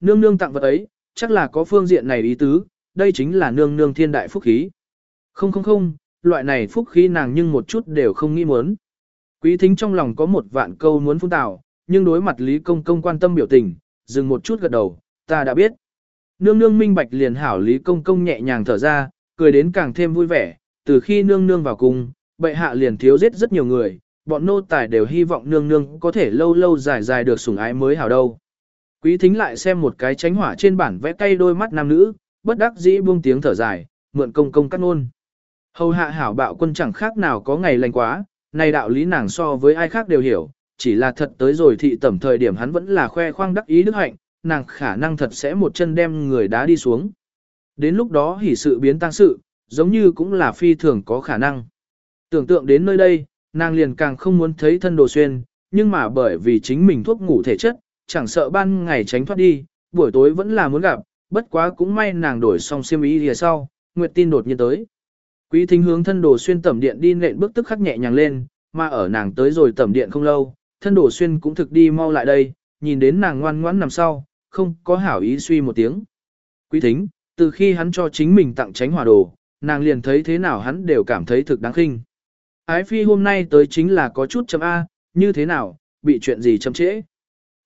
nương nương tặng vật ấy, chắc là có phương diện này ý tứ, đây chính là nương nương thiên đại phúc khí. Không không không, loại này phúc khí nàng nhưng một chút đều không nghĩ muốn. Quý thính trong lòng có một vạn câu muốn phun tạo, nhưng đối mặt Lý Công Công quan tâm biểu tình, dừng một chút gật đầu, ta đã biết. Nương nương minh bạch liền hảo Lý Công Công nhẹ nhàng thở ra, cười đến càng thêm vui vẻ, từ khi nương nương vào cung, bệ hạ liền thiếu giết rất nhiều người, bọn nô tài đều hy vọng nương nương có thể lâu lâu dài dài được sủng ái mới hảo đâu. Quý thính lại xem một cái tránh hỏa trên bản vẽ cây đôi mắt nam nữ, bất đắc dĩ buông tiếng thở dài, mượn công công cắt ngôn. Hầu hạ hảo bạo quân chẳng khác nào có ngày lành quá, này đạo lý nàng so với ai khác đều hiểu, chỉ là thật tới rồi thị tẩm thời điểm hắn vẫn là khoe khoang đắc ý đức hạnh, nàng khả năng thật sẽ một chân đem người đá đi xuống. Đến lúc đó hỉ sự biến tăng sự, giống như cũng là phi thường có khả năng. Tưởng tượng đến nơi đây, nàng liền càng không muốn thấy thân đồ xuyên, nhưng mà bởi vì chính mình thuốc ngủ thể chất, chẳng sợ ban ngày tránh thoát đi, buổi tối vẫn là muốn gặp, bất quá cũng may nàng đổi xong xiêm y lìa sau, Nguyệt tin đột nhiên tới. Quý thính hướng thân đồ xuyên tẩm điện đi nện bước tức khắc nhẹ nhàng lên, mà ở nàng tới rồi tẩm điện không lâu, thân đồ xuyên cũng thực đi mau lại đây, nhìn đến nàng ngoan ngoãn nằm sau, không có hảo ý suy một tiếng. Quý thính, từ khi hắn cho chính mình tặng tránh hỏa đồ, nàng liền thấy thế nào hắn đều cảm thấy thực đáng khinh. Ái phi hôm nay tới chính là có chút chấm A, như thế nào, bị chuyện gì chậm trễ.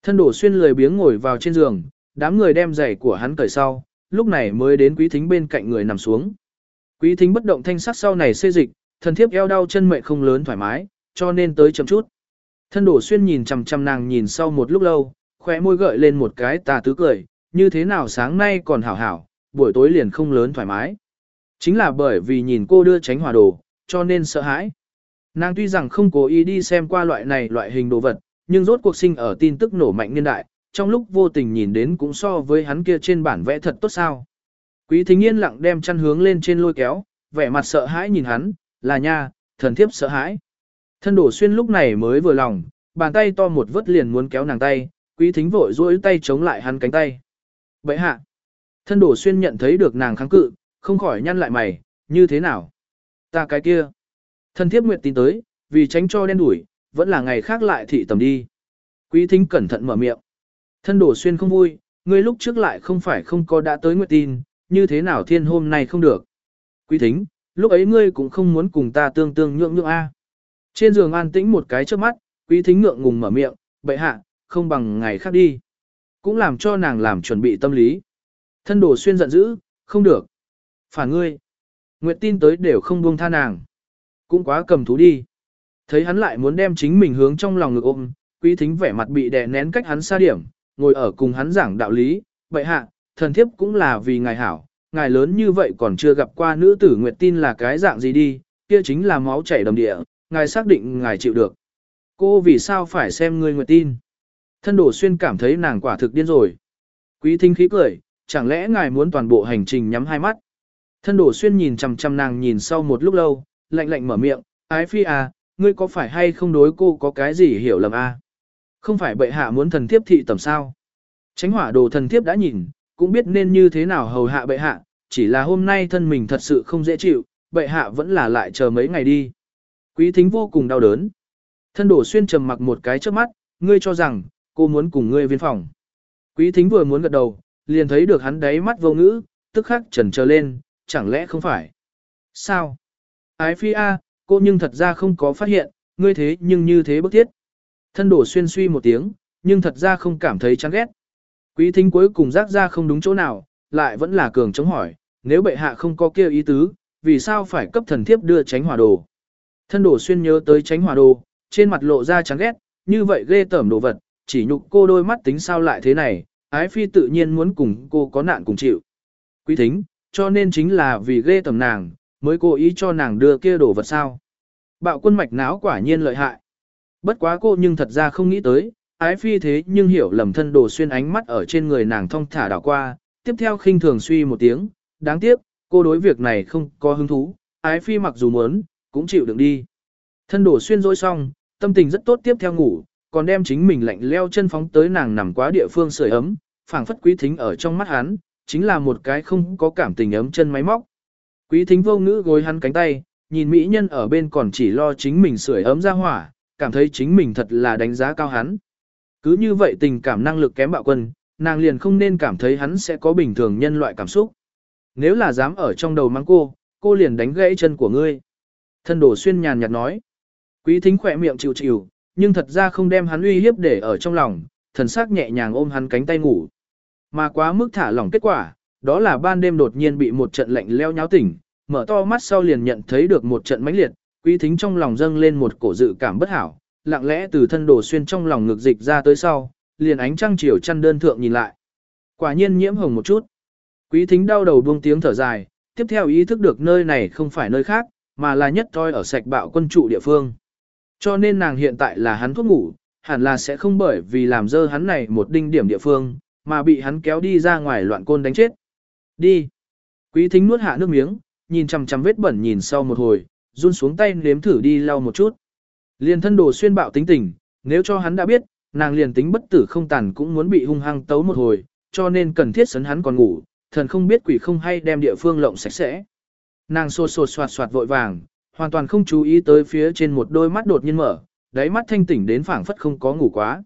Thân đổ xuyên lười biếng ngồi vào trên giường, đám người đem giày của hắn cởi sau, lúc này mới đến quý thính bên cạnh người nằm xuống. Quý thính bất động thanh sắc sau này xê dịch, thần thiếp eo đau chân mệnh không lớn thoải mái, cho nên tới chậm chút. Thân đổ xuyên nhìn chằm chằm nàng nhìn sau một lúc lâu, khóe môi gợi lên một cái tà tứ cười, như thế nào sáng nay còn hảo hảo, buổi tối liền không lớn thoải mái. Chính là bởi vì nhìn cô đưa tránh hòa đồ, cho nên sợ hãi. Nàng tuy rằng không cố ý đi xem qua loại này loại hình đồ vật, nhưng rốt cuộc sinh ở tin tức nổ mạnh niên đại, trong lúc vô tình nhìn đến cũng so với hắn kia trên bản vẽ thật tốt sao. Quý thính yên lặng đem chăn hướng lên trên lôi kéo, vẻ mặt sợ hãi nhìn hắn, là nha, thần thiếp sợ hãi. Thân đổ xuyên lúc này mới vừa lòng, bàn tay to một vớt liền muốn kéo nàng tay, quý thính vội duỗi tay chống lại hắn cánh tay. Vậy hạ, thân đổ xuyên nhận thấy được nàng kháng cự, không khỏi nhăn lại mày, như thế nào? Ta cái kia. Thân thiếp nguyện tin tới, vì tránh cho đen đuổi, vẫn là ngày khác lại thị tầm đi. Quý thính cẩn thận mở miệng. Thân đổ xuyên không vui, ngươi lúc trước lại không phải không có đã tới nguyện tin, như thế nào thiên hôm nay không được. Quý thính, lúc ấy ngươi cũng không muốn cùng ta tương tương nhượng nhượng A. Trên giường an tĩnh một cái trước mắt, quý thính ngượng ngùng mở miệng, bậy hạ, không bằng ngày khác đi. Cũng làm cho nàng làm chuẩn bị tâm lý. Thân đổ xuyên giận dữ, không được. Phản ngươi. Nguyệt tin tới đều không buông tha nàng. Cũng quá cầm thú đi. Thấy hắn lại muốn đem chính mình hướng trong lòng ngực ôm, quý thính vẻ mặt bị đè nén cách hắn xa điểm, ngồi ở cùng hắn giảng đạo lý, vậy hạ, thần thiếp cũng là vì ngài hảo, ngài lớn như vậy còn chưa gặp qua nữ tử Nguyệt tin là cái dạng gì đi, kia chính là máu chảy đầm địa, ngài xác định ngài chịu được. Cô vì sao phải xem ngươi Nguyệt tin? Thân đổ xuyên cảm thấy nàng quả thực điên rồi. Quý thính khí cười, chẳng lẽ ngài muốn toàn bộ hành trình nhắm hai mắt? Thân đổ xuyên nhìn chằm chằm nàng nhìn sau một lúc lâu, lạnh lạnh mở miệng, ái phi à, ngươi có phải hay không đối cô có cái gì hiểu lầm à? Không phải bệ hạ muốn thần thiếp thị tầm sao? Tránh hỏa đồ thần thiếp đã nhìn, cũng biết nên như thế nào hầu hạ bệ hạ, chỉ là hôm nay thân mình thật sự không dễ chịu, bệ hạ vẫn là lại chờ mấy ngày đi. Quý thính vô cùng đau đớn. Thân đổ xuyên trầm mặc một cái trước mắt, ngươi cho rằng, cô muốn cùng ngươi viên phòng. Quý thính vừa muốn gật đầu, liền thấy được hắn đáy mắt vô ngữ, tức khắc trần chờ lên, chẳng lẽ không phải? Sao? Ái phi A, cô nhưng thật ra không có phát hiện, ngươi thế nhưng như thế bức thiết. Thân đổ xuyên suy một tiếng, nhưng thật ra không cảm thấy chán ghét. Quý thính cuối cùng rác ra không đúng chỗ nào, lại vẫn là cường chống hỏi, nếu bệ hạ không có kia ý tứ, vì sao phải cấp thần thiếp đưa tránh hỏa đồ. Thân đổ xuyên nhớ tới tránh hỏa đồ, trên mặt lộ ra chán ghét, như vậy ghê tởm đồ vật, chỉ nhục cô đôi mắt tính sao lại thế này, ái phi tự nhiên muốn cùng cô có nạn cùng chịu. Quý thính, cho nên chính là vì ghê tởm nàng, mới cố ý cho nàng đưa kia đồ vật sao. Bạo quân mạch não quả nhiên lợi hại. Bất quá cô nhưng thật ra không nghĩ tới, ái phi thế nhưng hiểu lầm thân đồ xuyên ánh mắt ở trên người nàng thông thả đảo qua, tiếp theo khinh thường suy một tiếng, đáng tiếc, cô đối việc này không có hứng thú, ái phi mặc dù muốn, cũng chịu đựng đi. Thân đồ xuyên dối xong, tâm tình rất tốt tiếp theo ngủ, còn đem chính mình lạnh leo chân phóng tới nàng nằm quá địa phương sưởi ấm, phảng phất quý thính ở trong mắt hắn, chính là một cái không có cảm tình ấm chân máy móc. Quý thính vô ngữ gối hắn cánh tay, nhìn mỹ nhân ở bên còn chỉ lo chính mình sưởi ấm ra hỏa, cảm thấy chính mình thật là đánh giá cao hắn. Cứ như vậy tình cảm năng lực kém bạo quân, nàng liền không nên cảm thấy hắn sẽ có bình thường nhân loại cảm xúc. Nếu là dám ở trong đầu mắng cô, cô liền đánh gãy chân của ngươi. Thân đổ xuyên nhàn nhạt nói. Quý thính khỏe miệng chịu chịu, nhưng thật ra không đem hắn uy hiếp để ở trong lòng, thần sắc nhẹ nhàng ôm hắn cánh tay ngủ. Mà quá mức thả lỏng kết quả, đó là ban đêm đột nhiên bị một trận lạnh leo nháo tỉnh, mở to mắt sau liền nhận thấy được một trận mãnh liệt, quý thính trong lòng dâng lên một cổ dự cảm bất hảo, lặng lẽ từ thân đồ xuyên trong lòng ngực dịch ra tới sau, liền ánh trăng chiều chăn đơn thượng nhìn lại. Quả nhiên nhiễm hồng một chút. Quý thính đau đầu buông tiếng thở dài, tiếp theo ý thức được nơi này không phải nơi khác, mà là nhất thôi ở sạch bạo quân trụ địa phương. Cho nên nàng hiện tại là hắn thuốc ngủ, hẳn là sẽ không bởi vì làm dơ hắn này một đinh điểm địa phương, mà bị hắn kéo đi ra ngoài loạn côn đánh chết. Đi. Quý thính nuốt hạ nước miếng, nhìn chằm chằm vết bẩn nhìn sau một hồi, run xuống tay nếm thử đi lau một chút. Liền thân đồ xuyên bạo tính tình, nếu cho hắn đã biết, nàng liền tính bất tử không tàn cũng muốn bị hung hăng tấu một hồi, cho nên cần thiết sấn hắn còn ngủ, thần không biết quỷ không hay đem địa phương lộng sạch sẽ. Nàng xô xô xoạt xoạt vội vàng, hoàn toàn không chú ý tới phía trên một đôi mắt đột nhiên mở, đáy mắt thanh tỉnh đến phảng phất không có ngủ quá.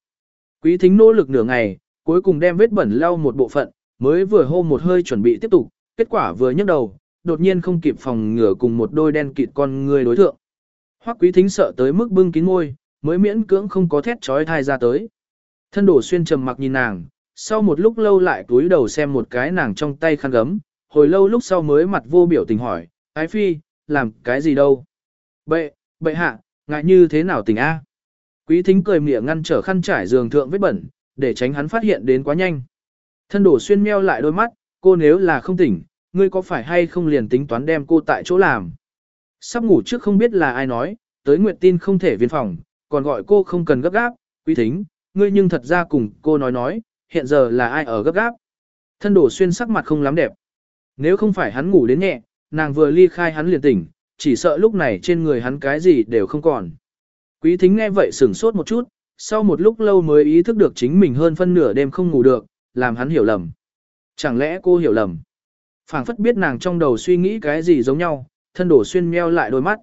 Quý thính nỗ lực nửa ngày, cuối cùng đem vết bẩn lau một bộ phận, mới vừa hô một hơi chuẩn bị tiếp tục, kết quả vừa nhấc đầu, đột nhiên không kịp phòng ngửa cùng một đôi đen kịt con người đối thượng. Hoắc quý thính sợ tới mức bưng kín môi, mới miễn cưỡng không có thét trói thai ra tới. Thân đổ xuyên trầm mặc nhìn nàng, sau một lúc lâu lại túi đầu xem một cái nàng trong tay khăn gấm, hồi lâu lúc sau mới mặt vô biểu tình hỏi, ái phi, làm cái gì đâu? Bệ, bệ hạ, ngại như thế nào tình a? Quý thính cười mỉa ngăn trở khăn trải giường thượng vết bẩn, để tránh hắn phát hiện đến quá nhanh. Thân đổ xuyên meo lại đôi mắt, cô nếu là không tỉnh, ngươi có phải hay không liền tính toán đem cô tại chỗ làm. Sắp ngủ trước không biết là ai nói, tới Nguyệt tin không thể viên phòng, còn gọi cô không cần gấp gáp, quý thính, ngươi nhưng thật ra cùng cô nói nói, hiện giờ là ai ở gấp gáp. Thân đổ xuyên sắc mặt không lắm đẹp. Nếu không phải hắn ngủ đến nhẹ, nàng vừa ly khai hắn liền tỉnh, chỉ sợ lúc này trên người hắn cái gì đều không còn. Quý thính nghe vậy sửng sốt một chút, sau một lúc lâu mới ý thức được chính mình hơn phân nửa đêm không ngủ được, làm hắn hiểu lầm. Chẳng lẽ cô hiểu lầm? Phảng phất biết nàng trong đầu suy nghĩ cái gì giống nhau, thân đổ xuyên meo lại đôi mắt.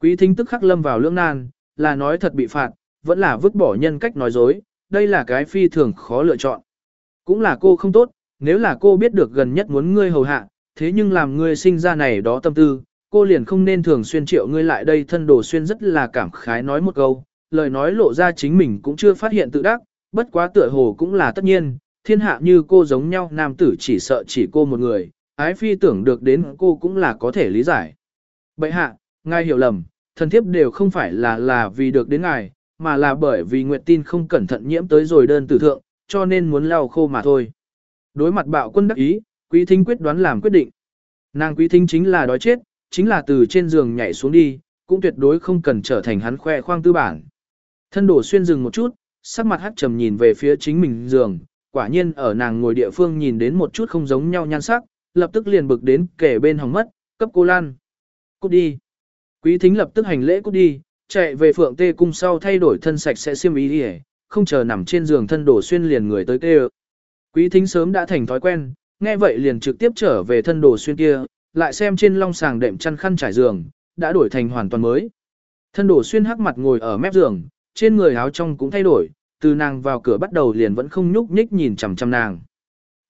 Quý thính tức khắc lâm vào lưỡng nan, là nói thật bị phạt, vẫn là vứt bỏ nhân cách nói dối, đây là cái phi thường khó lựa chọn. Cũng là cô không tốt, nếu là cô biết được gần nhất muốn ngươi hầu hạ, thế nhưng làm ngươi sinh ra này đó tâm tư, cô liền không nên thường xuyên triệu ngươi lại đây thân đồ xuyên rất là cảm khái nói một câu, lời nói lộ ra chính mình cũng chưa phát hiện tự đắc, bất quá tựa hồ cũng là tất nhiên, thiên hạ như cô giống nhau nam tử chỉ sợ chỉ cô một người, ái phi tưởng được đến cô cũng là có thể lý giải. Bệ hạ, ngài hiểu lầm, thần thiếp đều không phải là là vì được đến ngài, mà là bởi vì Nguyệt tin không cẩn thận nhiễm tới rồi đơn tử thượng, cho nên muốn lau khô mà thôi. Đối mặt bạo quân đắc ý, quý thính quyết đoán làm quyết định. Nàng quý thính chính là đói chết, chính là từ trên giường nhảy xuống đi, cũng tuyệt đối không cần trở thành hắn khoe khoang tư bản. Thân đổ xuyên dừng một chút, sắc mặt hắt trầm nhìn về phía chính mình giường, quả nhiên ở nàng ngồi địa phương nhìn đến một chút không giống nhau nhan sắc, lập tức liền bực đến kể bên hỏng mất, cấp cô lan. Cút đi. Quý thính lập tức hành lễ cút đi, chạy về phượng tê cung sau thay đổi thân sạch sẽ xiêm ý đi không chờ nằm trên giường thân đổ xuyên liền người tới tê Quý thính sớm đã thành thói quen, nghe vậy liền trực tiếp trở về thân đồ xuyên kia, lại xem trên long sàng đệm chăn khăn trải giường, đã đổi thành hoàn toàn mới. Thân đồ xuyên hắc mặt ngồi ở mép giường, trên người áo trong cũng thay đổi, từ nàng vào cửa bắt đầu liền vẫn không nhúc nhích nhìn chằm chằm nàng.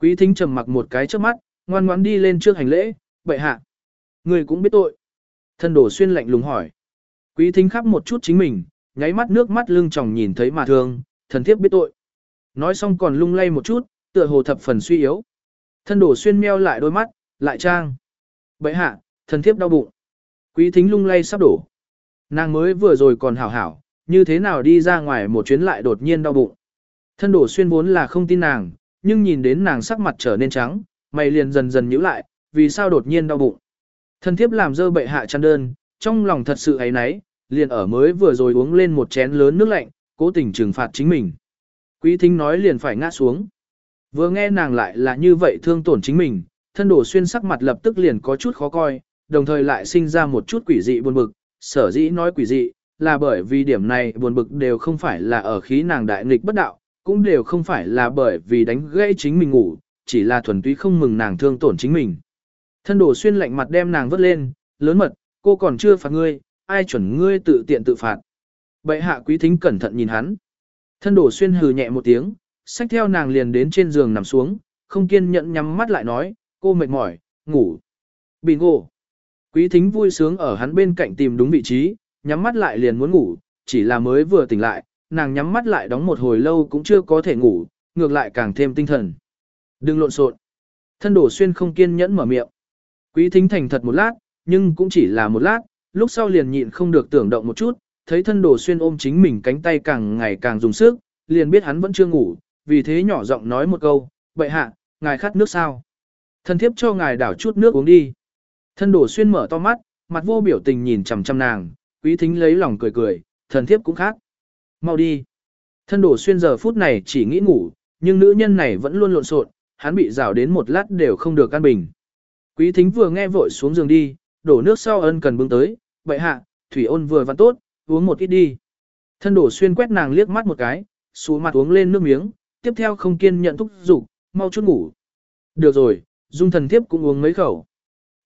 Quý thính trầm mặc một cái trước mắt, ngoan ngoãn đi lên trước hành lễ, bệ hạ. Người cũng biết tội. Thân đổ xuyên lạnh lùng hỏi. Quý thính khắp một chút chính mình, nháy mắt nước mắt lưng tròng nhìn thấy mà thương, thần thiếp biết tội. Nói xong còn lung lay một chút, tựa hồ thập phần suy yếu. Thân đổ xuyên meo lại đôi mắt, lại trang. Bệ hạ, thần thiếp đau bụng. Quý thính lung lay sắp đổ. Nàng mới vừa rồi còn hảo hảo, như thế nào đi ra ngoài một chuyến lại đột nhiên đau bụng. Thân đổ xuyên vốn là không tin nàng, nhưng nhìn đến nàng sắc mặt trở nên trắng, mày liền dần dần nhíu lại, vì sao đột nhiên đau bụng. Thân thiếp làm dơ bệ hạ chăn đơn, trong lòng thật sự ấy nấy, liền ở mới vừa rồi uống lên một chén lớn nước lạnh, cố tình trừng phạt chính mình. Quý thính nói liền phải ngã xuống. Vừa nghe nàng lại là như vậy thương tổn chính mình, thân đổ xuyên sắc mặt lập tức liền có chút khó coi, đồng thời lại sinh ra một chút quỷ dị buồn bực, sở dĩ nói quỷ dị, là bởi vì điểm này buồn bực đều không phải là ở khí nàng đại nghịch bất đạo, cũng đều không phải là bởi vì đánh gãy chính mình ngủ, chỉ là thuần túy không mừng nàng thương tổn chính mình. Thân đổ xuyên lạnh mặt đem nàng vớt lên, lớn mật, cô còn chưa phạt ngươi, ai chuẩn ngươi tự tiện tự phạt. Bệ hạ quý thính cẩn thận nhìn hắn. Thân đổ xuyên hừ nhẹ một tiếng, xách theo nàng liền đến trên giường nằm xuống, không kiên nhẫn nhắm mắt lại nói, cô mệt mỏi, ngủ. Bingo. Quý thính vui sướng ở hắn bên cạnh tìm đúng vị trí, nhắm mắt lại liền muốn ngủ, chỉ là mới vừa tỉnh lại, nàng nhắm mắt lại đóng một hồi lâu cũng chưa có thể ngủ, ngược lại càng thêm tinh thần. Đừng lộn xộn. Thân đổ xuyên không kiên nhẫn mở miệng. Quý thính thành thật một lát, nhưng cũng chỉ là một lát, lúc sau liền nhịn không được tưởng động một chút, thấy thân đổ xuyên ôm chính mình cánh tay càng ngày càng dùng sức, liền biết hắn vẫn chưa ngủ, vì thế nhỏ giọng nói một câu, vậy hạ, ngài khát nước sao? Thân thiếp cho ngài đảo chút nước uống đi. Thân đổ xuyên mở to mắt, mặt vô biểu tình nhìn chằm chằm nàng, quý thính lấy lòng cười cười, thần thiếp cũng khác. Mau đi. Thân đổ xuyên giờ phút này chỉ nghĩ ngủ, nhưng nữ nhân này vẫn luôn lộn xộn, hắn bị rào đến một lát đều không được căn bình. Quý thính vừa nghe vội xuống giường đi, đổ nước sau ân cần bưng tới, vậy hạ, thủy ôn vừa vặn tốt, uống một ít đi. Thân đổ xuyên quét nàng liếc mắt một cái, xuống mặt uống lên nước miếng, tiếp theo không kiên nhận thúc giục, mau chút ngủ. Được rồi, dung thần thiếp cũng uống mấy khẩu.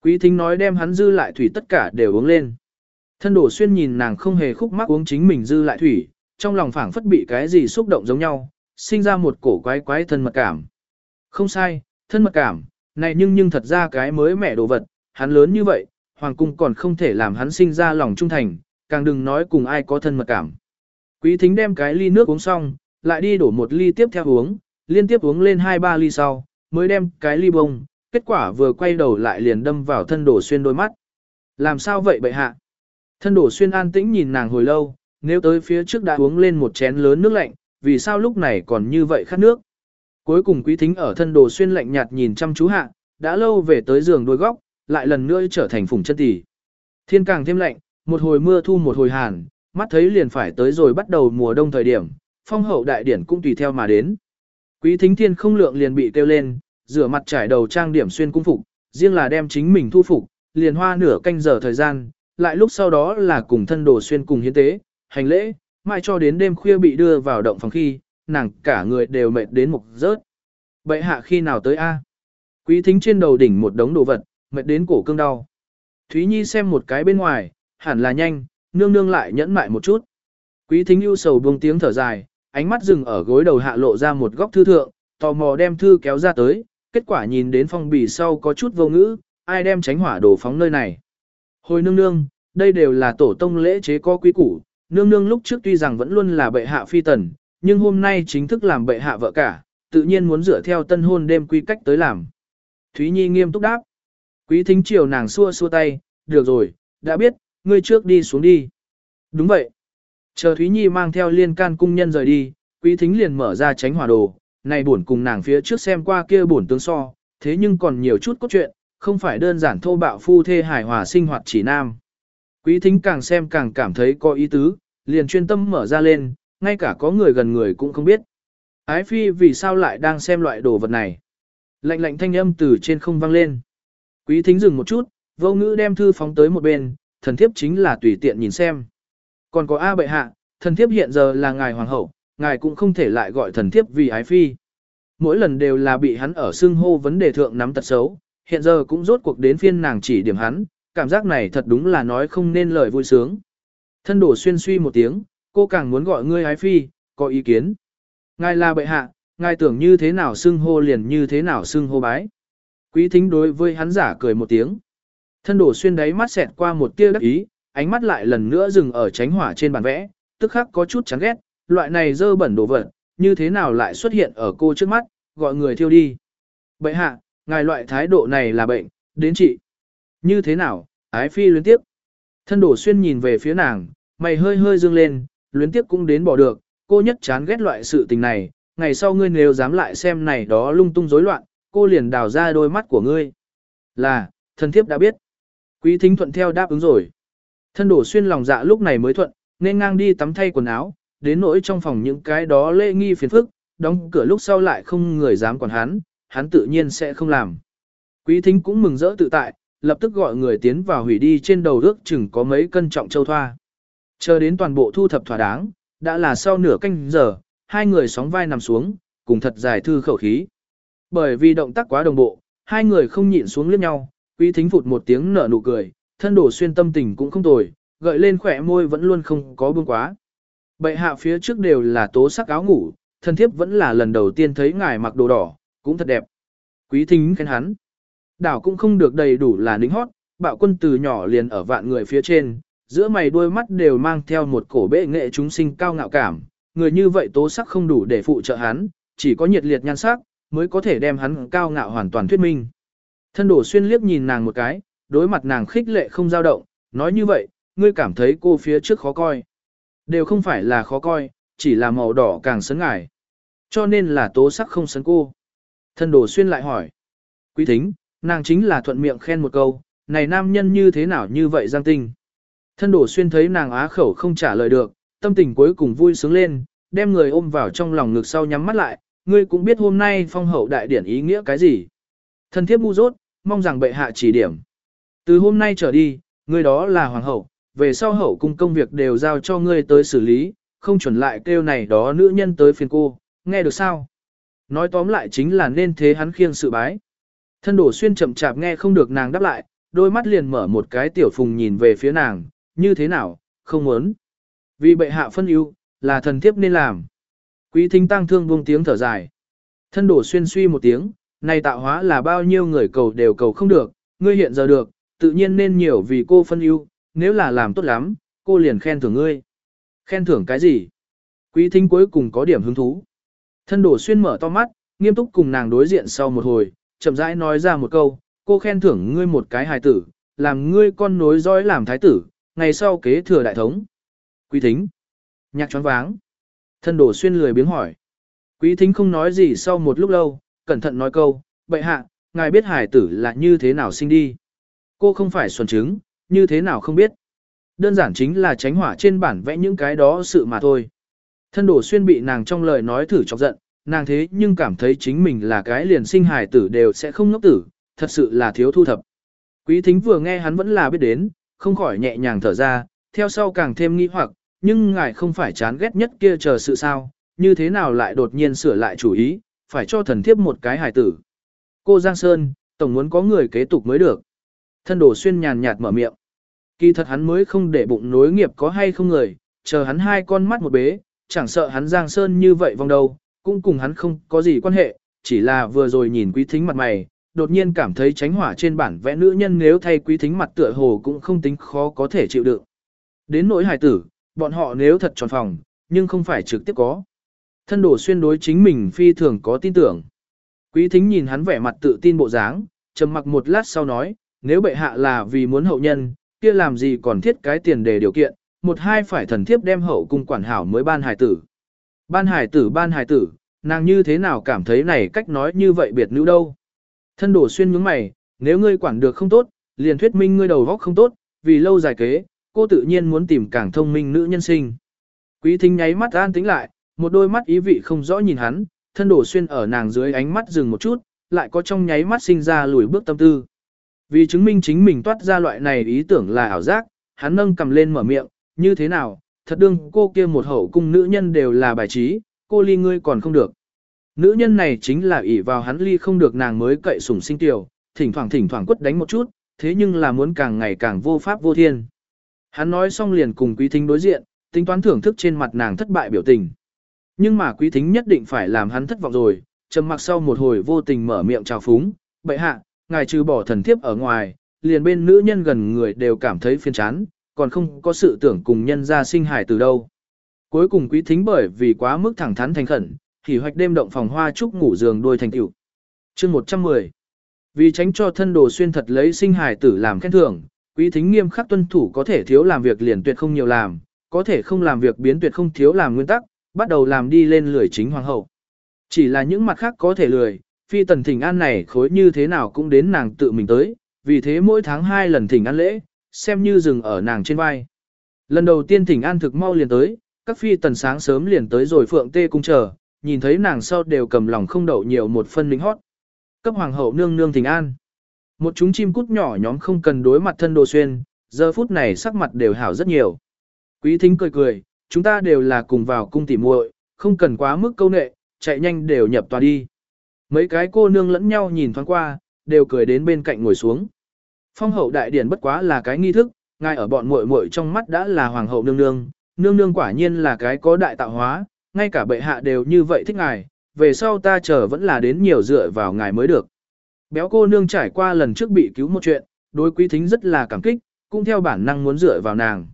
Quý thính nói đem hắn dư lại thủy tất cả đều uống lên. Thân đổ xuyên nhìn nàng không hề khúc mắc uống chính mình dư lại thủy, trong lòng phảng phất bị cái gì xúc động giống nhau, sinh ra một cổ quái quái thân mật cảm. Không sai, thân mật cảm, này nhưng nhưng thật ra cái mới mẻ đồ vật, hắn lớn như vậy, hoàng cung còn không thể làm hắn sinh ra lòng trung thành, càng đừng nói cùng ai có thân mật cảm. Quý thính đem cái ly nước uống xong, lại đi đổ một ly tiếp theo uống, liên tiếp uống lên hai ba ly sau, mới đem cái ly bông, kết quả vừa quay đầu lại liền đâm vào thân đổ xuyên đôi mắt. Làm sao vậy bệ hạ? Thân đổ xuyên an tĩnh nhìn nàng hồi lâu, nếu tới phía trước đã uống lên một chén lớn nước lạnh, vì sao lúc này còn như vậy khát nước? Cuối cùng quý thính ở thân đồ xuyên lạnh nhạt nhìn chăm chú hạ, đã lâu về tới giường đôi góc, lại lần nữa trở thành phùng chân tỷ. Thiên càng thêm lạnh, một hồi mưa thu một hồi hàn, mắt thấy liền phải tới rồi bắt đầu mùa đông thời điểm, phong hậu đại điển cũng tùy theo mà đến. Quý thính thiên không lượng liền bị kêu lên, rửa mặt trải đầu trang điểm xuyên cung phục, riêng là đem chính mình thu phục, liền hoa nửa canh giờ thời gian, lại lúc sau đó là cùng thân đồ xuyên cùng hiến tế, hành lễ, mai cho đến đêm khuya bị đưa vào động phòng khi, nàng cả người đều mệt đến mục rớt. Bệ hạ khi nào tới a? Quý thính trên đầu đỉnh một đống đồ vật, mệt đến cổ cương đau. Thúy Nhi xem một cái bên ngoài, hẳn là nhanh, nương nương lại nhẫn mại một chút. Quý thính ưu sầu buông tiếng thở dài, ánh mắt dừng ở gối đầu hạ lộ ra một góc thư thượng, tò mò đem thư kéo ra tới, kết quả nhìn đến phong bì sau có chút vô ngữ, ai đem tránh hỏa đổ phóng nơi này. Hồi nương nương, đây đều là tổ tông lễ chế có quý củ, nương nương lúc trước tuy rằng vẫn luôn là bệ hạ phi tần, nhưng hôm nay chính thức làm bệ hạ vợ cả, tự nhiên muốn dựa theo tân hôn đêm quy cách tới làm. Thúy Nhi nghiêm túc đáp. Quý thính chiều nàng xua xua tay, được rồi, đã biết, ngươi trước đi xuống đi. Đúng vậy. Chờ Thúy Nhi mang theo liên can cung nhân rời đi, quý thính liền mở ra tránh hỏa đồ, này buồn cùng nàng phía trước xem qua kia buồn tướng so, thế nhưng còn nhiều chút cốt truyện, không phải đơn giản thô bạo phu thê hài hòa sinh hoạt chỉ nam. Quý thính càng xem càng cảm thấy có ý tứ, liền chuyên tâm mở ra lên, ngay cả có người gần người cũng không biết. Ái phi vì sao lại đang xem loại đồ vật này. Lạnh lạnh thanh âm từ trên không vang lên. Quý thính dừng một chút, vô ngữ đem thư phóng tới một bên, thần thiếp chính là tùy tiện nhìn xem. Còn có A bệ hạ, thần thiếp hiện giờ là ngài hoàng hậu, ngài cũng không thể lại gọi thần thiếp vì ái phi. Mỗi lần đều là bị hắn ở xưng hô vấn đề thượng nắm tật xấu, hiện giờ cũng rốt cuộc đến phiên nàng chỉ điểm hắn, cảm giác này thật đúng là nói không nên lời vui sướng. Thân đổ xuyên suy một tiếng, cô càng muốn gọi ngươi ái phi, có ý kiến. Ngài là bệ hạ, ngài tưởng như thế nào xưng hô liền như thế nào xưng hô bái. Quý thính đối với hắn giả cười một tiếng. Thân đổ xuyên đáy mắt xẹt qua một tia đắc ý, ánh mắt lại lần nữa dừng ở tránh hỏa trên bàn vẽ, tức khắc có chút chán ghét, loại này dơ bẩn đồ vật, như thế nào lại xuất hiện ở cô trước mắt, gọi người thiêu đi. Bệ hạ, ngài loại thái độ này là bệnh, đến chị. Như thế nào, ái phi luyến tiếp. Thân đổ xuyên nhìn về phía nàng, mày hơi hơi dương lên, luyến tiếp cũng đến bỏ được, cô nhất chán ghét loại sự tình này, ngày sau ngươi nếu dám lại xem này đó lung tung rối loạn, cô liền đào ra đôi mắt của ngươi. Là, thân thiếp đã biết. Quý thính thuận theo đáp ứng rồi. Thân đổ xuyên lòng dạ lúc này mới thuận, nên ngang đi tắm thay quần áo, đến nỗi trong phòng những cái đó lễ nghi phiền phức, đóng cửa lúc sau lại không người dám quản hắn, hắn tự nhiên sẽ không làm. Quý thính cũng mừng rỡ tự tại, lập tức gọi người tiến vào hủy đi trên đầu ước chừng có mấy cân trọng châu thoa. Chờ đến toàn bộ thu thập thỏa đáng, đã là sau nửa canh giờ, hai người sóng vai nằm xuống, cùng thật dài thư khẩu khí. Bởi vì động tác quá đồng bộ, hai người không nhịn xuống liếc nhau, quý thính phụt một tiếng nở nụ cười, thân đổ xuyên tâm tình cũng không tồi, gợi lên khỏe môi vẫn luôn không có buông quá. Bệ hạ phía trước đều là tố sắc áo ngủ, thân thiếp vẫn là lần đầu tiên thấy ngài mặc đồ đỏ, cũng thật đẹp. Quý thính khen hắn. Đảo cũng không được đầy đủ là nính hót, bạo quân từ nhỏ liền ở vạn người phía trên, giữa mày đôi mắt đều mang theo một cổ bệ nghệ chúng sinh cao ngạo cảm, người như vậy tố sắc không đủ để phụ trợ hắn, chỉ có nhiệt liệt nhan sắc mới có thể đem hắn cao ngạo hoàn toàn thuyết minh. Thân đổ xuyên liếc nhìn nàng một cái, đối mặt nàng khích lệ không dao động, nói như vậy, ngươi cảm thấy cô phía trước khó coi. Đều không phải là khó coi, chỉ là màu đỏ càng sấn ngải. Cho nên là tố sắc không sấn cô. Thân đổ xuyên lại hỏi. Quý thính, nàng chính là thuận miệng khen một câu, này nam nhân như thế nào như vậy giang tinh. Thân đổ xuyên thấy nàng á khẩu không trả lời được, tâm tình cuối cùng vui sướng lên, đem người ôm vào trong lòng ngực sau nhắm mắt lại, ngươi cũng biết hôm nay phong hậu đại điển ý nghĩa cái gì. Thân thiếp ngu dốt, mong rằng bệ hạ chỉ điểm. Từ hôm nay trở đi, ngươi đó là hoàng hậu, về sau hậu cung công việc đều giao cho ngươi tới xử lý, không chuẩn lại kêu này đó nữ nhân tới phiền cô, nghe được sao? Nói tóm lại chính là nên thế hắn khiêng sự bái. Thân đổ xuyên chậm chạp nghe không được nàng đáp lại, đôi mắt liền mở một cái tiểu phùng nhìn về phía nàng, như thế nào, không muốn. Vì bệ hạ phân ưu, là thần thiếp nên làm. Quý thính tăng thương buông tiếng thở dài. Thân đổ xuyên suy một tiếng, này tạo hóa là bao nhiêu người cầu đều cầu không được, ngươi hiện giờ được, tự nhiên nên nhiều vì cô phân ưu, nếu là làm tốt lắm, cô liền khen thưởng ngươi. Khen thưởng cái gì? Quý thính cuối cùng có điểm hứng thú. Thân đổ xuyên mở to mắt, nghiêm túc cùng nàng đối diện sau một hồi, chậm rãi nói ra một câu, cô khen thưởng ngươi một cái hài tử, làm ngươi con nối dõi làm thái tử, ngày sau kế thừa đại thống. Quý thính. Nhạc choáng váng. Thân đổ xuyên lười biếng hỏi. Quý thính không nói gì sau một lúc lâu, cẩn thận nói câu, bệ hạ, ngài biết hải tử là như thế nào sinh đi. Cô không phải xuẩn trứng, như thế nào không biết. Đơn giản chính là tránh hỏa trên bản vẽ những cái đó sự mà thôi. Thân đổ xuyên bị nàng trong lời nói thử chọc giận, nàng thế nhưng cảm thấy chính mình là cái liền sinh hài tử đều sẽ không ngốc tử, thật sự là thiếu thu thập. Quý thính vừa nghe hắn vẫn là biết đến, không khỏi nhẹ nhàng thở ra, theo sau càng thêm nghi hoặc, nhưng ngài không phải chán ghét nhất kia chờ sự sao, như thế nào lại đột nhiên sửa lại chủ ý, phải cho thần thiếp một cái hài tử. Cô Giang Sơn, tổng muốn có người kế tục mới được. Thân đồ xuyên nhàn nhạt mở miệng. Kỳ thật hắn mới không để bụng nối nghiệp có hay không người, chờ hắn hai con mắt một bế, chẳng sợ hắn Giang Sơn như vậy vòng đầu, cũng cùng hắn không có gì quan hệ, chỉ là vừa rồi nhìn quý thính mặt mày, đột nhiên cảm thấy tránh hỏa trên bản vẽ nữ nhân nếu thay quý thính mặt tựa hồ cũng không tính khó có thể chịu đựng. Đến nỗi hài tử, bọn họ nếu thật tròn phòng, nhưng không phải trực tiếp có. Thân đổ xuyên đối chính mình phi thường có tin tưởng. Quý thính nhìn hắn vẻ mặt tự tin bộ dáng, trầm mặc một lát sau nói, nếu bệ hạ là vì muốn hậu nhân, kia làm gì còn thiết cái tiền đề điều kiện, một hai phải thần thiếp đem hậu cung quản hảo mới ban hài tử. Ban hài tử ban hài tử, nàng như thế nào cảm thấy này cách nói như vậy biệt nữ đâu. Thân đổ xuyên nhướng mày, nếu ngươi quản được không tốt, liền thuyết minh ngươi đầu góc không tốt, vì lâu dài kế, cô tự nhiên muốn tìm càng thông minh nữ nhân sinh. Quý thính nháy mắt an tính lại, một đôi mắt ý vị không rõ nhìn hắn, thân đổ xuyên ở nàng dưới ánh mắt dừng một chút, lại có trong nháy mắt sinh ra lùi bước tâm tư. Vì chứng minh chính mình toát ra loại này ý tưởng là ảo giác, hắn nâng cầm lên mở miệng, như thế nào, thật đương cô kia một hậu cung nữ nhân đều là bài trí, cô ly ngươi còn không được. Nữ nhân này chính là ỷ vào hắn ly không được nàng mới cậy sủng sinh tiểu, thỉnh thoảng thỉnh thoảng quất đánh một chút, thế nhưng là muốn càng ngày càng vô pháp vô thiên. Hắn nói xong liền cùng quý thính đối diện, tính toán thưởng thức trên mặt nàng thất bại biểu tình. Nhưng mà quý thính nhất định phải làm hắn thất vọng rồi, trầm mặc sau một hồi vô tình mở miệng chào phúng, bệ hạ, ngài trừ bỏ thần thiếp ở ngoài, liền bên nữ nhân gần người đều cảm thấy phiền chán, còn không có sự tưởng cùng nhân ra sinh hài từ đâu. Cuối cùng quý thính bởi vì quá mức thẳng thắn thành khẩn, hỉ hoạch đêm động phòng hoa trúc ngủ giường đôi thành tiểu. Chương 110 Vì tránh cho thân đồ xuyên thật lấy sinh hài tử làm khen thưởng, quý thính nghiêm khắc tuân thủ có thể thiếu làm việc liền tuyệt không nhiều làm, có thể không làm việc biến tuyệt không thiếu làm nguyên tắc, bắt đầu làm đi lên lười chính hoàng hậu. Chỉ là những mặt khác có thể lười, phi tần thỉnh an này khối như thế nào cũng đến nàng tự mình tới, vì thế mỗi tháng hai lần thỉnh an lễ, xem như dừng ở nàng trên vai. Lần đầu tiên thỉnh an thực mau liền tới, các phi tần sáng sớm liền tới rồi phượng tê cung chờ, nhìn thấy nàng sau đều cầm lòng không đậu nhiều một phân lính hót. Cấp hoàng hậu nương nương thỉnh an. Một chúng chim cút nhỏ nhóm không cần đối mặt thân đồ xuyên, giờ phút này sắc mặt đều hảo rất nhiều. Quý thính cười cười, chúng ta đều là cùng vào cung tỉ muội, không cần quá mức câu nệ, chạy nhanh đều nhập tòa đi. Mấy cái cô nương lẫn nhau nhìn thoáng qua, đều cười đến bên cạnh ngồi xuống. Phong hậu đại điển bất quá là cái nghi thức, ngay ở bọn muội muội trong mắt đã là hoàng hậu nương nương, nương nương quả nhiên là cái có đại tạo hóa, ngay cả bệ hạ đều như vậy thích ngài, về sau ta chờ vẫn là đến nhiều dựa vào ngài mới được. Béo cô nương trải qua lần trước bị cứu một chuyện, đối quý thính rất là cảm kích, cũng theo bản năng muốn dựa vào nàng.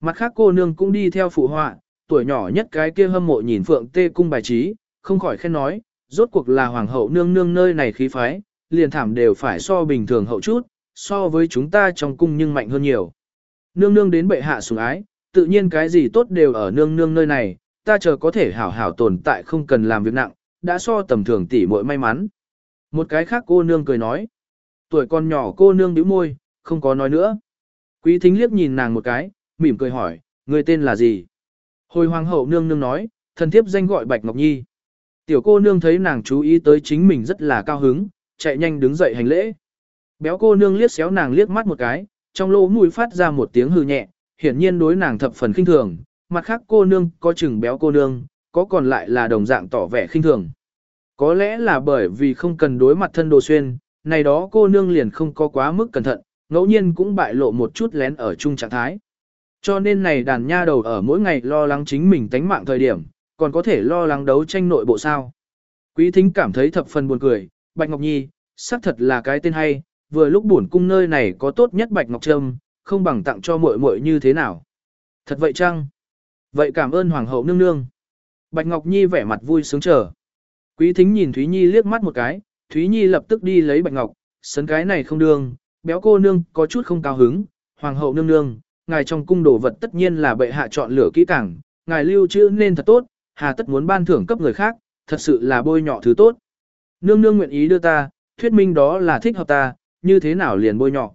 Mặt khác cô nương cũng đi theo phụ họa, tuổi nhỏ nhất cái kia hâm mộ nhìn phượng tê cung bài trí, không khỏi khen nói, rốt cuộc là hoàng hậu nương nương nơi này khí phái, liền thảm đều phải so bình thường hậu chút, so với chúng ta trong cung nhưng mạnh hơn nhiều. Nương nương đến bệ hạ sủng ái, tự nhiên cái gì tốt đều ở nương nương nơi này, ta chờ có thể hảo hảo tồn tại không cần làm việc nặng, đã so tầm thường tỷ muội may mắn. Một cái khác cô nương cười nói. Tuổi con nhỏ cô nương bĩu môi, không có nói nữa. Quý thính liếc nhìn nàng một cái, mỉm cười hỏi, người tên là gì? Hồi hoàng hậu nương nương nói, thần thiếp danh gọi Bạch Ngọc Nhi. Tiểu cô nương thấy nàng chú ý tới chính mình rất là cao hứng, chạy nhanh đứng dậy hành lễ. Béo cô nương liếc xéo nàng liếc mắt một cái, trong lỗ mũi phát ra một tiếng hư nhẹ, hiển nhiên đối nàng thập phần khinh thường, mặt khác cô nương có chừng béo cô nương, có còn lại là đồng dạng tỏ vẻ khinh thường. Có lẽ là bởi vì không cần đối mặt thân đồ xuyên, này đó cô nương liền không có quá mức cẩn thận, ngẫu nhiên cũng bại lộ một chút lén ở chung trạng thái. Cho nên này đàn nha đầu ở mỗi ngày lo lắng chính mình tánh mạng thời điểm, còn có thể lo lắng đấu tranh nội bộ sao. Quý thính cảm thấy thập phần buồn cười, Bạch Ngọc Nhi, xác thật là cái tên hay, vừa lúc buồn cung nơi này có tốt nhất Bạch Ngọc Trâm, không bằng tặng cho muội muội như thế nào. Thật vậy chăng? Vậy cảm ơn Hoàng hậu nương nương. Bạch Ngọc Nhi vẻ mặt vui sướng chờ. Quý thính nhìn Thúy Nhi liếc mắt một cái, Thúy Nhi lập tức đi lấy Bạch Ngọc, sấn cái này không đương, béo cô nương có chút không cao hứng, Hoàng hậu nương nương, ngài trong cung đồ vật tất nhiên là bệ hạ chọn lựa kỹ càng, ngài lưu trữ nên thật tốt, hà tất muốn ban thưởng cấp người khác, thật sự là bôi nhọ thứ tốt. Nương nương nguyện ý đưa ta, thuyết minh đó là thích hợp ta, như thế nào liền bôi nhọ.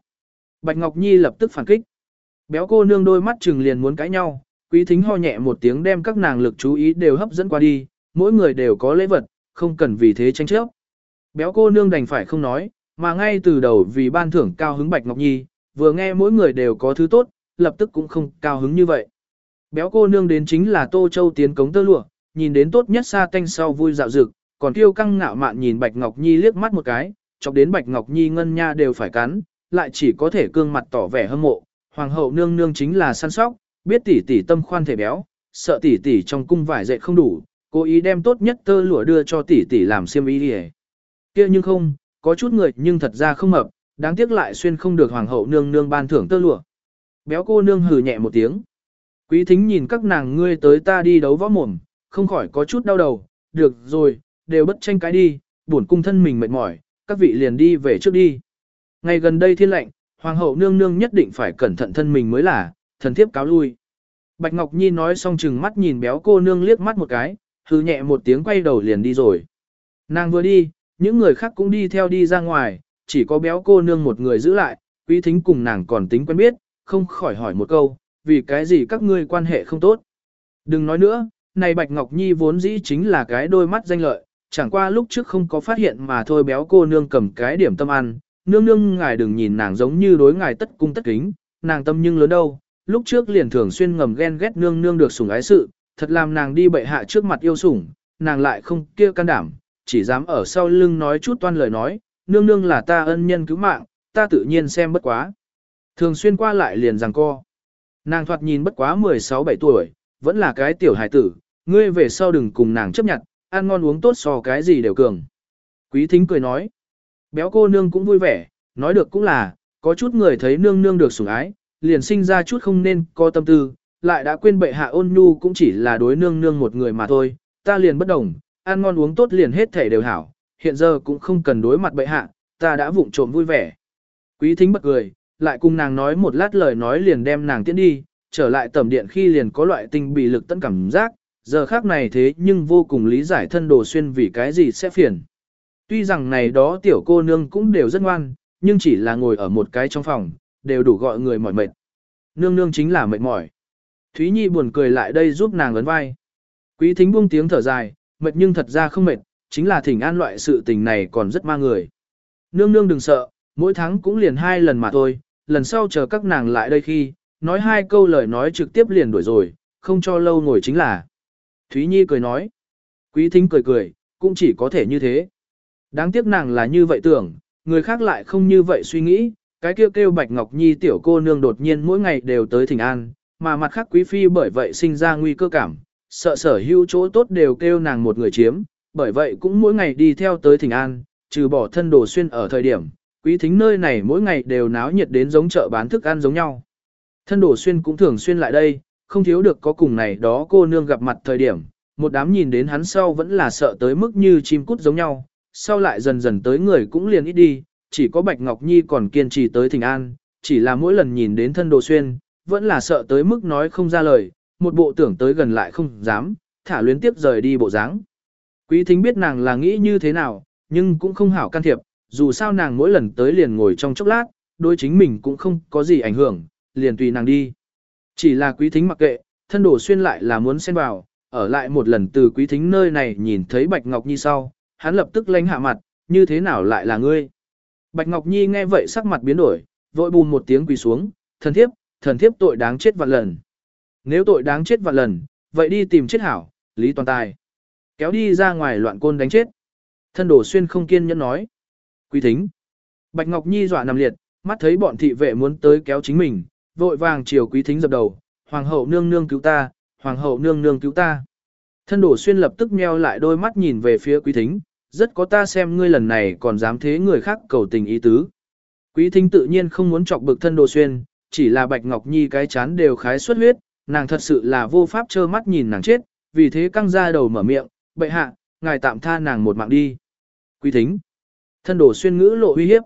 Bạch Ngọc Nhi lập tức phản kích. Béo cô nương đôi mắt chừng liền muốn cãi nhau, quý thính ho nhẹ một tiếng đem các nàng lực chú ý đều hấp dẫn qua đi, mỗi người đều có lễ vật, không cần vì thế tranh chấp. Béo cô nương đành phải không nói, mà ngay từ đầu vì ban thưởng cao hứng Bạch Ngọc Nhi, vừa nghe mỗi người đều có thứ tốt, lập tức cũng không cao hứng như vậy. Béo cô nương đến chính là Tô Châu tiến cống tơ lụa, nhìn đến tốt nhất xa tanh sau vui dạo dực, còn tiêu căng ngạo mạn nhìn Bạch Ngọc Nhi liếc mắt một cái, chọc đến Bạch Ngọc Nhi ngân nha đều phải cắn, lại chỉ có thể cương mặt tỏ vẻ hâm mộ. Hoàng hậu nương nương chính là săn sóc, biết tỷ tỷ tâm khoan thể béo, sợ tỷ tỷ trong cung vải dệt không đủ, cố ý đem tốt nhất tơ lụa đưa cho tỷ tỷ làm xiêm y đi. Kia nhưng không, có chút người nhưng thật ra không mập, đáng tiếc lại xuyên không được hoàng hậu nương nương ban thưởng tơ lụa. Béo cô nương hừ nhẹ một tiếng. Quý thính nhìn các nàng ngươi tới ta đi đấu võ mồm, không khỏi có chút đau đầu, được rồi, đều bất tranh cái đi, buồn cung thân mình mệt mỏi, các vị liền đi về trước đi. Ngày gần đây thiên lệnh, hoàng hậu nương nương nhất định phải cẩn thận thân mình mới là, thần thiếp cáo lui. Bạch Ngọc Nhi nói xong chừng mắt nhìn béo cô nương liếc mắt một cái, hư nhẹ một tiếng quay đầu liền đi rồi. Nàng vừa đi, những người khác cũng đi theo đi ra ngoài, chỉ có béo cô nương một người giữ lại, quý thính cùng nàng còn tính quen biết, không khỏi hỏi một câu, vì cái gì các ngươi quan hệ không tốt. Đừng nói nữa, này Bạch Ngọc Nhi vốn dĩ chính là cái đôi mắt danh lợi, chẳng qua lúc trước không có phát hiện mà thôi béo cô nương cầm cái điểm tâm ăn, nương nương ngài đừng nhìn nàng giống như đối ngài tất cung tất kính, nàng tâm nhưng lớn đâu, lúc trước liền thường xuyên ngầm ghen ghét nương nương được sủng ái sự, thật làm nàng đi bệ hạ trước mặt yêu sủng, nàng lại không kia can đảm, chỉ dám ở sau lưng nói chút toan lời nói, nương nương là ta ân nhân cứu mạng, ta tự nhiên xem bất quá. Thường xuyên qua lại liền rằng co. Nàng thoạt nhìn bất quá 16-17 tuổi, vẫn là cái tiểu hài tử, ngươi về sau đừng cùng nàng chấp nhận, ăn ngon uống tốt so cái gì đều cường. Quý thính cười nói, béo cô nương cũng vui vẻ, nói được cũng là, có chút người thấy nương nương được sủng ái, liền sinh ra chút không nên có tâm tư, lại đã quên bệ hạ ôn nhu cũng chỉ là đối nương nương một người mà thôi, ta liền bất đồng, ăn ngon uống tốt liền hết thể đều hảo, hiện giờ cũng không cần đối mặt bệ hạ, ta đã vụng trộm vui vẻ. Quý thính bật cười, lại cùng nàng nói một lát lời nói liền đem nàng tiễn đi, trở lại tầm điện khi liền có loại tinh bị lực tận cảm giác, giờ khác này thế nhưng vô cùng lý giải thân đồ xuyên vì cái gì sẽ phiền. Tuy rằng này đó tiểu cô nương cũng đều rất ngoan, nhưng chỉ là ngồi ở một cái trong phòng, đều đủ gọi người mỏi mệt. Nương nương chính là mệt mỏi. Thúy Nhi buồn cười lại đây giúp nàng ấn vai. Quý thính buông tiếng thở dài, mệt nhưng thật ra không mệt, chính là thỉnh an loại sự tình này còn rất ma người. Nương nương đừng sợ, mỗi tháng cũng liền hai lần mà thôi, lần sau chờ các nàng lại đây khi, nói hai câu lời nói trực tiếp liền đuổi rồi, không cho lâu ngồi chính là. Thúy Nhi cười nói. Quý thính cười cười, cũng chỉ có thể như thế. Đáng tiếc nàng là như vậy tưởng, người khác lại không như vậy suy nghĩ, cái kêu kêu Bạch Ngọc Nhi tiểu cô nương đột nhiên mỗi ngày đều tới thỉnh an, mà mặt khác quý phi bởi vậy sinh ra nguy cơ cảm, sợ sở hữu chỗ tốt đều kêu nàng một người chiếm, bởi vậy cũng mỗi ngày đi theo tới thỉnh an, trừ bỏ thân đồ xuyên ở thời điểm, quý thính nơi này mỗi ngày đều náo nhiệt đến giống chợ bán thức ăn giống nhau. Thân đồ xuyên cũng thường xuyên lại đây, không thiếu được có cùng này đó cô nương gặp mặt thời điểm, một đám nhìn đến hắn sau vẫn là sợ tới mức như chim cút giống nhau, sau lại dần dần tới người cũng liền ít đi, chỉ có Bạch Ngọc Nhi còn kiên trì tới thỉnh an, chỉ là mỗi lần nhìn đến thân đồ xuyên, vẫn là sợ tới mức nói không ra lời, một bộ tưởng tới gần lại không dám, thả luyến tiếp rời đi bộ dáng. Quý thính biết nàng là nghĩ như thế nào, nhưng cũng không hảo can thiệp, dù sao nàng mỗi lần tới liền ngồi trong chốc lát, đối chính mình cũng không có gì ảnh hưởng, liền tùy nàng đi. Chỉ là quý thính mặc kệ, thân đồ xuyên lại là muốn xen vào, ở lại một lần từ quý thính nơi này nhìn thấy Bạch Ngọc Nhi sau, hắn lập tức lánh hạ mặt, như thế nào lại là ngươi. Bạch Ngọc Nhi nghe vậy sắc mặt biến đổi, vội bùn một tiếng quỳ xuống, thần thiếp, thần thiếp tội đáng chết vạn lần. Nếu tội đáng chết vạn lần, vậy đi tìm chết hảo, Lý Toàn Tài. Kéo đi ra ngoài loạn côn đánh chết. Thân đổ xuyên không kiên nhẫn nói. Quý thính. Bạch Ngọc Nhi dọa nằm liệt, mắt thấy bọn thị vệ muốn tới kéo chính mình, vội vàng chiều quý thính dập đầu. Hoàng hậu nương nương cứu ta, hoàng hậu nương nương cứu ta. Thân đổ xuyên lập tức meo lại đôi mắt nhìn về phía quý thính, rất có ta xem ngươi lần này còn dám thế người khác cầu tình ý tứ. Quý thính tự nhiên không muốn chọc bực thân đồ xuyên, chỉ là Bạch Ngọc Nhi cái chán đều khái xuất huyết, nàng thật sự là vô pháp trơ mắt nhìn nàng chết, vì thế căng ra đầu mở miệng, bệ hạ, ngài tạm tha nàng một mạng đi. Quý thính. Thân đồ xuyên ngữ lộ uy hiếp.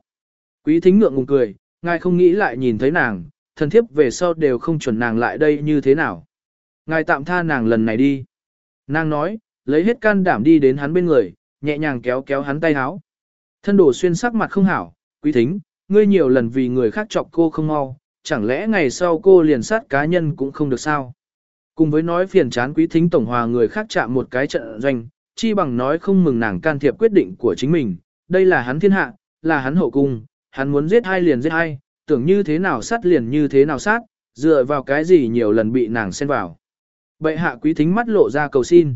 Quý thính ngượng ngùng cười, ngài không nghĩ lại nhìn thấy nàng, thân thiếp về sau đều không chuẩn nàng lại đây như thế nào. Ngài tạm tha nàng lần này đi. Nàng nói, lấy hết can đảm đi đến hắn bên người, nhẹ nhàng kéo kéo hắn tay háo. Thân đổ xuyên sắc mặt không hảo, quý thính, ngươi nhiều lần vì người khác chọc cô không mau, chẳng lẽ ngày sau cô liền sát cá nhân cũng không được sao? Cùng với nói phiền chán quý thính tổng hòa người khác chạm một cái trận doanh, chi bằng nói không mừng nàng can thiệp quyết định của chính mình, đây là hắn thiên hạ, là hắn hậu cung, hắn muốn giết hai liền giết hai, tưởng như thế nào sát liền như thế nào sát, dựa vào cái gì nhiều lần bị nàng xen vào. Bệ hạ quý thính mắt lộ ra cầu xin.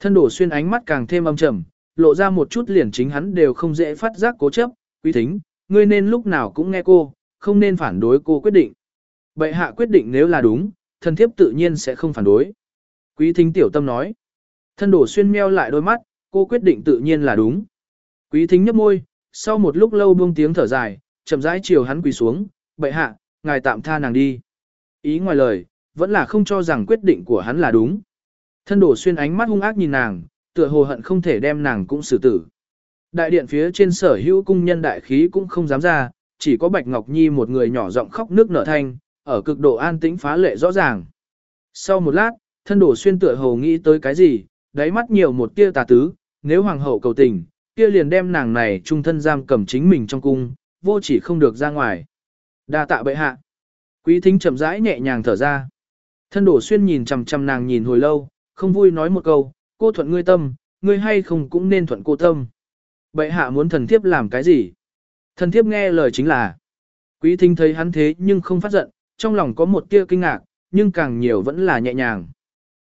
Thân đổ xuyên ánh mắt càng thêm âm trầm, lộ ra một chút liền chính hắn đều không dễ phát giác cố chấp, quý thính, ngươi nên lúc nào cũng nghe cô, không nên phản đối cô quyết định. Bệ hạ quyết định nếu là đúng, thân thiếp tự nhiên sẽ không phản đối. Quý thính tiểu tâm nói. Thân đổ xuyên meo lại đôi mắt, cô quyết định tự nhiên là đúng. Quý thính nhấp môi, sau một lúc lâu buông tiếng thở dài, chậm rãi chiều hắn quỳ xuống, bệ hạ, ngài tạm tha nàng đi. Ý ngoài lời, vẫn là không cho rằng quyết định của hắn là đúng. Thân đổ xuyên ánh mắt hung ác nhìn nàng, tựa hồ hận không thể đem nàng cũng xử tử. Đại điện phía trên sở hữu cung nhân đại khí cũng không dám ra, chỉ có Bạch Ngọc Nhi một người nhỏ giọng khóc nước nở thanh, ở cực độ an tĩnh phá lệ rõ ràng. Sau một lát, thân đổ xuyên tựa hồ nghĩ tới cái gì, đáy mắt nhiều một tia tà tứ, nếu hoàng hậu cầu tình, kia liền đem nàng này trung thân giam cầm chính mình trong cung, vô chỉ không được ra ngoài. Đa tạ bệ hạ. Quý thính chậm rãi nhẹ nhàng thở ra. Thân đổ xuyên nhìn chằm chằm nàng nhìn hồi lâu, không vui nói một câu, cô thuận ngươi tâm, ngươi hay không cũng nên thuận cô tâm. Bệ hạ muốn thần thiếp làm cái gì? Thần thiếp nghe lời chính là, quý thính thấy hắn thế nhưng không phát giận, trong lòng có một tia kinh ngạc, nhưng càng nhiều vẫn là nhẹ nhàng.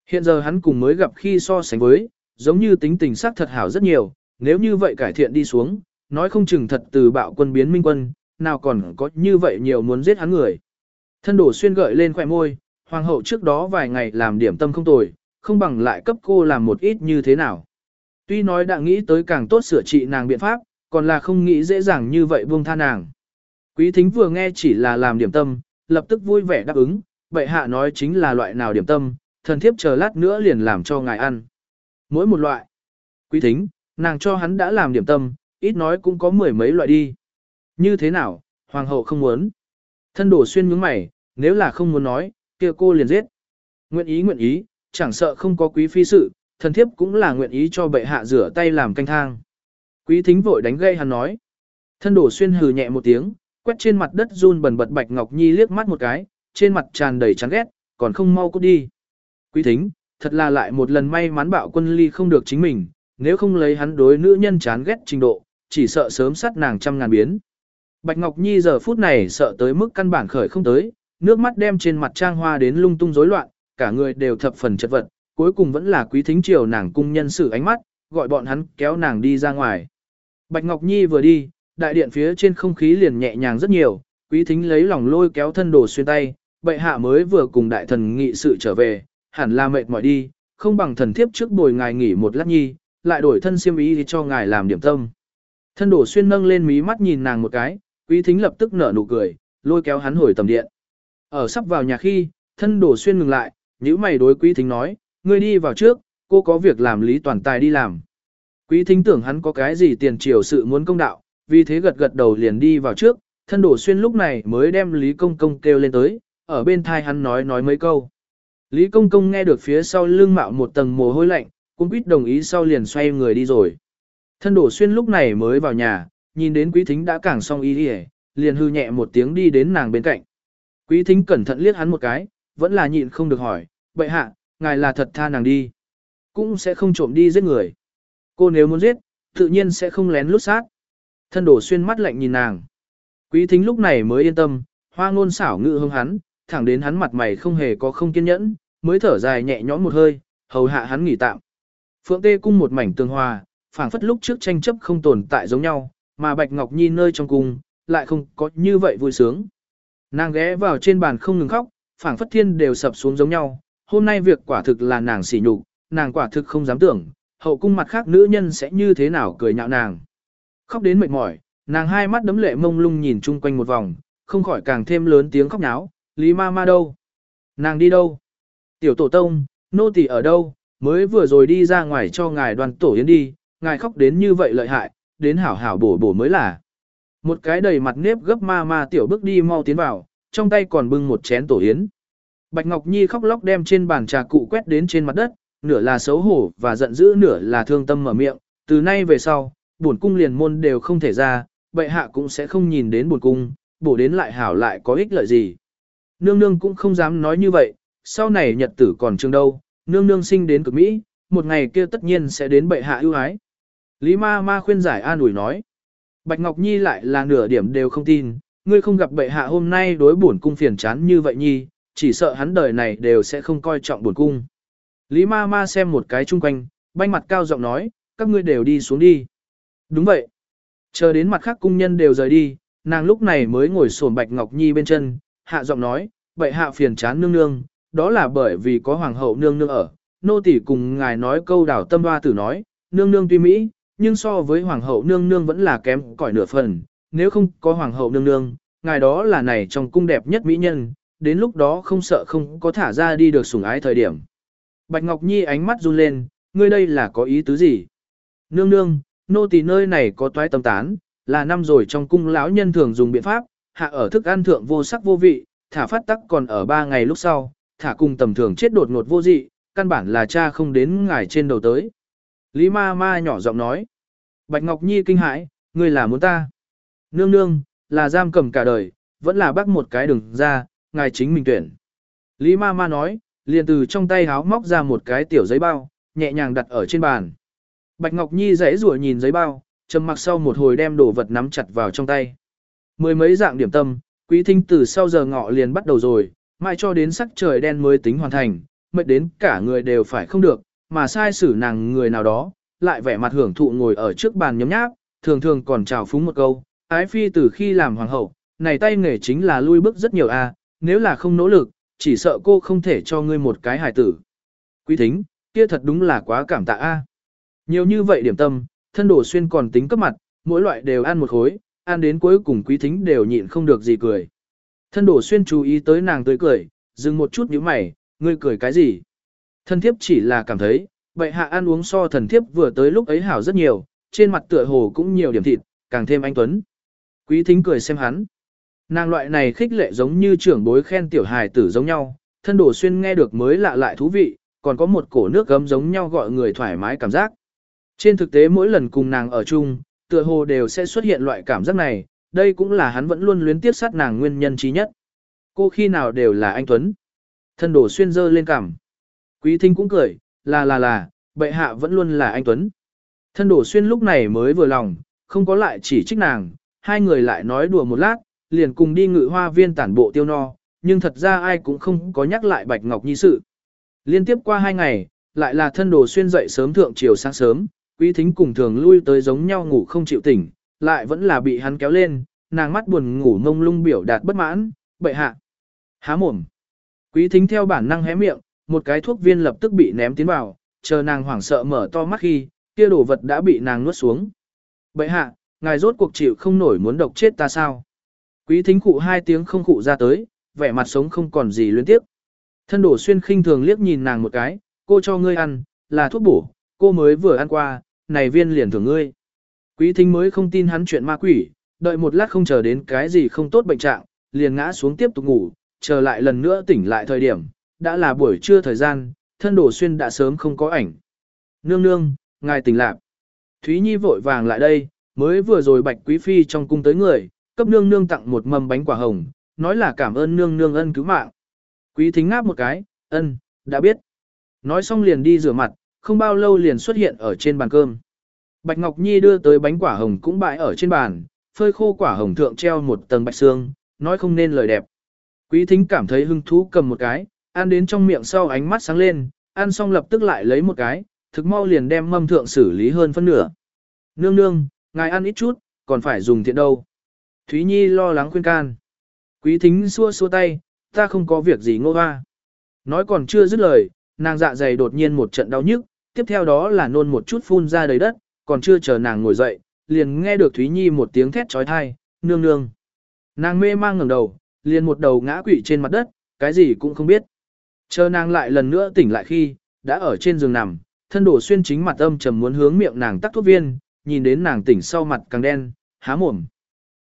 Hiện giờ hắn cùng mới gặp khi so sánh với, giống như tính tình sắc thật hảo rất nhiều, nếu như vậy cải thiện đi xuống, nói không chừng thật từ bạo quân biến minh quân, nào còn có như vậy nhiều muốn giết hắn người. Thân đổ xuyên gợi lên khỏe môi, hoàng hậu trước đó vài ngày làm điểm tâm không tồi, không bằng lại cấp cô làm một ít như thế nào. Tuy nói đã nghĩ tới càng tốt sửa trị nàng biện pháp, còn là không nghĩ dễ dàng như vậy buông tha nàng. Quý thính vừa nghe chỉ là làm điểm tâm, lập tức vui vẻ đáp ứng, bệ hạ nói chính là loại nào điểm tâm, thần thiếp chờ lát nữa liền làm cho ngài ăn. Mỗi một loại. Quý thính, nàng cho hắn đã làm điểm tâm, ít nói cũng có mười mấy loại đi. Như thế nào, hoàng hậu không muốn. Thân đổ xuyên nhướng mày, nếu là không muốn nói, kia cô liền giết. Nguyện ý nguyện ý, chẳng sợ không có quý phi sự, thần thiếp cũng là nguyện ý cho bệ hạ rửa tay làm canh thang. Quý thính vội đánh gây hắn nói. Thân đổ xuyên hừ nhẹ một tiếng, quét trên mặt đất run bẩn bật Bạch Ngọc Nhi liếc mắt một cái, trên mặt tràn đầy chán ghét, còn không mau cút đi. Quý thính, thật là lại một lần may mắn bạo quân ly không được chính mình, nếu không lấy hắn đối nữ nhân chán ghét trình độ, chỉ sợ sớm sát nàng trăm ngàn biến. Bạch Ngọc Nhi giờ phút này sợ tới mức căn bản khởi không tới, nước mắt đem trên mặt trang hoa đến lung tung rối loạn, cả người đều thập phần chất vật, cuối cùng vẫn là quý thính triều nàng cung nhân sự ánh mắt, gọi bọn hắn kéo nàng đi ra ngoài. Bạch Ngọc Nhi vừa đi, đại điện phía trên không khí liền nhẹ nhàng rất nhiều, quý thính lấy lòng lôi kéo thân đồ xuyên tay, bệ hạ mới vừa cùng đại thần nghị sự trở về, hẳn là mệt mỏi đi, không bằng thần thiếp trước bồi ngài nghỉ một lát nhi, lại đổi thân xiêm ý cho ngài làm điểm tâm. Thân đổ xuyên nâng lên mí mắt nhìn nàng một cái, quý thính lập tức nở nụ cười, lôi kéo hắn hồi tầm điện. Ở sắp vào nhà khi, thân đổ xuyên ngừng lại, nhíu mày đối quý thính nói, ngươi đi vào trước, cô có việc làm lý toàn tài đi làm. Quý thính tưởng hắn có cái gì tiền triều sự muốn công đạo, vì thế gật gật đầu liền đi vào trước, thân đổ xuyên lúc này mới đem Lý Công Công kêu lên tới, ở bên thai hắn nói nói mấy câu. Lý Công Công nghe được phía sau lưng mạo một tầng mồ hôi lạnh, cũng quýt đồng ý sau liền xoay người đi rồi. Thân đổ xuyên lúc này mới vào nhà, nhìn đến quý thính đã càng xong ý đi liền hư nhẹ một tiếng đi đến nàng bên cạnh. Quý thính cẩn thận liếc hắn một cái, vẫn là nhịn không được hỏi, bệ hạ, ngài là thật tha nàng đi. Cũng sẽ không trộm đi giết người. Cô nếu muốn giết, tự nhiên sẽ không lén lút sát. Thân đổ xuyên mắt lạnh nhìn nàng. Quý thính lúc này mới yên tâm, hoa ngôn xảo ngự hương hắn, thẳng đến hắn mặt mày không hề có không kiên nhẫn, mới thở dài nhẹ nhõm một hơi, hầu hạ hắn nghỉ tạm. Phượng Tê cung một mảnh tương hòa, phảng phất lúc trước tranh chấp không tồn tại giống nhau, mà Bạch Ngọc Nhi nơi trong cung, lại không có như vậy vui sướng. Nàng ghé vào trên bàn không ngừng khóc, phảng phất thiên đều sập xuống giống nhau, hôm nay việc quả thực là nàng xỉ nhục, nàng quả thực không dám tưởng, hậu cung mặt khác nữ nhân sẽ như thế nào cười nhạo nàng. Khóc đến mệt mỏi, nàng hai mắt đấm lệ mông lung nhìn chung quanh một vòng, không khỏi càng thêm lớn tiếng khóc náo, Lý ma ma đâu? Nàng đi đâu? Tiểu tổ tông, nô tỳ ở đâu? Mới vừa rồi đi ra ngoài cho ngài đoàn tổ yến đi, ngài khóc đến như vậy lợi hại, đến hảo hảo bổ bổ mới là. Một cái đầy mặt nếp gấp ma ma tiểu bước đi mau tiến vào, trong tay còn bưng một chén tổ yến. Bạch Ngọc Nhi khóc lóc đem trên bàn trà cụ quét đến trên mặt đất, nửa là xấu hổ và giận dữ nửa là thương tâm mở miệng, từ nay về sau, bổn cung liền môn đều không thể ra, bệ hạ cũng sẽ không nhìn đến bổn cung, bổ đến lại hảo lại có ích lợi gì. Nương nương cũng không dám nói như vậy, sau này nhật tử còn trường đâu, nương nương sinh đến cực Mỹ, một ngày kia tất nhiên sẽ đến bệ hạ ưu ái. Lý ma ma khuyên giải an ủi nói. Bạch Ngọc Nhi lại là nửa điểm đều không tin, ngươi không gặp bệ hạ hôm nay đối bổn cung phiền chán như vậy nhi, chỉ sợ hắn đời này đều sẽ không coi trọng bổn cung. Lý ma ma xem một cái chung quanh, banh mặt cao giọng nói, các ngươi đều đi xuống đi. Đúng vậy. Chờ đến mặt khác cung nhân đều rời đi, nàng lúc này mới ngồi sổn Bạch Ngọc Nhi bên chân, hạ giọng nói, bệ hạ phiền chán nương nương, đó là bởi vì có hoàng hậu nương nương ở. Nô tỷ cùng ngài nói câu đảo tâm hoa tử nói, nương nương tuy Mỹ, nhưng so với hoàng hậu nương nương vẫn là kém cỏi nửa phần, nếu không có hoàng hậu nương nương, ngài đó là này trong cung đẹp nhất mỹ nhân, đến lúc đó không sợ không có thả ra đi được sủng ái thời điểm. Bạch Ngọc Nhi ánh mắt run lên, ngươi đây là có ý tứ gì? Nương nương, nô tỳ nơi này có toái tâm tán, là năm rồi trong cung lão nhân thường dùng biện pháp, hạ ở thức ăn thượng vô sắc vô vị, thả phát tắc còn ở ba ngày lúc sau, thả cùng tầm thường chết đột ngột vô dị, căn bản là cha không đến ngài trên đầu tới. Lý ma ma nhỏ giọng nói. Bạch Ngọc Nhi kinh hãi, ngươi là muốn ta. Nương nương, là giam cầm cả đời, vẫn là bắt một cái đường ra, ngài chính mình tuyển. Lý ma ma nói, liền từ trong tay háo móc ra một cái tiểu giấy bao, nhẹ nhàng đặt ở trên bàn. Bạch Ngọc Nhi dãy rủa nhìn giấy bao, trầm mặc sau một hồi đem đồ vật nắm chặt vào trong tay. Mười mấy dạng điểm tâm, quý thính từ sau giờ ngọ liền bắt đầu rồi, mai cho đến sắc trời đen mới tính hoàn thành, mệt đến cả người đều phải không được, mà sai xử nàng người nào đó, lại vẻ mặt hưởng thụ ngồi ở trước bàn nhấm nháp, thường thường còn chào phúng một câu, ái phi từ khi làm hoàng hậu, này tay nghề chính là lui bước rất nhiều a, nếu là không nỗ lực, chỉ sợ cô không thể cho ngươi một cái hài tử. Quý thính, kia thật đúng là quá cảm tạ a. Nhiều như vậy điểm tâm, thân đổ xuyên còn tính cấp mặt, mỗi loại đều ăn một khối, ăn đến cuối cùng quý thính đều nhịn không được gì cười. Thân đổ xuyên chú ý tới nàng tươi cười, dừng một chút nhíu mày, ngươi cười cái gì? Thân thiếp chỉ là cảm thấy, bệ hạ ăn uống so thần thiếp vừa tới lúc ấy hảo rất nhiều, trên mặt tựa hồ cũng nhiều điểm thịt, càng thêm anh tuấn. Quý thính cười xem hắn. Nàng loại này khích lệ giống như trưởng bối khen tiểu hài tử giống nhau, thân đổ xuyên nghe được mới lạ lại thú vị, còn có một cổ nước gấm giống nhau gọi người thoải mái cảm giác. Trên thực tế mỗi lần cùng nàng ở chung, tựa hồ đều sẽ xuất hiện loại cảm giác này, đây cũng là hắn vẫn luôn luyến tiếc sát nàng nguyên nhân trí nhất. Cô khi nào đều là anh Tuấn. Thân đổ xuyên dơ lên cảm. Quý thính cũng cười, là là là, bệ hạ vẫn luôn là anh Tuấn. Thân đổ xuyên lúc này mới vừa lòng, không có lại chỉ trích nàng, hai người lại nói đùa một lát, liền cùng đi ngự hoa viên tản bộ tiêu no, nhưng thật ra ai cũng không có nhắc lại Bạch Ngọc Nhi sự. Liên tiếp qua hai ngày, lại là thân đồ xuyên dậy sớm thượng chiều sáng sớm, quý thính cùng thường lui tới giống nhau ngủ không chịu tỉnh, lại vẫn là bị hắn kéo lên, nàng mắt buồn ngủ ngông lung biểu đạt bất mãn, bệ hạ. Há mồm. Quý thính theo bản năng hé miệng, một cái thuốc viên lập tức bị ném tiến vào, chờ nàng hoảng sợ mở to mắt khi, kia đồ vật đã bị nàng nuốt xuống. Bệ hạ, ngài rốt cuộc chịu không nổi muốn độc chết ta sao? Quý thính cụ hai tiếng không cụ ra tới, vẻ mặt sống không còn gì luyến tiếp. Thân đổ xuyên khinh thường liếc nhìn nàng một cái, cô cho ngươi ăn, là thuốc bổ, cô mới vừa ăn qua, này viên liền thưởng ngươi. Quý thính mới không tin hắn chuyện ma quỷ, đợi một lát không chờ đến cái gì không tốt bệnh trạng, liền ngã xuống tiếp tục ngủ, chờ lại lần nữa tỉnh lại thời điểm, đã là buổi trưa thời gian, thân đổ xuyên đã sớm không có ảnh. Nương nương, ngài tỉnh lạc. Thúy Nhi vội vàng lại đây, mới vừa rồi bạch quý phi trong cung tới người, cấp nương nương tặng một mâm bánh quả hồng, nói là cảm ơn nương nương ân cứu mạng. Quý thính ngáp một cái, ân, đã biết. Nói xong liền đi rửa mặt, không bao lâu liền xuất hiện ở trên bàn cơm. Bạch Ngọc Nhi đưa tới bánh quả hồng cũng bãi ở trên bàn, phơi khô quả hồng thượng treo một tầng bạch xương, nói không nên lời đẹp. Quý thính cảm thấy hứng thú cầm một cái, ăn đến trong miệng sau ánh mắt sáng lên, ăn xong lập tức lại lấy một cái, thực mau liền đem mâm thượng xử lý hơn phân nửa. Nương nương, ngài ăn ít chút, còn phải dùng thiện đâu. Thúy Nhi lo lắng khuyên can. Quý thính xua xua tay, ta không có việc gì ngô hoa. Nói còn chưa dứt lời, nàng dạ dày đột nhiên một trận đau nhức, tiếp theo đó là nôn một chút phun ra đầy đất, còn chưa chờ nàng ngồi dậy, liền nghe được Thúy Nhi một tiếng thét trói thai, nương nương. Nàng mê mang ngẩng đầu, liền một đầu ngã quỵ trên mặt đất, cái gì cũng không biết. Chờ nàng lại lần nữa tỉnh lại khi, đã ở trên giường nằm, thân đổ xuyên chính mặt âm trầm muốn hướng miệng nàng tắc thuốc viên, nhìn đến nàng tỉnh sau mặt càng đen, há mồm.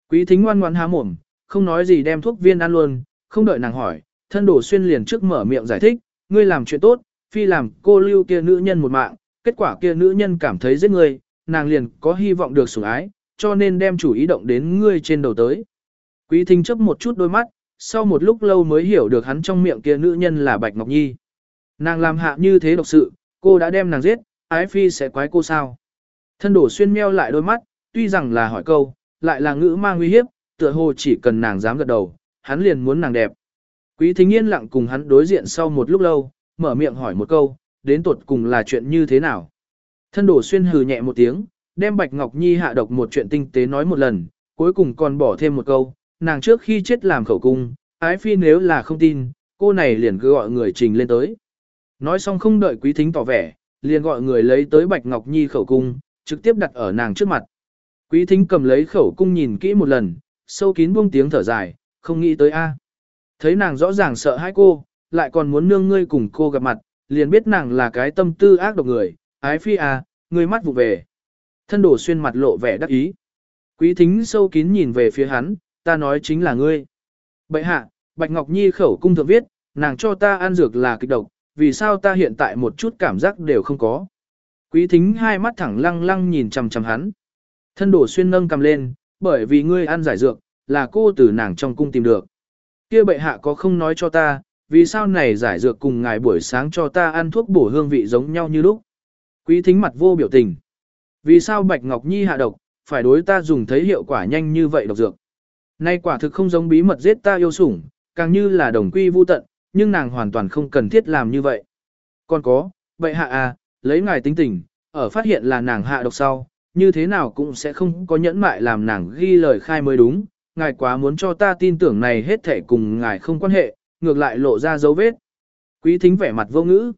Quý thính ngoan ngoãn há mồm, không nói gì đem thuốc viên ăn luôn, không đợi nàng hỏi, thân đổ xuyên liền trước mở miệng giải thích, ngươi làm chuyện tốt, phi làm cô lưu kia nữ nhân một mạng, kết quả kia nữ nhân cảm thấy giết ngươi, nàng liền có hy vọng được sủng ái, cho nên đem chủ ý động đến ngươi trên đầu tới. Quý thính chấp một chút đôi mắt, sau một lúc lâu mới hiểu được hắn trong miệng kia nữ nhân là Bạch Ngọc Nhi. Nàng làm hạ như thế độc sự, cô đã đem nàng giết, ái phi sẽ quái cô sao. Thân đổ xuyên meo lại đôi mắt, tuy rằng là hỏi câu, lại là ngữ mang nguy hiếp, tựa hồ chỉ cần nàng dám gật đầu, hắn liền muốn nàng đẹp. Quý thính yên lặng cùng hắn đối diện sau một lúc lâu, mở miệng hỏi một câu, đến tuột cùng là chuyện như thế nào. Thân đổ xuyên hừ nhẹ một tiếng, đem Bạch Ngọc Nhi hạ độc một chuyện tinh tế nói một lần, cuối cùng còn bỏ thêm một câu, nàng trước khi chết làm khẩu cung, ái phi nếu là không tin, cô này liền cứ gọi người trình lên tới. Nói xong không đợi quý thính tỏ vẻ, liền gọi người lấy tới Bạch Ngọc Nhi khẩu cung, trực tiếp đặt ở nàng trước mặt. Quý thính cầm lấy khẩu cung nhìn kỹ một lần, sâu kín buông tiếng thở dài, không nghĩ tới a. Thấy nàng rõ ràng sợ hãi cô, lại còn muốn nương ngươi cùng cô gặp mặt, liền biết nàng là cái tâm tư ác độc người, ái phi a, ngươi mắt vụ về. Thân đổ xuyên mặt lộ vẻ đắc ý. Quý thính sâu kín nhìn về phía hắn, ta nói chính là ngươi. Bậy hạ, Bạch Ngọc Nhi khẩu cung thượng viết, nàng cho ta ăn dược là kịch độc, vì sao ta hiện tại một chút cảm giác đều không có. Quý thính hai mắt thẳng lăng lăng nhìn chằm chằm hắn. Thân đổ xuyên nâng cầm lên, bởi vì ngươi ăn giải dược, là cô từ nàng trong cung tìm được. Kia bệ hạ có không nói cho ta, vì sao này giải dược cùng ngài buổi sáng cho ta ăn thuốc bổ hương vị giống nhau như lúc. Quý thính mặt vô biểu tình. Vì sao Bạch Ngọc Nhi hạ độc, phải đối ta dùng thấy hiệu quả nhanh như vậy độc dược. Nay quả thực không giống bí mật giết ta yêu sủng, càng như là đồng quy vu tận, nhưng nàng hoàn toàn không cần thiết làm như vậy. Còn có, bệ hạ à, lấy ngài tính tình, ở phát hiện là nàng hạ độc sau, như thế nào cũng sẽ không có nhẫn mại làm nàng ghi lời khai mới đúng, ngài quá muốn cho ta tin tưởng này hết thể cùng ngài không quan hệ, ngược lại lộ ra dấu vết. Quý thính vẻ mặt vô ngữ.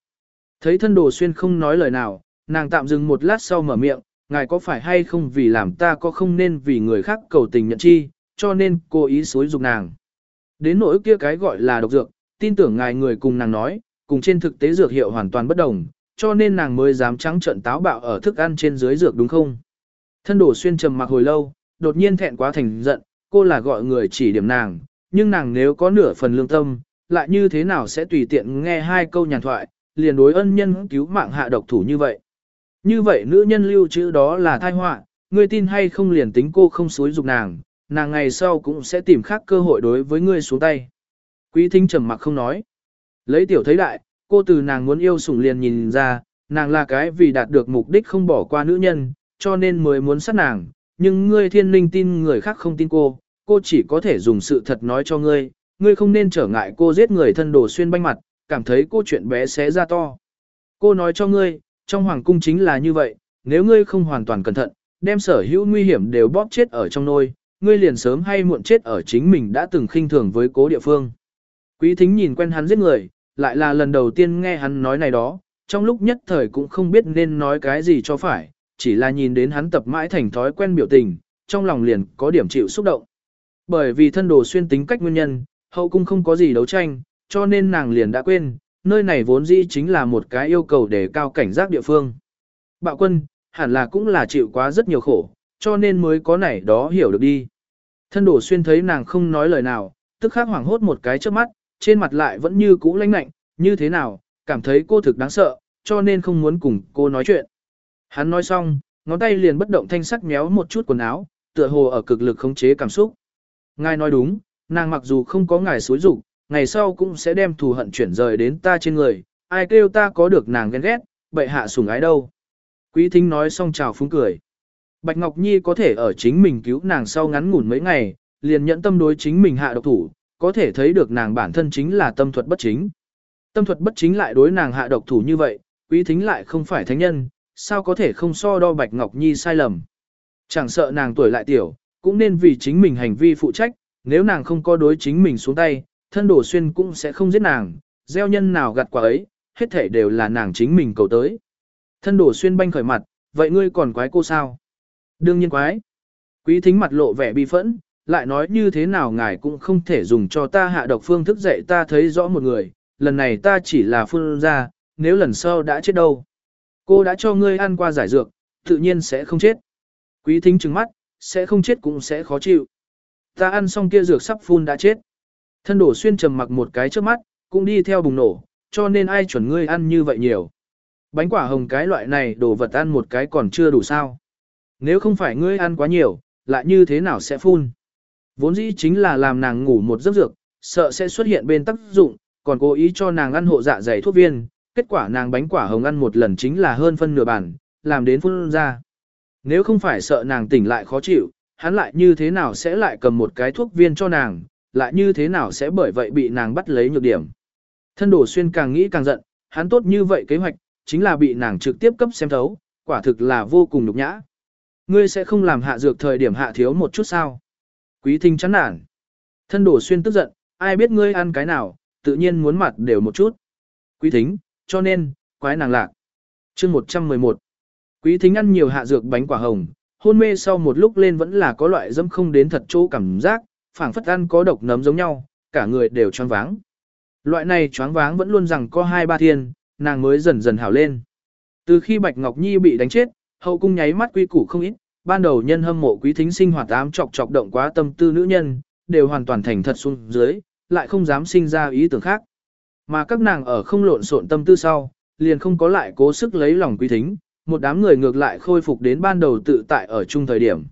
Thấy thân đồ xuyên không nói lời nào, nàng tạm dừng một lát sau mở miệng, ngài có phải hay không vì làm ta có không nên vì người khác cầu tình nhận chi, cho nên cô ý xối dục nàng. Đến nỗi kia cái gọi là độc dược, tin tưởng ngài người cùng nàng nói, cùng trên thực tế dược hiệu hoàn toàn bất đồng, cho nên nàng mới dám trắng trận táo bạo ở thức ăn trên dưới dược đúng không? Thân đổ xuyên trầm mặc hồi lâu, đột nhiên thẹn quá thành giận, cô là gọi người chỉ điểm nàng, nhưng nàng nếu có nửa phần lương tâm, lại như thế nào sẽ tùy tiện nghe hai câu nhàn thoại, liền đối ân nhân cứu mạng hạ độc thủ như vậy. Như vậy nữ nhân lưu chữ đó là thai họa, ngươi tin hay không liền tính cô không xúi dục nàng, nàng ngày sau cũng sẽ tìm khác cơ hội đối với ngươi xuống tay. Quý thính trầm mặc không nói. Lấy tiểu thấy đại, cô từ nàng muốn yêu sủng liền nhìn ra, nàng là cái vì đạt được mục đích không bỏ qua nữ nhân, cho nên mới muốn sát nàng, nhưng ngươi thiên linh tin người khác không tin cô, cô chỉ có thể dùng sự thật nói cho ngươi, ngươi không nên trở ngại cô giết người thân đồ xuyên banh mặt, cảm thấy cô chuyện bé xé ra to. Cô nói cho ngươi, trong hoàng cung chính là như vậy, nếu ngươi không hoàn toàn cẩn thận, đem sở hữu nguy hiểm đều bóp chết ở trong nôi, ngươi liền sớm hay muộn chết ở chính mình đã từng khinh thường với cố địa phương. Quý thính nhìn quen hắn giết người, lại là lần đầu tiên nghe hắn nói này đó, trong lúc nhất thời cũng không biết nên nói cái gì cho phải, chỉ là nhìn đến hắn tập mãi thành thói quen biểu tình, trong lòng liền có điểm chịu xúc động. Bởi vì thân đồ xuyên tính cách nguyên nhân, hậu cung không có gì đấu tranh, cho nên nàng liền đã quên, nơi này vốn dĩ chính là một cái yêu cầu để cao cảnh giác địa phương. Bạo quân, hẳn là cũng là chịu quá rất nhiều khổ, cho nên mới có này đó hiểu được đi. Thân đổ xuyên thấy nàng không nói lời nào, tức khắc hoảng hốt một cái trước mắt, trên mặt lại vẫn như cũ lãnh lạnh, như thế nào, cảm thấy cô thực đáng sợ, cho nên không muốn cùng cô nói chuyện. Hắn nói xong, ngón tay liền bất động thanh sắc méo một chút quần áo, tựa hồ ở cực lực khống chế cảm xúc. Ngài nói đúng, nàng mặc dù không có ngài xối rủ ngày sau cũng sẽ đem thù hận chuyển rời đến ta trên người, ai kêu ta có được nàng ghen ghét, bệ hạ sủng ái đâu. Quý thính nói xong chào phúng cười. Bạch Ngọc Nhi có thể ở chính mình cứu nàng sau ngắn ngủn mấy ngày, liền nhận tâm đối chính mình hạ độc thủ, có thể thấy được nàng bản thân chính là tâm thuật bất chính. Tâm thuật bất chính lại đối nàng hạ độc thủ như vậy, quý thính lại không phải thánh nhân, sao có thể không so đo Bạch Ngọc Nhi sai lầm. Chẳng sợ nàng tuổi lại tiểu, cũng nên vì chính mình hành vi phụ trách, nếu nàng không có đối chính mình xuống tay, thân đổ xuyên cũng sẽ không giết nàng, gieo nhân nào gặt quả ấy, hết thể đều là nàng chính mình cầu tới. Thân đổ xuyên banh khởi mặt, vậy ngươi còn quái cô sao? Đương nhiên quái. Quý thính mặt lộ vẻ bi phẫn, lại nói như thế nào ngài cũng không thể dùng cho ta hạ độc phương thức dạy ta thấy rõ một người, lần này ta chỉ là phương ra, nếu lần sau đã chết đâu. Cô đã cho ngươi ăn qua giải dược, tự nhiên sẽ không chết. Quý thính trừng mắt, sẽ không chết cũng sẽ khó chịu. Ta ăn xong kia dược sắp phun đã chết. Thân đổ xuyên trầm mặc một cái trước mắt, cũng đi theo bùng nổ, cho nên ai chuẩn ngươi ăn như vậy nhiều. Bánh quả hồng cái loại này đồ vật ăn một cái còn chưa đủ sao. Nếu không phải ngươi ăn quá nhiều, lại như thế nào sẽ phun? Vốn dĩ chính là làm nàng ngủ một giấc dược, sợ sẽ xuất hiện bên tác dụng, còn cố ý cho nàng ăn hộ dạ dày thuốc viên, kết quả nàng bánh quả hồng ăn một lần chính là hơn phân nửa bản, làm đến phun ra. Nếu không phải sợ nàng tỉnh lại khó chịu, hắn lại như thế nào sẽ lại cầm một cái thuốc viên cho nàng, lại như thế nào sẽ bởi vậy bị nàng bắt lấy nhược điểm. Thân đổ xuyên càng nghĩ càng giận, hắn tốt như vậy kế hoạch, chính là bị nàng trực tiếp cấp xem thấu, quả thực là vô cùng nhục nhã. Ngươi sẽ không làm hạ dược thời điểm hạ thiếu một chút sao? Quý thính chán nản. Thân đổ xuyên tức giận, ai biết ngươi ăn cái nào, tự nhiên muốn mặt đều một chút. Quý thính, cho nên, quái nàng lạc. chương 111. Quý thính ăn nhiều hạ dược bánh quả hồng, hôn mê sau một lúc lên vẫn là có loại dâm không đến thật chỗ cảm giác, phảng phất ăn có độc nấm giống nhau, cả người đều choáng váng. Loại này choáng váng vẫn luôn rằng có hai ba thiên, nàng mới dần dần hảo lên. Từ khi Bạch Ngọc Nhi bị đánh chết, hậu cung nháy mắt quy củ không ít, ban đầu nhân hâm mộ quý thính sinh hoạt ám chọc chọc động quá tâm tư nữ nhân, đều hoàn toàn thành thật xuống dưới, lại không dám sinh ra ý tưởng khác. Mà các nàng ở không lộn xộn tâm tư sau, liền không có lại cố sức lấy lòng quý thính, một đám người ngược lại khôi phục đến ban đầu tự tại ở chung thời điểm.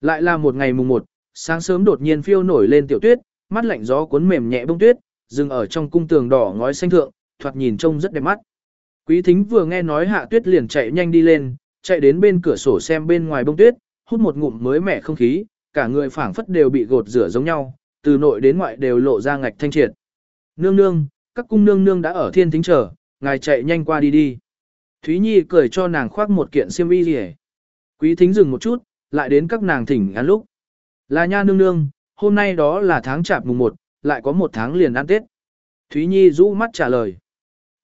Lại là một ngày mùng một, sáng sớm đột nhiên phiêu nổi lên tiểu tuyết, mắt lạnh gió cuốn mềm nhẹ bông tuyết, dừng ở trong cung tường đỏ ngói xanh thượng, thoạt nhìn trông rất đẹp mắt. Quý thính vừa nghe nói hạ tuyết liền chạy nhanh đi lên, chạy đến bên cửa sổ xem bên ngoài bông tuyết, hút một ngụm mới mẻ không khí, cả người phảng phất đều bị gột rửa giống nhau, từ nội đến ngoại đều lộ ra ngạch thanh triệt. Nương nương, các cung nương nương đã ở thiên thính chờ, ngài chạy nhanh qua đi đi. Thúy Nhi cười cho nàng khoác một kiện xiêm y rỉ. Quý thính dừng một chút, lại đến các nàng thỉnh ăn lúc. Là nha nương nương, hôm nay đó là tháng chạp mùng 1, lại có một tháng liền ăn Tết. Thúy Nhi rũ mắt trả lời.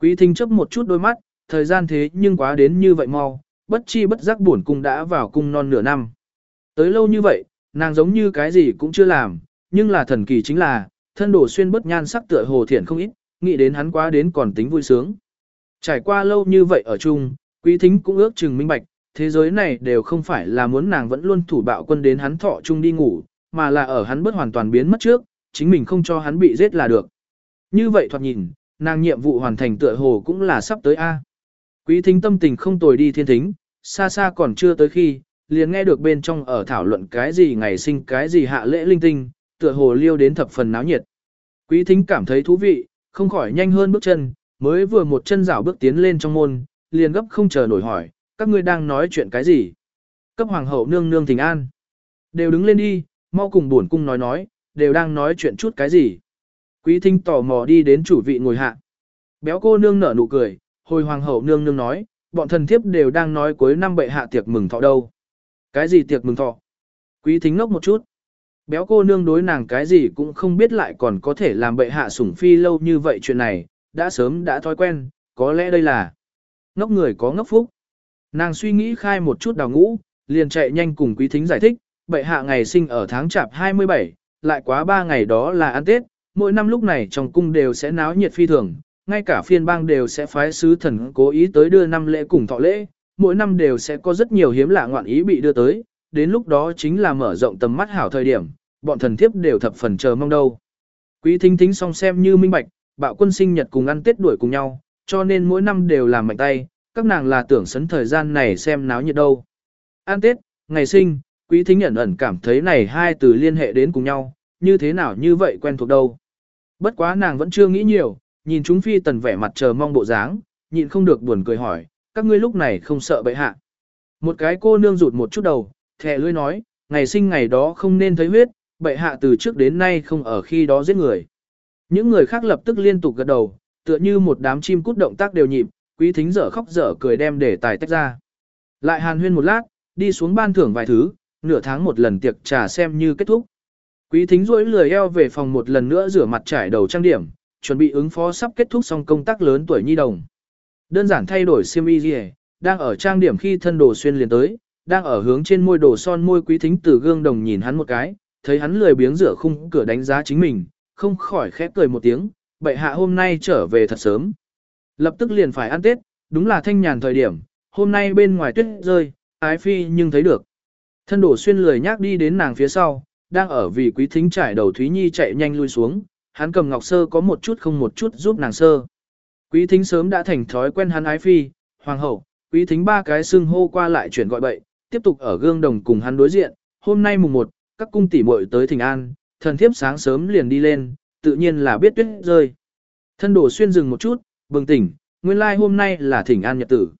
Quý thính chấp một chút đôi mắt, thời gian thế nhưng quá đến như vậy mau, bất chi bất giác buồn cung đã vào cung non nửa năm. Tới lâu như vậy, nàng giống như cái gì cũng chưa làm, nhưng là thần kỳ chính là, thân đổ xuyên bất nhan sắc tựa hồ thiện không ít, nghĩ đến hắn quá đến còn tính vui sướng. Trải qua lâu như vậy ở chung, quý thính cũng ước chừng minh bạch, thế giới này đều không phải là muốn nàng vẫn luôn thủ bạo quân đến hắn thọ chung đi ngủ, mà là ở hắn bất hoàn toàn biến mất trước, chính mình không cho hắn bị giết là được. Như vậy thoạt nhìn, nàng nhiệm vụ hoàn thành tựa hồ cũng là sắp tới A. Quý thính tâm tình không tồi đi thiên thính, xa xa còn chưa tới khi, liền nghe được bên trong ở thảo luận cái gì ngày sinh cái gì hạ lễ linh tinh, tựa hồ liêu đến thập phần náo nhiệt. Quý thính cảm thấy thú vị, không khỏi nhanh hơn bước chân, mới vừa một chân rảo bước tiến lên trong môn, liền gấp không chờ nổi hỏi, các ngươi đang nói chuyện cái gì? Cấp hoàng hậu nương nương thỉnh an. Đều đứng lên đi, mau cùng buồn cung nói nói, đều đang nói chuyện chút cái gì? Quý thính tò mò đi đến chủ vị ngồi hạ. Béo cô nương nở nụ cười, hồi hoàng hậu nương nương nói, bọn thần thiếp đều đang nói cuối năm bệ hạ tiệc mừng thọ đâu. Cái gì tiệc mừng thọ? Quý thính ngốc một chút. Béo cô nương đối nàng cái gì cũng không biết lại còn có thể làm bệ hạ sủng phi lâu như vậy chuyện này, đã sớm đã thói quen, có lẽ đây là ngốc người có ngốc phúc. Nàng suy nghĩ khai một chút đào ngũ, liền chạy nhanh cùng quý thính giải thích, bệ hạ ngày sinh ở tháng chạp 27, lại quá 3 ngày đó là ăn Tết, mỗi năm lúc này trong cung đều sẽ náo nhiệt phi thường, ngay cả phiên bang đều sẽ phái sứ thần cố ý tới đưa năm lễ cùng thọ lễ, mỗi năm đều sẽ có rất nhiều hiếm lạ ngoạn ý bị đưa tới, đến lúc đó chính là mở rộng tầm mắt hảo thời điểm, bọn thần thiếp đều thập phần chờ mong đâu. Quý thính thính song xem như minh bạch, bạo quân sinh nhật cùng ăn Tết đuổi cùng nhau, cho nên mỗi năm đều làm mạnh tay, các nàng là tưởng sấn thời gian này xem náo nhiệt đâu. Ăn Tết, ngày sinh, quý thính ẩn ẩn cảm thấy này hai từ liên hệ đến cùng nhau, như thế nào như vậy quen thuộc đâu. Bất quá nàng vẫn chưa nghĩ nhiều, nhìn chúng phi tần vẻ mặt chờ mong bộ dáng, nhịn không được buồn cười hỏi, các ngươi lúc này không sợ bệ hạ. Một cái cô nương rụt một chút đầu, thẻ lưỡi nói, ngày sinh ngày đó không nên thấy huyết, bệ hạ từ trước đến nay không ở khi đó giết người. Những người khác lập tức liên tục gật đầu, tựa như một đám chim cút động tác đều nhịp, quý thính dở khóc dở cười đem để tài tách ra. Lại hàn huyên một lát, đi xuống ban thưởng vài thứ, nửa tháng một lần tiệc trà xem như kết thúc. Quý thính rỗi lười eo về phòng một lần nữa rửa mặt trải đầu trang điểm, chuẩn bị ứng phó sắp kết thúc xong công tác lớn tuổi nhi đồng. Đơn giản thay đổi xiêm y gì, đang ở trang điểm khi thân đồ xuyên liền tới, đang ở hướng trên môi đồ son môi quý thính từ gương đồng nhìn hắn một cái, thấy hắn lười biếng rửa khung cửa đánh giá chính mình, không khỏi khép cười một tiếng, bệ hạ hôm nay trở về thật sớm. Lập tức liền phải ăn Tết, đúng là thanh nhàn thời điểm, hôm nay bên ngoài tuyết rơi, ái phi nhưng thấy được. Thân đổ xuyên lười nhác đi đến nàng phía sau, đang ở vì quý thính trải đầu Thúy Nhi chạy nhanh lui xuống, hắn cầm ngọc sơ có một chút không một chút giúp nàng sơ. Quý thính sớm đã thành thói quen hắn ái phi, hoàng hậu, quý thính ba cái xưng hô qua lại chuyển gọi bậy, tiếp tục ở gương đồng cùng hắn đối diện, hôm nay mùng 1, các cung tỷ muội tới thỉnh an, thần thiếp sáng sớm liền đi lên, tự nhiên là biết tuyết rơi. Thân đổ xuyên dừng một chút, bừng tỉnh, nguyên lai like hôm nay là thỉnh an nhật tử.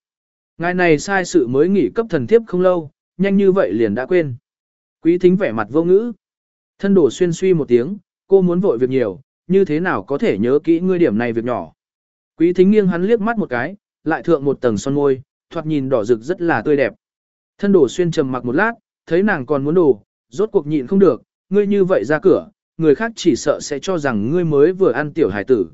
Ngày này sai sự mới nghỉ cấp thần thiếp không lâu, nhanh như vậy liền đã quên. Quý thính vẻ mặt vô ngữ. Thân đổ xuyên suy một tiếng, cô muốn vội việc nhiều, như thế nào có thể nhớ kỹ ngươi điểm này việc nhỏ. Quý thính nghiêng hắn liếc mắt một cái, lại thượng một tầng son môi, thoạt nhìn đỏ rực rất là tươi đẹp. Thân đổ xuyên trầm mặc một lát, thấy nàng còn muốn đổ, rốt cuộc nhịn không được, ngươi như vậy ra cửa, người khác chỉ sợ sẽ cho rằng ngươi mới vừa ăn tiểu hải tử.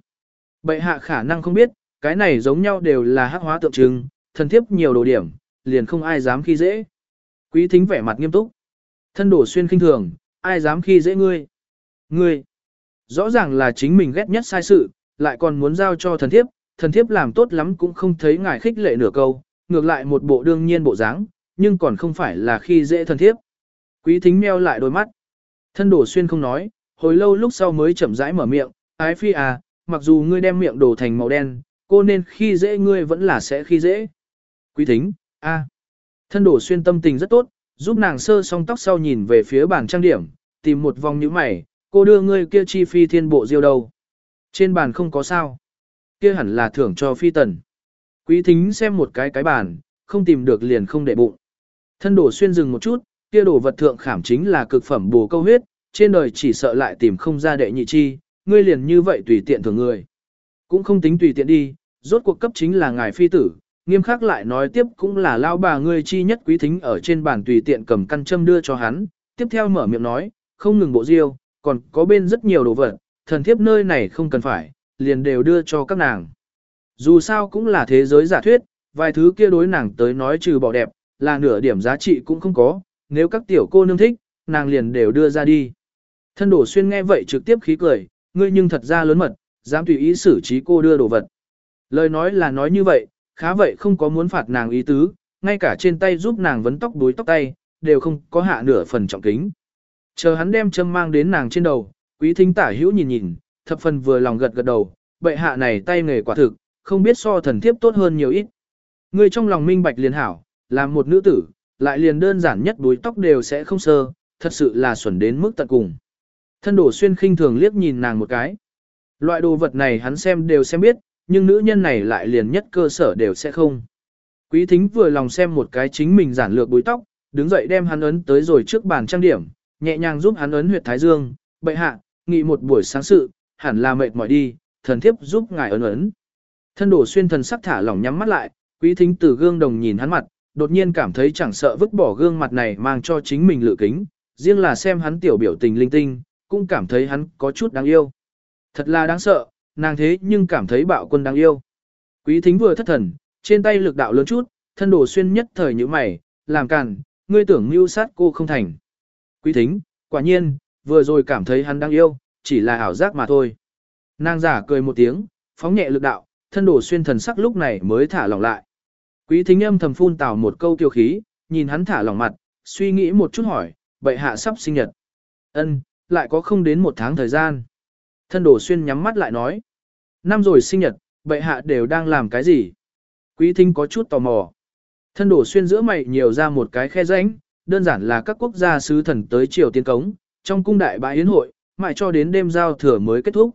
Bệ hạ khả năng không biết, cái này giống nhau đều là hắc hóa tượng trưng, thân thiếp nhiều đồ điểm, liền không ai dám khi dễ. Quý thính vẻ mặt nghiêm túc. Thân đổ xuyên khinh thường, ai dám khi dễ ngươi. Ngươi, rõ ràng là chính mình ghét nhất sai sự, lại còn muốn giao cho thần thiếp, thần thiếp làm tốt lắm cũng không thấy ngài khích lệ nửa câu, ngược lại một bộ đương nhiên bộ dáng, nhưng còn không phải là khi dễ thần thiếp. Quý thính meo lại đôi mắt. Thân đổ xuyên không nói, hồi lâu lúc sau mới chậm rãi mở miệng, ái phi à, mặc dù ngươi đem miệng đổ thành màu đen, cô nên khi dễ ngươi vẫn là sẽ khi dễ. Quý thính, a, Thân đổ xuyên tâm tình rất tốt, giúp nàng sơ song tóc sau nhìn về phía bàn trang điểm, tìm một vòng nhíu mày, cô đưa ngươi kia chi phi thiên bộ diêu đâu. Trên bàn không có sao. Kia hẳn là thưởng cho phi tần. Quý thính xem một cái cái bàn, không tìm được liền không để bụng. Thân đổ xuyên dừng một chút, kia đổ vật thượng khảm chính là cực phẩm bồ câu huyết, trên đời chỉ sợ lại tìm không ra đệ nhị chi, ngươi liền như vậy tùy tiện thường người. Cũng không tính tùy tiện đi, rốt cuộc cấp chính là ngài phi tử, nghiêm khắc lại nói tiếp cũng là lao bà ngươi chi nhất quý thính ở trên bàn tùy tiện cầm căn châm đưa cho hắn, tiếp theo mở miệng nói, không ngừng bộ diêu, còn có bên rất nhiều đồ vật, thần thiếp nơi này không cần phải, liền đều đưa cho các nàng. Dù sao cũng là thế giới giả thuyết, vài thứ kia đối nàng tới nói trừ bỏ đẹp, là nửa điểm giá trị cũng không có, nếu các tiểu cô nương thích, nàng liền đều đưa ra đi. Thân đổ xuyên nghe vậy trực tiếp khí cười, ngươi nhưng thật ra lớn mật, dám tùy ý xử trí cô đưa đồ vật. Lời nói là nói như vậy, khá vậy không có muốn phạt nàng ý tứ, ngay cả trên tay giúp nàng vấn tóc đuối tóc tay, đều không có hạ nửa phần trọng kính. Chờ hắn đem châm mang đến nàng trên đầu, quý thính tả hữu nhìn nhìn, thập phần vừa lòng gật gật đầu, bệ hạ này tay nghề quả thực, không biết so thần thiếp tốt hơn nhiều ít. người trong lòng minh bạch liền hảo, làm một nữ tử, lại liền đơn giản nhất đuối tóc đều sẽ không sơ, thật sự là xuẩn đến mức tận cùng. Thân đổ xuyên khinh thường liếc nhìn nàng một cái. Loại đồ vật này hắn xem đều xem biết, nhưng nữ nhân này lại liền nhất cơ sở đều sẽ không. Quý thính vừa lòng xem một cái chính mình giản lược búi tóc, đứng dậy đem hắn ấn tới rồi trước bàn trang điểm, nhẹ nhàng giúp hắn ấn huyệt thái dương, bệ hạ, nghị một buổi sáng sự, hẳn là mệt mỏi đi, thần thiếp giúp ngài ấn ấn. Thân đổ xuyên thần sắc thả lỏng nhắm mắt lại, quý thính từ gương đồng nhìn hắn mặt, đột nhiên cảm thấy chẳng sợ vứt bỏ gương mặt này mang cho chính mình lựa kính, riêng là xem hắn tiểu biểu tình linh tinh, cũng cảm thấy hắn có chút đáng yêu. Thật là đáng sợ, nàng thế nhưng cảm thấy bạo quân đáng yêu. Quý thính vừa thất thần, trên tay lực đạo lớn chút, thân đồ xuyên nhất thời như mày, làm càn, ngươi tưởng mưu sát cô không thành. Quý thính, quả nhiên, vừa rồi cảm thấy hắn đang yêu, chỉ là ảo giác mà thôi. Nàng giả cười một tiếng, phóng nhẹ lực đạo, thân đổ xuyên thần sắc lúc này mới thả lỏng lại. Quý thính âm thầm phun tào một câu kiêu khí, nhìn hắn thả lỏng mặt, suy nghĩ một chút hỏi, bệ hạ sắp sinh nhật. ân lại có không đến một tháng thời gian. Thân đổ xuyên nhắm mắt lại nói. Năm rồi sinh nhật, bệ hạ đều đang làm cái gì? Quý thính có chút tò mò. Thân đổ xuyên giữa mày nhiều ra một cái khe rãnh, đơn giản là các quốc gia sứ thần tới triều tiên cống, trong cung đại bãi yến hội, mãi cho đến đêm giao thừa mới kết thúc.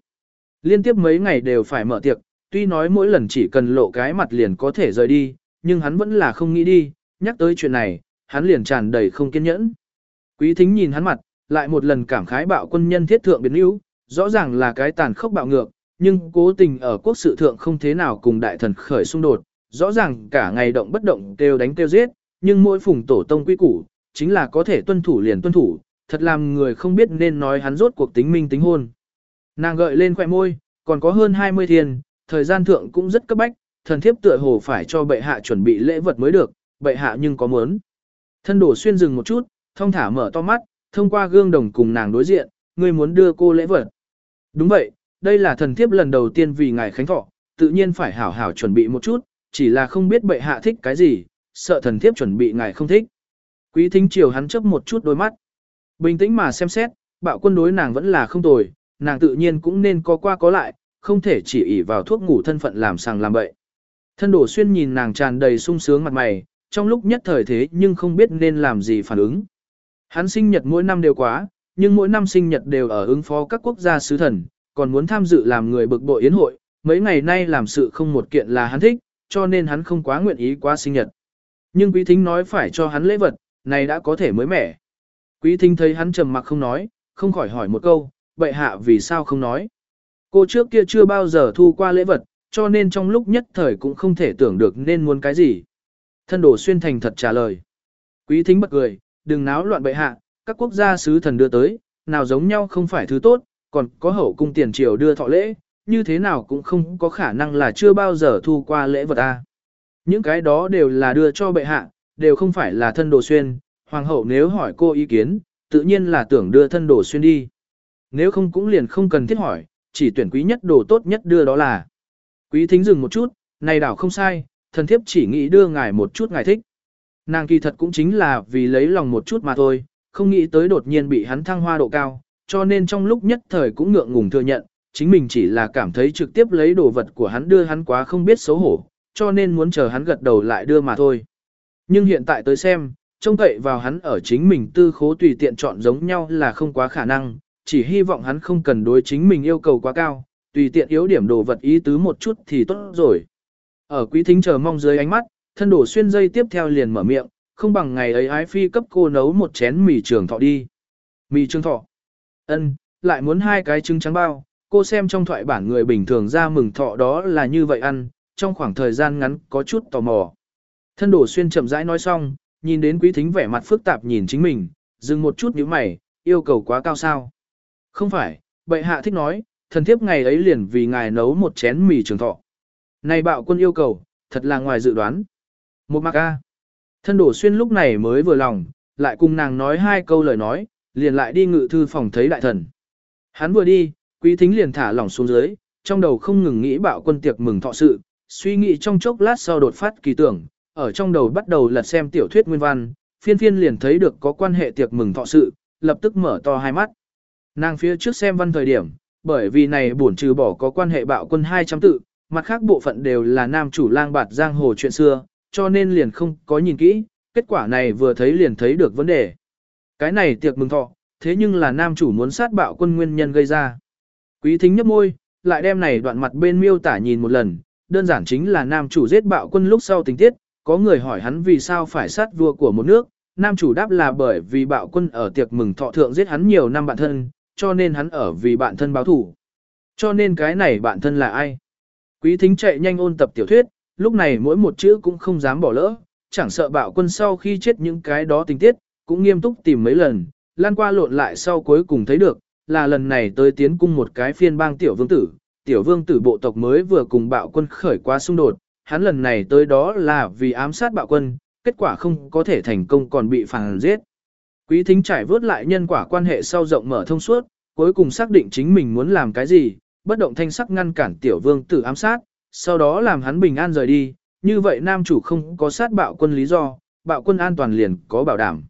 Liên tiếp mấy ngày đều phải mở tiệc, tuy nói mỗi lần chỉ cần lộ cái mặt liền có thể rời đi, nhưng hắn vẫn là không nghĩ đi, nhắc tới chuyện này, hắn liền tràn đầy không kiên nhẫn. Quý thính nhìn hắn mặt, lại một lần cảm khái bạo quân nhân thiết thượng biến yếu, rõ ràng là cái tàn khốc bạo ngược, nhưng cố tình ở quốc sự thượng không thế nào cùng đại thần khởi xung đột, rõ ràng cả ngày động bất động kêu đánh kêu giết, nhưng mỗi phùng tổ tông quy củ, chính là có thể tuân thủ liền tuân thủ, thật làm người không biết nên nói hắn rốt cuộc tính minh tính hôn. Nàng gợi lên khỏe môi, còn có hơn 20 thiên, thời gian thượng cũng rất cấp bách, thần thiếp tựa hồ phải cho bệ hạ chuẩn bị lễ vật mới được, bệ hạ nhưng có muốn. Thân đổ xuyên dừng một chút, thông thả mở to mắt, thông qua gương đồng cùng nàng đối diện, ngươi muốn đưa cô lễ vật. Đúng vậy, đây là thần thiếp lần đầu tiên vì ngài khánh thọ, tự nhiên phải hảo hảo chuẩn bị một chút, chỉ là không biết bệ hạ thích cái gì, sợ thần thiếp chuẩn bị ngài không thích. Quý thính chiều hắn chấp một chút đôi mắt. Bình tĩnh mà xem xét, bạo quân đối nàng vẫn là không tồi, nàng tự nhiên cũng nên có qua có lại, không thể chỉ ỷ vào thuốc ngủ thân phận làm sàng làm bậy. Thân đổ xuyên nhìn nàng tràn đầy sung sướng mặt mày, trong lúc nhất thời thế nhưng không biết nên làm gì phản ứng. Hắn sinh nhật mỗi năm đều quá, nhưng mỗi năm sinh nhật đều ở ứng phó các quốc gia sứ thần, còn muốn tham dự làm người bực bội yến hội, mấy ngày nay làm sự không một kiện là hắn thích, cho nên hắn không quá nguyện ý qua sinh nhật. Nhưng quý thính nói phải cho hắn lễ vật, này đã có thể mới mẻ. Quý thính thấy hắn trầm mặc không nói, không khỏi hỏi một câu, bệ hạ vì sao không nói. Cô trước kia chưa bao giờ thu qua lễ vật, cho nên trong lúc nhất thời cũng không thể tưởng được nên muốn cái gì. Thân đổ xuyên thành thật trả lời. Quý thính bật cười, đừng náo loạn bệ hạ, các quốc gia sứ thần đưa tới, nào giống nhau không phải thứ tốt, còn có hậu cung tiền triều đưa thọ lễ, như thế nào cũng không có khả năng là chưa bao giờ thu qua lễ vật a. Những cái đó đều là đưa cho bệ hạ, đều không phải là thân đồ xuyên, hoàng hậu nếu hỏi cô ý kiến, tự nhiên là tưởng đưa thân đồ xuyên đi. Nếu không cũng liền không cần thiết hỏi, chỉ tuyển quý nhất đồ tốt nhất đưa đó là. Quý thính dừng một chút, này đảo không sai, thần thiếp chỉ nghĩ đưa ngài một chút ngài thích. Nàng kỳ thật cũng chính là vì lấy lòng một chút mà thôi, không nghĩ tới đột nhiên bị hắn thăng hoa độ cao, cho nên trong lúc nhất thời cũng ngượng ngùng thừa nhận, chính mình chỉ là cảm thấy trực tiếp lấy đồ vật của hắn đưa hắn quá không biết xấu hổ, cho nên muốn chờ hắn gật đầu lại đưa mà thôi. Nhưng hiện tại tới xem, trông cậy vào hắn ở chính mình tư khố tùy tiện chọn giống nhau là không quá khả năng, chỉ hy vọng hắn không cần đối chính mình yêu cầu quá cao, tùy tiện yếu điểm đồ vật ý tứ một chút thì tốt rồi. Ở quý thính chờ mong dưới ánh mắt, thân đổ xuyên dây tiếp theo liền mở miệng, không bằng ngày ấy ái phi cấp cô nấu một chén mì trường thọ đi. Mì trường thọ. ân lại muốn hai cái trứng trắng bao, cô xem trong thoại bản người bình thường ra mừng thọ đó là như vậy ăn, trong khoảng thời gian ngắn có chút tò mò. Thân đổ xuyên chậm rãi nói xong, nhìn đến quý thính vẻ mặt phức tạp nhìn chính mình, dừng một chút nhíu mày, yêu cầu quá cao sao. Không phải, bệ hạ thích nói, thần thiếp ngày ấy liền vì ngài nấu một chén mì trường thọ. Này bạo quân yêu cầu, thật là ngoài dự đoán. Một mạc a. Thân đổ xuyên lúc này mới vừa lòng, lại cùng nàng nói hai câu lời nói, liền lại đi ngự thư phòng thấy đại thần. Hắn vừa đi, quý thính liền thả lỏng xuống dưới, trong đầu không ngừng nghĩ bạo quân tiệc mừng thọ sự, suy nghĩ trong chốc lát sau đột phát kỳ tưởng, ở trong đầu bắt đầu lật xem tiểu thuyết nguyên văn, phiên phiên liền thấy được có quan hệ tiệc mừng thọ sự, lập tức mở to hai mắt. Nàng phía trước xem văn thời điểm, bởi vì này bổn trừ bỏ có quan hệ bạo quân 200 tự, mặt khác bộ phận đều là nam chủ lang bạt giang hồ chuyện xưa, cho nên liền không có nhìn kỹ, kết quả này vừa thấy liền thấy được vấn đề. Cái này tiệc mừng thọ, thế nhưng là nam chủ muốn sát bạo quân nguyên nhân gây ra. Quý thính nhấp môi, lại đem này đoạn mặt bên miêu tả nhìn một lần, đơn giản chính là nam chủ giết bạo quân lúc sau tình tiết, có người hỏi hắn vì sao phải sát vua của một nước, nam chủ đáp là bởi vì bạo quân ở tiệc mừng thọ thượng giết hắn nhiều năm bạn thân, cho nên hắn ở vì bạn thân báo thủ. Cho nên cái này bạn thân là ai? Quý thính chạy nhanh ôn tập tiểu thuyết, lúc này mỗi một chữ cũng không dám bỏ lỡ, chẳng sợ bạo quân sau khi chết những cái đó tình tiết, cũng nghiêm túc tìm mấy lần, lan qua lộn lại sau cuối cùng thấy được, là lần này tới tiến cung một cái phiên bang tiểu vương tử, tiểu vương tử bộ tộc mới vừa cùng bạo quân khởi qua xung đột, hắn lần này tới đó là vì ám sát bạo quân, kết quả không có thể thành công còn bị phản giết. Quý thính trải vớt lại nhân quả quan hệ sau rộng mở thông suốt, cuối cùng xác định chính mình muốn làm cái gì, bất động thanh sắc ngăn cản tiểu vương tử ám sát, sau đó làm hắn bình an rời đi, như vậy nam chủ không có sát bạo quân lý do, bạo quân an toàn liền có bảo đảm.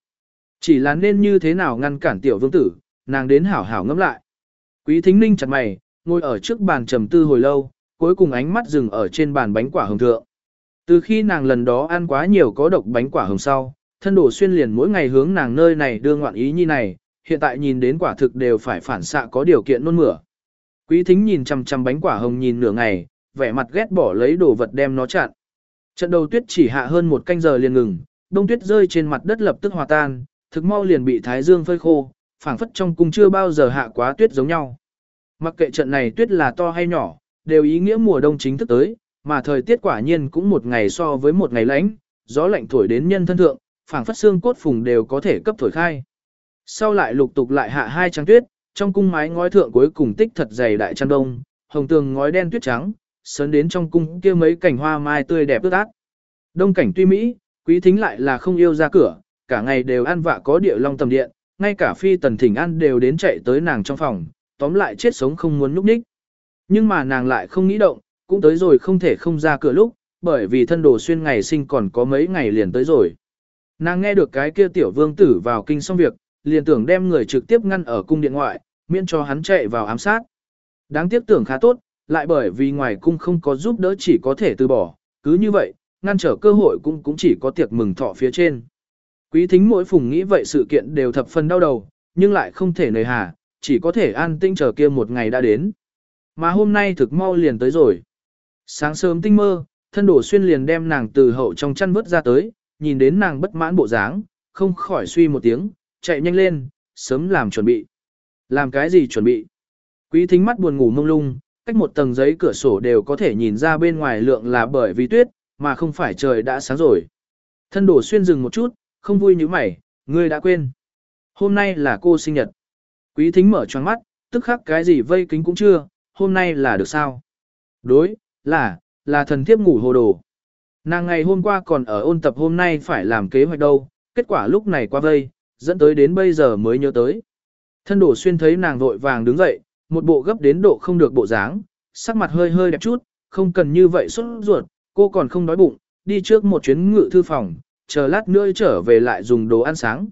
Chỉ là nên như thế nào ngăn cản tiểu vương tử, nàng đến hảo hảo ngẫm lại. Quý thính ninh chặt mày, ngồi ở trước bàn trầm tư hồi lâu, cuối cùng ánh mắt dừng ở trên bàn bánh quả hồng thượng. Từ khi nàng lần đó ăn quá nhiều có độc bánh quả hồng sau, thân đổ xuyên liền mỗi ngày hướng nàng nơi này đưa ngoạn ý như này, hiện tại nhìn đến quả thực đều phải phản xạ có điều kiện nôn mửa. Quý thính nhìn chằm chằm bánh quả hồng nhìn nửa ngày, vẻ mặt ghét bỏ lấy đồ vật đem nó chặn. Trận đầu tuyết chỉ hạ hơn một canh giờ liền ngừng, đông tuyết rơi trên mặt đất lập tức hòa tan, thực mau liền bị thái dương phơi khô, phảng phất trong cung chưa bao giờ hạ quá tuyết giống nhau. Mặc kệ trận này tuyết là to hay nhỏ, đều ý nghĩa mùa đông chính thức tới, mà thời tiết quả nhiên cũng một ngày so với một ngày lạnh, gió lạnh thổi đến nhân thân thượng, phảng phất xương cốt phùng đều có thể cấp thổi khai. Sau lại lục tục lại hạ hai trắng tuyết, trong cung mái ngói thượng cuối cùng tích thật dày đại chăn đông, hồng tường ngói đen tuyết trắng, sớn đến trong cung kia mấy cảnh hoa mai tươi đẹp ướt át. Đông cảnh tuy mỹ, quý thính lại là không yêu ra cửa, cả ngày đều ăn vạ có địa long tầm điện, ngay cả phi tần thỉnh ăn đều đến chạy tới nàng trong phòng, tóm lại chết sống không muốn núp ních. Nhưng mà nàng lại không nghĩ động, cũng tới rồi không thể không ra cửa lúc, bởi vì thân đồ xuyên ngày sinh còn có mấy ngày liền tới rồi. Nàng nghe được cái kia tiểu vương tử vào kinh xong việc, liền tưởng đem người trực tiếp ngăn ở cung điện ngoại, miễn cho hắn chạy vào ám sát. Đáng tiếc tưởng khá tốt, lại bởi vì ngoài cung không có giúp đỡ chỉ có thể từ bỏ, cứ như vậy, ngăn trở cơ hội cũng cũng chỉ có tiệc mừng thọ phía trên. Quý thính mỗi phùng nghĩ vậy sự kiện đều thập phần đau đầu, nhưng lại không thể nời hà, chỉ có thể an tinh chờ kia một ngày đã đến. Mà hôm nay thực mau liền tới rồi. Sáng sớm tinh mơ, thân đổ xuyên liền đem nàng từ hậu trong chăn vớt ra tới, nhìn đến nàng bất mãn bộ dáng, không khỏi suy một tiếng, chạy nhanh lên, sớm làm chuẩn bị. Làm cái gì chuẩn bị? Quý thính mắt buồn ngủ mông lung, cách một tầng giấy cửa sổ đều có thể nhìn ra bên ngoài lượng là bởi vì tuyết, mà không phải trời đã sáng rồi. Thân đổ xuyên dừng một chút, không vui như mày, ngươi đã quên. Hôm nay là cô sinh nhật. Quý thính mở choáng mắt, tức khắc cái gì vây kính cũng chưa, hôm nay là được sao? Đối, là, là thần thiếp ngủ hồ đồ. Nàng ngày hôm qua còn ở ôn tập hôm nay phải làm kế hoạch đâu, kết quả lúc này qua vây, dẫn tới đến bây giờ mới nhớ tới. Thân đổ xuyên thấy nàng vội vàng đứng dậy, một bộ gấp đến độ không được bộ dáng, sắc mặt hơi hơi đẹp chút, không cần như vậy xuất ruột, cô còn không đói bụng, đi trước một chuyến ngự thư phòng, chờ lát nữa trở về lại dùng đồ ăn sáng.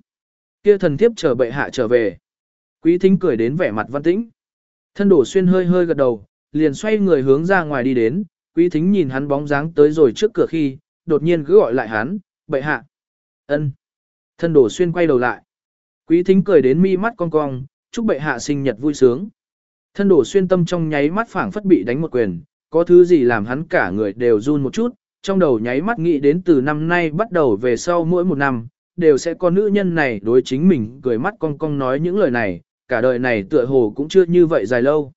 Kia thần thiếp chờ bệ hạ trở về. Quý thính cười đến vẻ mặt văn tĩnh. Thân đổ xuyên hơi hơi gật đầu, liền xoay người hướng ra ngoài đi đến, quý thính nhìn hắn bóng dáng tới rồi trước cửa khi, đột nhiên cứ gọi lại hắn, bệ hạ. ân. Thân đổ xuyên quay đầu lại. Quý thính cười đến mi mắt cong cong, chúc bệ hạ sinh nhật vui sướng. Thân đổ xuyên tâm trong nháy mắt phảng phất bị đánh một quyền, có thứ gì làm hắn cả người đều run một chút, trong đầu nháy mắt nghĩ đến từ năm nay bắt đầu về sau mỗi một năm, đều sẽ có nữ nhân này đối chính mình cười mắt cong cong nói những lời này, cả đời này tựa hồ cũng chưa như vậy dài lâu.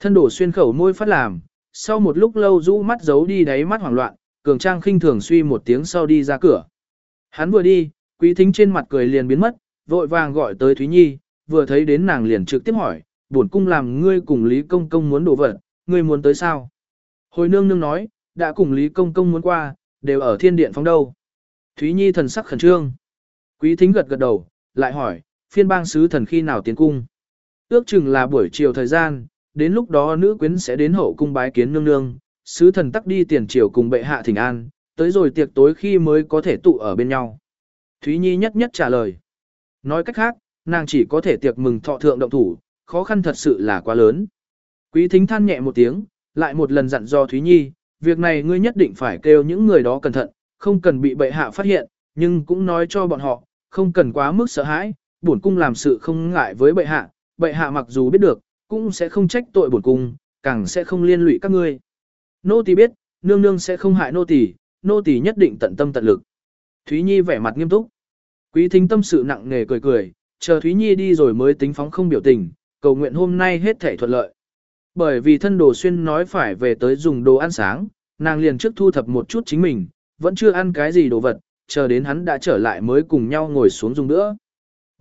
Thân đổ xuyên khẩu môi phát làm, sau một lúc lâu rũ mắt giấu đi đáy mắt hoảng loạn, cường trang khinh thường suy một tiếng sau đi ra cửa. Hắn vừa đi, quý thính trên mặt cười liền biến mất, vội vàng gọi tới Thúy Nhi, vừa thấy đến nàng liền trực tiếp hỏi, buồn cung làm ngươi cùng Lý Công Công muốn đổ vật, ngươi muốn tới sao? Hồi nương nương nói, đã cùng Lý Công Công muốn qua, đều ở thiên điện phóng đâu. Thúy Nhi thần sắc khẩn trương. Quý thính gật gật đầu, lại hỏi, phiên bang sứ thần khi nào tiến cung? Ước chừng là buổi chiều thời gian, đến lúc đó nữ quyến sẽ đến hậu cung bái kiến nương nương, sứ thần tắc đi tiền triều cùng bệ hạ thỉnh an, tới rồi tiệc tối khi mới có thể tụ ở bên nhau. Thúy Nhi nhất nhất trả lời. Nói cách khác, nàng chỉ có thể tiệc mừng thọ thượng động thủ, khó khăn thật sự là quá lớn. Quý thính than nhẹ một tiếng, lại một lần dặn do Thúy Nhi, việc này ngươi nhất định phải kêu những người đó cẩn thận, không cần bị bệ hạ phát hiện, nhưng cũng nói cho bọn họ, không cần quá mức sợ hãi, bổn cung làm sự không ngại với bệ hạ, bệ hạ mặc dù biết được, cũng sẽ không trách tội bổn cung, càng sẽ không liên lụy các ngươi. Nô tỳ biết, nương nương sẽ không hại nô tỳ, nô tỳ nhất định tận tâm tận lực. Thúy Nhi vẻ mặt nghiêm túc. Quý thính tâm sự nặng nề cười cười, chờ Thúy Nhi đi rồi mới tính phóng không biểu tình, cầu nguyện hôm nay hết thể thuận lợi. Bởi vì thân đồ xuyên nói phải về tới dùng đồ ăn sáng, nàng liền trước thu thập một chút chính mình, vẫn chưa ăn cái gì đồ vật, chờ đến hắn đã trở lại mới cùng nhau ngồi xuống dùng nữa.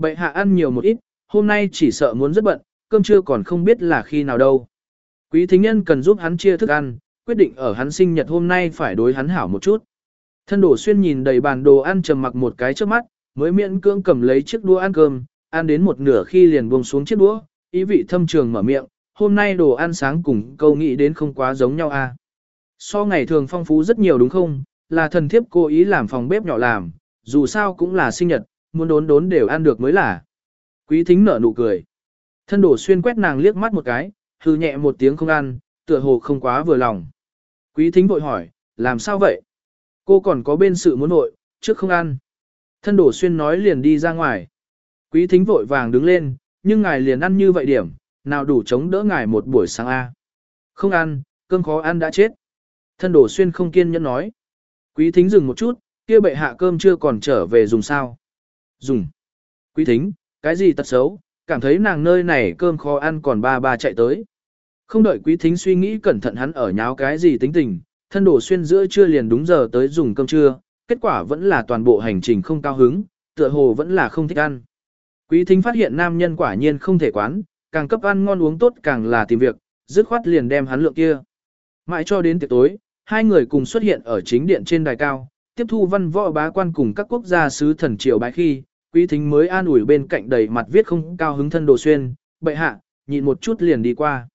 Bệ hạ ăn nhiều một ít, hôm nay chỉ sợ muốn rất bận, cơm trưa còn không biết là khi nào đâu. Quý thính nhân cần giúp hắn chia thức ăn, quyết định ở hắn sinh nhật hôm nay phải đối hắn hảo một chút. Thân đổ xuyên nhìn đầy bàn đồ ăn trầm mặc một cái trước mắt, mới miễn cưỡng cầm lấy chiếc đũa ăn cơm, ăn đến một nửa khi liền buông xuống chiếc đũa, ý vị thâm trường mở miệng, hôm nay đồ ăn sáng cùng câu nghĩ đến không quá giống nhau à. So ngày thường phong phú rất nhiều đúng không, là thần thiếp cố ý làm phòng bếp nhỏ làm, dù sao cũng là sinh nhật, muốn đốn đốn đều ăn được mới là. Quý thính nở nụ cười. Thân đổ xuyên quét nàng liếc mắt một cái, hư nhẹ một tiếng không ăn, tựa hồ không quá vừa lòng. Quý thính vội hỏi, làm sao vậy? Cô còn có bên sự muốn nội, trước không ăn. Thân đổ xuyên nói liền đi ra ngoài. Quý thính vội vàng đứng lên, nhưng ngài liền ăn như vậy điểm, nào đủ chống đỡ ngài một buổi sáng A. Không ăn, cơm khó ăn đã chết. Thân đổ xuyên không kiên nhẫn nói. Quý thính dừng một chút, kia bệ hạ cơm chưa còn trở về dùng sao. Dùng. Quý thính, cái gì tật xấu, cảm thấy nàng nơi này cơm khó ăn còn ba ba chạy tới. Không đợi quý thính suy nghĩ cẩn thận hắn ở nháo cái gì tính tình, thân đổ xuyên giữa trưa liền đúng giờ tới dùng cơm trưa, kết quả vẫn là toàn bộ hành trình không cao hứng, tựa hồ vẫn là không thích ăn. Quý thính phát hiện nam nhân quả nhiên không thể quán, càng cấp ăn ngon uống tốt càng là tìm việc, dứt khoát liền đem hắn lượng kia. Mãi cho đến tiệc tối, hai người cùng xuất hiện ở chính điện trên đài cao, tiếp thu văn võ bá quan cùng các quốc gia sứ thần triều bái khi, quý thính mới an ủi bên cạnh đầy mặt viết không cao hứng thân đồ xuyên, bệ hạ, nhịn một chút liền đi qua.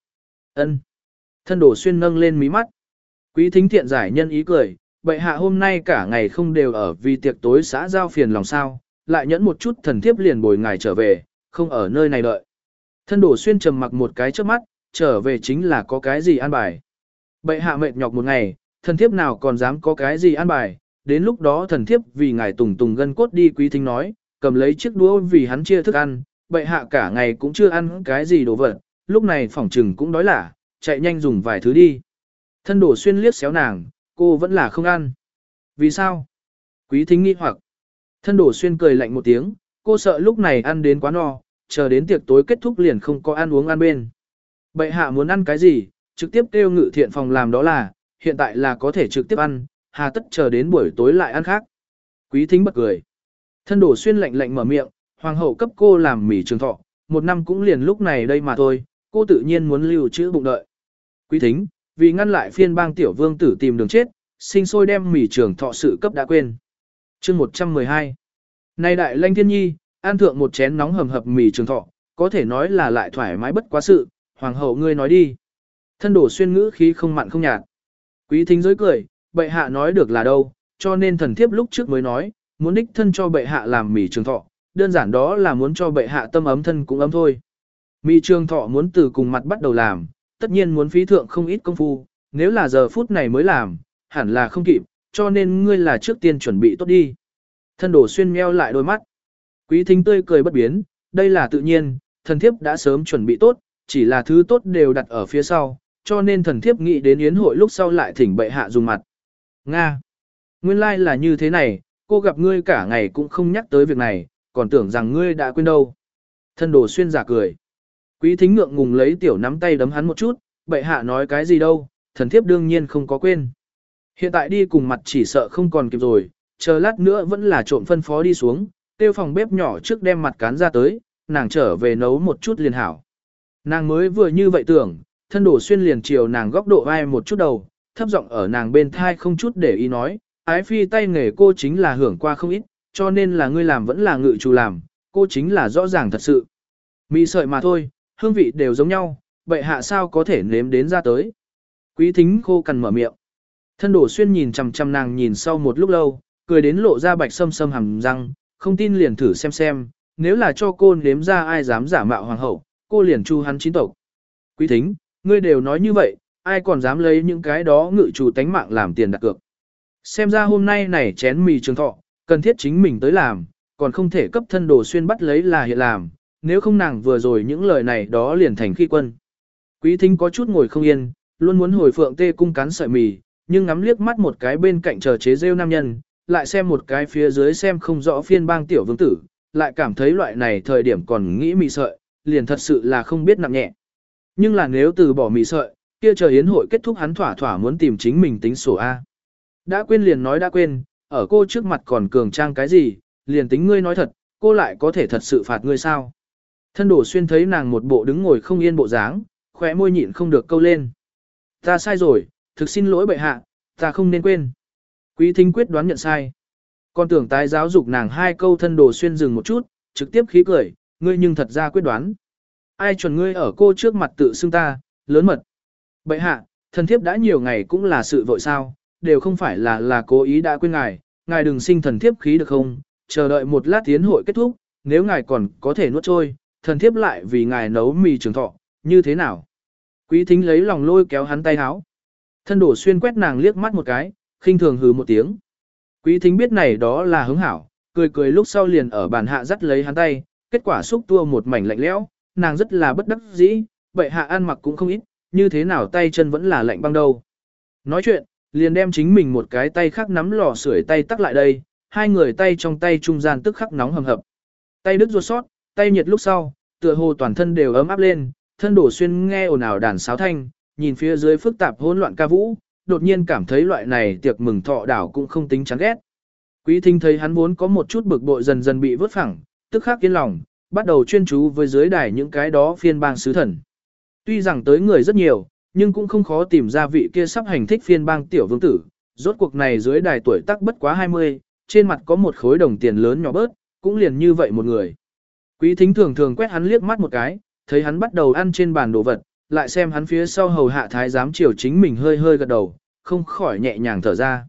ân Thân đồ xuyên nâng lên mí mắt. Quý thính thiện giải nhân ý cười, bệ hạ hôm nay cả ngày không đều ở vì tiệc tối xã giao phiền lòng sao, lại nhẫn một chút thần thiếp liền bồi ngài trở về, không ở nơi này đợi. Thân đổ xuyên trầm mặc một cái trước mắt, trở về chính là có cái gì an bài. Bệ hạ mệt nhọc một ngày, thần thiếp nào còn dám có cái gì an bài, đến lúc đó thần thiếp vì ngài tùng tùng gân cốt đi quý thính nói, cầm lấy chiếc đũa vì hắn chia thức ăn, bệ hạ cả ngày cũng chưa ăn cái gì đồ vật, lúc này phỏng trừng cũng đói lả, chạy nhanh dùng vài thứ đi. Thân đổ xuyên liếc xéo nàng, cô vẫn là không ăn. Vì sao? Quý thính nghi hoặc. Thân đổ xuyên cười lạnh một tiếng, cô sợ lúc này ăn đến quá no, chờ đến tiệc tối kết thúc liền không có ăn uống ăn bên. Bệ hạ muốn ăn cái gì, trực tiếp kêu ngự thiện phòng làm đó là, hiện tại là có thể trực tiếp ăn, hà tất chờ đến buổi tối lại ăn khác. Quý thính bật cười. Thân đổ xuyên lạnh lạnh mở miệng, hoàng hậu cấp cô làm mì trường thọ, một năm cũng liền lúc này đây mà thôi, cô tự nhiên muốn lưu trữ bụng đợi. Quý thính, vì ngăn lại phiên bang tiểu vương tử tìm đường chết, sinh sôi đem mì trường thọ sự cấp đã quên. chương 112 Này đại lanh thiên nhi, an thượng một chén nóng hầm hập mì trường thọ, có thể nói là lại thoải mái bất quá sự, hoàng hậu ngươi nói đi. Thân đổ xuyên ngữ khí không mặn không nhạt. Quý thính dối cười, bệ hạ nói được là đâu, cho nên thần thiếp lúc trước mới nói, muốn đích thân cho bệ hạ làm mì trường thọ, đơn giản đó là muốn cho bệ hạ tâm ấm thân cũng ấm thôi. Mì trường thọ muốn từ cùng mặt bắt đầu làm, tất nhiên muốn phí thượng không ít công phu, nếu là giờ phút này mới làm, hẳn là không kịp, cho nên ngươi là trước tiên chuẩn bị tốt đi. Thân đổ xuyên meo lại đôi mắt. Quý thính tươi cười bất biến, đây là tự nhiên, thần thiếp đã sớm chuẩn bị tốt, chỉ là thứ tốt đều đặt ở phía sau, cho nên thần thiếp nghĩ đến yến hội lúc sau lại thỉnh bệ hạ dùng mặt. Nga. Nguyên lai like là như thế này, cô gặp ngươi cả ngày cũng không nhắc tới việc này, còn tưởng rằng ngươi đã quên đâu. Thân đồ xuyên giả cười. Quý thính ngượng ngùng lấy tiểu nắm tay đấm hắn một chút, bệ hạ nói cái gì đâu, thần thiếp đương nhiên không có quên. Hiện tại đi cùng mặt chỉ sợ không còn kịp rồi, chờ lát nữa vẫn là trộm phân phó đi xuống, tiêu phòng bếp nhỏ trước đem mặt cán ra tới, nàng trở về nấu một chút liền hảo. Nàng mới vừa như vậy tưởng, thân đổ xuyên liền chiều nàng góc độ vai một chút đầu, thấp giọng ở nàng bên thai không chút để ý nói, ái phi tay nghề cô chính là hưởng qua không ít, cho nên là ngươi làm vẫn là ngự chủ làm, cô chính là rõ ràng thật sự. Mì sợi mà thôi, hương vị đều giống nhau, vậy hạ sao có thể nếm đến ra tới. Quý thính khô cằn mở miệng. Thân đổ xuyên nhìn chằm chằm nàng nhìn sau một lúc lâu, cười đến lộ ra bạch sâm sâm hầm răng, không tin liền thử xem xem, nếu là cho cô nếm ra ai dám giả mạo hoàng hậu, cô liền chu hắn chín tộc. Quý thính, ngươi đều nói như vậy, ai còn dám lấy những cái đó ngự chủ tánh mạng làm tiền đặt cược. Xem ra hôm nay này chén mì trường thọ, cần thiết chính mình tới làm, còn không thể cấp thân đồ xuyên bắt lấy là hiện làm, nếu không nàng vừa rồi những lời này đó liền thành khi quân. Quý thính có chút ngồi không yên, luôn muốn hồi phượng tê cung cắn sợi mì, nhưng ngắm liếc mắt một cái bên cạnh chờ chế rêu nam nhân, lại xem một cái phía dưới xem không rõ phiên bang tiểu vương tử, lại cảm thấy loại này thời điểm còn nghĩ mì sợi, liền thật sự là không biết nặng nhẹ. Nhưng là nếu từ bỏ mì sợi, kia chờ yến hội kết thúc hắn thỏa thỏa muốn tìm chính mình tính sổ A. Đã quên liền nói đã quên, ở cô trước mặt còn cường trang cái gì, liền tính ngươi nói thật, cô lại có thể thật sự phạt ngươi sao. Thân đổ xuyên thấy nàng một bộ đứng ngồi không yên bộ dáng, khóe môi nhịn không được câu lên. Ta sai rồi, thực xin lỗi bệ hạ, ta không nên quên. Quý thính quyết đoán nhận sai. Con tưởng tái giáo dục nàng hai câu thân đồ xuyên dừng một chút, trực tiếp khí cười, ngươi nhưng thật ra quyết đoán. Ai chuẩn ngươi ở cô trước mặt tự xưng ta, lớn mật. Bệ hạ, thần thiếp đã nhiều ngày cũng là sự vội sao, đều không phải là là cố ý đã quên ngài, ngài đừng sinh thần thiếp khí được không, chờ đợi một lát tiến hội kết thúc, nếu ngài còn có thể nuốt trôi, thần thiếp lại vì ngài nấu mì trường thọ, như thế nào? Quý thính lấy lòng lôi kéo hắn tay háo. Thân đổ xuyên quét nàng liếc mắt một cái, khinh thường hừ một tiếng. Quý thính biết này đó là hứng hảo, cười cười lúc sau liền ở bàn hạ dắt lấy hắn tay, kết quả xúc tua một mảnh lạnh lẽo, nàng rất là bất đắc dĩ, vậy hạ ăn mặc cũng không ít, như thế nào tay chân vẫn là lạnh băng đâu. Nói chuyện, liền đem chính mình một cái tay khác nắm lò sưởi tay tắc lại đây, hai người tay trong tay trung gian tức khắc nóng hầm hập. Tay đứt ruột sót, tay nhiệt lúc sau, tựa hồ toàn thân đều ấm áp lên, thân đổ xuyên nghe ồn ào đàn sáo thanh, nhìn phía dưới phức tạp hỗn loạn ca vũ, đột nhiên cảm thấy loại này tiệc mừng thọ đảo cũng không tính chán ghét. Quý thính thấy hắn vốn có một chút bực bội dần dần bị vớt phẳng, tức khắc yên lòng, bắt đầu chuyên chú với dưới đài những cái đó phiên bang sứ thần. Tuy rằng tới người rất nhiều, nhưng cũng không khó tìm ra vị kia sắp hành thích phiên bang tiểu vương tử. Rốt cuộc này dưới đài tuổi tác bất quá 20, trên mặt có một khối đồng tiền lớn nhỏ bớt, cũng liền như vậy một người. Quý thính thường thường quét hắn liếc mắt một cái, thấy hắn bắt đầu ăn trên bàn đồ vật, lại xem hắn phía sau hầu hạ thái giám chiều chính mình hơi hơi gật đầu, không khỏi nhẹ nhàng thở ra.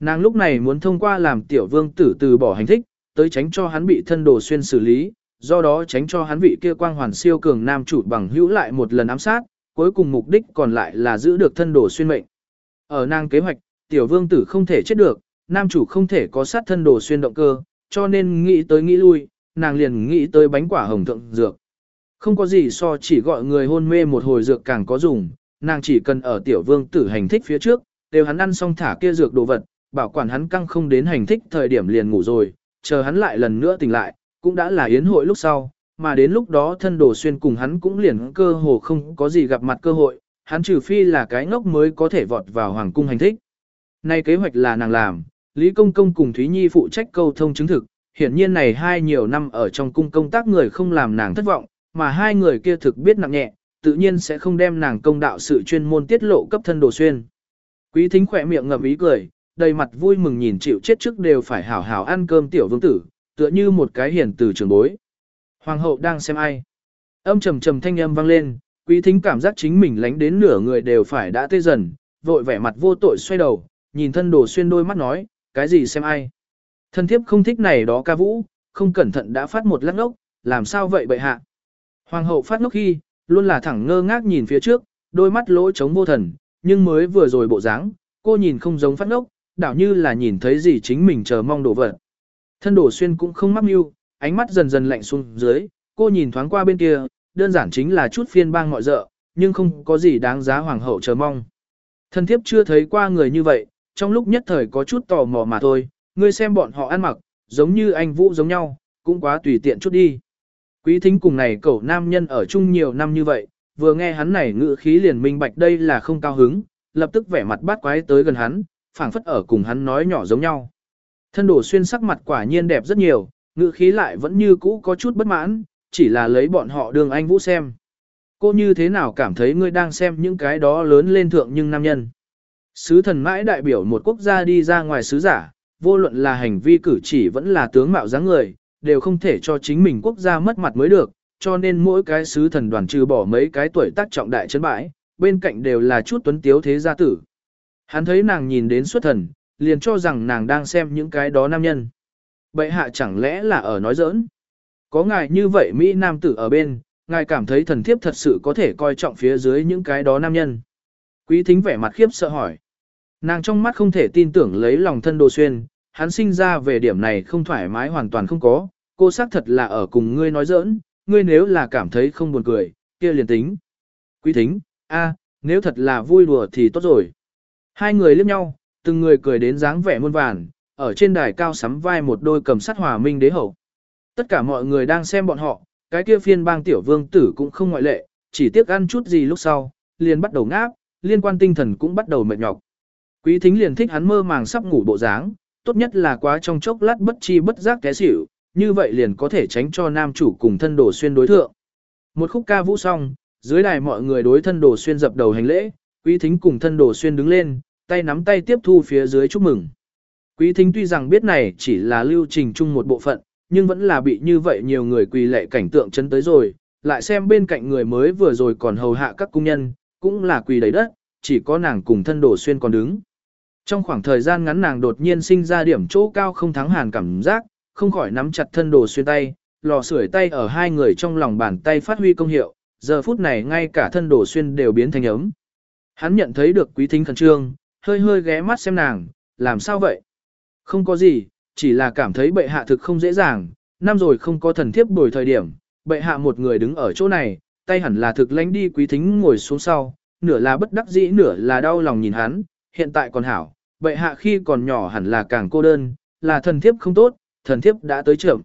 Nàng lúc này muốn thông qua làm tiểu vương tử từ bỏ hành thích, tới tránh cho hắn bị thân đồ xuyên xử lý, do đó tránh cho hắn vị kia quang hoàn siêu cường nam chủ bằng hữu lại một lần ám sát, cuối cùng mục đích còn lại là giữ được thân đồ xuyên mệnh. Ở nàng kế hoạch, tiểu vương tử không thể chết được, nam chủ không thể có sát thân đồ xuyên động cơ, cho nên nghĩ tới nghĩ lui, nàng liền nghĩ tới bánh quả hồng thượng dược. Không có gì so chỉ gọi người hôn mê một hồi dược càng có dùng, nàng chỉ cần ở tiểu vương tử hành thích phía trước, đều hắn ăn xong thả kia dược đồ vật, bảo quản hắn căng không đến hành thích thời điểm liền ngủ rồi, chờ hắn lại lần nữa tỉnh lại, cũng đã là yến hội lúc sau, mà đến lúc đó thân đồ xuyên cùng hắn cũng liền cơ hồ không có gì gặp mặt cơ hội, hắn trừ phi là cái ngốc mới có thể vọt vào hoàng cung hành thích. Nay kế hoạch là nàng làm, Lý Công Công cùng Thúy Nhi phụ trách câu thông chứng thực, hiển nhiên này hai nhiều năm ở trong cung công tác người không làm nàng thất vọng, mà hai người kia thực biết nặng nhẹ, tự nhiên sẽ không đem nàng công đạo sự chuyên môn tiết lộ cấp thân đồ xuyên. Quý thính khỏe miệng ngậm ý cười, đầy mặt vui mừng nhìn chịu chết trước đều phải hảo hảo ăn cơm tiểu vương tử, tựa như một cái hiền từ trường bối. Hoàng hậu đang xem ai. Âm trầm trầm thanh âm vang lên, quý thính cảm giác chính mình lánh đến nửa người đều phải đã tê dần, vội vẻ mặt vô tội xoay đầu, nhìn thân đồ xuyên đôi mắt nói, cái gì xem ai. Thân thiếp không thích này đó ca vũ, không cẩn thận đã phát một lát ngốc, làm sao vậy bệ hạ. Hoàng hậu phát ngốc khi, luôn là thẳng ngơ ngác nhìn phía trước, đôi mắt lỗ trống vô thần, nhưng mới vừa rồi bộ dáng, cô nhìn không giống phát ngốc, đảo như là nhìn thấy gì chính mình chờ mong đổ vật. Thân đổ xuyên cũng không mắc mưu, ánh mắt dần dần lạnh xuống dưới, cô nhìn thoáng qua bên kia, đơn giản chính là chút phiên bang mọi dợ, nhưng không có gì đáng giá hoàng hậu chờ mong. Thân thiếp chưa thấy qua người như vậy, trong lúc nhất thời có chút tò mò mà thôi, ngươi xem bọn họ ăn mặc, giống như anh Vũ giống nhau, cũng quá tùy tiện chút đi. Quý thính cùng này cậu nam nhân ở chung nhiều năm như vậy, vừa nghe hắn này ngữ khí liền minh bạch đây là không cao hứng, lập tức vẻ mặt bát quái tới gần hắn, phảng phất ở cùng hắn nói nhỏ giống nhau. Thân đổ xuyên sắc mặt quả nhiên đẹp rất nhiều, ngữ khí lại vẫn như cũ có chút bất mãn, chỉ là lấy bọn họ đường anh vũ xem. Cô như thế nào cảm thấy ngươi đang xem những cái đó lớn lên thượng nhưng nam nhân. Sứ thần mãi đại biểu một quốc gia đi ra ngoài sứ giả, vô luận là hành vi cử chỉ vẫn là tướng mạo dáng người, đều không thể cho chính mình quốc gia mất mặt mới được, cho nên mỗi cái sứ thần đoàn trừ bỏ mấy cái tuổi tác trọng đại chấn bãi, bên cạnh đều là chút tuấn tiếu thế gia tử. Hắn thấy nàng nhìn đến xuất thần, liền cho rằng nàng đang xem những cái đó nam nhân. Bệ hạ chẳng lẽ là ở nói giỡn? Có ngài như vậy Mỹ nam tử ở bên, ngài cảm thấy thần thiếp thật sự có thể coi trọng phía dưới những cái đó nam nhân. Quý thính vẻ mặt khiếp sợ hỏi. Nàng trong mắt không thể tin tưởng lấy lòng thân đồ xuyên, hắn sinh ra về điểm này không thoải mái hoàn toàn không có, cô xác thật là ở cùng ngươi nói giỡn, ngươi nếu là cảm thấy không buồn cười, kia liền tính. Quý thính, a, nếu thật là vui đùa thì tốt rồi. Hai người liếc nhau, từng người cười đến dáng vẻ muôn vàn, ở trên đài cao sắm vai một đôi cầm sắt hòa minh đế hậu. Tất cả mọi người đang xem bọn họ, cái kia phiên bang tiểu vương tử cũng không ngoại lệ, chỉ tiếc ăn chút gì lúc sau, liền bắt đầu ngáp, liên quan tinh thần cũng bắt đầu mệt nhọc. Quý thính liền thích hắn mơ màng sắp ngủ bộ dáng, tốt nhất là quá trong chốc lát bất chi bất giác té xỉu, như vậy liền có thể tránh cho nam chủ cùng thân đồ xuyên đối thượng. Một khúc ca vũ xong, dưới đài mọi người đối thân đồ xuyên dập đầu hành lễ, quý thính cùng thân đồ xuyên đứng lên, tay nắm tay tiếp thu phía dưới chúc mừng. Quý thính tuy rằng biết này chỉ là lưu trình chung một bộ phận, nhưng vẫn là bị như vậy nhiều người quỳ lệ cảnh tượng chấn tới rồi, lại xem bên cạnh người mới vừa rồi còn hầu hạ các cung nhân, cũng là quỳ đầy đất, chỉ có nàng cùng thân đồ xuyên còn đứng. Trong khoảng thời gian ngắn nàng đột nhiên sinh ra điểm chỗ cao không thắng hàn cảm giác, không khỏi nắm chặt thân đồ xuyên tay, lò sưởi tay ở hai người trong lòng bàn tay phát huy công hiệu, giờ phút này ngay cả thân đồ xuyên đều biến thành ấm. Hắn nhận thấy được quý thính khẩn trương, hơi hơi ghé mắt xem nàng, làm sao vậy? Không có gì, chỉ là cảm thấy bệ hạ thực không dễ dàng, năm rồi không có thần thiếp bồi thời điểm, bệ hạ một người đứng ở chỗ này, tay hẳn là thực lánh đi quý thính ngồi xuống sau, nửa là bất đắc dĩ nửa là đau lòng nhìn hắn, hiện tại còn hảo, bệ hạ khi còn nhỏ hẳn là càng cô đơn, là thần thiếp không tốt, thần thiếp đã tới trưởng.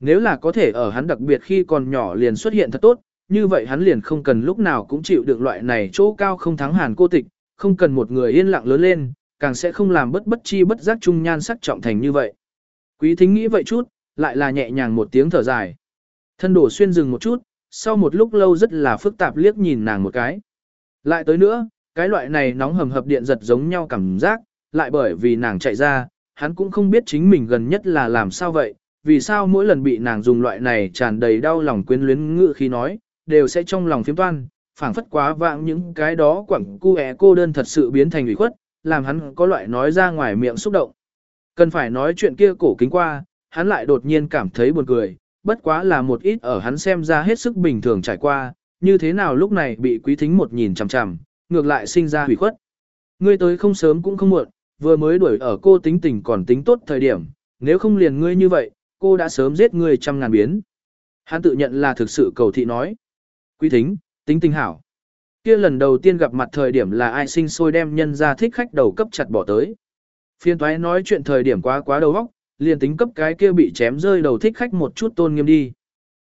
Nếu là có thể ở hắn đặc biệt khi còn nhỏ liền xuất hiện thật tốt, như vậy hắn liền không cần lúc nào cũng chịu được loại này chỗ cao không thắng hàn cô tịch, không cần một người yên lặng lớn lên, càng sẽ không làm bất bất chi bất giác trung nhan sắc trọng thành như vậy. Quý thính nghĩ vậy chút, lại là nhẹ nhàng một tiếng thở dài. Thân đổ xuyên dừng một chút, sau một lúc lâu rất là phức tạp liếc nhìn nàng một cái. Lại tới nữa, cái loại này nóng hầm hập điện giật giống nhau cảm giác, lại bởi vì nàng chạy ra, hắn cũng không biết chính mình gần nhất là làm sao vậy, vì sao mỗi lần bị nàng dùng loại này tràn đầy đau lòng quyến luyến ngự khi nói, đều sẽ trong lòng phiếm toan, phảng phất quá vãng những cái đó quẳng cu é cô đơn thật sự biến thành ủy khuất, làm hắn có loại nói ra ngoài miệng xúc động. Cần phải nói chuyện kia cổ kính qua, hắn lại đột nhiên cảm thấy buồn cười, bất quá là một ít ở hắn xem ra hết sức bình thường trải qua, như thế nào lúc này bị quý thính một nhìn chằm chằm, ngược lại sinh ra hủy khuất. Ngươi tới không sớm cũng không muộn, vừa mới đuổi ở cô tính tình còn tính tốt thời điểm, nếu không liền ngươi như vậy, cô đã sớm giết ngươi trăm ngàn biến. Hắn tự nhận là thực sự cầu thị nói. Quý thính, tính tình hảo. Kia lần đầu tiên gặp mặt thời điểm là ai sinh sôi đem nhân ra thích khách đầu cấp chặt bỏ tới. Phiên toái nói chuyện thời điểm quá quá đầu óc, liền tính cấp cái kia bị chém rơi đầu thích khách một chút tôn nghiêm đi.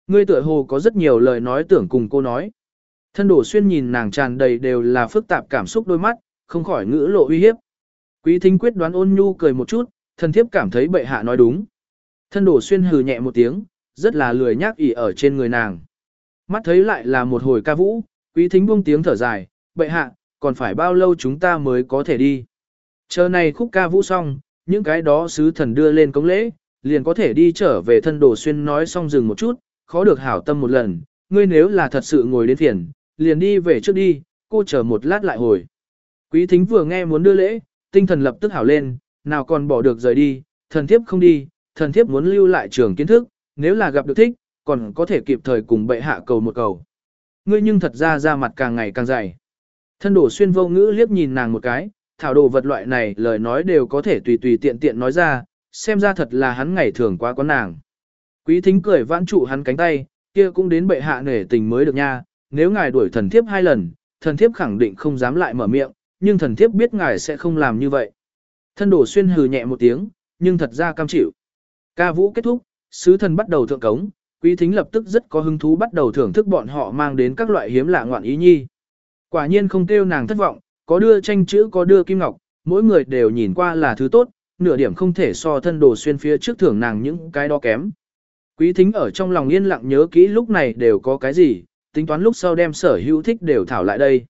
Ngươi tựa hồ có rất nhiều lời nói tưởng cùng cô nói. Thân đổ xuyên nhìn nàng tràn đầy đều là phức tạp cảm xúc đôi mắt, không khỏi ngữ lộ uy hiếp. Quý thính quyết đoán ôn nhu cười một chút, thân thiếp cảm thấy bệ hạ nói đúng. Thân đổ xuyên hừ nhẹ một tiếng, rất là lười nhác ỉ ở trên người nàng. Mắt thấy lại là một hồi ca vũ, quý thính buông tiếng thở dài, bệ hạ, còn phải bao lâu chúng ta mới có thể đi. Chờ này khúc ca vũ xong, những cái đó sứ thần đưa lên cống lễ, liền có thể đi trở về thân đồ xuyên nói xong dừng một chút, khó được hảo tâm một lần, ngươi nếu là thật sự ngồi đến phiền, liền đi về trước đi, cô chờ một lát lại hồi. Quý thính vừa nghe muốn đưa lễ, tinh thần lập tức hảo lên, nào còn bỏ được rời đi, thần thiếp không đi, thần thiếp muốn lưu lại trường kiến thức, nếu là gặp được thích, còn có thể kịp thời cùng bệ hạ cầu một cầu. Ngươi nhưng thật ra ra mặt càng ngày càng dày. Thân đổ xuyên vô ngữ liếc nhìn nàng một cái, thảo đồ vật loại này lời nói đều có thể tùy tùy tiện tiện nói ra, xem ra thật là hắn ngày thường quá quán nàng. Quý thính cười vãn trụ hắn cánh tay, kia cũng đến bệ hạ nể tình mới được nha, nếu ngài đuổi thần thiếp hai lần, thần thiếp khẳng định không dám lại mở miệng, nhưng thần thiếp biết ngài sẽ không làm như vậy. Thân đổ xuyên hừ nhẹ một tiếng, nhưng thật ra cam chịu. Ca vũ kết thúc, sứ thần bắt đầu thượng cống, quý thính lập tức rất có hứng thú bắt đầu thưởng thức bọn họ mang đến các loại hiếm lạ ngoạn ý nhi. Quả nhiên không kêu nàng thất vọng, có đưa tranh chữ có đưa kim ngọc, mỗi người đều nhìn qua là thứ tốt, nửa điểm không thể so thân đồ xuyên phía trước thưởng nàng những cái đó kém. Quý thính ở trong lòng yên lặng nhớ kỹ lúc này đều có cái gì, tính toán lúc sau đem sở hữu thích đều thảo lại đây.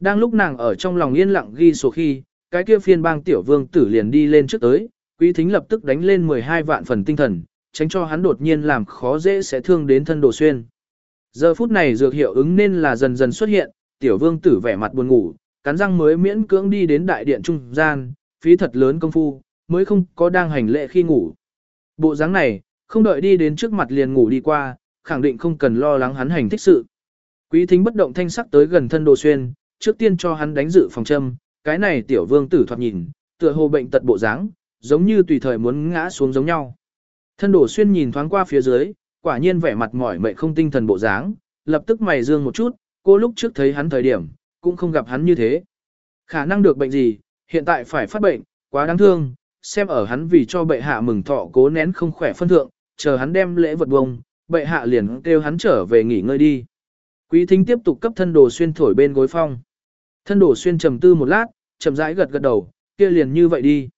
Đang lúc nàng ở trong lòng yên lặng ghi số khi, cái kia phiên bang tiểu vương tử liền đi lên trước tới, quý thính lập tức đánh lên 12 vạn phần tinh thần, tránh cho hắn đột nhiên làm khó dễ sẽ thương đến thân đồ xuyên. Giờ phút này dược hiệu ứng nên là dần dần xuất hiện, tiểu vương tử vẻ mặt buồn ngủ, cắn răng mới miễn cưỡng đi đến đại điện trung gian, phí thật lớn công phu, mới không có đang hành lệ khi ngủ. Bộ dáng này, không đợi đi đến trước mặt liền ngủ đi qua, khẳng định không cần lo lắng hắn hành thích sự. Quý thính bất động thanh sắc tới gần thân đồ xuyên, trước tiên cho hắn đánh dự phòng châm, cái này tiểu vương tử thoạt nhìn, tựa hồ bệnh tật bộ dáng, giống như tùy thời muốn ngã xuống giống nhau. Thân đổ xuyên nhìn thoáng qua phía dưới, quả nhiên vẻ mặt mỏi mệt không tinh thần bộ dáng, lập tức mày dương một chút, cô lúc trước thấy hắn thời điểm, cũng không gặp hắn như thế. Khả năng được bệnh gì, hiện tại phải phát bệnh, quá đáng thương, xem ở hắn vì cho bệ hạ mừng thọ cố nén không khỏe phân thượng, chờ hắn đem lễ vật bông, bệ hạ liền kêu hắn trở về nghỉ ngơi đi. Quý thính tiếp tục cấp thân đồ xuyên thổi bên gối phong. Thân đồ xuyên trầm tư một lát, chậm rãi gật gật đầu, kia liền như vậy đi.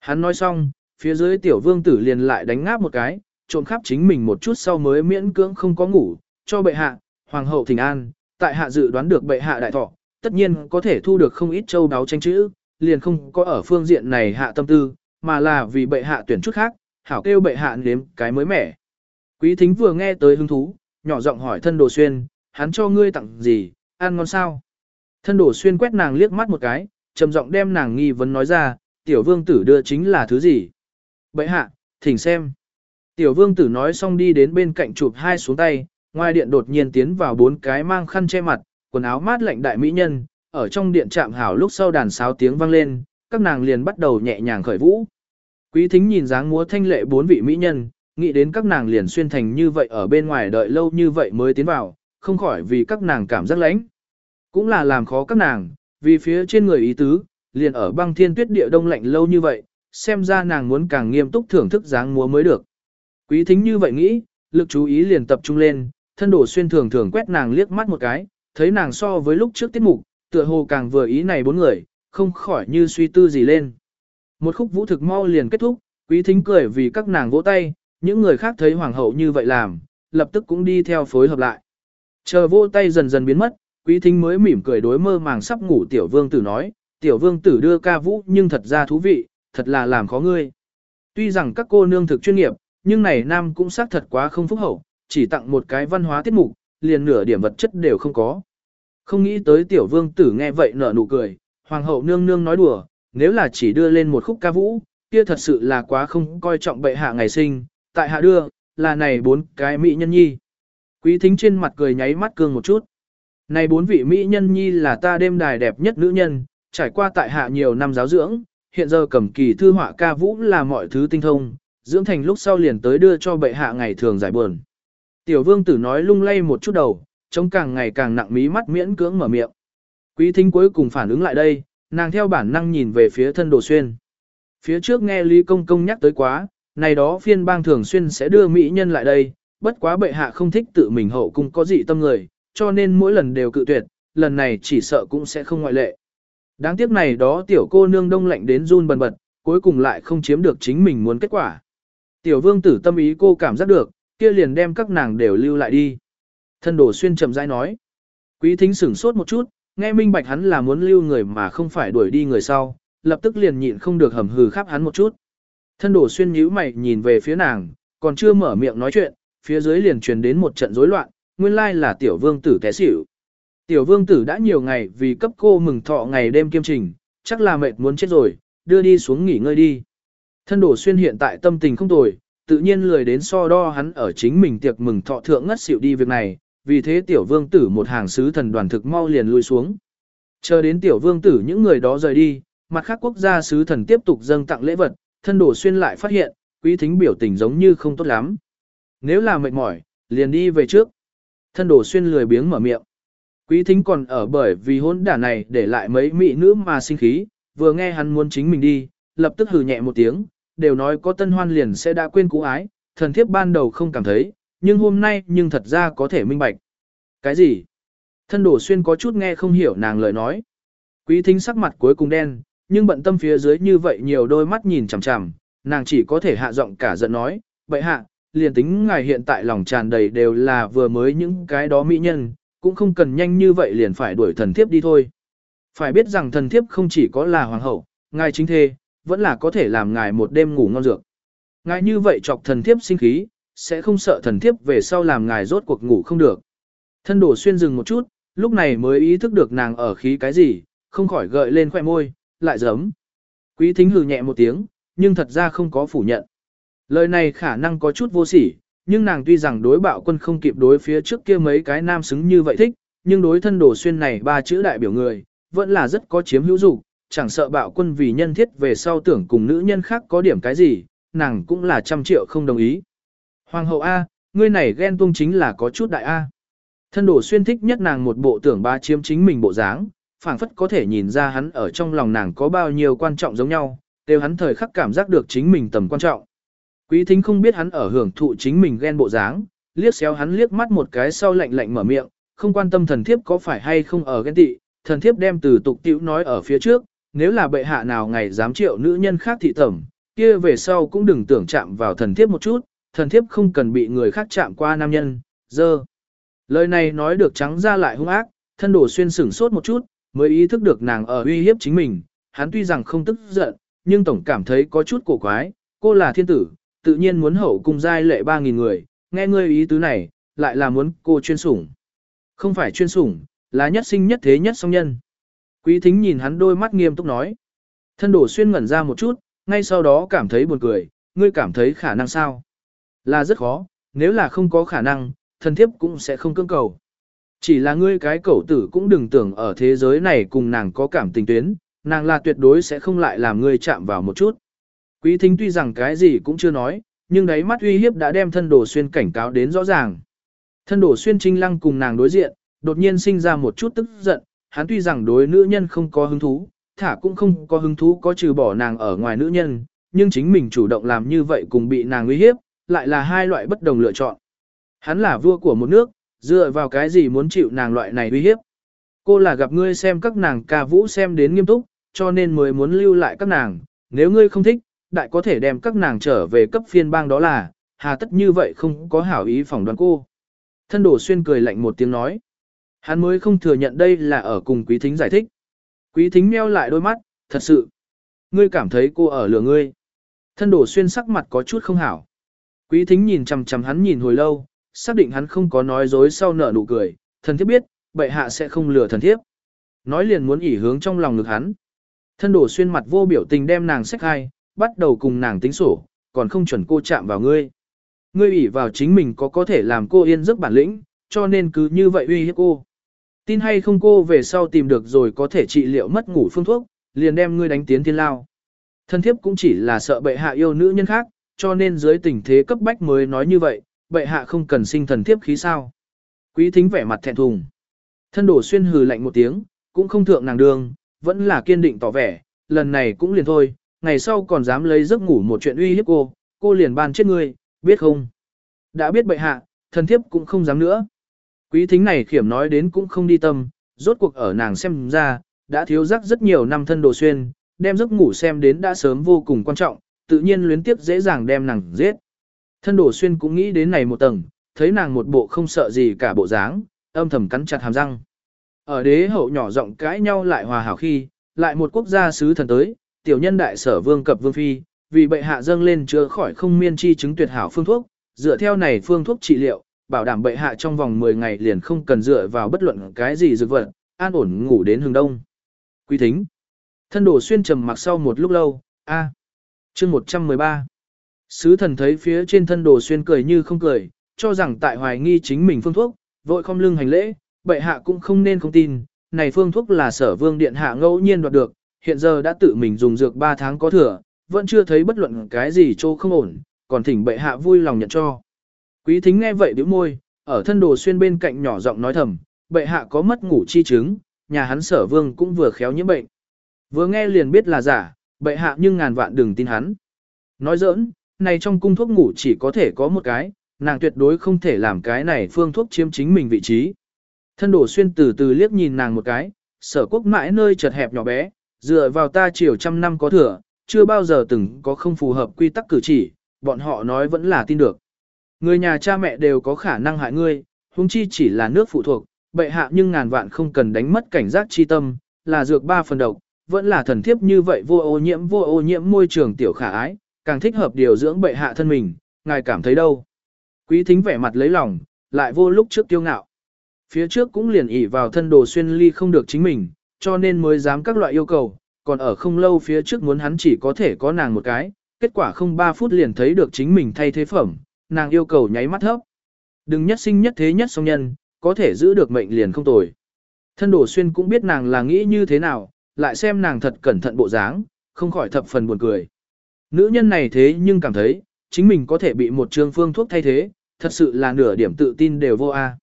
Hắn nói xong, phía dưới tiểu vương tử liền lại đánh ngáp một cái, trộm khắp chính mình một chút sau mới miễn cưỡng không có ngủ, cho bệ hạ, hoàng hậu thỉnh an, tại hạ dự đoán được bệ hạ đại thọ, tất nhiên có thể thu được không ít châu đáo tranh chữ, liền không có ở phương diện này hạ tâm tư, mà là vì bệ hạ tuyển chút khác, hảo kêu bệ hạ nếm cái mới mẻ. Quý thính vừa nghe tới hứng thú, nhỏ giọng hỏi thân đồ xuyên, hắn cho ngươi tặng gì, ăn ngon sao? Thân đồ xuyên quét nàng liếc mắt một cái, trầm giọng đem nàng nghi vấn nói ra, tiểu vương tử đưa chính là thứ gì? Bệ hạ, thỉnh xem. Tiểu vương tử nói xong đi đến bên cạnh chụp hai xuống tay, ngoài điện đột nhiên tiến vào bốn cái mang khăn che mặt, quần áo mát lạnh đại mỹ nhân, ở trong điện chạm hảo lúc sau đàn sáo tiếng vang lên, các nàng liền bắt đầu nhẹ nhàng khởi vũ. Quý thính nhìn dáng múa thanh lệ bốn vị mỹ nhân, nghĩ đến các nàng liền xuyên thành như vậy ở bên ngoài đợi lâu như vậy mới tiến vào, không khỏi vì các nàng cảm giác lãnh. Cũng là làm khó các nàng, vì phía trên người ý tứ, liền ở băng thiên tuyết địa đông lạnh lâu như vậy, xem ra nàng muốn càng nghiêm túc thưởng thức dáng múa mới được. Quý thính như vậy nghĩ, lực chú ý liền tập trung lên, thân đổ xuyên thường thường quét nàng liếc mắt một cái, thấy nàng so với lúc trước tiết mục, tựa hồ càng vừa ý này bốn người, không khỏi như suy tư gì lên. Một khúc vũ thực mau liền kết thúc, quý thính cười vì các nàng vỗ tay, những người khác thấy hoàng hậu như vậy làm, lập tức cũng đi theo phối hợp lại. Chờ vỗ tay dần dần biến mất, quý thính mới mỉm cười đối mơ màng sắp ngủ tiểu vương tử nói, tiểu vương tử đưa ca vũ nhưng thật ra thú vị, thật là làm khó ngươi. Tuy rằng các cô nương thực chuyên nghiệp, nhưng này nam cũng xác thật quá không phúc hậu, chỉ tặng một cái văn hóa tiết mục, liền nửa điểm vật chất đều không có. Không nghĩ tới tiểu vương tử nghe vậy nở nụ cười, hoàng hậu nương nương nói đùa, nếu là chỉ đưa lên một khúc ca vũ, kia thật sự là quá không coi trọng bệ hạ ngày sinh, tại hạ đưa, là này bốn cái mỹ nhân nhi. Quý thính trên mặt cười nháy mắt cương một chút. Này bốn vị mỹ nhân nhi là ta đêm đài đẹp nhất nữ nhân, trải qua tại hạ nhiều năm giáo dưỡng, hiện giờ cầm kỳ thư họa ca vũ là mọi thứ tinh thông, dưỡng thành lúc sau liền tới đưa cho bệ hạ ngày thường giải buồn. Tiểu vương tử nói lung lay một chút đầu, trông càng ngày càng nặng mí mắt miễn cưỡng mở miệng. Quý thính cuối cùng phản ứng lại đây, nàng theo bản năng nhìn về phía thân đồ xuyên. Phía trước nghe Lý Công Công nhắc tới quá, này đó phiên bang thường xuyên sẽ đưa mỹ nhân lại đây, bất quá bệ hạ không thích tự mình hậu cung có dị tâm người, cho nên mỗi lần đều cự tuyệt, lần này chỉ sợ cũng sẽ không ngoại lệ. Đáng tiếc này đó tiểu cô nương đông lạnh đến run bần bật, cuối cùng lại không chiếm được chính mình muốn kết quả. Tiểu vương tử tâm ý cô cảm giác được, kia liền đem các nàng đều lưu lại đi. Thân đồ xuyên chậm rãi nói. Quý thính sửng sốt một chút, nghe minh bạch hắn là muốn lưu người mà không phải đuổi đi người sau, lập tức liền nhịn không được hầm hừ khắp hắn một chút. Thân đồ xuyên nhíu mày nhìn về phía nàng, còn chưa mở miệng nói chuyện, phía dưới liền truyền đến một trận rối loạn, nguyên lai là tiểu vương tử té xỉu. Tiểu vương tử đã nhiều ngày vì cấp cô mừng thọ ngày đêm kiêm trình, chắc là mệt muốn chết rồi, đưa đi xuống nghỉ ngơi đi. Thân Đổ xuyên hiện tại tâm tình không tồi, tự nhiên lười đến so đo hắn ở chính mình tiệc mừng thọ thượng ngất xỉu đi việc này, vì thế tiểu vương tử một hàng sứ thần đoàn thực mau liền lui xuống. Chờ đến tiểu vương tử những người đó rời đi, mặt khác quốc gia sứ thần tiếp tục dâng tặng lễ vật, thân Đổ xuyên lại phát hiện, quý thính biểu tình giống như không tốt lắm. Nếu là mệt mỏi, liền đi về trước. Thân Đổ xuyên lười biếng mở miệng. Quý thính còn ở bởi vì hôn đả này để lại mấy mỹ nữ mà sinh khí, vừa nghe hắn muốn chính mình đi, lập tức hừ nhẹ một tiếng, đều nói có tân hoan liền sẽ đã quên cũ ái, thần thiếp ban đầu không cảm thấy, nhưng hôm nay nhưng thật ra có thể minh bạch. Cái gì? Thân đổ xuyên có chút nghe không hiểu nàng lời nói. Quý thính sắc mặt cuối cùng đen, nhưng bận tâm phía dưới như vậy nhiều đôi mắt nhìn chằm chằm, nàng chỉ có thể hạ giọng cả giận nói, vậy hạ, liền tính ngài hiện tại lòng tràn đầy đều là vừa mới những cái đó mỹ nhân, cũng không cần nhanh như vậy liền phải đuổi thần thiếp đi thôi. Phải biết rằng thần thiếp không chỉ có là hoàng hậu, ngài chính thê, vẫn là có thể làm ngài một đêm ngủ ngon dược. Ngài như vậy chọc thần thiếp sinh khí, sẽ không sợ thần thiếp về sau làm ngài rốt cuộc ngủ không được. Thân đổ xuyên dừng một chút, lúc này mới ý thức được nàng ở khí cái gì, không khỏi gợi lên khoẻ môi, lại giấm. Quý thính hừ nhẹ một tiếng, nhưng thật ra không có phủ nhận. Lời này khả năng có chút vô sỉ, nhưng nàng tuy rằng đối bạo quân không kịp đối phía trước kia mấy cái nam xứng như vậy thích, nhưng đối thân đồ xuyên này ba chữ đại biểu người, vẫn là rất có chiếm hữu dục chẳng sợ bạo quân vì nhân thiết về sau tưởng cùng nữ nhân khác có điểm cái gì, nàng cũng là trăm triệu không đồng ý. Hoàng hậu A, ngươi này ghen tuông chính là có chút đại A. Thân đồ xuyên thích nhất nàng một bộ tưởng ba chiếm chính mình bộ dáng, phảng phất có thể nhìn ra hắn ở trong lòng nàng có bao nhiêu quan trọng giống nhau, đều hắn thời khắc cảm giác được chính mình tầm quan trọng. Quý thính không biết hắn ở hưởng thụ chính mình ghen bộ dáng, liếc xéo hắn liếc mắt một cái sau lạnh lạnh mở miệng, không quan tâm thần thiếp có phải hay không ở ghen tị, thần thiếp đem từ tục tiểu nói ở phía trước, nếu là bệ hạ nào ngày dám triệu nữ nhân khác thị tẩm, kia về sau cũng đừng tưởng chạm vào thần thiếp một chút, thần thiếp không cần bị người khác chạm qua nam nhân, dơ. Lời này nói được trắng ra lại hung ác, thân đổ xuyên sửng sốt một chút, mới ý thức được nàng ở uy hiếp chính mình, hắn tuy rằng không tức giận, nhưng tổng cảm thấy có chút cổ quái, cô là thiên tử, tự nhiên muốn hậu cung giai lệ 3.000 người, nghe ngươi ý tứ này, lại là muốn cô chuyên sủng. Không phải chuyên sủng, là nhất sinh nhất thế nhất song nhân. Quý thính nhìn hắn đôi mắt nghiêm túc nói. Thân đổ xuyên ngẩn ra một chút, ngay sau đó cảm thấy buồn cười, ngươi cảm thấy khả năng sao? Là rất khó, nếu là không có khả năng, thân thiếp cũng sẽ không cưỡng cầu. Chỉ là ngươi cái cậu tử cũng đừng tưởng ở thế giới này cùng nàng có cảm tình tuyến, nàng là tuyệt đối sẽ không lại làm ngươi chạm vào một chút. Quý thính tuy rằng cái gì cũng chưa nói, nhưng đáy mắt uy hiếp đã đem thân đồ xuyên cảnh cáo đến rõ ràng. Thân đồ xuyên trinh lăng cùng nàng đối diện, đột nhiên sinh ra một chút tức giận, hắn tuy rằng đối nữ nhân không có hứng thú, thả cũng không có hứng thú có trừ bỏ nàng ở ngoài nữ nhân, nhưng chính mình chủ động làm như vậy cùng bị nàng uy hiếp, lại là hai loại bất đồng lựa chọn. Hắn là vua của một nước, dựa vào cái gì muốn chịu nàng loại này uy hiếp. Cô là gặp ngươi xem các nàng ca vũ xem đến nghiêm túc, cho nên mới muốn lưu lại các nàng, nếu ngươi không thích, đại có thể đem các nàng trở về cấp phiên bang đó là, hà tất như vậy không có hảo ý phỏng đoán cô. Thân đổ xuyên cười lạnh một tiếng nói. Hắn mới không thừa nhận đây là ở cùng quý thính giải thích. Quý thính meo lại đôi mắt, thật sự. Ngươi cảm thấy cô ở lửa ngươi. Thân đổ xuyên sắc mặt có chút không hảo. Quý thính nhìn chằm chằm hắn nhìn hồi lâu, xác định hắn không có nói dối sau nở nụ cười, thần thiếp biết, bệ hạ sẽ không lừa thần thiếp. Nói liền muốn ỉ hướng trong lòng ngực hắn. Thân đổ xuyên mặt vô biểu tình đem nàng xách hai, bắt đầu cùng nàng tính sổ, còn không chuẩn cô chạm vào ngươi. Ngươi ủy vào chính mình có có thể làm cô yên giấc bản lĩnh, cho nên cứ như vậy uy hiếp cô. Tin hay không cô về sau tìm được rồi có thể trị liệu mất ngủ phương thuốc, liền đem ngươi đánh tiến thiên lao. Thân thiếp cũng chỉ là sợ bệ hạ yêu nữ nhân khác, cho nên dưới tình thế cấp bách mới nói như vậy, bệ hạ không cần sinh thần thiếp khí sao. Quý thính vẻ mặt thẹn thùng. Thân đổ xuyên hừ lạnh một tiếng, cũng không thượng nàng đường, vẫn là kiên định tỏ vẻ, lần này cũng liền thôi, ngày sau còn dám lấy giấc ngủ một chuyện uy hiếp cô, cô liền ban chết ngươi, biết không? Đã biết bệ hạ, thần thiếp cũng không dám nữa. Quý thính này khiểm nói đến cũng không đi tâm, rốt cuộc ở nàng xem ra, đã thiếu giấc rất nhiều năm thân đồ xuyên, đem giấc ngủ xem đến đã sớm vô cùng quan trọng, tự nhiên luyến tiếp dễ dàng đem nàng giết. Thân đồ xuyên cũng nghĩ đến này một tầng, thấy nàng một bộ không sợ gì cả bộ dáng, âm thầm cắn chặt hàm răng. Ở đế hậu nhỏ giọng cãi nhau lại hòa hảo khi, lại một quốc gia sứ thần tới, tiểu nhân đại sở vương cập vương phi, vì bệ hạ dâng lên chữa khỏi không miên chi chứng tuyệt hảo phương thuốc, dựa theo này phương thuốc trị liệu, bảo đảm bệ hạ trong vòng 10 ngày liền không cần dựa vào bất luận cái gì dược vật, an ổn ngủ đến hừng đông. Quý thính. Thân đồ xuyên trầm mặc sau một lúc lâu, a à. chương 113. Sứ thần thấy phía trên thân đồ xuyên cười như không cười, cho rằng tại hoài nghi chính mình phương thuốc, vội không lưng hành lễ, bệ hạ cũng không nên không tin, này phương thuốc là sở vương điện hạ ngẫu nhiên đoạt được, hiện giờ đã tự mình dùng dược 3 tháng có thừa, vẫn chưa thấy bất luận cái gì chỗ không ổn, còn thỉnh bệ hạ vui lòng nhận cho. Quý thính nghe vậy bĩu môi, ở thân đồ xuyên bên cạnh nhỏ giọng nói thầm, bệ hạ có mất ngủ chi chứng, nhà hắn sở vương cũng vừa khéo nhiễm bệnh. Vừa nghe liền biết là giả, bệ hạ nhưng ngàn vạn đừng tin hắn. Nói giỡn, này trong cung thuốc ngủ chỉ có thể có một cái, nàng tuyệt đối không thể làm cái này phương thuốc chiếm chính mình vị trí. Thân đổ xuyên từ từ liếc nhìn nàng một cái, sở quốc mãi nơi chật hẹp nhỏ bé, dựa vào ta chiều trăm năm có thừa, chưa bao giờ từng có không phù hợp quy tắc cử chỉ, bọn họ nói vẫn là tin được. Người nhà cha mẹ đều có khả năng hại ngươi, huống chi chỉ là nước phụ thuộc, bệ hạ nhưng ngàn vạn không cần đánh mất cảnh giác chi tâm, là dược ba phần độc, vẫn là thần thiếp như vậy vô ô nhiễm vô ô nhiễm môi trường tiểu khả ái, càng thích hợp điều dưỡng bệ hạ thân mình, ngài cảm thấy đâu. Quý thính vẻ mặt lấy lòng, lại vô lúc trước tiêu ngạo. Phía trước cũng liền ỉ vào thân đồ xuyên ly không được chính mình, cho nên mới dám các loại yêu cầu, còn ở không lâu phía trước muốn hắn chỉ có thể có nàng một cái, kết quả không 3 phút liền thấy được chính mình thay thế phẩm, nàng yêu cầu nháy mắt thấp. Đừng nhất sinh nhất thế nhất song nhân, có thể giữ được mệnh liền không tồi. Thân đổ xuyên cũng biết nàng là nghĩ như thế nào, lại xem nàng thật cẩn thận bộ dáng, không khỏi thập phần buồn cười. Nữ nhân này thế nhưng cảm thấy, chính mình có thể bị một trường phương thuốc thay thế, thật sự là nửa điểm tự tin đều vô a.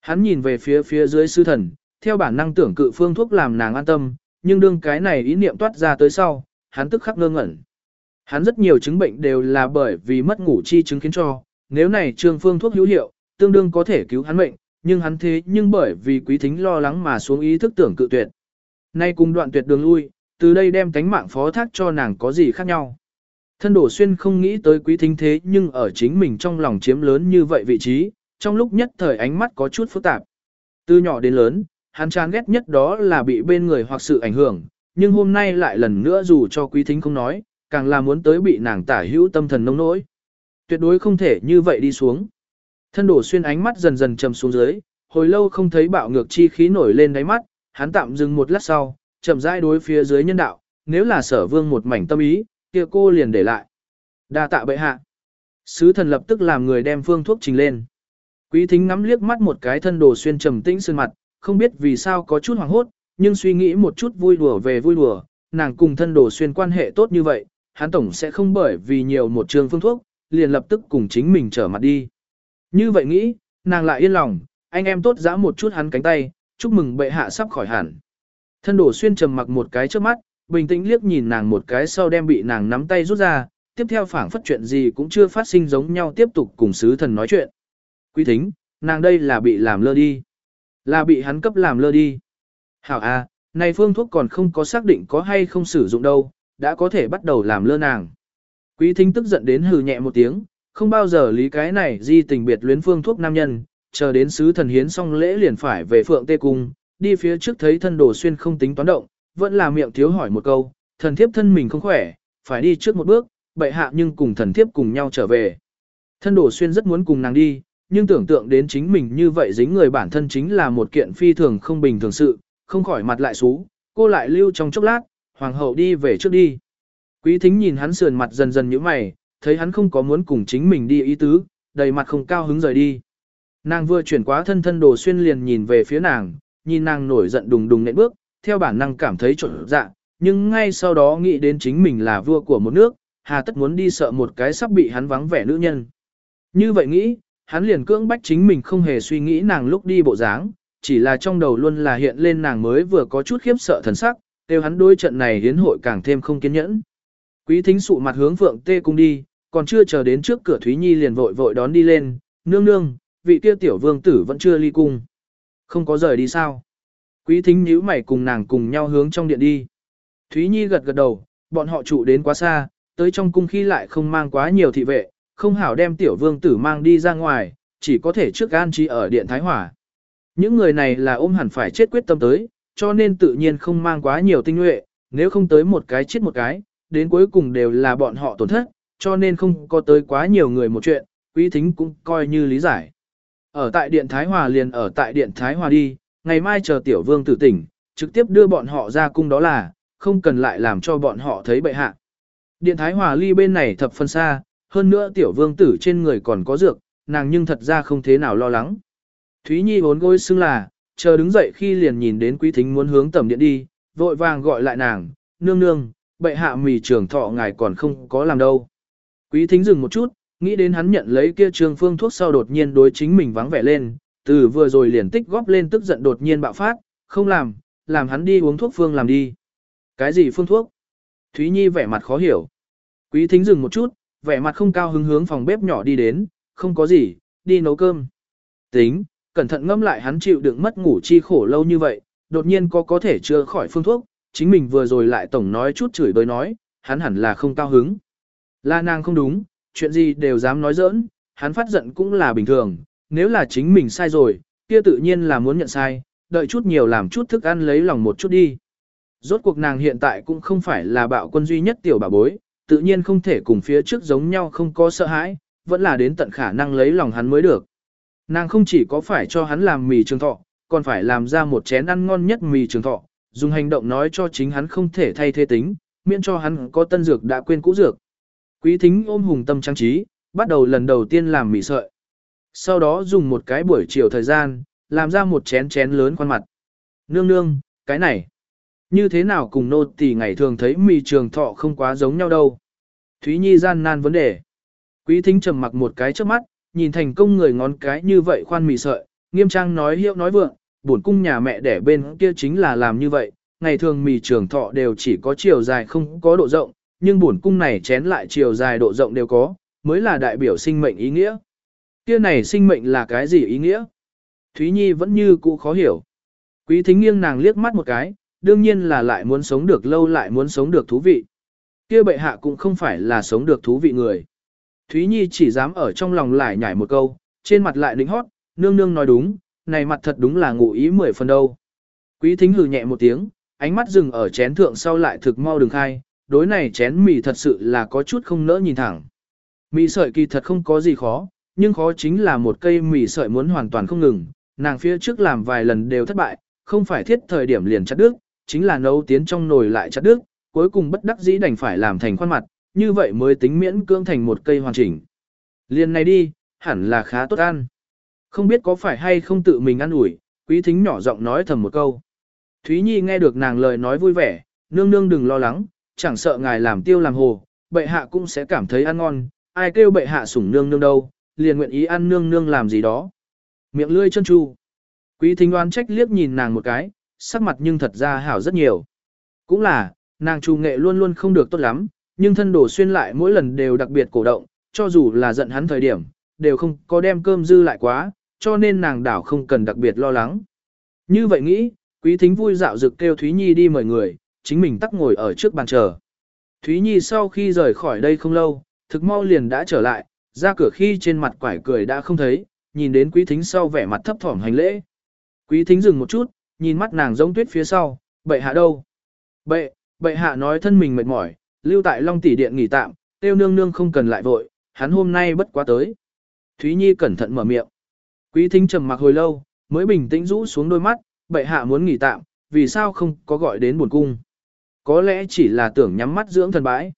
Hắn nhìn về phía phía dưới sư thần, theo bản năng tưởng cự phương thuốc làm nàng an tâm, nhưng đương cái này ý niệm toát ra tới sau, hắn tức khắc ngơ ngẩn. Hắn rất nhiều chứng bệnh đều là bởi vì mất ngủ chi chứng khiến cho, nếu này trương phương thuốc hữu hiệu, tương đương có thể cứu hắn mệnh, nhưng hắn thế nhưng bởi vì quý thính lo lắng mà xuống ý thức tưởng cự tuyệt. Nay cùng đoạn tuyệt đường lui, từ đây đem tánh mạng phó thác cho nàng có gì khác nhau. Thân đổ xuyên không nghĩ tới quý thính thế nhưng ở chính mình trong lòng chiếm lớn như vậy vị trí, trong lúc nhất thời ánh mắt có chút phức tạp. Từ nhỏ đến lớn, hắn chán ghét nhất đó là bị bên người hoặc sự ảnh hưởng, nhưng hôm nay lại lần nữa dù cho quý thính không nói, càng là muốn tới bị nàng tả hữu tâm thần nông nỗi. Tuyệt đối không thể như vậy đi xuống. Thân đổ xuyên ánh mắt dần dần trầm xuống dưới, hồi lâu không thấy bạo ngược chi khí nổi lên đáy mắt, hắn tạm dừng một lát sau, chậm rãi đối phía dưới nhân đạo, nếu là sở vương một mảnh tâm ý, kia cô liền để lại. đa tạ bệ hạ. Sứ thần lập tức làm người đem phương thuốc trình lên. Quý thính ngắm liếc mắt một cái thân đồ xuyên trầm tĩnh sơn mặt, không biết vì sao có chút hoảng hốt, nhưng suy nghĩ một chút vui đùa về vui đùa, nàng cùng thân đồ xuyên quan hệ tốt như vậy, hắn tổng sẽ không bởi vì nhiều một trường phương thuốc, liền lập tức cùng chính mình trở mặt đi. Như vậy nghĩ, nàng lại yên lòng, anh em tốt giã một chút hắn cánh tay, chúc mừng bệ hạ sắp khỏi hẳn. Thân đổ xuyên trầm mặc một cái trước mắt, bình tĩnh liếc nhìn nàng một cái sau đem bị nàng nắm tay rút ra, tiếp theo phảng phất chuyện gì cũng chưa phát sinh giống nhau tiếp tục cùng sứ thần nói chuyện. Quý thính, nàng đây là bị làm lơ đi. Là bị hắn cấp làm lơ đi. Hảo à, này phương thuốc còn không có xác định có hay không sử dụng đâu, đã có thể bắt đầu làm lơ nàng. Quý thính tức giận đến hừ nhẹ một tiếng, không bao giờ lý cái này di tình biệt luyến phương thuốc nam nhân, chờ đến sứ thần hiến xong lễ liền phải về phượng tê cung, đi phía trước thấy thân đồ xuyên không tính toán động, vẫn là miệng thiếu hỏi một câu, thần thiếp thân mình không khỏe, phải đi trước một bước, bệ hạ nhưng cùng thần thiếp cùng nhau trở về. Thân đồ xuyên rất muốn cùng nàng đi, nhưng tưởng tượng đến chính mình như vậy dính người bản thân chính là một kiện phi thường không bình thường sự, không khỏi mặt lại xú, cô lại lưu trong chốc lát, hoàng hậu đi về trước đi. Quý thính nhìn hắn sườn mặt dần dần như mày, thấy hắn không có muốn cùng chính mình đi ý tứ, đầy mặt không cao hứng rời đi. Nàng vừa chuyển quá thân thân đồ xuyên liền nhìn về phía nàng, nhìn nàng nổi giận đùng đùng nện bước, theo bản năng cảm thấy trộn dạ, nhưng ngay sau đó nghĩ đến chính mình là vua của một nước, hà tất muốn đi sợ một cái sắp bị hắn vắng vẻ nữ nhân. Như vậy nghĩ, hắn liền cưỡng bách chính mình không hề suy nghĩ nàng lúc đi bộ dáng, chỉ là trong đầu luôn là hiện lên nàng mới vừa có chút khiếp sợ thần sắc, kêu hắn đối trận này hiến hội càng thêm không kiên nhẫn. Quý thính sụ mặt hướng phượng tê cung đi, còn chưa chờ đến trước cửa Thúy Nhi liền vội vội đón đi lên, nương nương, vị kia tiểu vương tử vẫn chưa ly cung. Không có rời đi sao? Quý thính nhíu mày cùng nàng cùng nhau hướng trong điện đi. Thúy Nhi gật gật đầu, bọn họ trụ đến quá xa, tới trong cung khi lại không mang quá nhiều thị vệ, không hảo đem tiểu vương tử mang đi ra ngoài, chỉ có thể trước an trí ở điện Thái Hỏa. Những người này là ôm hẳn phải chết quyết tâm tới, cho nên tự nhiên không mang quá nhiều tinh nhuệ, nếu không tới một cái chết một cái, đến cuối cùng đều là bọn họ tổn thất, cho nên không có tới quá nhiều người một chuyện, quý thính cũng coi như lý giải. Ở tại Điện Thái Hòa liền ở tại Điện Thái Hòa đi, ngày mai chờ tiểu vương tử tỉnh, trực tiếp đưa bọn họ ra cung đó là, không cần lại làm cho bọn họ thấy bệ hạ. Điện Thái Hòa ly bên này thập phân xa, hơn nữa tiểu vương tử trên người còn có dược, nàng nhưng thật ra không thế nào lo lắng. Thúy Nhi vốn gối xưng là, chờ đứng dậy khi liền nhìn đến quý thính muốn hướng tầm điện đi, vội vàng gọi lại nàng, nương nương, bệ hạ mì trưởng thọ ngài còn không có làm đâu. Quý thính dừng một chút, nghĩ đến hắn nhận lấy kia trương phương thuốc sau đột nhiên đối chính mình vắng vẻ lên, từ vừa rồi liền tích góp lên tức giận đột nhiên bạo phát, không làm, làm hắn đi uống thuốc phương làm đi. Cái gì phương thuốc? Thúy Nhi vẻ mặt khó hiểu. Quý thính dừng một chút, vẻ mặt không cao hứng hướng phòng bếp nhỏ đi đến, không có gì, đi nấu cơm. Tính, cẩn thận ngâm lại hắn chịu đựng mất ngủ chi khổ lâu như vậy, đột nhiên có có thể chưa khỏi phương thuốc, chính mình vừa rồi lại tổng nói chút chửi bới nói, hắn hẳn là không cao hứng. Là nàng không đúng, chuyện gì đều dám nói giỡn, hắn phát giận cũng là bình thường, nếu là chính mình sai rồi, kia tự nhiên là muốn nhận sai, đợi chút nhiều làm chút thức ăn lấy lòng một chút đi. Rốt cuộc nàng hiện tại cũng không phải là bạo quân duy nhất tiểu bà bối, tự nhiên không thể cùng phía trước giống nhau không có sợ hãi, vẫn là đến tận khả năng lấy lòng hắn mới được. Nàng không chỉ có phải cho hắn làm mì trường thọ, còn phải làm ra một chén ăn ngon nhất mì trường thọ, dùng hành động nói cho chính hắn không thể thay thế tính, miễn cho hắn có tân dược đã quên cũ dược. Quý thính ôm hùng tâm trang trí, bắt đầu lần đầu tiên làm mì sợi. Sau đó dùng một cái buổi chiều thời gian, làm ra một chén chén lớn khoan mặt. Nương nương, cái này, như thế nào cùng nô tỳ ngày thường thấy mì trường thọ không quá giống nhau đâu. Thúy Nhi gian nan vấn đề. Quý thính trầm mặc một cái trước mắt, nhìn thành công người ngón cái như vậy khoan mì sợi, nghiêm trang nói hiệu nói vượng, bổn cung nhà mẹ đẻ bên kia chính là làm như vậy, ngày thường mì trường thọ đều chỉ có chiều dài không có độ rộng, nhưng bổn cung này chén lại chiều dài độ rộng đều có, mới là đại biểu sinh mệnh ý nghĩa. Kia này sinh mệnh là cái gì ý nghĩa? Thúy Nhi vẫn như cũ khó hiểu. Quý thính nghiêng nàng liếc mắt một cái, đương nhiên là lại muốn sống được lâu lại muốn sống được thú vị. Kia bệ hạ cũng không phải là sống được thú vị người. Thúy Nhi chỉ dám ở trong lòng lại nhảy một câu, trên mặt lại đính hót, nương nương nói đúng, này mặt thật đúng là ngụ ý mười phần đâu. Quý thính hừ nhẹ một tiếng, ánh mắt dừng ở chén thượng sau lại thực mau đường khai, đối này chén mì thật sự là có chút không nỡ nhìn thẳng. Mì sợi kỳ thật không có gì khó, nhưng khó chính là một cây mì sợi muốn hoàn toàn không ngừng, nàng phía trước làm vài lần đều thất bại, không phải thiết thời điểm liền chặt đứt, chính là nấu tiến trong nồi lại chặt đứt, cuối cùng bất đắc dĩ đành phải làm thành khoan mặt, như vậy mới tính miễn cưỡng thành một cây hoàn chỉnh. Liền này đi, hẳn là khá tốt ăn. Không biết có phải hay không tự mình ăn ủi, quý thính nhỏ giọng nói thầm một câu. Thúy Nhi nghe được nàng lời nói vui vẻ, nương nương đừng lo lắng, chẳng sợ ngài làm tiêu làm hồ, bệ hạ cũng sẽ cảm thấy ăn ngon, ai kêu bệ hạ sủng nương nương đâu, liền nguyện ý ăn nương nương làm gì đó. Miệng lươi chân chu. Quý thính oan trách liếc nhìn nàng một cái, sắc mặt nhưng thật ra hảo rất nhiều. Cũng là, nàng trù nghệ luôn luôn không được tốt lắm, nhưng thân đổ xuyên lại mỗi lần đều đặc biệt cổ động, cho dù là giận hắn thời điểm, đều không có đem cơm dư lại quá, cho nên nàng đảo không cần đặc biệt lo lắng. Như vậy nghĩ, quý thính vui dạo dực kêu Thúy Nhi đi mời người, chính mình tắc ngồi ở trước bàn chờ. Thúy Nhi sau khi rời khỏi đây không lâu, thực mau liền đã trở lại, ra cửa khi trên mặt quải cười đã không thấy, nhìn đến quý thính sau vẻ mặt thấp thỏm hành lễ. Quý thính dừng một chút, nhìn mắt nàng giống tuyết phía sau, bệ hạ đâu? Bệ, bệ hạ nói thân mình mệt mỏi, lưu tại Long tỷ điện nghỉ tạm, tiêu nương nương không cần lại vội, hắn hôm nay bất quá tới. Thúy Nhi cẩn thận mở miệng. Quý thính trầm mặc hồi lâu, mới bình tĩnh rũ xuống đôi mắt, bệ hạ muốn nghỉ tạm, vì sao không có gọi đến buồn cung. Có lẽ chỉ là tưởng nhắm mắt dưỡng thần bãi.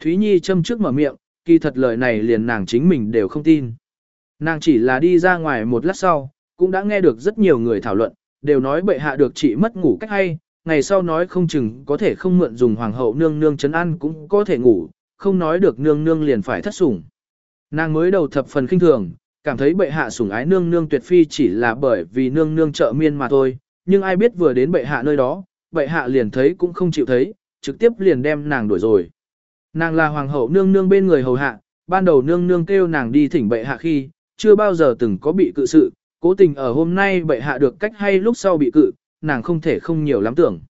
Thúy Nhi châm trước mở miệng, kỳ thật lời này liền nàng chính mình đều không tin. Nàng chỉ là đi ra ngoài một lát sau, cũng đã nghe được rất nhiều người thảo luận, đều nói bệ hạ được trị mất ngủ cách hay, ngày sau nói không chừng có thể không mượn dùng hoàng hậu nương nương chấn ăn cũng có thể ngủ, không nói được nương nương liền phải thất sủng. Nàng mới đầu thập phần khinh thường, cảm thấy bệ hạ sủng ái nương nương tuyệt phi chỉ là bởi vì nương nương trợ miên mà thôi, nhưng ai biết vừa đến bệ hạ nơi đó, bệ hạ liền thấy cũng không chịu thấy, trực tiếp liền đem nàng đuổi rồi. Nàng là hoàng hậu nương nương bên người hầu hạ, ban đầu nương nương kêu nàng đi thỉnh bệ hạ khi, chưa bao giờ từng có bị cự sự, cố tình ở hôm nay bệ hạ được cách hay lúc sau bị cự, nàng không thể không nhiều lắm tưởng.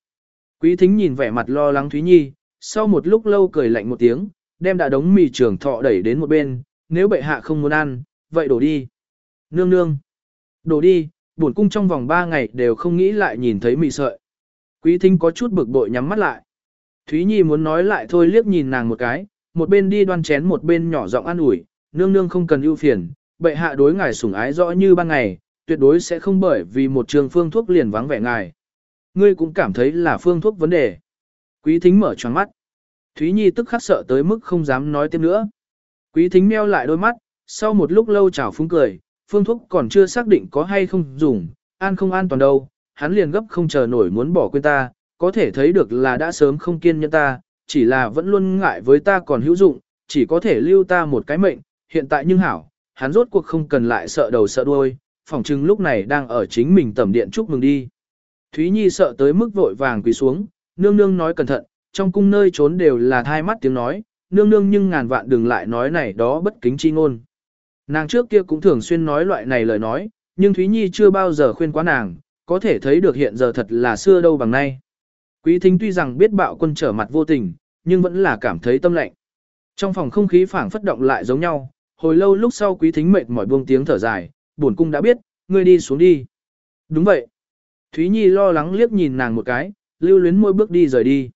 Quý thính nhìn vẻ mặt lo lắng Thúy Nhi, sau một lúc lâu cười lạnh một tiếng, đem đã đống mì trường thọ đẩy đến một bên, nếu bệ hạ không muốn ăn, vậy đổ đi. Nương nương, đổ đi, bổn cung trong vòng ba ngày đều không nghĩ lại nhìn thấy mì sợi. Quý thính có chút bực bội nhắm mắt lại. Thúy Nhi muốn nói lại thôi liếc nhìn nàng một cái, một bên đi đoan chén một bên nhỏ giọng an ủi, nương nương không cần ưu phiền, bệ hạ đối ngài sủng ái rõ như ban ngày, tuyệt đối sẽ không bởi vì một trường phương thuốc liền vắng vẻ ngài. Ngươi cũng cảm thấy là phương thuốc vấn đề. Quý thính mở tròn mắt. Thúy Nhi tức khắc sợ tới mức không dám nói tiếp nữa. Quý thính meo lại đôi mắt, sau một lúc lâu chảo phúng cười, phương thuốc còn chưa xác định có hay không dùng, an không an toàn đâu, hắn liền gấp không chờ nổi muốn bỏ quên ta, có thể thấy được là đã sớm không kiên nhẫn ta, chỉ là vẫn luôn ngại với ta còn hữu dụng, chỉ có thể lưu ta một cái mệnh, hiện tại nhưng hảo, hắn rốt cuộc không cần lại sợ đầu sợ đuôi, phỏng chừng lúc này đang ở chính mình tẩm điện chúc mừng đi. Thúy Nhi sợ tới mức vội vàng quỳ xuống, nương nương nói cẩn thận, trong cung nơi trốn đều là thai mắt tiếng nói, nương nương nhưng ngàn vạn đừng lại nói này đó bất kính chi ngôn. Nàng trước kia cũng thường xuyên nói loại này lời nói, nhưng Thúy Nhi chưa bao giờ khuyên quá nàng, có thể thấy được hiện giờ thật là xưa đâu bằng nay. Quý thính tuy rằng biết bạo quân trở mặt vô tình, nhưng vẫn là cảm thấy tâm lạnh. Trong phòng không khí phảng phất động lại giống nhau, hồi lâu lúc sau quý thính mệt mỏi buông tiếng thở dài, bổn cung đã biết, ngươi đi xuống đi. Đúng vậy. Thúy Nhi lo lắng liếc nhìn nàng một cái, lưu luyến môi bước đi rời đi.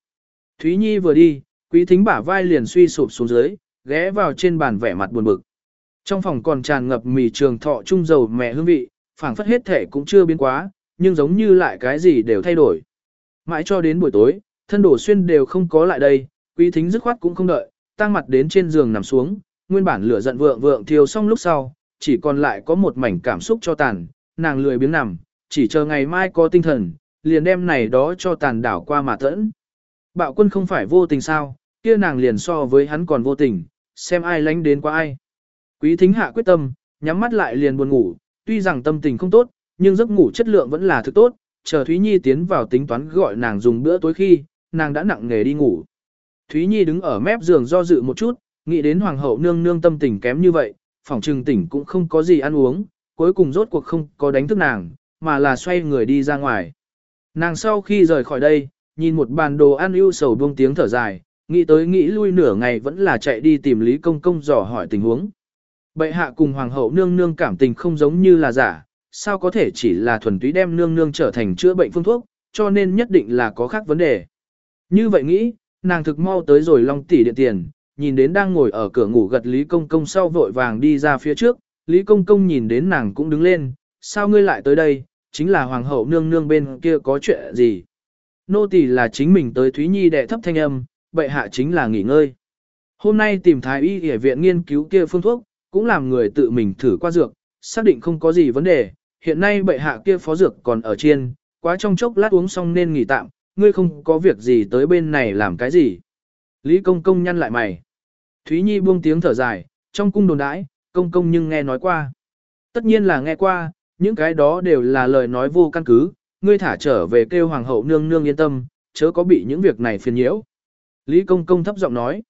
Thúy Nhi vừa đi, quý thính bả vai liền suy sụp xuống dưới, ghé vào trên bàn vẻ mặt buồn bực. Trong phòng còn tràn ngập mì trường thọ trung dầu mẹ hương vị, phảng phất hết thể cũng chưa biến quá, nhưng giống như lại cái gì đều thay đổi. Mãi cho đến buổi tối, thân đổ xuyên đều không có lại đây, quý thính dứt khoát cũng không đợi, tăng mặt đến trên giường nằm xuống, nguyên bản lửa giận vượng vượng thiêu xong lúc sau, chỉ còn lại có một mảnh cảm xúc cho tàn, nàng lười biếng nằm, chỉ chờ ngày mai có tinh thần, liền đem này đó cho tàn đảo qua mà tẫn. Bạo quân không phải vô tình sao, kia nàng liền so với hắn còn vô tình, xem ai lánh đến qua ai. Quý thính hạ quyết tâm, nhắm mắt lại liền buồn ngủ, tuy rằng tâm tình không tốt, nhưng giấc ngủ chất lượng vẫn là thực tốt, chờ Thúy Nhi tiến vào tính toán gọi nàng dùng bữa tối khi, nàng đã nặng nghề đi ngủ. Thúy Nhi đứng ở mép giường do dự một chút, nghĩ đến hoàng hậu nương nương tâm tình kém như vậy, phòng trừng tỉnh cũng không có gì ăn uống, cuối cùng rốt cuộc không có đánh thức nàng, mà là xoay người đi ra ngoài. Nàng sau khi rời khỏi đây, nhìn một bàn đồ ăn ưu sầu buông tiếng thở dài, nghĩ tới nghĩ lui nửa ngày vẫn là chạy đi tìm Lý Công Công dò hỏi tình huống. Bệ hạ cùng hoàng hậu nương nương cảm tình không giống như là giả, sao có thể chỉ là thuần túy đem nương nương trở thành chữa bệnh phương thuốc, cho nên nhất định là có khác vấn đề. Như vậy nghĩ, nàng thực mau tới rồi long tỷ điện tiền, nhìn đến đang ngồi ở cửa ngủ gật Lý Công Công sau vội vàng đi ra phía trước, Lý Công Công nhìn đến nàng cũng đứng lên, sao ngươi lại tới đây, chính là hoàng hậu nương nương bên kia có chuyện gì. Nô tỳ là chính mình tới Thúy Nhi đệ thấp thanh âm, bệ hạ chính là nghỉ ngơi. Hôm nay tìm thái y y viện nghiên cứu kia phương thuốc, cũng làm người tự mình thử qua dược, xác định không có gì vấn đề, hiện nay bệ hạ kia phó dược còn ở trên, quá trong chốc lát uống xong nên nghỉ tạm, ngươi không có việc gì tới bên này làm cái gì. Lý công công nhăn lại mày. Thúy Nhi buông tiếng thở dài, trong cung đồn đãi, công công nhưng nghe nói qua. Tất nhiên là nghe qua, những cái đó đều là lời nói vô căn cứ, ngươi thả trở về kêu hoàng hậu nương nương yên tâm, chớ có bị những việc này phiền nhiễu. Lý công công thấp giọng nói.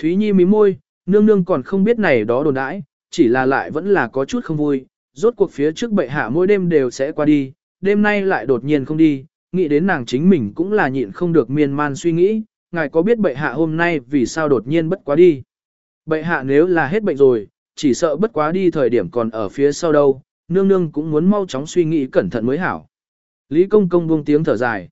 Thúy Nhi mím môi, nương nương còn không biết này đó đồn đãi, chỉ là lại vẫn là có chút không vui, rốt cuộc phía trước bệ hạ mỗi đêm đều sẽ qua đi, đêm nay lại đột nhiên không đi, nghĩ đến nàng chính mình cũng là nhịn không được miên man suy nghĩ, ngài có biết bệ hạ hôm nay vì sao đột nhiên bất quá đi. Bệ hạ nếu là hết bệnh rồi, chỉ sợ bất quá đi thời điểm còn ở phía sau đâu, nương nương cũng muốn mau chóng suy nghĩ cẩn thận mới hảo. Lý công công buông tiếng thở dài.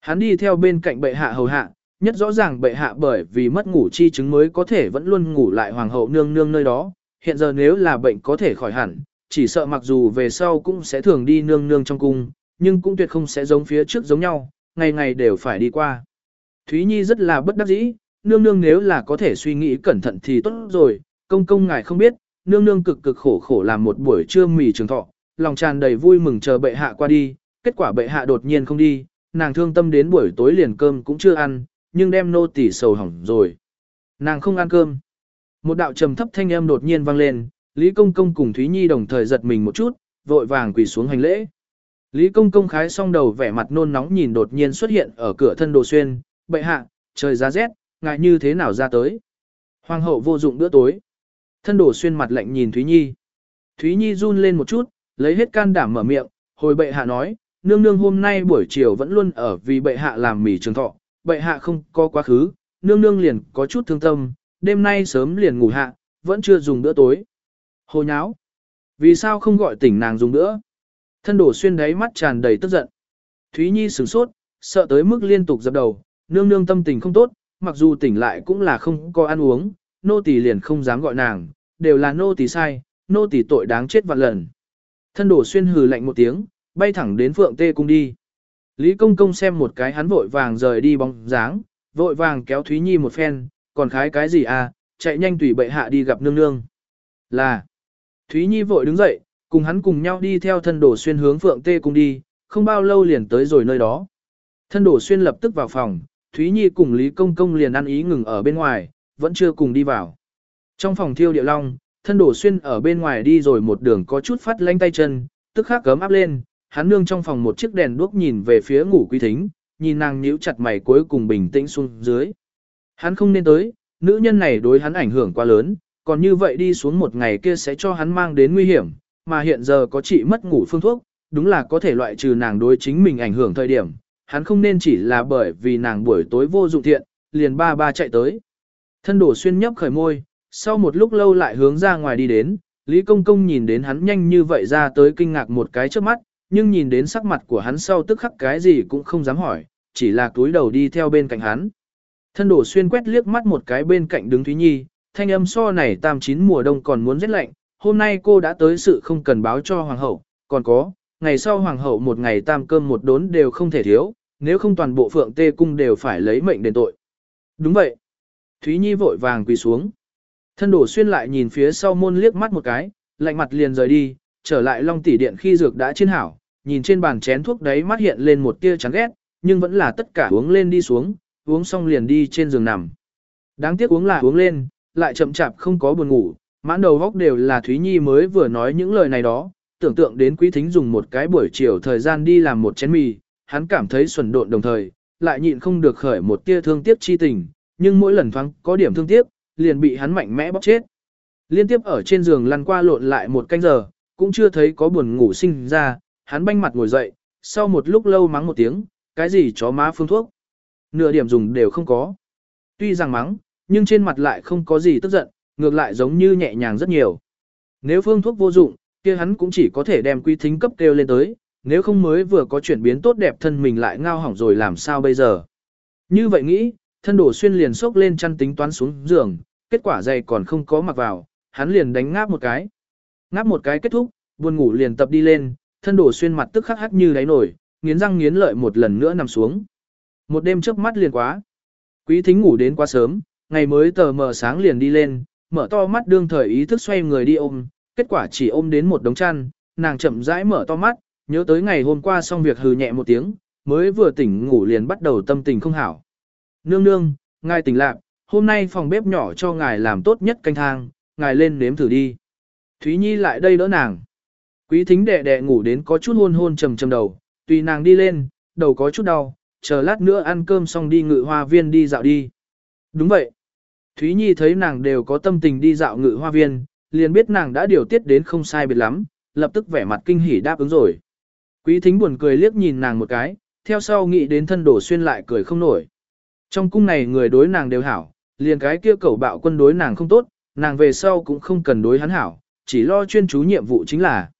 Hắn đi theo bên cạnh bệ hạ hầu hạ, nhất rõ ràng bệ hạ bởi vì mất ngủ chi chứng mới có thể vẫn luôn ngủ lại hoàng hậu nương nương nơi đó, hiện giờ nếu là bệnh có thể khỏi hẳn, chỉ sợ mặc dù về sau cũng sẽ thường đi nương nương trong cung, nhưng cũng tuyệt không sẽ giống phía trước giống nhau, ngày ngày đều phải đi qua. Thúy Nhi rất là bất đắc dĩ, nương nương nếu là có thể suy nghĩ cẩn thận thì tốt rồi, công công ngài không biết, nương nương cực cực khổ khổ làm một buổi trưa mì trường thọ, lòng tràn đầy vui mừng chờ bệ hạ qua đi, kết quả bệ hạ đột nhiên không đi, nàng thương tâm đến buổi tối liền cơm cũng chưa ăn, nhưng đem nô tỳ sầu hỏng rồi. Nàng không ăn cơm. Một đạo trầm thấp thanh âm đột nhiên vang lên, Lý Công Công cùng Thúy Nhi đồng thời giật mình một chút, vội vàng quỳ xuống hành lễ. Lý Công Công khái xong đầu vẻ mặt nôn nóng nhìn đột nhiên xuất hiện ở cửa thân đồ xuyên, bệ hạ, trời giá rét, ngại như thế nào ra tới. Hoàng hậu vô dụng bữa tối. Thân đổ xuyên mặt lạnh nhìn Thúy Nhi. Thúy Nhi run lên một chút, lấy hết can đảm mở miệng, hồi bệ hạ nói, nương nương hôm nay buổi chiều vẫn luôn ở vì bệ hạ làm mì trường thọ, bệ hạ không có quá khứ, nương nương liền có chút thương tâm, đêm nay sớm liền ngủ hạ, vẫn chưa dùng bữa tối. Hồ nháo. Vì sao không gọi tỉnh nàng dùng bữa? Thân đổ xuyên đáy mắt tràn đầy tức giận. Thúy Nhi sửng sốt, sợ tới mức liên tục dập đầu, nương nương tâm tình không tốt, mặc dù tỉnh lại cũng là không có ăn uống, nô tỳ liền không dám gọi nàng, đều là nô tỳ sai, nô tỳ tội đáng chết vạn lần. Thân đổ xuyên hừ lạnh một tiếng, bay thẳng đến phượng tê cung đi. Lý công công xem một cái hắn vội vàng rời đi bóng dáng, vội vàng kéo Thúy Nhi một phen, còn khái cái gì à, chạy nhanh tùy bệ hạ đi gặp nương nương. Là, Thúy Nhi vội đứng dậy, cùng hắn cùng nhau đi theo thân đổ xuyên hướng phượng tê cung đi, không bao lâu liền tới rồi nơi đó. Thân đổ xuyên lập tức vào phòng, Thúy Nhi cùng Lý Công Công liền ăn ý ngừng ở bên ngoài, vẫn chưa cùng đi vào. Trong phòng thiêu Địa long, thân đổ xuyên ở bên ngoài đi rồi một đường có chút phát lanh tay chân, tức khắc gấm áp lên, hắn nương trong phòng một chiếc đèn đuốc nhìn về phía ngủ quý thính, nhìn nàng nhíu chặt mày cuối cùng bình tĩnh xuống dưới. Hắn không nên tới, nữ nhân này đối hắn ảnh hưởng quá lớn, còn như vậy đi xuống một ngày kia sẽ cho hắn mang đến nguy hiểm, mà hiện giờ có trị mất ngủ phương thuốc, đúng là có thể loại trừ nàng đối chính mình ảnh hưởng thời điểm, hắn không nên chỉ là bởi vì nàng buổi tối vô dụng thiện, liền ba ba chạy tới. Thân đổ xuyên nhấp khởi môi, sau một lúc lâu lại hướng ra ngoài đi đến, Lý Công Công nhìn đến hắn nhanh như vậy ra tới kinh ngạc một cái trước mắt, nhưng nhìn đến sắc mặt của hắn sau tức khắc cái gì cũng không dám hỏi, chỉ là túi đầu đi theo bên cạnh hắn. Thân đổ xuyên quét liếc mắt một cái bên cạnh đứng Thúy Nhi, thanh âm so này tam chín mùa đông còn muốn rất lạnh, hôm nay cô đã tới sự không cần báo cho hoàng hậu, còn có, ngày sau hoàng hậu một ngày tam cơm một đốn đều không thể thiếu, nếu không toàn bộ phượng tê cung đều phải lấy mệnh đền tội. Đúng vậy. Thúy Nhi vội vàng quỳ xuống. Thân đổ xuyên lại nhìn phía sau môn liếc mắt một cái, lạnh mặt liền rời đi, trở lại long tỷ điện khi dược đã chiên hảo, nhìn trên bàn chén thuốc đấy mắt hiện lên một tia chán ghét, nhưng vẫn là tất cả uống lên đi xuống, uống xong liền đi trên giường nằm. Đáng tiếc uống là uống lên, lại chậm chạp không có buồn ngủ, mãn đầu góc đều là Thúy Nhi mới vừa nói những lời này đó, tưởng tượng đến quý thính dùng một cái buổi chiều thời gian đi làm một chén mì, hắn cảm thấy xuẩn độn đồng thời, lại nhịn không được khởi một tia thương tiếc chi tình, nhưng mỗi lần thoáng có điểm thương tiếc, liền bị hắn mạnh mẽ bóc chết. Liên tiếp ở trên giường lăn qua lộn lại một canh giờ, cũng chưa thấy có buồn ngủ sinh ra, hắn banh mặt ngồi dậy, sau một lúc lâu mắng một tiếng, cái gì chó má phương thuốc. Nửa điểm dùng đều không có. Tuy rằng mắng, nhưng trên mặt lại không có gì tức giận, ngược lại giống như nhẹ nhàng rất nhiều. Nếu phương thuốc vô dụng, kia hắn cũng chỉ có thể đem quý thính cấp kêu lên tới, nếu không mới vừa có chuyển biến tốt đẹp thân mình lại ngao hỏng rồi làm sao bây giờ. Như vậy nghĩ, thân đổ xuyên liền sốc lên chăn tính toán xuống giường, kết quả dày còn không có mặc vào, hắn liền đánh ngáp một cái. Ngáp một cái kết thúc, buồn ngủ liền tập đi lên, thân đổ xuyên mặt tức khắc hắc như đáy nổi, nghiến răng nghiến lợi một lần nữa nằm xuống. Một đêm trước mắt liền quá. Quý thính ngủ đến quá sớm, ngày mới tờ mờ sáng liền đi lên, mở to mắt đương thời ý thức xoay người đi ôm, kết quả chỉ ôm đến một đống chăn, nàng chậm rãi mở to mắt, nhớ tới ngày hôm qua xong việc hừ nhẹ một tiếng, mới vừa tỉnh ngủ liền bắt đầu tâm tình không hảo. Nương nương, ngài tỉnh lạc, hôm nay phòng bếp nhỏ cho ngài làm tốt nhất canh thang, ngài lên nếm thử đi. Thúy Nhi lại đây đỡ nàng. Quý thính đệ đệ ngủ đến có chút hôn hôn trầm trầm đầu, tùy nàng đi lên, đầu có chút đau, chờ lát nữa ăn cơm xong đi ngự hoa viên đi dạo đi. Đúng vậy. Thúy Nhi thấy nàng đều có tâm tình đi dạo ngự hoa viên, liền biết nàng đã điều tiết đến không sai biệt lắm, lập tức vẻ mặt kinh hỉ đáp ứng rồi. Quý thính buồn cười liếc nhìn nàng một cái, theo sau nghĩ đến thân đổ xuyên lại cười không nổi. Trong cung này người đối nàng đều hảo, liền cái kia cẩu bạo quân đối nàng không tốt, nàng về sau cũng không cần đối hắn hảo, chỉ lo chuyên chú nhiệm vụ chính là.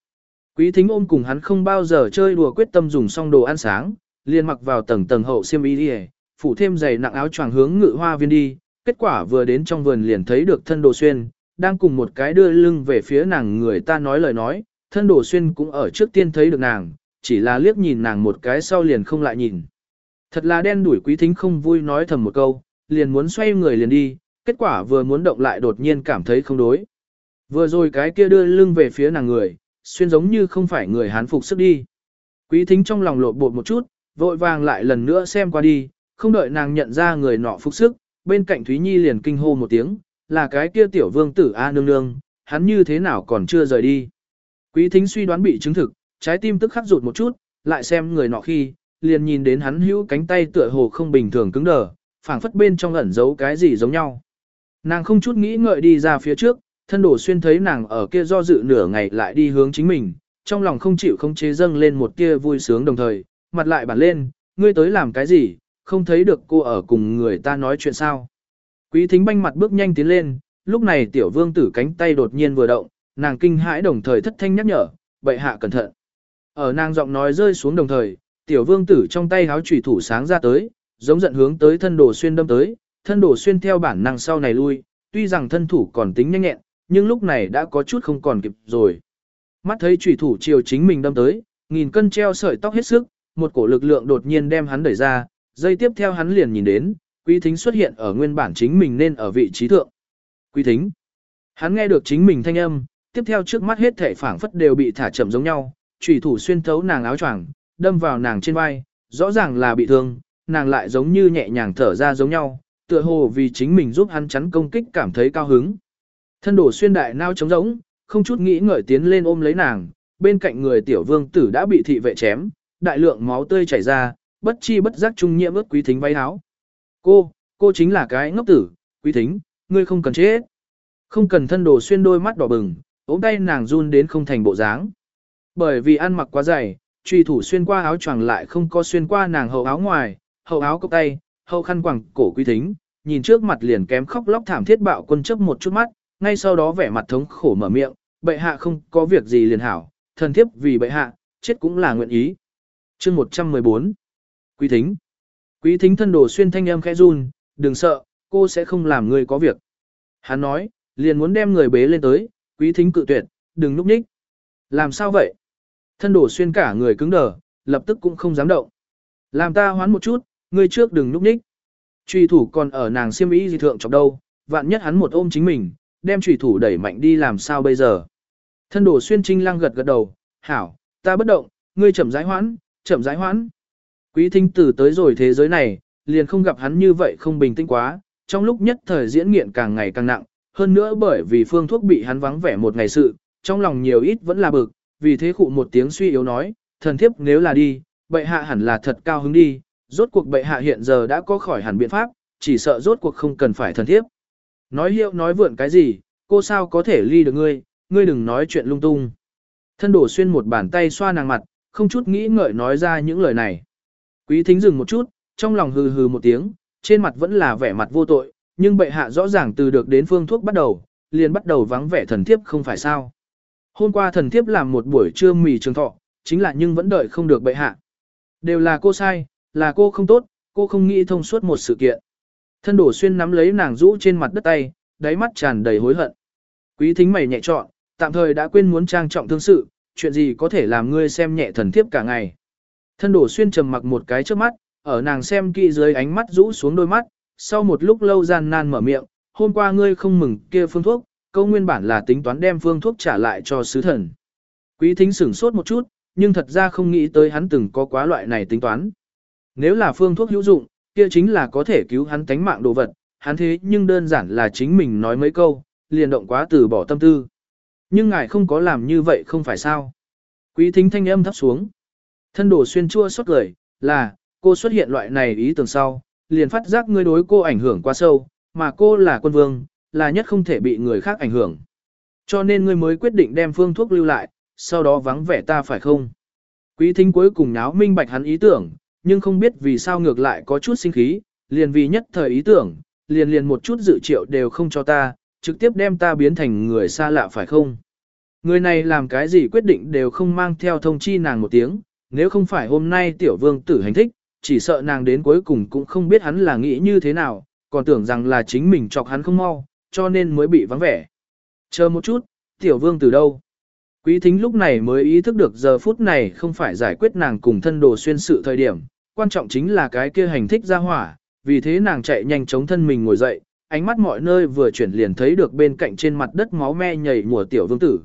Quý thính ôm cùng hắn không bao giờ chơi đùa quyết tâm dùng xong đồ ăn sáng, liền mặc vào tầng tầng hậu xiêm y đi phủ thêm giày nặng áo choàng hướng ngự hoa viên đi, kết quả vừa đến trong vườn liền thấy được thân đồ xuyên, đang cùng một cái đưa lưng về phía nàng người ta nói lời nói, thân đồ xuyên cũng ở trước tiên thấy được nàng, chỉ là liếc nhìn nàng một cái sau liền không lại nhìn. Thật là đen đuổi quý thính không vui nói thầm một câu, liền muốn xoay người liền đi, kết quả vừa muốn động lại đột nhiên cảm thấy không đối. Vừa rồi cái kia đưa lưng về phía nàng người, xuyên giống như không phải người hán phục sức đi. Quý thính trong lòng lột bột một chút, vội vàng lại lần nữa xem qua đi, không đợi nàng nhận ra người nọ phục sức, bên cạnh Thúy Nhi liền kinh hô một tiếng, là cái kia tiểu vương tử A nương nương, hắn như thế nào còn chưa rời đi. Quý thính suy đoán bị chứng thực, trái tim tức khắc rụt một chút, lại xem người nọ khi, liền nhìn đến hắn hữu cánh tay tựa hồ không bình thường cứng đờ, phảng phất bên trong ẩn giấu cái gì giống nhau. Nàng không chút nghĩ ngợi đi ra phía trước, thân đổ xuyên thấy nàng ở kia do dự nửa ngày lại đi hướng chính mình, trong lòng không chịu không chế dâng lên một tia vui sướng đồng thời, mặt lại bản lên, ngươi tới làm cái gì, không thấy được cô ở cùng người ta nói chuyện sao. Quý thính banh mặt bước nhanh tiến lên, lúc này tiểu vương tử cánh tay đột nhiên vừa động, nàng kinh hãi đồng thời thất thanh nhắc nhở, bệ hạ cẩn thận. Ở nàng giọng nói rơi xuống đồng thời, tiểu vương tử trong tay háo chủy thủ sáng ra tới, giống giận hướng tới thân đồ xuyên đâm tới, thân đồ xuyên theo bản năng sau này lui, tuy rằng thân thủ còn tính nhanh nhẹn, nhưng lúc này đã có chút không còn kịp rồi. Mắt thấy chủy thủ chiều chính mình đâm tới, nghìn cân treo sợi tóc hết sức, một cổ lực lượng đột nhiên đem hắn đẩy ra, dây tiếp theo hắn liền nhìn đến, Quý Thính xuất hiện ở nguyên bản chính mình nên ở vị trí thượng. Quý Thính. Hắn nghe được chính mình thanh âm, tiếp theo trước mắt hết thể phảng phất đều bị thả chậm giống nhau, chủy thủ xuyên thấu nàng áo choàng, đâm vào nàng trên vai, rõ ràng là bị thương, nàng lại giống như nhẹ nhàng thở ra giống nhau, tựa hồ vì chính mình giúp hắn chắn công kích cảm thấy cao hứng. Thân đổ xuyên đại nao trống rỗng, không chút nghĩ ngợi tiến lên ôm lấy nàng, bên cạnh người tiểu vương tử đã bị thị vệ chém, đại lượng máu tươi chảy ra, bất chi bất giác trung nhiễm ướt quý thính váy áo. Cô, cô chính là cái ngốc tử, quý thính, ngươi không cần chết. Không cần thân đồ xuyên đôi mắt đỏ bừng, ốm tay nàng run đến không thành bộ dáng. Bởi vì ăn mặc quá dày, truy thủ xuyên qua áo choàng lại không có xuyên qua nàng hậu áo ngoài, hậu áo cốc tay, hậu khăn quàng cổ quý thính, nhìn trước mặt liền kém khóc lóc thảm thiết bạo quân chấp một chút mắt, ngay sau đó vẻ mặt thống khổ mở miệng, bệ hạ không có việc gì liền hảo, thần thiếp vì bệ hạ, chết cũng là nguyện ý. Chương 114 Quý thính Quý thính thân đồ xuyên thanh âm khẽ run, đừng sợ, cô sẽ không làm người có việc. Hắn nói, liền muốn đem người bế lên tới, quý thính cự tuyệt, đừng núp nhích. Làm sao vậy? Thân đổ xuyên cả người cứng đờ, lập tức cũng không dám động. Làm ta hoán một chút, ngươi trước đừng núp nhích. Trùy thủ còn ở nàng siêm ý gì thượng chọc đâu, vạn nhất hắn một ôm chính mình, đem trùy thủ đẩy mạnh đi làm sao bây giờ. Thân đổ xuyên trinh lăng gật gật đầu, hảo, ta bất động, ngươi chậm rãi hoãn, chậm rãi hoãn. Quý thính tử tới rồi thế giới này, liền không gặp hắn như vậy không bình tĩnh quá, trong lúc nhất thời diễn nghiện càng ngày càng nặng, hơn nữa bởi vì phương thuốc bị hắn vắng vẻ một ngày sự, trong lòng nhiều ít vẫn là bực, vì thế khụ một tiếng suy yếu nói, thần thiếp nếu là đi, bệ hạ hẳn là thật cao hứng đi, rốt cuộc bệ hạ hiện giờ đã có khỏi hẳn biện pháp, chỉ sợ rốt cuộc không cần phải thần thiếp. Nói hiệu nói vượn cái gì, cô sao có thể ly được ngươi, ngươi đừng nói chuyện lung tung. Thân đổ xuyên một bàn tay xoa nàng mặt, không chút nghĩ ngợi nói ra những lời này. Quý thính dừng một chút, trong lòng hừ hừ một tiếng, trên mặt vẫn là vẻ mặt vô tội, nhưng bệ hạ rõ ràng từ được đến phương thuốc bắt đầu, liền bắt đầu vắng vẻ thần thiếp không phải sao. Hôm qua thần thiếp làm một buổi trưa mì trường thọ, chính là nhưng vẫn đợi không được bệ hạ. Đều là cô sai, là cô không tốt, cô không nghĩ thông suốt một sự kiện. Thân đổ xuyên nắm lấy nàng rũ trên mặt đất tay, đáy mắt tràn đầy hối hận. Quý thính mày nhẹ trọn, tạm thời đã quên muốn trang trọng thương sự, chuyện gì có thể làm ngươi xem nhẹ thần thiếp cả ngày. Thân đổ xuyên trầm mặc một cái trước mắt, ở nàng xem kỹ dưới ánh mắt rũ xuống đôi mắt, sau một lúc lâu gian nan mở miệng, hôm qua ngươi không mừng kia phương thuốc, câu nguyên bản là tính toán đem phương thuốc trả lại cho sứ thần. Quý thính sửng sốt một chút, nhưng thật ra không nghĩ tới hắn từng có quá loại này tính toán. Nếu là phương thuốc hữu dụng, kia chính là có thể cứu hắn tánh mạng đồ vật, hắn thế nhưng đơn giản là chính mình nói mấy câu, liền động quá từ bỏ tâm tư. Nhưng ngài không có làm như vậy không phải sao. Quý thính thanh âm thấp xuống. Thân đồ xuyên chua xót cười, là, cô xuất hiện loại này ý tưởng sau, liền phát giác ngươi đối cô ảnh hưởng quá sâu, mà cô là quân vương, là nhất không thể bị người khác ảnh hưởng. Cho nên ngươi mới quyết định đem phương thuốc lưu lại, sau đó vắng vẻ ta phải không? Quý thính cuối cùng náo minh bạch hắn ý tưởng, nhưng không biết vì sao ngược lại có chút sinh khí, liền vì nhất thời ý tưởng, liền liền một chút dự triệu đều không cho ta, trực tiếp đem ta biến thành người xa lạ phải không? Người này làm cái gì quyết định đều không mang theo thông chi nàng một tiếng, nếu không phải hôm nay tiểu vương tử hành thích, chỉ sợ nàng đến cuối cùng cũng không biết hắn là nghĩ như thế nào, còn tưởng rằng là chính mình chọc hắn không mau, cho nên mới bị vắng vẻ. Chờ một chút, tiểu vương tử đâu? Quý thính lúc này mới ý thức được giờ phút này không phải giải quyết nàng cùng thân đồ xuyên sự thời điểm, quan trọng chính là cái kia hành thích ra hỏa, vì thế nàng chạy nhanh chống thân mình ngồi dậy, ánh mắt mọi nơi vừa chuyển liền thấy được bên cạnh trên mặt đất máu me nhảy mùa tiểu vương tử.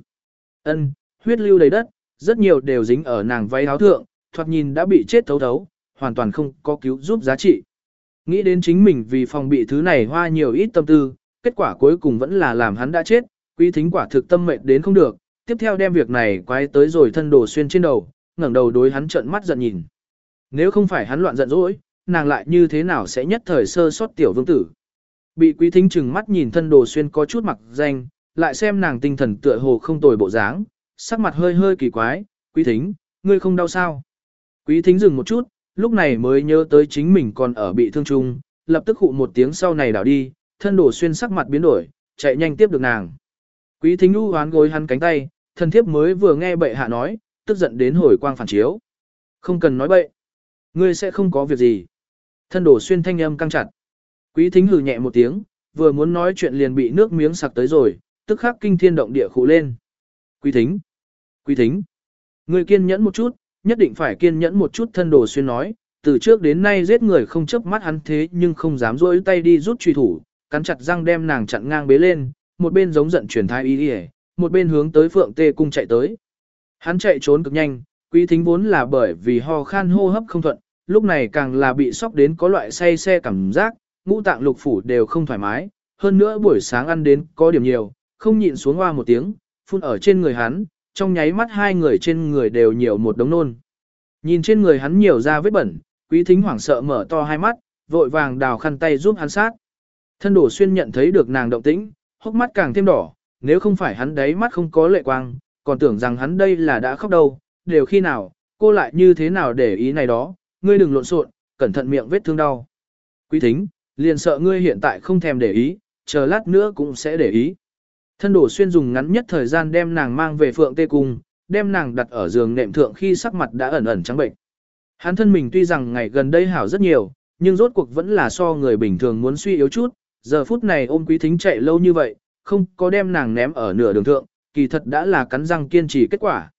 Ân, huyết lưu đầy đất, rất nhiều đều dính ở nàng váy áo thượng, thoạt nhìn đã bị chết thấu thấu, hoàn toàn không có cứu giúp giá trị. Nghĩ đến chính mình vì phòng bị thứ này hoa nhiều ít tâm tư, kết quả cuối cùng vẫn là làm hắn đã chết, quý thính quả thực tâm mệnh đến không được, tiếp theo đem việc này quay tới rồi thân đồ xuyên trên đầu, ngẩng đầu đối hắn trợn mắt giận nhìn. Nếu không phải hắn loạn giận dỗi, nàng lại như thế nào sẽ nhất thời sơ sót tiểu vương tử. Bị quý thính chừng mắt nhìn thân đồ xuyên có chút mặc danh, lại xem nàng tinh thần tựa hồ không tồi bộ dáng, sắc mặt hơi hơi kỳ quái, quý thính, ngươi không đau sao. Quý thính dừng một chút, lúc này mới nhớ tới chính mình còn ở bị thương chung, lập tức hụ một tiếng sau này đảo đi, thân đổ xuyên sắc mặt biến đổi, chạy nhanh tiếp được nàng. Quý thính u hoán gối hắn cánh tay, thân thiếp mới vừa nghe bệ hạ nói, tức giận đến hồi quang phản chiếu. Không cần nói bậy. Ngươi sẽ không có việc gì. Thân đổ xuyên thanh âm căng chặt. Quý thính hừ nhẹ một tiếng, vừa muốn nói chuyện liền bị nước miếng sặc tới rồi, tức khắc kinh thiên động địa khụ lên. Quý thính. Quý thính. Ngươi kiên nhẫn một chút, nhất định phải kiên nhẫn một chút thân đồ xuyên nói, từ trước đến nay giết người không chớp mắt hắn thế nhưng không dám rỗi tay đi rút truy thủ, cắn chặt răng đem nàng chặn ngang bế lên, một bên giống giận truyền thai ý đi một bên hướng tới phượng tê cung chạy tới. Hắn chạy trốn cực nhanh, quý thính vốn là bởi vì ho khan hô hấp không thuận, lúc này càng là bị sốc đến có loại say xe cảm giác, ngũ tạng lục phủ đều không thoải mái, hơn nữa buổi sáng ăn đến có điểm nhiều, không nhịn xuống hoa một tiếng, phun ở trên người hắn, trong nháy mắt hai người trên người đều nhiều một đống nôn. Nhìn trên người hắn nhiều ra vết bẩn, quý thính hoảng sợ mở to hai mắt, vội vàng đào khăn tay giúp hắn sát. Thân đổ xuyên nhận thấy được nàng động tĩnh, hốc mắt càng thêm đỏ, nếu không phải hắn đấy mắt không có lệ quang, còn tưởng rằng hắn đây là đã khóc đâu, đều khi nào, cô lại như thế nào để ý này đó, ngươi đừng lộn xộn, cẩn thận miệng vết thương đau. Quý thính, liền sợ ngươi hiện tại không thèm để ý, chờ lát nữa cũng sẽ để ý. Thân đổ xuyên dùng ngắn nhất thời gian đem nàng mang về phượng tê cung, đem nàng đặt ở giường nệm thượng khi sắc mặt đã ẩn ẩn trắng bệnh. Hắn thân mình tuy rằng ngày gần đây hảo rất nhiều, nhưng rốt cuộc vẫn là so người bình thường muốn suy yếu chút, giờ phút này ôm quý thính chạy lâu như vậy, không có đem nàng ném ở nửa đường thượng, kỳ thật đã là cắn răng kiên trì kết quả.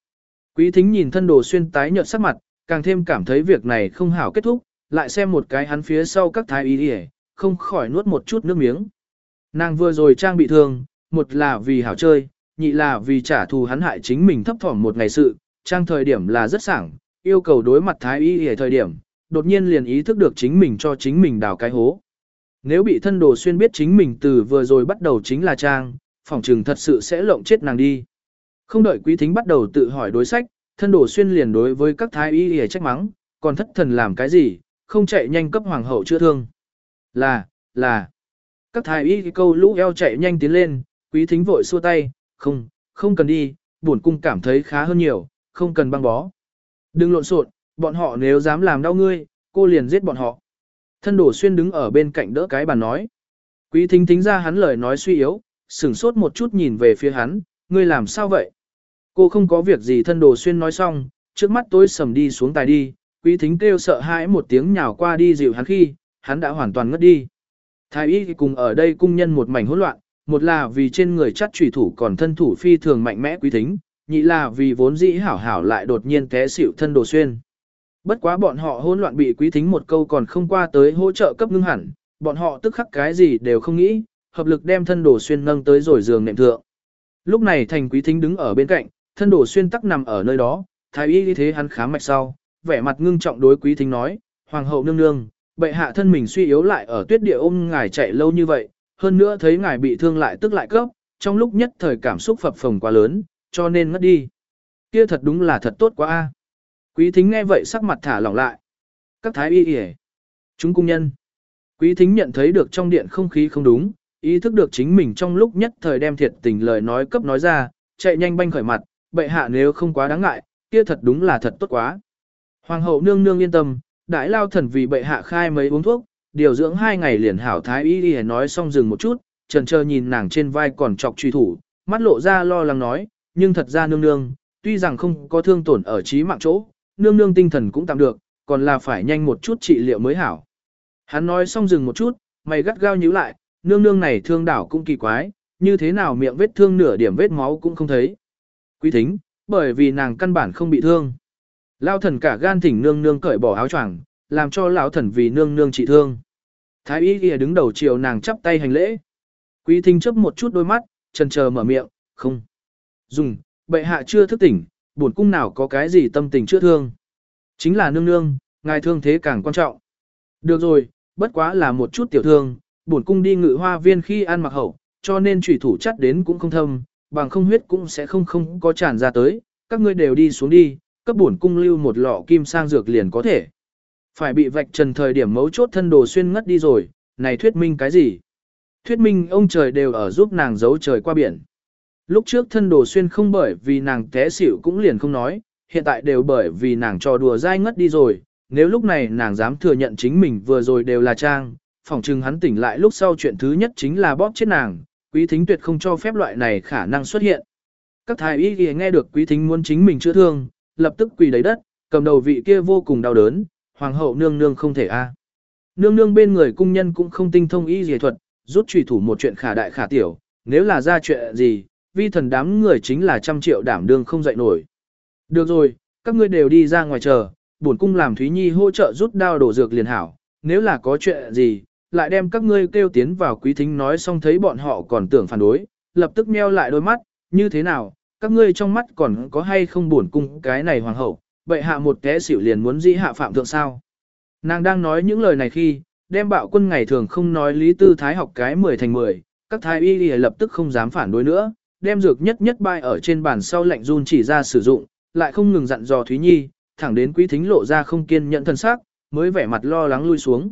Quý thính nhìn thân đồ xuyên tái nhợt sắc mặt, càng thêm cảm thấy việc này không hảo kết thúc, lại xem một cái hắn phía sau các thái y không khỏi nuốt một chút nước miếng. Nàng vừa rồi trang bị thương, một là vì hảo chơi, nhị là vì trả thù hắn hại chính mình thấp thỏm một ngày sự, trang thời điểm là rất sảng, yêu cầu đối mặt thái y ở thời điểm, đột nhiên liền ý thức được chính mình cho chính mình đào cái hố. Nếu bị thân đồ xuyên biết chính mình từ vừa rồi bắt đầu chính là trang, phỏng trừng thật sự sẽ lộng chết nàng đi. Không đợi quý thính bắt đầu tự hỏi đối sách, thân đồ xuyên liền đối với các thái y hề trách mắng, còn thất thần làm cái gì, không chạy nhanh cấp hoàng hậu chữa thương. Là, là, các thái y câu lũ eo chạy nhanh tiến lên, quý thính vội xua tay, không, không cần đi, buồn cung cảm thấy khá hơn nhiều, không cần băng bó. Đừng lộn xộn, bọn họ nếu dám làm đau ngươi, cô liền giết bọn họ. Thân đổ xuyên đứng ở bên cạnh đỡ cái bàn nói. Quý thính thính ra hắn lời nói suy yếu, sửng sốt một chút nhìn về phía hắn, ngươi làm sao vậy? Cô không có việc gì thân đồ xuyên nói xong, trước mắt tôi sầm đi xuống tài đi, quý thính kêu sợ hãi một tiếng nhào qua đi dịu hắn khi, hắn đã hoàn toàn ngất đi. Thái y cùng ở đây cung nhân một mảnh hỗn loạn, một là vì trên người chắt trùy thủ còn thân thủ phi thường mạnh mẽ quý thính, nhị là vì vốn dĩ hảo hảo lại đột nhiên té xỉu thân đồ xuyên. Bất quá bọn họ hỗn loạn bị quý thính một câu còn không qua tới hỗ trợ cấp ngưng hẳn, bọn họ tức khắc cái gì đều không nghĩ, hợp lực đem thân đồ xuyên nâng tới rồi giường nệm thượng. Lúc này thành quý thính đứng ở bên cạnh, thân đồ xuyên tắc nằm ở nơi đó, thái y như thế hắn khám mạch sau, vẻ mặt ngưng trọng đối quý thính nói, hoàng hậu nương nương, bệ hạ thân mình suy yếu lại ở tuyết địa ôm ngài chạy lâu như vậy, hơn nữa thấy ngài bị thương lại tức lại cấp, trong lúc nhất thời cảm xúc phập phồng quá lớn, cho nên ngất đi. Kia thật đúng là thật tốt quá a. Quý thính nghe vậy sắc mặt thả lỏng lại. Các thái y y Chúng cung nhân. Quý thính nhận thấy được trong điện không khí không đúng, ý thức được chính mình trong lúc nhất thời đem thiệt tình lời nói cấp nói ra, chạy nhanh banh khởi mặt, bệ hạ nếu không quá đáng ngại, kia thật đúng là thật tốt quá. Hoàng hậu nương nương yên tâm, đại lao thần vì bệ hạ khai mấy uống thuốc, điều dưỡng hai ngày liền hảo thái y y nói xong dừng một chút, trần trơ nhìn nàng trên vai còn chọc truy thủ, mắt lộ ra lo lắng nói, nhưng thật ra nương nương, tuy rằng không có thương tổn ở trí mạng chỗ, nương nương tinh thần cũng tạm được, còn là phải nhanh một chút trị liệu mới hảo. Hắn nói xong dừng một chút, mày gắt gao nhíu lại, nương nương này thương đảo cũng kỳ quái, như thế nào miệng vết thương nửa điểm vết máu cũng không thấy. Quý thính, bởi vì nàng căn bản không bị thương. Lao thần cả gan thỉnh nương nương cởi bỏ áo choàng, làm cho lão thần vì nương nương trị thương. Thái y kia đứng đầu chiều nàng chắp tay hành lễ. Quý thính chấp một chút đôi mắt, chần chờ mở miệng, không. Dùng, bệ hạ chưa thức tỉnh, buồn cung nào có cái gì tâm tình chưa thương. Chính là nương nương, ngài thương thế càng quan trọng. Được rồi, bất quá là một chút tiểu thương, buồn cung đi ngự hoa viên khi ăn mặc hậu, cho nên trùy thủ chắt đến cũng không thâm, bằng không huyết cũng sẽ không không có tràn ra tới, các ngươi đều đi xuống đi, cấp bổn cung lưu một lọ kim sang dược liền có thể. Phải bị vạch trần thời điểm mấu chốt thân đồ xuyên ngất đi rồi, này thuyết minh cái gì? Thuyết minh ông trời đều ở giúp nàng giấu trời qua biển. Lúc trước thân đồ xuyên không bởi vì nàng té xỉu cũng liền không nói, hiện tại đều bởi vì nàng trò đùa dai ngất đi rồi, nếu lúc này nàng dám thừa nhận chính mình vừa rồi đều là trang, phỏng chừng hắn tỉnh lại lúc sau chuyện thứ nhất chính là bóp chết nàng, quý thính tuyệt không cho phép loại này khả năng xuất hiện. Các thái y nghe được quý thính muốn chính mình chữa thương, lập tức quỳ đầy đất, cầm đầu vị kia vô cùng đau đớn, hoàng hậu nương nương không thể a. Nương nương bên người cung nhân cũng không tinh thông y dề thuật, rút trùy thủ một chuyện khả đại khả tiểu, nếu là ra chuyện gì, vi thần đám người chính là trăm triệu đảm đương không dậy nổi. Được rồi, các ngươi đều đi ra ngoài chờ, bổn cung làm Thúy Nhi hỗ trợ rút đao đổ dược liền hảo, nếu là có chuyện gì, lại đem các ngươi kêu tiến vào quý thính nói xong thấy bọn họ còn tưởng phản đối, lập tức meo lại đôi mắt, như thế nào, các ngươi trong mắt còn có hay không bổn cung cái này hoàng hậu, bệ hạ một té xỉu liền muốn dĩ hạ phạm thượng sao. Nàng đang nói những lời này khi, đem bạo quân ngày thường không nói lý tư thái học cái 10 thành 10, các thái y lập tức không dám phản đối nữa, đem dược nhất nhất bay ở trên bàn sau lạnh run chỉ ra sử dụng, lại không ngừng dặn dò Thúy Nhi, thẳng đến quý thính lộ ra không kiên nhẫn thân sắc, mới vẻ mặt lo lắng lui xuống.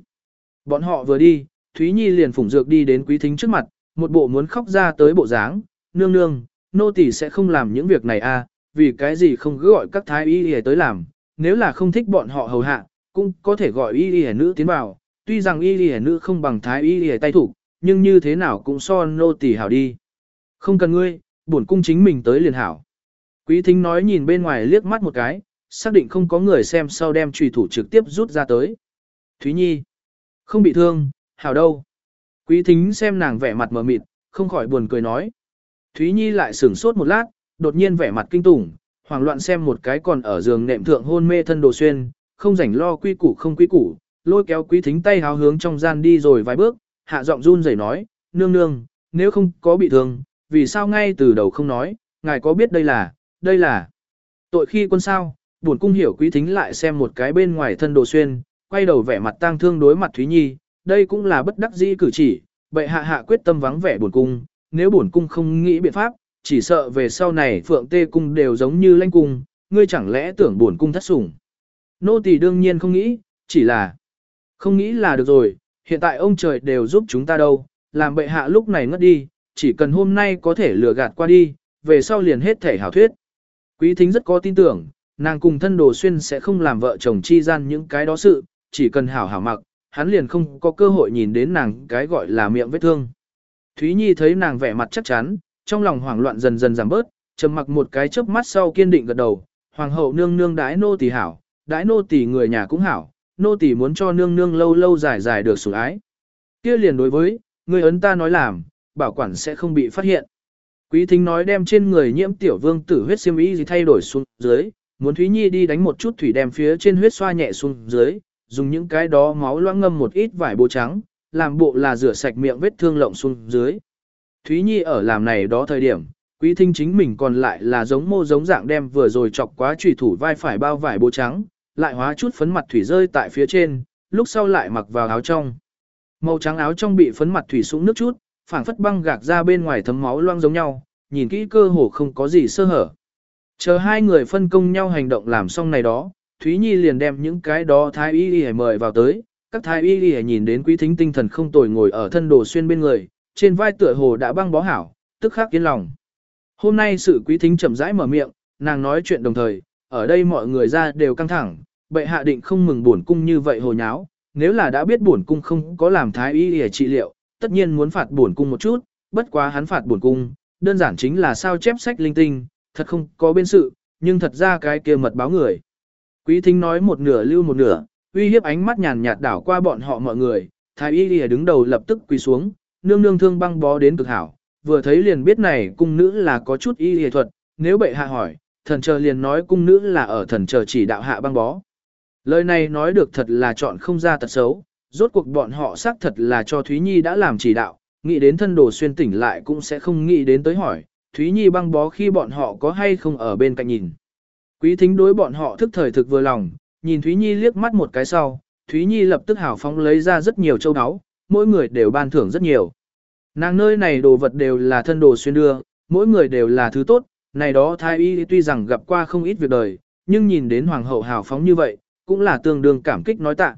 Bọn họ vừa đi, Thúy Nhi liền phủng dược đi đến quý thính trước mặt, một bộ muốn khóc ra tới bộ dáng, nương nương, nô tỳ sẽ không làm những việc này a, à, vì cái gì không cứ gọi các thái y y tới làm, nếu là không thích bọn họ hầu hạ, cũng có thể gọi y y nữ tiến vào, tuy rằng y y nữ không bằng thái y y tay thủ, nhưng như thế nào cũng so nô tỳ hảo đi. Không cần ngươi, bổn cung chính mình tới liền hảo. Quý thính nói nhìn bên ngoài liếc mắt một cái, xác định không có người xem sau đem trùy thủ trực tiếp rút ra tới. Thúy Nhi, không bị thương, hảo đâu. Quý thính xem nàng vẻ mặt mờ mịt, không khỏi buồn cười nói. Thúy Nhi lại sửng sốt một lát, đột nhiên vẻ mặt kinh tủng, hoảng loạn xem một cái còn ở giường nệm thượng hôn mê thân đồ xuyên, không rảnh lo quy củ không quy củ, lôi kéo quý thính tay háo hướng trong gian đi rồi vài bước, hạ giọng run rẩy nói, nương nương, nếu không có bị thương, vì sao ngay từ đầu không nói, ngài có biết đây là, đây là tội khi quân sao, buồn cung hiểu quý thính lại xem một cái bên ngoài thân đồ xuyên, quay đầu vẻ mặt tang thương đối mặt Thúy Nhi, đây cũng là bất đắc dĩ cử chỉ, bệ hạ hạ quyết tâm vắng vẻ buồn cung, nếu buồn cung không nghĩ biện pháp, chỉ sợ về sau này phượng tê cung đều giống như lanh cung, ngươi chẳng lẽ tưởng buồn cung thất sủng. Nô tỳ đương nhiên không nghĩ, chỉ là không nghĩ là được rồi, hiện tại ông trời đều giúp chúng ta đâu, làm bệ hạ lúc này ngất đi, chỉ cần hôm nay có thể lừa gạt qua đi, về sau liền hết thể hảo thuyết. Quý thính rất có tin tưởng, nàng cùng thân đồ xuyên sẽ không làm vợ chồng chi gian những cái đó sự, chỉ cần hảo hảo mặc, hắn liền không có cơ hội nhìn đến nàng cái gọi là miệng vết thương. Thúy Nhi thấy nàng vẻ mặt chắc chắn, trong lòng hoảng loạn dần dần giảm bớt, trầm mặc một cái chớp mắt sau kiên định gật đầu, hoàng hậu nương nương đãi nô tỳ hảo, đãi nô tỳ người nhà cũng hảo, nô tỳ muốn cho nương nương lâu lâu dài dài được sủng ái. Kia liền đối với, người ấn ta nói làm, bảo quản sẽ không bị phát hiện. Quý thính nói đem trên người nhiễm tiểu vương tử huyết xiêm y gì thay đổi xuống dưới, muốn Thúy Nhi đi đánh một chút thủy đem phía trên huyết xoa nhẹ xuống dưới, dùng những cái đó máu loãng ngâm một ít vải bố trắng, làm bộ là rửa sạch miệng vết thương lộng xuống dưới. Thúy Nhi ở làm này đó thời điểm, quý Thinh chính mình còn lại là giống mô giống dạng đem vừa rồi chọc quá trùy thủ vai phải bao vải bố trắng, lại hóa chút phấn mặt thủy rơi tại phía trên, lúc sau lại mặc vào áo trong. Màu trắng áo trong bị phấn mặt thủy sũng nước chút, phảng phất băng gạc ra bên ngoài thấm máu loang giống nhau, nhìn kỹ cơ hồ không có gì sơ hở. Chờ hai người phân công nhau hành động làm xong này đó, Thúy Nhi liền đem những cái đó thái y y mời vào tới, các thái y y nhìn đến quý thính tinh thần không tồi ngồi ở thân đồ xuyên bên người, trên vai tựa hồ đã băng bó hảo, tức khắc yên lòng. Hôm nay sự quý thính chậm rãi mở miệng, nàng nói chuyện đồng thời, ở đây mọi người ra đều căng thẳng, bệ hạ định không mừng buồn cung như vậy hồ nháo, nếu là đã biết buồn cung không có làm thái y để trị liệu, tất nhiên muốn phạt buồn cung một chút, bất quá hắn phạt buồn cung, đơn giản chính là sao chép sách linh tinh, thật không có bên sự, nhưng thật ra cái kia mật báo người. Quý thính nói một nửa lưu một nửa, uy hiếp ánh mắt nhàn nhạt đảo qua bọn họ mọi người, thái y lìa đứng đầu lập tức quỳ xuống, nương nương thương băng bó đến cực hảo, vừa thấy liền biết này cung nữ là có chút y y thuật, nếu bệ hạ hỏi, thần chờ liền nói cung nữ là ở thần chờ chỉ đạo hạ băng bó. Lời này nói được thật là chọn không ra tật xấu, rốt cuộc bọn họ xác thật là cho Thúy Nhi đã làm chỉ đạo, nghĩ đến thân đồ xuyên tỉnh lại cũng sẽ không nghĩ đến tới hỏi, Thúy Nhi băng bó khi bọn họ có hay không ở bên cạnh nhìn. Quý thính đối bọn họ thức thời thực vừa lòng, nhìn Thúy Nhi liếc mắt một cái sau, Thúy Nhi lập tức hào phóng lấy ra rất nhiều châu áo, mỗi người đều ban thưởng rất nhiều. Nàng nơi này đồ vật đều là thân đồ xuyên đưa, mỗi người đều là thứ tốt, này đó thái y tuy rằng gặp qua không ít việc đời, nhưng nhìn đến hoàng hậu hào phóng như vậy, cũng là tương đương cảm kích nói tạ.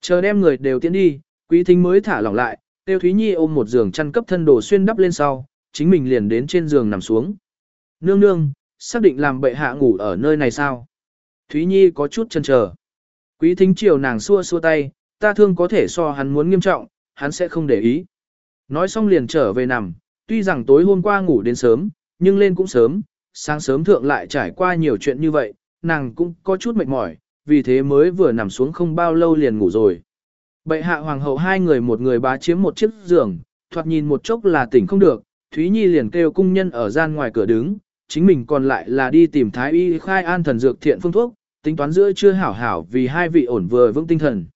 Chờ đem người đều tiến đi, quý thính mới thả lỏng lại, tiêu Thúy Nhi ôm một giường chăn cấp thân đồ xuyên đắp lên sau, chính mình liền đến trên giường nằm xuống. Nương nương, xác định làm bệ hạ ngủ ở nơi này sao? Thúy Nhi có chút chần chờ. Quý thính chiều nàng xua xua tay, ta thương có thể so hắn muốn nghiêm trọng, hắn sẽ không để ý. Nói xong liền trở về nằm, tuy rằng tối hôm qua ngủ đến sớm, nhưng lên cũng sớm, sáng sớm thượng lại trải qua nhiều chuyện như vậy, nàng cũng có chút mệt mỏi, vì thế mới vừa nằm xuống không bao lâu liền ngủ rồi. Bệ hạ hoàng hậu hai người một người bá chiếm một chiếc giường, thoạt nhìn một chốc là tỉnh không được, Thúy Nhi liền kêu cung nhân ở gian ngoài cửa đứng, chính mình còn lại là đi tìm thái y khai an thần dược thiện phương thuốc, tính toán giữa chưa hảo hảo vì hai vị ổn vừa vững tinh thần.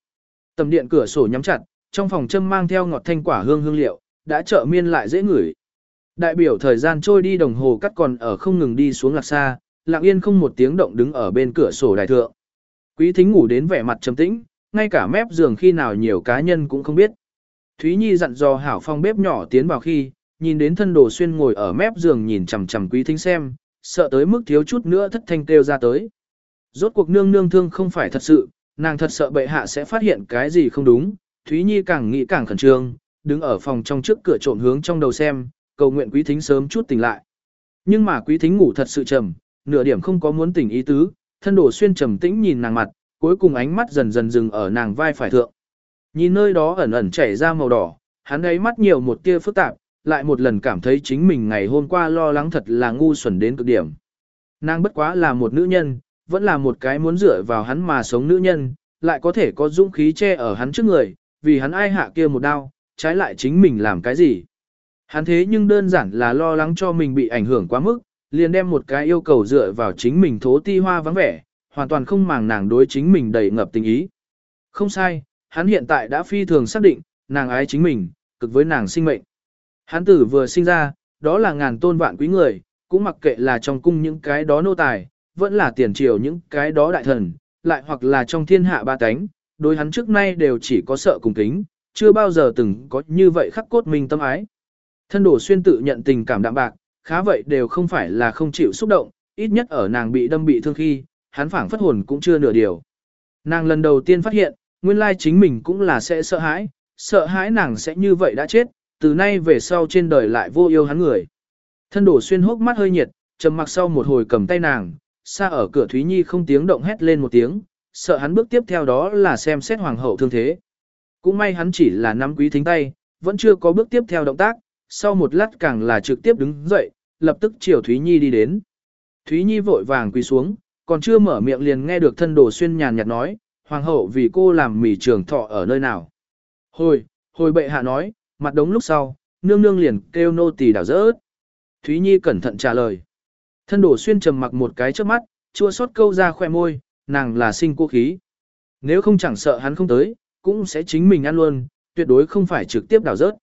Tầm điện cửa sổ nhắm chặt, trong phòng châm mang theo ngọt thanh quả hương hương liệu, đã trợ miên lại dễ ngửi. Đại biểu thời gian trôi đi đồng hồ cắt còn ở không ngừng đi xuống lạc xa, lặng yên không một tiếng động đứng ở bên cửa sổ đại thượng. Quý thính ngủ đến vẻ mặt trầm tĩnh, ngay cả mép giường khi nào nhiều cá nhân cũng không biết. Thúy Nhi dặn dò hảo phong bếp nhỏ tiến vào khi, nhìn đến thân đồ xuyên ngồi ở mép giường nhìn chằm chằm quý thính xem, sợ tới mức thiếu chút nữa thất thanh kêu ra tới. Rốt cuộc nương nương thương không phải thật sự, nàng thật sợ bệ hạ sẽ phát hiện cái gì không đúng, Thúy Nhi càng nghĩ càng khẩn trương, đứng ở phòng trong trước cửa trộm hướng trong đầu xem, cầu nguyện quý thính sớm chút tỉnh lại. Nhưng mà quý thính ngủ thật sự trầm, nửa điểm không có muốn tỉnh ý tứ, thân đổ xuyên trầm tĩnh nhìn nàng mặt, cuối cùng ánh mắt dần dần dừng ở nàng vai phải thượng. Nhìn nơi đó ẩn ẩn chảy ra màu đỏ, hắn ấy mắt nhiều một tia phức tạp, lại một lần cảm thấy chính mình ngày hôm qua lo lắng thật là ngu xuẩn đến cực điểm. Nàng bất quá là một nữ nhân, vẫn là một cái muốn dựa vào hắn mà sống nữ nhân, lại có thể có dũng khí che ở hắn trước người, vì hắn ai hạ kia một đau, trái lại chính mình làm cái gì. Hắn thế nhưng đơn giản là lo lắng cho mình bị ảnh hưởng quá mức, liền đem một cái yêu cầu dựa vào chính mình thố ti hoa vắng vẻ, hoàn toàn không màng nàng đối chính mình đầy ngập tình ý. Không sai, hắn hiện tại đã phi thường xác định, nàng ái chính mình, cực với nàng sinh mệnh. Hắn tử vừa sinh ra, đó là ngàn tôn vạn quý người, cũng mặc kệ là trong cung những cái đó nô tài, vẫn là tiền triều những cái đó đại thần, lại hoặc là trong thiên hạ ba tánh, đối hắn trước nay đều chỉ có sợ cùng kính, chưa bao giờ từng có như vậy khắc cốt mình tâm ái. Thân đổ xuyên tự nhận tình cảm đạm bạc, khá vậy đều không phải là không chịu xúc động, ít nhất ở nàng bị đâm bị thương khi, hắn phảng phất hồn cũng chưa nửa điều. Nàng lần đầu tiên phát hiện, nguyên lai chính mình cũng là sẽ sợ hãi, sợ hãi nàng sẽ như vậy đã chết, từ nay về sau trên đời lại vô yêu hắn người. Thân đổ xuyên hốc mắt hơi nhiệt, trầm mặc sau một hồi cầm tay nàng, xa ở cửa Thúy Nhi không tiếng động hét lên một tiếng, sợ hắn bước tiếp theo đó là xem xét hoàng hậu thương thế. Cũng may hắn chỉ là nắm quý thính tay, vẫn chưa có bước tiếp theo động tác, sau một lát càng là trực tiếp đứng dậy, lập tức chiều Thúy Nhi đi đến. Thúy Nhi vội vàng quỳ xuống, còn chưa mở miệng liền nghe được thân đồ xuyên nhàn nhạt nói, hoàng hậu vì cô làm mỉ trường thọ ở nơi nào. Hồi, hồi bệ hạ nói, mặt đống lúc sau, nương nương liền kêu nô tỳ đảo rớt. Thúy Nhi cẩn thận trả lời. Thân đổ xuyên trầm mặc một cái trước mắt, chua xót câu ra khoe môi, nàng là sinh cô khí. Nếu không chẳng sợ hắn không tới, cũng sẽ chính mình ăn luôn, tuyệt đối không phải trực tiếp đảo rớt.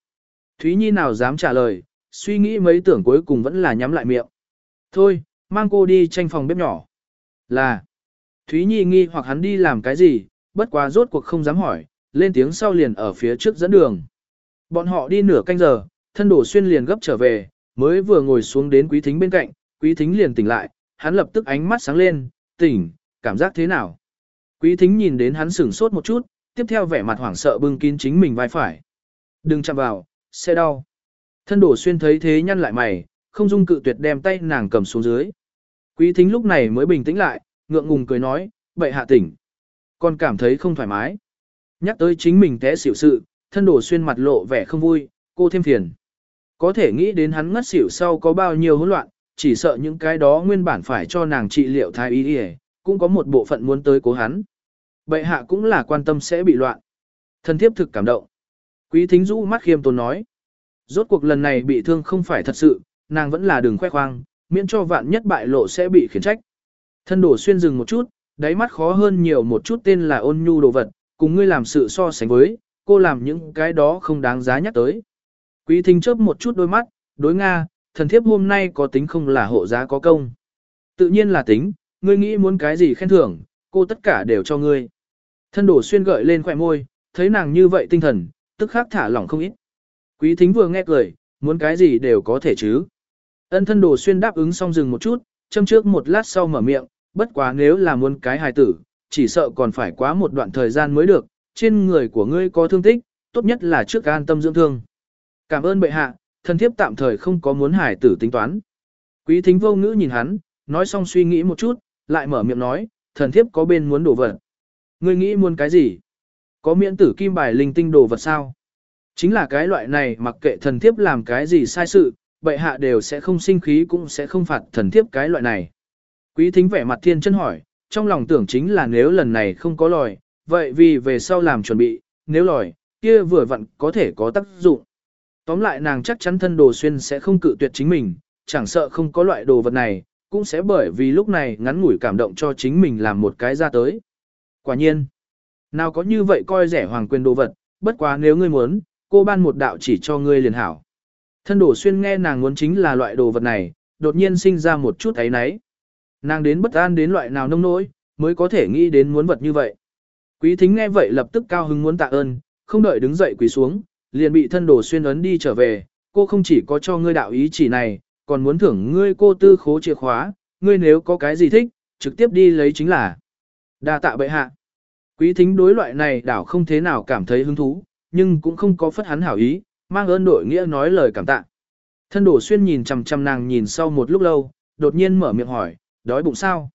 Thúy Nhi nào dám trả lời, suy nghĩ mấy tưởng cuối cùng vẫn là nhắm lại miệng. Thôi, mang cô đi tranh phòng bếp nhỏ. Là, Thúy Nhi nghi hoặc hắn đi làm cái gì, bất quá rốt cuộc không dám hỏi, lên tiếng sau liền ở phía trước dẫn đường. Bọn họ đi nửa canh giờ, thân đổ xuyên liền gấp trở về, mới vừa ngồi xuống đến quý thính bên cạnh, quý thính liền tỉnh lại, hắn lập tức ánh mắt sáng lên, tỉnh, cảm giác thế nào? Quý thính nhìn đến hắn sửng sốt một chút, tiếp theo vẻ mặt hoảng sợ bưng kín chính mình vai phải. Đừng chạm vào, sẽ đau. Thân đổ xuyên thấy thế nhăn lại mày, không dung cự tuyệt đem tay nàng cầm xuống dưới. Quý thính lúc này mới bình tĩnh lại, ngượng ngùng cười nói, bậy hạ tỉnh. Còn cảm thấy không thoải mái. Nhắc tới chính mình té xỉu sự, thân đổ xuyên mặt lộ vẻ không vui, cô thêm phiền. Có thể nghĩ đến hắn ngất xỉu sau có bao nhiêu hỗn loạn, chỉ sợ những cái đó nguyên bản phải cho nàng trị liệu thái y đi cũng có một bộ phận muốn tới cố hắn. Bệ hạ cũng là quan tâm sẽ bị loạn. Thân thiếp thực cảm động. Quý thính rũ mắt khiêm tốn nói. Rốt cuộc lần này bị thương không phải thật sự, nàng vẫn là đường khoe khoang, miễn cho vạn nhất bại lộ sẽ bị khiển trách. Thân đổ xuyên dừng một chút, đáy mắt khó hơn nhiều một chút tên là ôn nhu đồ vật, cùng ngươi làm sự so sánh với, cô làm những cái đó không đáng giá nhắc tới. Quý thính chớp một chút đôi mắt, đối Nga, thần thiếp hôm nay có tính không là hộ giá có công. Tự nhiên là tính, ngươi nghĩ muốn cái gì khen thưởng, cô tất cả đều cho ngươi. Thân đổ xuyên gợi lên khỏe môi, thấy nàng như vậy tinh thần, tức khắc thả lỏng không ít. Quý thính vừa nghe cười, muốn cái gì đều có thể chứ. Ân thân đồ xuyên đáp ứng xong dừng một chút, châm trước một lát sau mở miệng, bất quá nếu là muốn cái hài tử, chỉ sợ còn phải quá một đoạn thời gian mới được, trên người của ngươi có thương tích, tốt nhất là trước an tâm dưỡng thương. Cảm ơn bệ hạ, thân thiếp tạm thời không có muốn hài tử tính toán. Quý thính vô ngữ nhìn hắn, nói xong suy nghĩ một chút, lại mở miệng nói, thần thiếp có bên muốn đổ vật. Ngươi nghĩ muốn cái gì? Có miễn tử kim bài linh tinh đồ vật sao? Chính là cái loại này mặc kệ thần thiếp làm cái gì sai sự, bệ hạ đều sẽ không sinh khí cũng sẽ không phạt thần thiếp cái loại này. Quý thính vẻ mặt thiên chân hỏi, trong lòng tưởng chính là nếu lần này không có lòi, vậy vì về sau làm chuẩn bị, nếu lòi, kia vừa vặn có thể có tác dụng. Tóm lại nàng chắc chắn thân đồ xuyên sẽ không cự tuyệt chính mình, chẳng sợ không có loại đồ vật này, cũng sẽ bởi vì lúc này ngắn ngủi cảm động cho chính mình làm một cái ra tới. Quả nhiên, nào có như vậy coi rẻ hoàng quyền đồ vật, bất quá nếu ngươi muốn, cô ban một đạo chỉ cho ngươi liền hảo. Thân đổ xuyên nghe nàng muốn chính là loại đồ vật này, đột nhiên sinh ra một chút ấy náy. Nàng đến bất an đến loại nào nông nỗi, mới có thể nghĩ đến muốn vật như vậy. Quý thính nghe vậy lập tức cao hứng muốn tạ ơn, không đợi đứng dậy quỳ xuống, liền bị thân đổ xuyên ấn đi trở về, cô không chỉ có cho ngươi đạo ý chỉ này, còn muốn thưởng ngươi cô tư khố chìa khóa, ngươi nếu có cái gì thích, trực tiếp đi lấy chính là. đa tạ bệ hạ. Quý thính đối loại này đảo không thế nào cảm thấy hứng thú, nhưng cũng không có phất hắn hảo ý, mang ơn đội nghĩa nói lời cảm tạ. Thân đổ xuyên nhìn chằm chằm nàng nhìn sau một lúc lâu, đột nhiên mở miệng hỏi, đói bụng sao?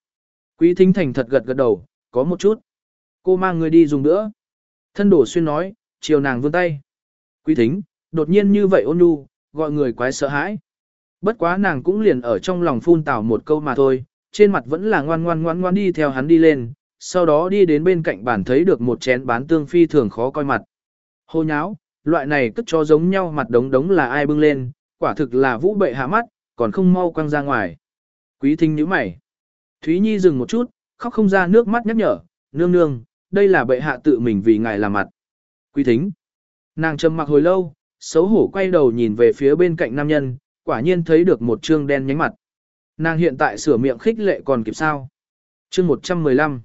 Quý thính thành thật gật gật đầu, có một chút. Cô mang người đi dùng nữa. Thân đổ xuyên nói, chiều nàng vươn tay. Quý thính, đột nhiên như vậy ôn nhu, gọi người quái sợ hãi. Bất quá nàng cũng liền ở trong lòng phun tào một câu mà thôi, trên mặt vẫn là ngoan ngoan ngoan ngoan đi theo hắn đi lên, sau đó đi đến bên cạnh bàn thấy được một chén bán tương phi thường khó coi mặt. Hô nháo, loại này cất cho giống nhau mặt đống đống là ai bưng lên, quả thực là vũ bệ hạ mắt, còn không mau quăng ra ngoài. Quý thính nhíu mày. Thúy Nhi dừng một chút, khóc không ra nước mắt nhắc nhở, nương nương, đây là bệ hạ tự mình vì ngài làm mặt. Quý thính. Nàng trầm mặc hồi lâu, xấu hổ quay đầu nhìn về phía bên cạnh nam nhân, quả nhiên thấy được một trương đen nhánh mặt. Nàng hiện tại sửa miệng khích lệ còn kịp sao. Chương 115.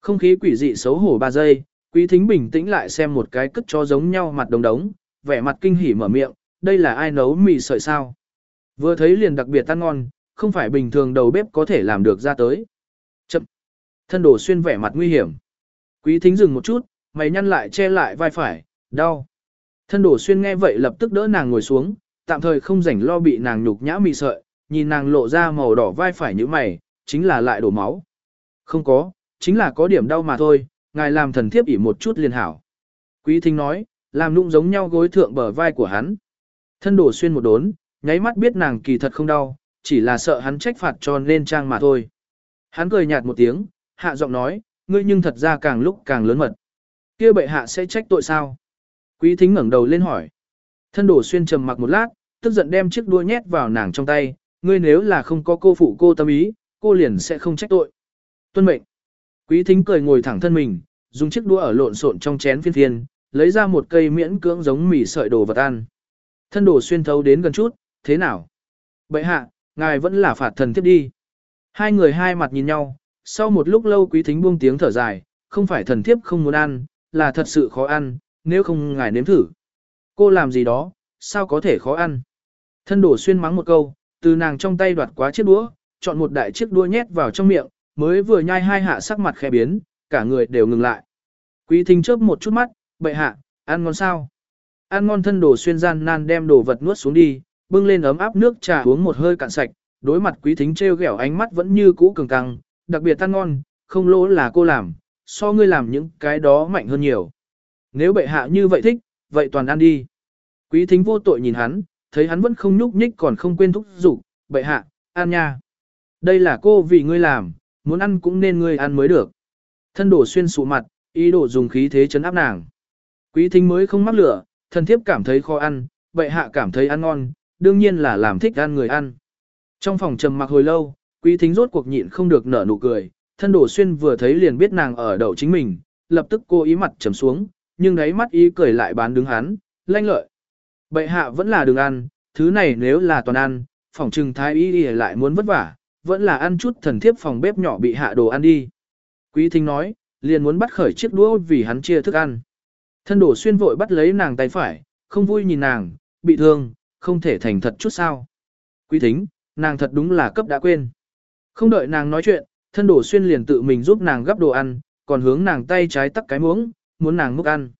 Không khí quỷ dị xấu hổ 3 giây, quý thính bình tĩnh lại xem một cái cất cho giống nhau mặt đồng đống, vẻ mặt kinh hỉ mở miệng, đây là ai nấu mì sợi sao. Vừa thấy liền đặc biệt ăn ngon, không phải bình thường đầu bếp có thể làm được ra tới. Chậm. Thân đồ xuyên vẻ mặt nguy hiểm. Quý thính dừng một chút, mày nhăn lại che lại vai phải, đau. Thân đổ xuyên nghe vậy lập tức đỡ nàng ngồi xuống, tạm thời không rảnh lo bị nàng nhục nhã mị sợi, nhìn nàng lộ ra màu đỏ vai phải như mày, chính là lại đổ máu. Không có, chính là có điểm đau mà thôi, ngài làm thần thiếp ỉ một chút liền hảo. Quý thính nói, làm nụng giống nhau gối thượng bờ vai của hắn. Thân đổ xuyên một đốn, nháy mắt biết nàng kỳ thật không đau, chỉ là sợ hắn trách phạt cho nên trang mà thôi. Hắn cười nhạt một tiếng, hạ giọng nói, ngươi nhưng thật ra càng lúc càng lớn mật. kia bệ hạ sẽ trách tội sao? Quý thính ngẩng đầu lên hỏi. Thân đổ xuyên trầm mặc một lát, tức giận đem chiếc đua nhét vào nàng trong tay, ngươi nếu là không có cô phụ cô tâm ý, cô liền sẽ không trách tội. Tuân mệnh. Quý thính cười ngồi thẳng thân mình, dùng chiếc đũa ở lộn xộn trong chén phiên phiên, lấy ra một cây miễn cưỡng giống mì sợi đồ vật ăn. Thân đồ xuyên thấu đến gần chút, thế nào? Bậy hạ, ngài vẫn là phạt thần tiếp đi. Hai người hai mặt nhìn nhau, sau một lúc lâu quý thính buông tiếng thở dài, không phải thần thiếp không muốn ăn, là thật sự khó ăn, nếu không ngài nếm thử. Cô làm gì đó, sao có thể khó ăn? Thân đổ xuyên mắng một câu, từ nàng trong tay đoạt quá chiếc đũa, chọn một đại chiếc đũa nhét vào trong miệng, mới vừa nhai hai hạ sắc mặt khẽ biến, cả người đều ngừng lại. Quý thính chớp một chút mắt, bậy hạ, ăn ngon sao? Ăn ngon thân đổ xuyên gian nan đem đồ vật nuốt xuống đi, bưng lên ấm áp nước trà uống một hơi cạn sạch, đối mặt quý thính treo gẻo ánh mắt vẫn như cũ cường căng, đặc biệt ăn ngon, không lỗ là cô làm, so ngươi làm những cái đó mạnh hơn nhiều. Nếu bệ hạ như vậy thích, vậy toàn ăn đi. Quý thính vô tội nhìn hắn, thấy hắn vẫn không nhúc nhích còn không quên thúc giục, bệ hạ, ăn nha. Đây là cô vì ngươi làm, muốn ăn cũng nên ngươi ăn mới được. Thân đổ xuyên sụ mặt, ý đồ dùng khí thế chấn áp nàng. Quý thính mới không mắc lửa, thần thiếp cảm thấy khó ăn, bệ hạ cảm thấy ăn ngon, đương nhiên là làm thích ăn người ăn. Trong phòng trầm mặc hồi lâu, quý thính rốt cuộc nhịn không được nở nụ cười, thân đổ xuyên vừa thấy liền biết nàng ở đậu chính mình, lập tức cô ý mặt trầm xuống, nhưng đáy mắt ý cười lại bán đứng hắn, lanh lợi. Bệ hạ vẫn là đừng ăn, thứ này nếu là toàn ăn, phòng trừng thái y đi lại muốn vất vả, vẫn là ăn chút thần thiếp phòng bếp nhỏ bị hạ đồ ăn đi. Quý thính nói, liền muốn bắt khởi chiếc đũa vì hắn chia thức ăn. Thân đổ xuyên vội bắt lấy nàng tay phải, không vui nhìn nàng, bị thương, không thể thành thật chút sao. Quý thính, nàng thật đúng là cấp đã quên. Không đợi nàng nói chuyện, thân đổ xuyên liền tự mình giúp nàng gắp đồ ăn, còn hướng nàng tay trái tắt cái muỗng, muốn nàng múc ăn.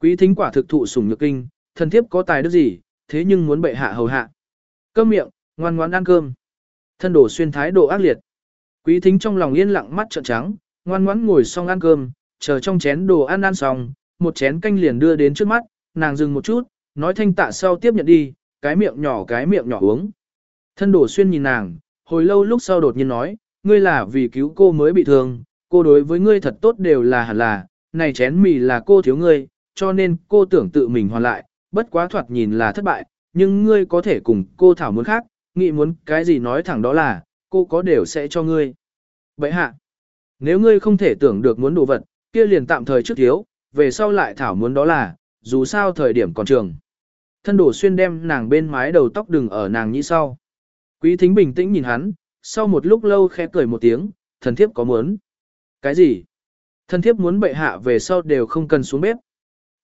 Quý thính quả thực thụ sủng nhược kinh, Thần thiếp có tài đức gì, thế nhưng muốn bệ hạ hầu hạ. Câm miệng, ngoan ngoãn ăn cơm. Thân đổ xuyên thái độ ác liệt. Quý thính trong lòng yên lặng mắt trợn trắng, ngoan ngoãn ngồi xong ăn cơm, chờ trong chén đồ ăn ăn xong, một chén canh liền đưa đến trước mắt, nàng dừng một chút, nói thanh tạ sau tiếp nhận đi, cái miệng nhỏ cái miệng nhỏ uống. Thân đổ xuyên nhìn nàng, hồi lâu lúc sau đột nhiên nói, ngươi là vì cứu cô mới bị thương, cô đối với ngươi thật tốt đều là hẳn là, này chén mì là cô thiếu ngươi, cho nên cô tưởng tự mình hoàn lại, bất quá thoạt nhìn là thất bại, nhưng ngươi có thể cùng cô thảo muốn khác, nghĩ muốn cái gì nói thẳng đó là, cô có đều sẽ cho ngươi. Vậy hạ, nếu ngươi không thể tưởng được muốn đồ vật, kia liền tạm thời trước thiếu, về sau lại thảo muốn đó là, dù sao thời điểm còn trường. Thân đổ xuyên đem nàng bên mái đầu tóc đừng ở nàng như sau. Quý thính bình tĩnh nhìn hắn, sau một lúc lâu khẽ cười một tiếng, thần thiếp có muốn. Cái gì? Thần thiếp muốn bệ hạ về sau đều không cần xuống bếp.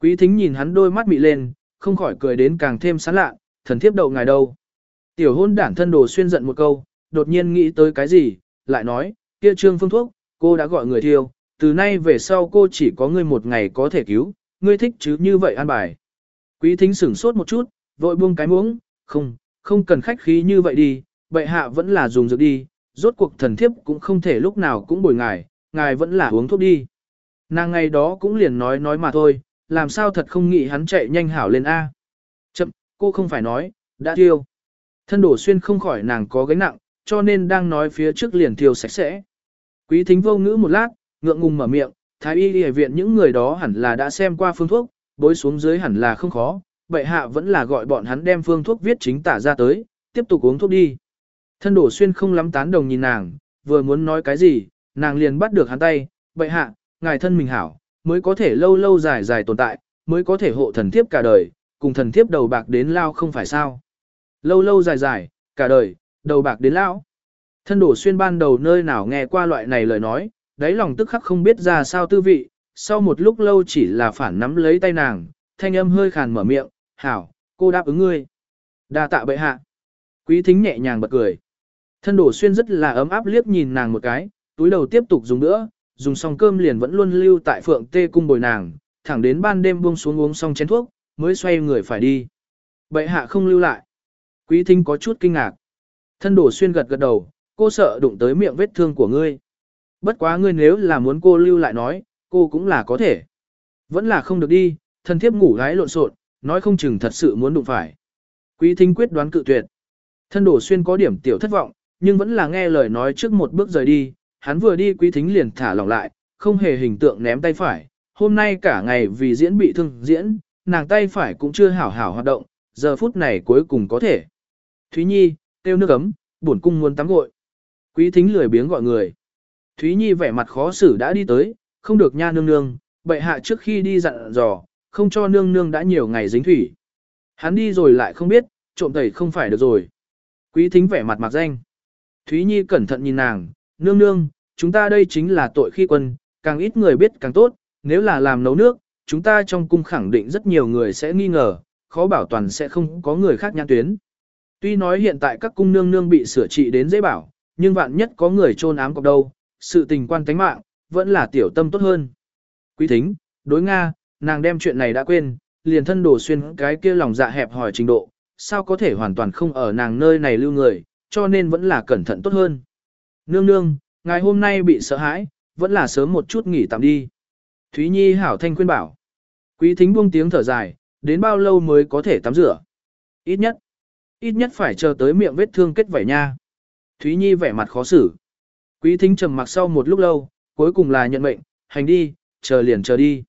Quý thính nhìn hắn đôi mắt mị lên, không khỏi cười đến càng thêm sán lạ, thần thiếp đậu ngài đâu. Tiểu hôn đản thân đồ xuyên giận một câu, đột nhiên nghĩ tới cái gì, lại nói, kia trương phương thuốc, cô đã gọi người thiêu, từ nay về sau cô chỉ có ngươi một ngày có thể cứu, ngươi thích chứ như vậy an bài. Quý thính sửng sốt một chút, vội buông cái muỗng, không, không cần khách khí như vậy đi, bệ hạ vẫn là dùng dược đi, rốt cuộc thần thiếp cũng không thể lúc nào cũng bồi ngài, ngài vẫn là uống thuốc đi. Nàng ngày đó cũng liền nói nói mà thôi, làm sao thật không nghĩ hắn chạy nhanh hảo lên A. Chậm, cô không phải nói, đã tiêu. Thân đổ xuyên không khỏi nàng có gánh nặng, cho nên đang nói phía trước liền tiêu sạch sẽ. Quý thính vô ngữ một lát, ngượng ngùng mở miệng, thái y y viện những người đó hẳn là đã xem qua phương thuốc, bối xuống dưới hẳn là không khó, bệ hạ vẫn là gọi bọn hắn đem phương thuốc viết chính tả ra tới, tiếp tục uống thuốc đi. Thân đổ xuyên không lắm tán đồng nhìn nàng, vừa muốn nói cái gì, nàng liền bắt được hắn tay, bệ hạ, ngài thân mình hảo, mới có thể lâu lâu dài dài tồn tại, mới có thể hộ thần thiếp cả đời, cùng thần thiếp đầu bạc đến lao không phải sao. Lâu lâu dài dài, cả đời, đầu bạc đến lao. Thân đổ xuyên ban đầu nơi nào nghe qua loại này lời nói, đáy lòng tức khắc không biết ra sao tư vị, sau một lúc lâu chỉ là phản nắm lấy tay nàng, thanh âm hơi khàn mở miệng, hảo, cô đáp ứng ngươi. đa tạ bệ hạ. Quý thính nhẹ nhàng bật cười. Thân đổ xuyên rất là ấm áp liếc nhìn nàng một cái, túi đầu tiếp tục dùng nữa, dùng xong cơm liền vẫn luôn lưu tại phượng tê cung bồi nàng, thẳng đến ban đêm buông xuống uống xong chén thuốc, mới xoay người phải đi. Bệ hạ không lưu lại. Quý thính có chút kinh ngạc. Thân đổ xuyên gật gật đầu, cô sợ đụng tới miệng vết thương của ngươi. Bất quá ngươi nếu là muốn cô lưu lại nói, cô cũng là có thể. Vẫn là không được đi, thân thiếp ngủ gái lộn xộn, nói không chừng thật sự muốn đụng phải. Quý thính quyết đoán cự tuyệt. Thân đổ xuyên có điểm tiểu thất vọng, nhưng vẫn là nghe lời nói trước một bước rời đi, hắn vừa đi quý thính liền thả lỏng lại, không hề hình tượng ném tay phải, hôm nay cả ngày vì diễn bị thương diễn, nàng tay phải cũng chưa hảo hảo hoạt động, giờ phút này cuối cùng có thể. Thúy Nhi, tiêu nước ấm, buồn cung muốn tắm gội. Quý thính lười biếng gọi người. Thúy Nhi vẻ mặt khó xử đã đi tới, không được nha nương nương, bệ hạ trước khi đi dặn dò, không cho nương nương đã nhiều ngày dính thủy. Hắn đi rồi lại không biết, trộm tẩy không phải được rồi. Quý thính vẻ mặt mặc danh. Thúy Nhi cẩn thận nhìn nàng, nương nương, chúng ta đây chính là tội khi quân, càng ít người biết càng tốt, nếu là làm nấu nước, chúng ta trong cung khẳng định rất nhiều người sẽ nghi ngờ, khó bảo toàn sẽ không có người khác nhãn tuyến. Tuy nói hiện tại các cung nương nương bị sửa trị đến dễ bảo, nhưng vạn nhất có người trôn ám cọc đâu, sự tình quan tánh mạng, vẫn là tiểu tâm tốt hơn. Quý thính, đối Nga, nàng đem chuyện này đã quên, liền thân đồ xuyên cái kia lòng dạ hẹp hỏi trình độ, sao có thể hoàn toàn không ở nàng nơi này lưu người, cho nên vẫn là cẩn thận tốt hơn. Nương nương, ngày hôm nay bị sợ hãi, vẫn là sớm một chút nghỉ tạm đi. Thúy Nhi hảo thanh khuyên bảo. Quý thính buông tiếng thở dài, đến bao lâu mới có thể tắm rửa? Ít nhất, ít nhất phải chờ tới miệng vết thương kết vảy nha. Thúy Nhi vẻ mặt khó xử. Quý thính trầm mặc sau một lúc lâu, cuối cùng là nhận mệnh, hành đi, chờ liền chờ đi.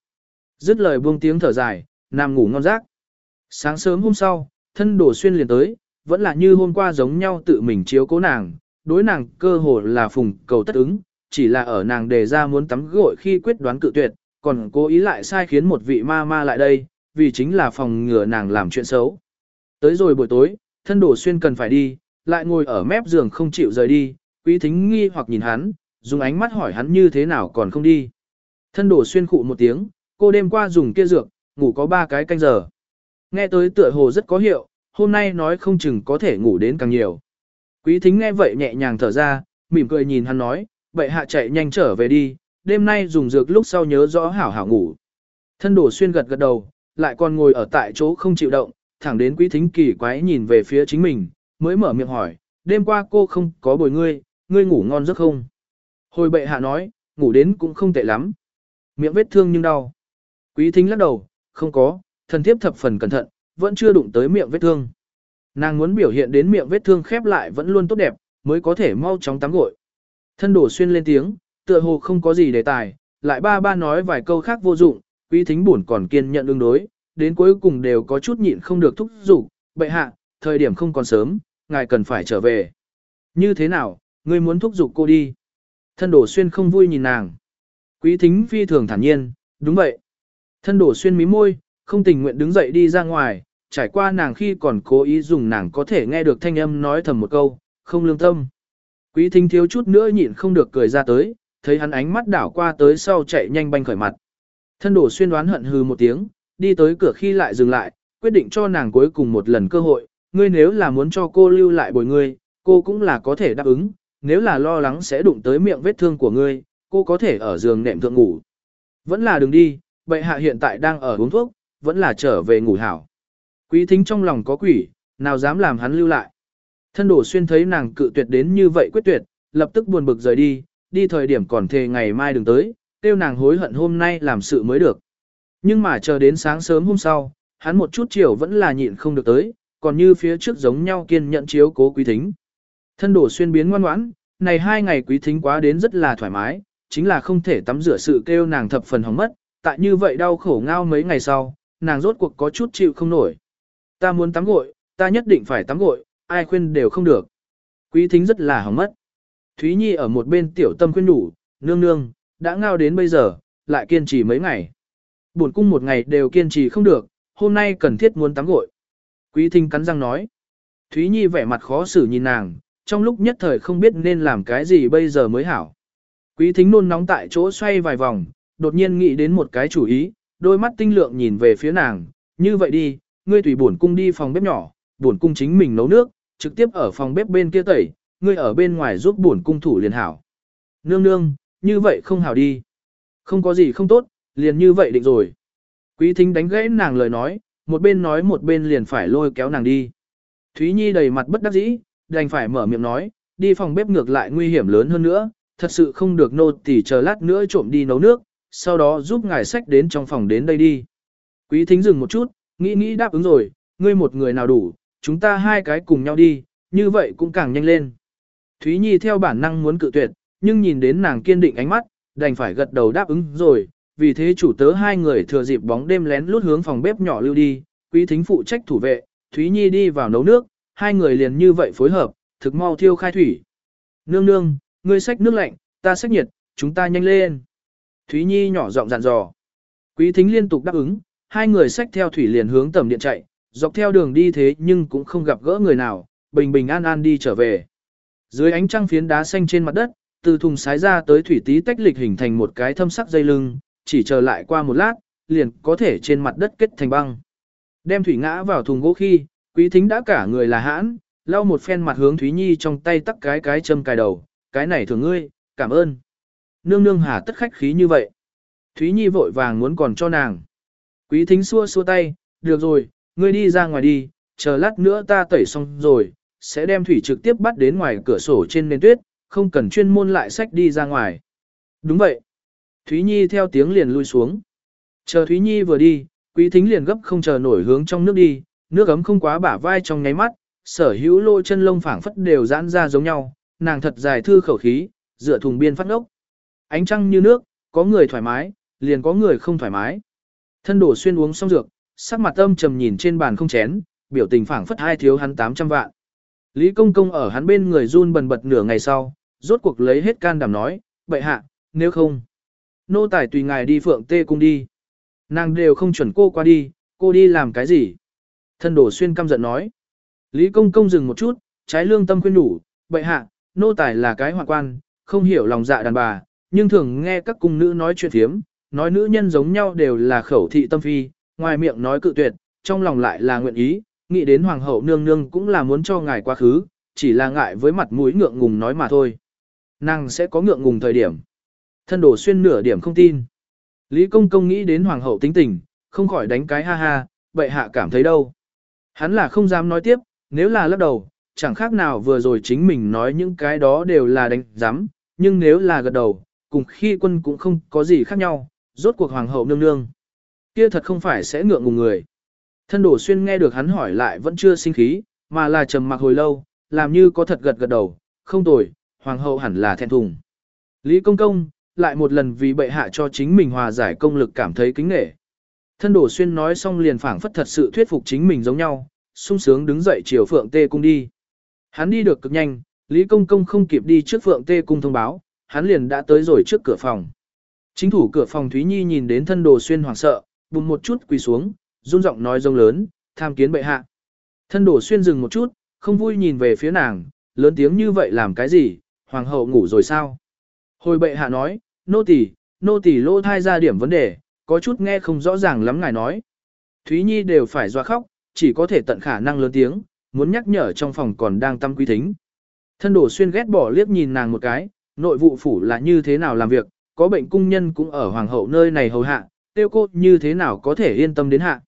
Dứt lời buông tiếng thở dài, nằm ngủ ngon giấc. Sáng sớm hôm sau, thân đổ xuyên liền tới, vẫn là như hôm qua giống nhau tự mình chiếu cố nàng, đối nàng cơ hồ là phùng cầu tất ứng, chỉ là ở nàng đề ra muốn tắm gội khi quyết đoán cự tuyệt, còn cố ý lại sai khiến một vị ma ma lại đây, vì chính là phòng ngừa nàng làm chuyện xấu. Tới rồi buổi tối, thân đổ xuyên cần phải đi, lại ngồi ở mép giường không chịu rời đi, quý thính nghi hoặc nhìn hắn, dùng ánh mắt hỏi hắn như thế nào còn không đi. Thân đổ xuyên khụ một tiếng, cô đêm qua dùng kia dược, ngủ có ba cái canh giờ. Nghe tới tựa hồ rất có hiệu, hôm nay nói không chừng có thể ngủ đến càng nhiều. Quý thính nghe vậy nhẹ nhàng thở ra, mỉm cười nhìn hắn nói, vậy hạ chạy nhanh trở về đi, đêm nay dùng dược lúc sau nhớ rõ hảo hảo ngủ. Thân đổ xuyên gật gật đầu, lại còn ngồi ở tại chỗ không chịu động, thẳng đến quý thính kỳ quái nhìn về phía chính mình, mới mở miệng hỏi, đêm qua cô không có bồi ngươi, ngươi ngủ ngon giấc không? Hồi bệ hạ nói, ngủ đến cũng không tệ lắm. Miệng vết thương nhưng đau. Quý thính lắc đầu, không có, thần thiếp thập phần cẩn thận, vẫn chưa đụng tới miệng vết thương. Nàng muốn biểu hiện đến miệng vết thương khép lại vẫn luôn tốt đẹp, mới có thể mau chóng tắm gội. Thân đổ xuyên lên tiếng, tựa hồ không có gì đề tài, lại ba ba nói vài câu khác vô dụng, quý thính buồn còn kiên nhận ứng đối, đến cuối cùng đều có chút nhịn không được thúc giục, bệ hạ, thời điểm không còn sớm, ngài cần phải trở về. Như thế nào, ngươi muốn thúc giục cô đi? Thân đổ xuyên không vui nhìn nàng. Quý thính phi thường thản nhiên, đúng vậy. Thân đổ xuyên mí môi, không tình nguyện đứng dậy đi ra ngoài, trải qua nàng khi còn cố ý dùng nàng có thể nghe được thanh âm nói thầm một câu, không lương tâm. Quý thính thiếu chút nữa nhịn không được cười ra tới, thấy hắn ánh mắt đảo qua tới sau chạy nhanh banh khởi mặt. Thân đổ xuyên đoán hận hừ một tiếng, đi tới cửa khi lại dừng lại, quyết định cho nàng cuối cùng một lần cơ hội, ngươi nếu là muốn cho cô lưu lại bồi ngươi, cô cũng là có thể đáp ứng, nếu là lo lắng sẽ đụng tới miệng vết thương của ngươi, cô có thể ở giường nệm thượng ngủ. Vẫn là đừng đi, bệ hạ hiện tại đang ở uống thuốc, vẫn là trở về ngủ hảo. Quý thính trong lòng có quỷ, nào dám làm hắn lưu lại. Thân đổ xuyên thấy nàng cự tuyệt đến như vậy quyết tuyệt, lập tức buồn bực rời đi, đi thời điểm còn thề ngày mai đừng tới, tiêu nàng hối hận hôm nay làm sự mới được. Nhưng mà chờ đến sáng sớm hôm sau, hắn một chút chiều vẫn là nhịn không được tới, còn như phía trước giống nhau kiên nhận chiếu cố quý thính. Thân đổ xuyên biến ngoan ngoãn, này hai ngày quý thính quá đến rất là thoải mái, chính là không thể tắm rửa sự kêu nàng thập phần hỏng mất, tại như vậy đau khổ ngao mấy ngày sau, nàng rốt cuộc có chút chịu không nổi. Ta muốn tắm gội, ta nhất định phải tắm gội, ai khuyên đều không được. Quý thính rất là hỏng mất. Thúy Nhi ở một bên tiểu tâm khuyên đủ, nương nương, đã ngao đến bây giờ, lại kiên trì mấy ngày. Buồn cung một ngày đều kiên trì không được, hôm nay cần thiết muốn tắm gội. Quý thính cắn răng nói. Thúy Nhi vẻ mặt khó xử nhìn nàng, trong lúc nhất thời không biết nên làm cái gì bây giờ mới hảo. Quý thính nôn nóng tại chỗ xoay vài vòng, đột nhiên nghĩ đến một cái chủ ý, đôi mắt tinh lượng nhìn về phía nàng, như vậy đi, ngươi tùy bổn cung đi phòng bếp nhỏ, bổn cung chính mình nấu nước, trực tiếp ở phòng bếp bên kia tẩy, ngươi ở bên ngoài giúp bổn cung thủ liền hảo. Nương nương, như vậy không hảo đi. Không có gì không tốt, liền như vậy định rồi. Quý thính đánh gãy nàng lời nói, một bên nói một bên liền phải lôi kéo nàng đi. Thúy Nhi đầy mặt bất đắc dĩ, đành phải mở miệng nói, đi phòng bếp ngược lại nguy hiểm lớn hơn nữa, thật sự không được nô tỉ chờ lát nữa trộm đi nấu nước, sau đó giúp ngài sách đến trong phòng đến đây đi. Quý thính dừng một chút, nghĩ nghĩ đáp ứng rồi, ngươi một người nào đủ, chúng ta hai cái cùng nhau đi, như vậy cũng càng nhanh lên. Thúy Nhi theo bản năng muốn cự tuyệt, nhưng nhìn đến nàng kiên định ánh mắt, đành phải gật đầu đáp ứng rồi, vì thế chủ tớ hai người thừa dịp bóng đêm lén lút hướng phòng bếp nhỏ lưu đi, quý thính phụ trách thủ vệ, Thúy Nhi đi vào nấu nước, hai người liền như vậy phối hợp, thực mau thiêu khai thủy. Nương nương, ngươi xách nước lạnh, ta xách nhiệt, chúng ta nhanh lên. Thúy Nhi nhỏ giọng dặn dò. Quý thính liên tục đáp ứng, hai người xách theo thủy liền hướng tầm điện chạy, dọc theo đường đi thế nhưng cũng không gặp gỡ người nào, bình bình an an đi trở về. Dưới ánh trăng phiến đá xanh trên mặt đất, từ thùng sái ra tới thủy tí tách lịch hình thành một cái thâm sắc dây lưng, chỉ chờ lại qua một lát, liền có thể trên mặt đất kết thành băng. Đem thủy ngã vào thùng gỗ khi, quý thính đã cả người là hãn, lau một phen mặt hướng Thúy Nhi trong tay tắc cái cái châm cài đầu, cái này thường ngươi, cảm ơn. Nương nương hà tất khách khí như vậy. Thúy Nhi vội vàng muốn còn cho nàng. Quý thính xua xua tay, được rồi, ngươi đi ra ngoài đi, chờ lát nữa ta tẩy xong rồi, sẽ đem thủy trực tiếp bắt đến ngoài cửa sổ trên nền tuyết, không cần chuyên môn lại sách đi ra ngoài. Đúng vậy. Thúy Nhi theo tiếng liền lui xuống. Chờ Thúy Nhi vừa đi, Quý Thính liền gấp không chờ nổi hướng trong nước đi, nước ấm không quá bả vai trong nháy mắt, sở hữu lô chân lông phảng phất đều giãn ra giống nhau, nàng thật dài thư khẩu khí, dựa thùng biên phát ngốc. Ánh trăng như nước, có người thoải mái, liền có người không thoải mái. Thân đổ xuyên uống xong dược, sắc mặt âm trầm nhìn trên bàn không chén, biểu tình phảng phất hai thiếu hắn 800 vạn. Lý Công Công ở hắn bên người run bần bật nửa ngày sau, rốt cuộc lấy hết can đảm nói, bệ hạ, nếu không, nô tài tùy ngài đi phượng tê cung đi. Nàng đều không chuẩn cô qua đi, cô đi làm cái gì? Thân đổ xuyên căm giận nói. Lý Công Công dừng một chút, trái lương tâm khuyên đủ, bệ hạ, nô tài là cái hoạn quan, không hiểu lòng dạ đàn bà, nhưng thường nghe các cung nữ nói chuyện thiếm, nói nữ nhân giống nhau đều là khẩu thị tâm phi, ngoài miệng nói cự tuyệt, trong lòng lại là nguyện ý, nghĩ đến hoàng hậu nương nương cũng là muốn cho ngài quá khứ, chỉ là ngại với mặt mũi ngượng ngùng nói mà thôi. Nàng sẽ có ngượng ngùng thời điểm. Thân đổ xuyên nửa điểm không tin. Lý công công nghĩ đến hoàng hậu tính tình, không khỏi đánh cái ha ha, bệ hạ cảm thấy đâu. Hắn là không dám nói tiếp, nếu là lắc đầu, chẳng khác nào vừa rồi chính mình nói những cái đó đều là đánh giám, nhưng nếu là gật đầu, cùng khi quân cũng không có gì khác nhau, rốt cuộc hoàng hậu nương nương. Kia thật không phải sẽ ngượng ngùng người. Thân đổ xuyên nghe được hắn hỏi lại vẫn chưa sinh khí, mà là trầm mặc hồi lâu, làm như có thật gật gật đầu, không tồi, hoàng hậu hẳn là thẹn thùng. Lý công công, lại một lần vì bệ hạ cho chính mình hòa giải công lực cảm thấy kính nể. Thân đổ xuyên nói xong liền phảng phất thật sự thuyết phục chính mình giống nhau, sung sướng đứng dậy chiều phượng tê cung đi. Hắn đi được cực nhanh, Lý công công không kịp đi trước phượng tê cung thông báo, hắn liền đã tới rồi trước cửa phòng. Chính thủ cửa phòng Thúy Nhi nhìn đến thân đồ xuyên hoảng sợ, bùng một chút quỳ xuống, run giọng nói rông lớn, tham kiến bệ hạ. Thân đồ xuyên dừng một chút, không vui nhìn về phía nàng, lớn tiếng như vậy làm cái gì, hoàng hậu ngủ rồi sao? Hồi bệ hạ nói, nô tỳ, nô tỳ lô thai ra điểm vấn đề, có chút nghe không rõ ràng lắm ngài nói. Thúy Nhi đều phải doa khóc, chỉ có thể tận khả năng lớn tiếng, muốn nhắc nhở trong phòng còn đang tâm quý thính. Thân đồ xuyên ghét bỏ liếc nhìn nàng một cái, nội vụ phủ là như thế nào làm việc, có bệnh cung nhân cũng ở hoàng hậu nơi này hầu hạ, tiêu cô như thế nào có thể yên tâm đến hạ.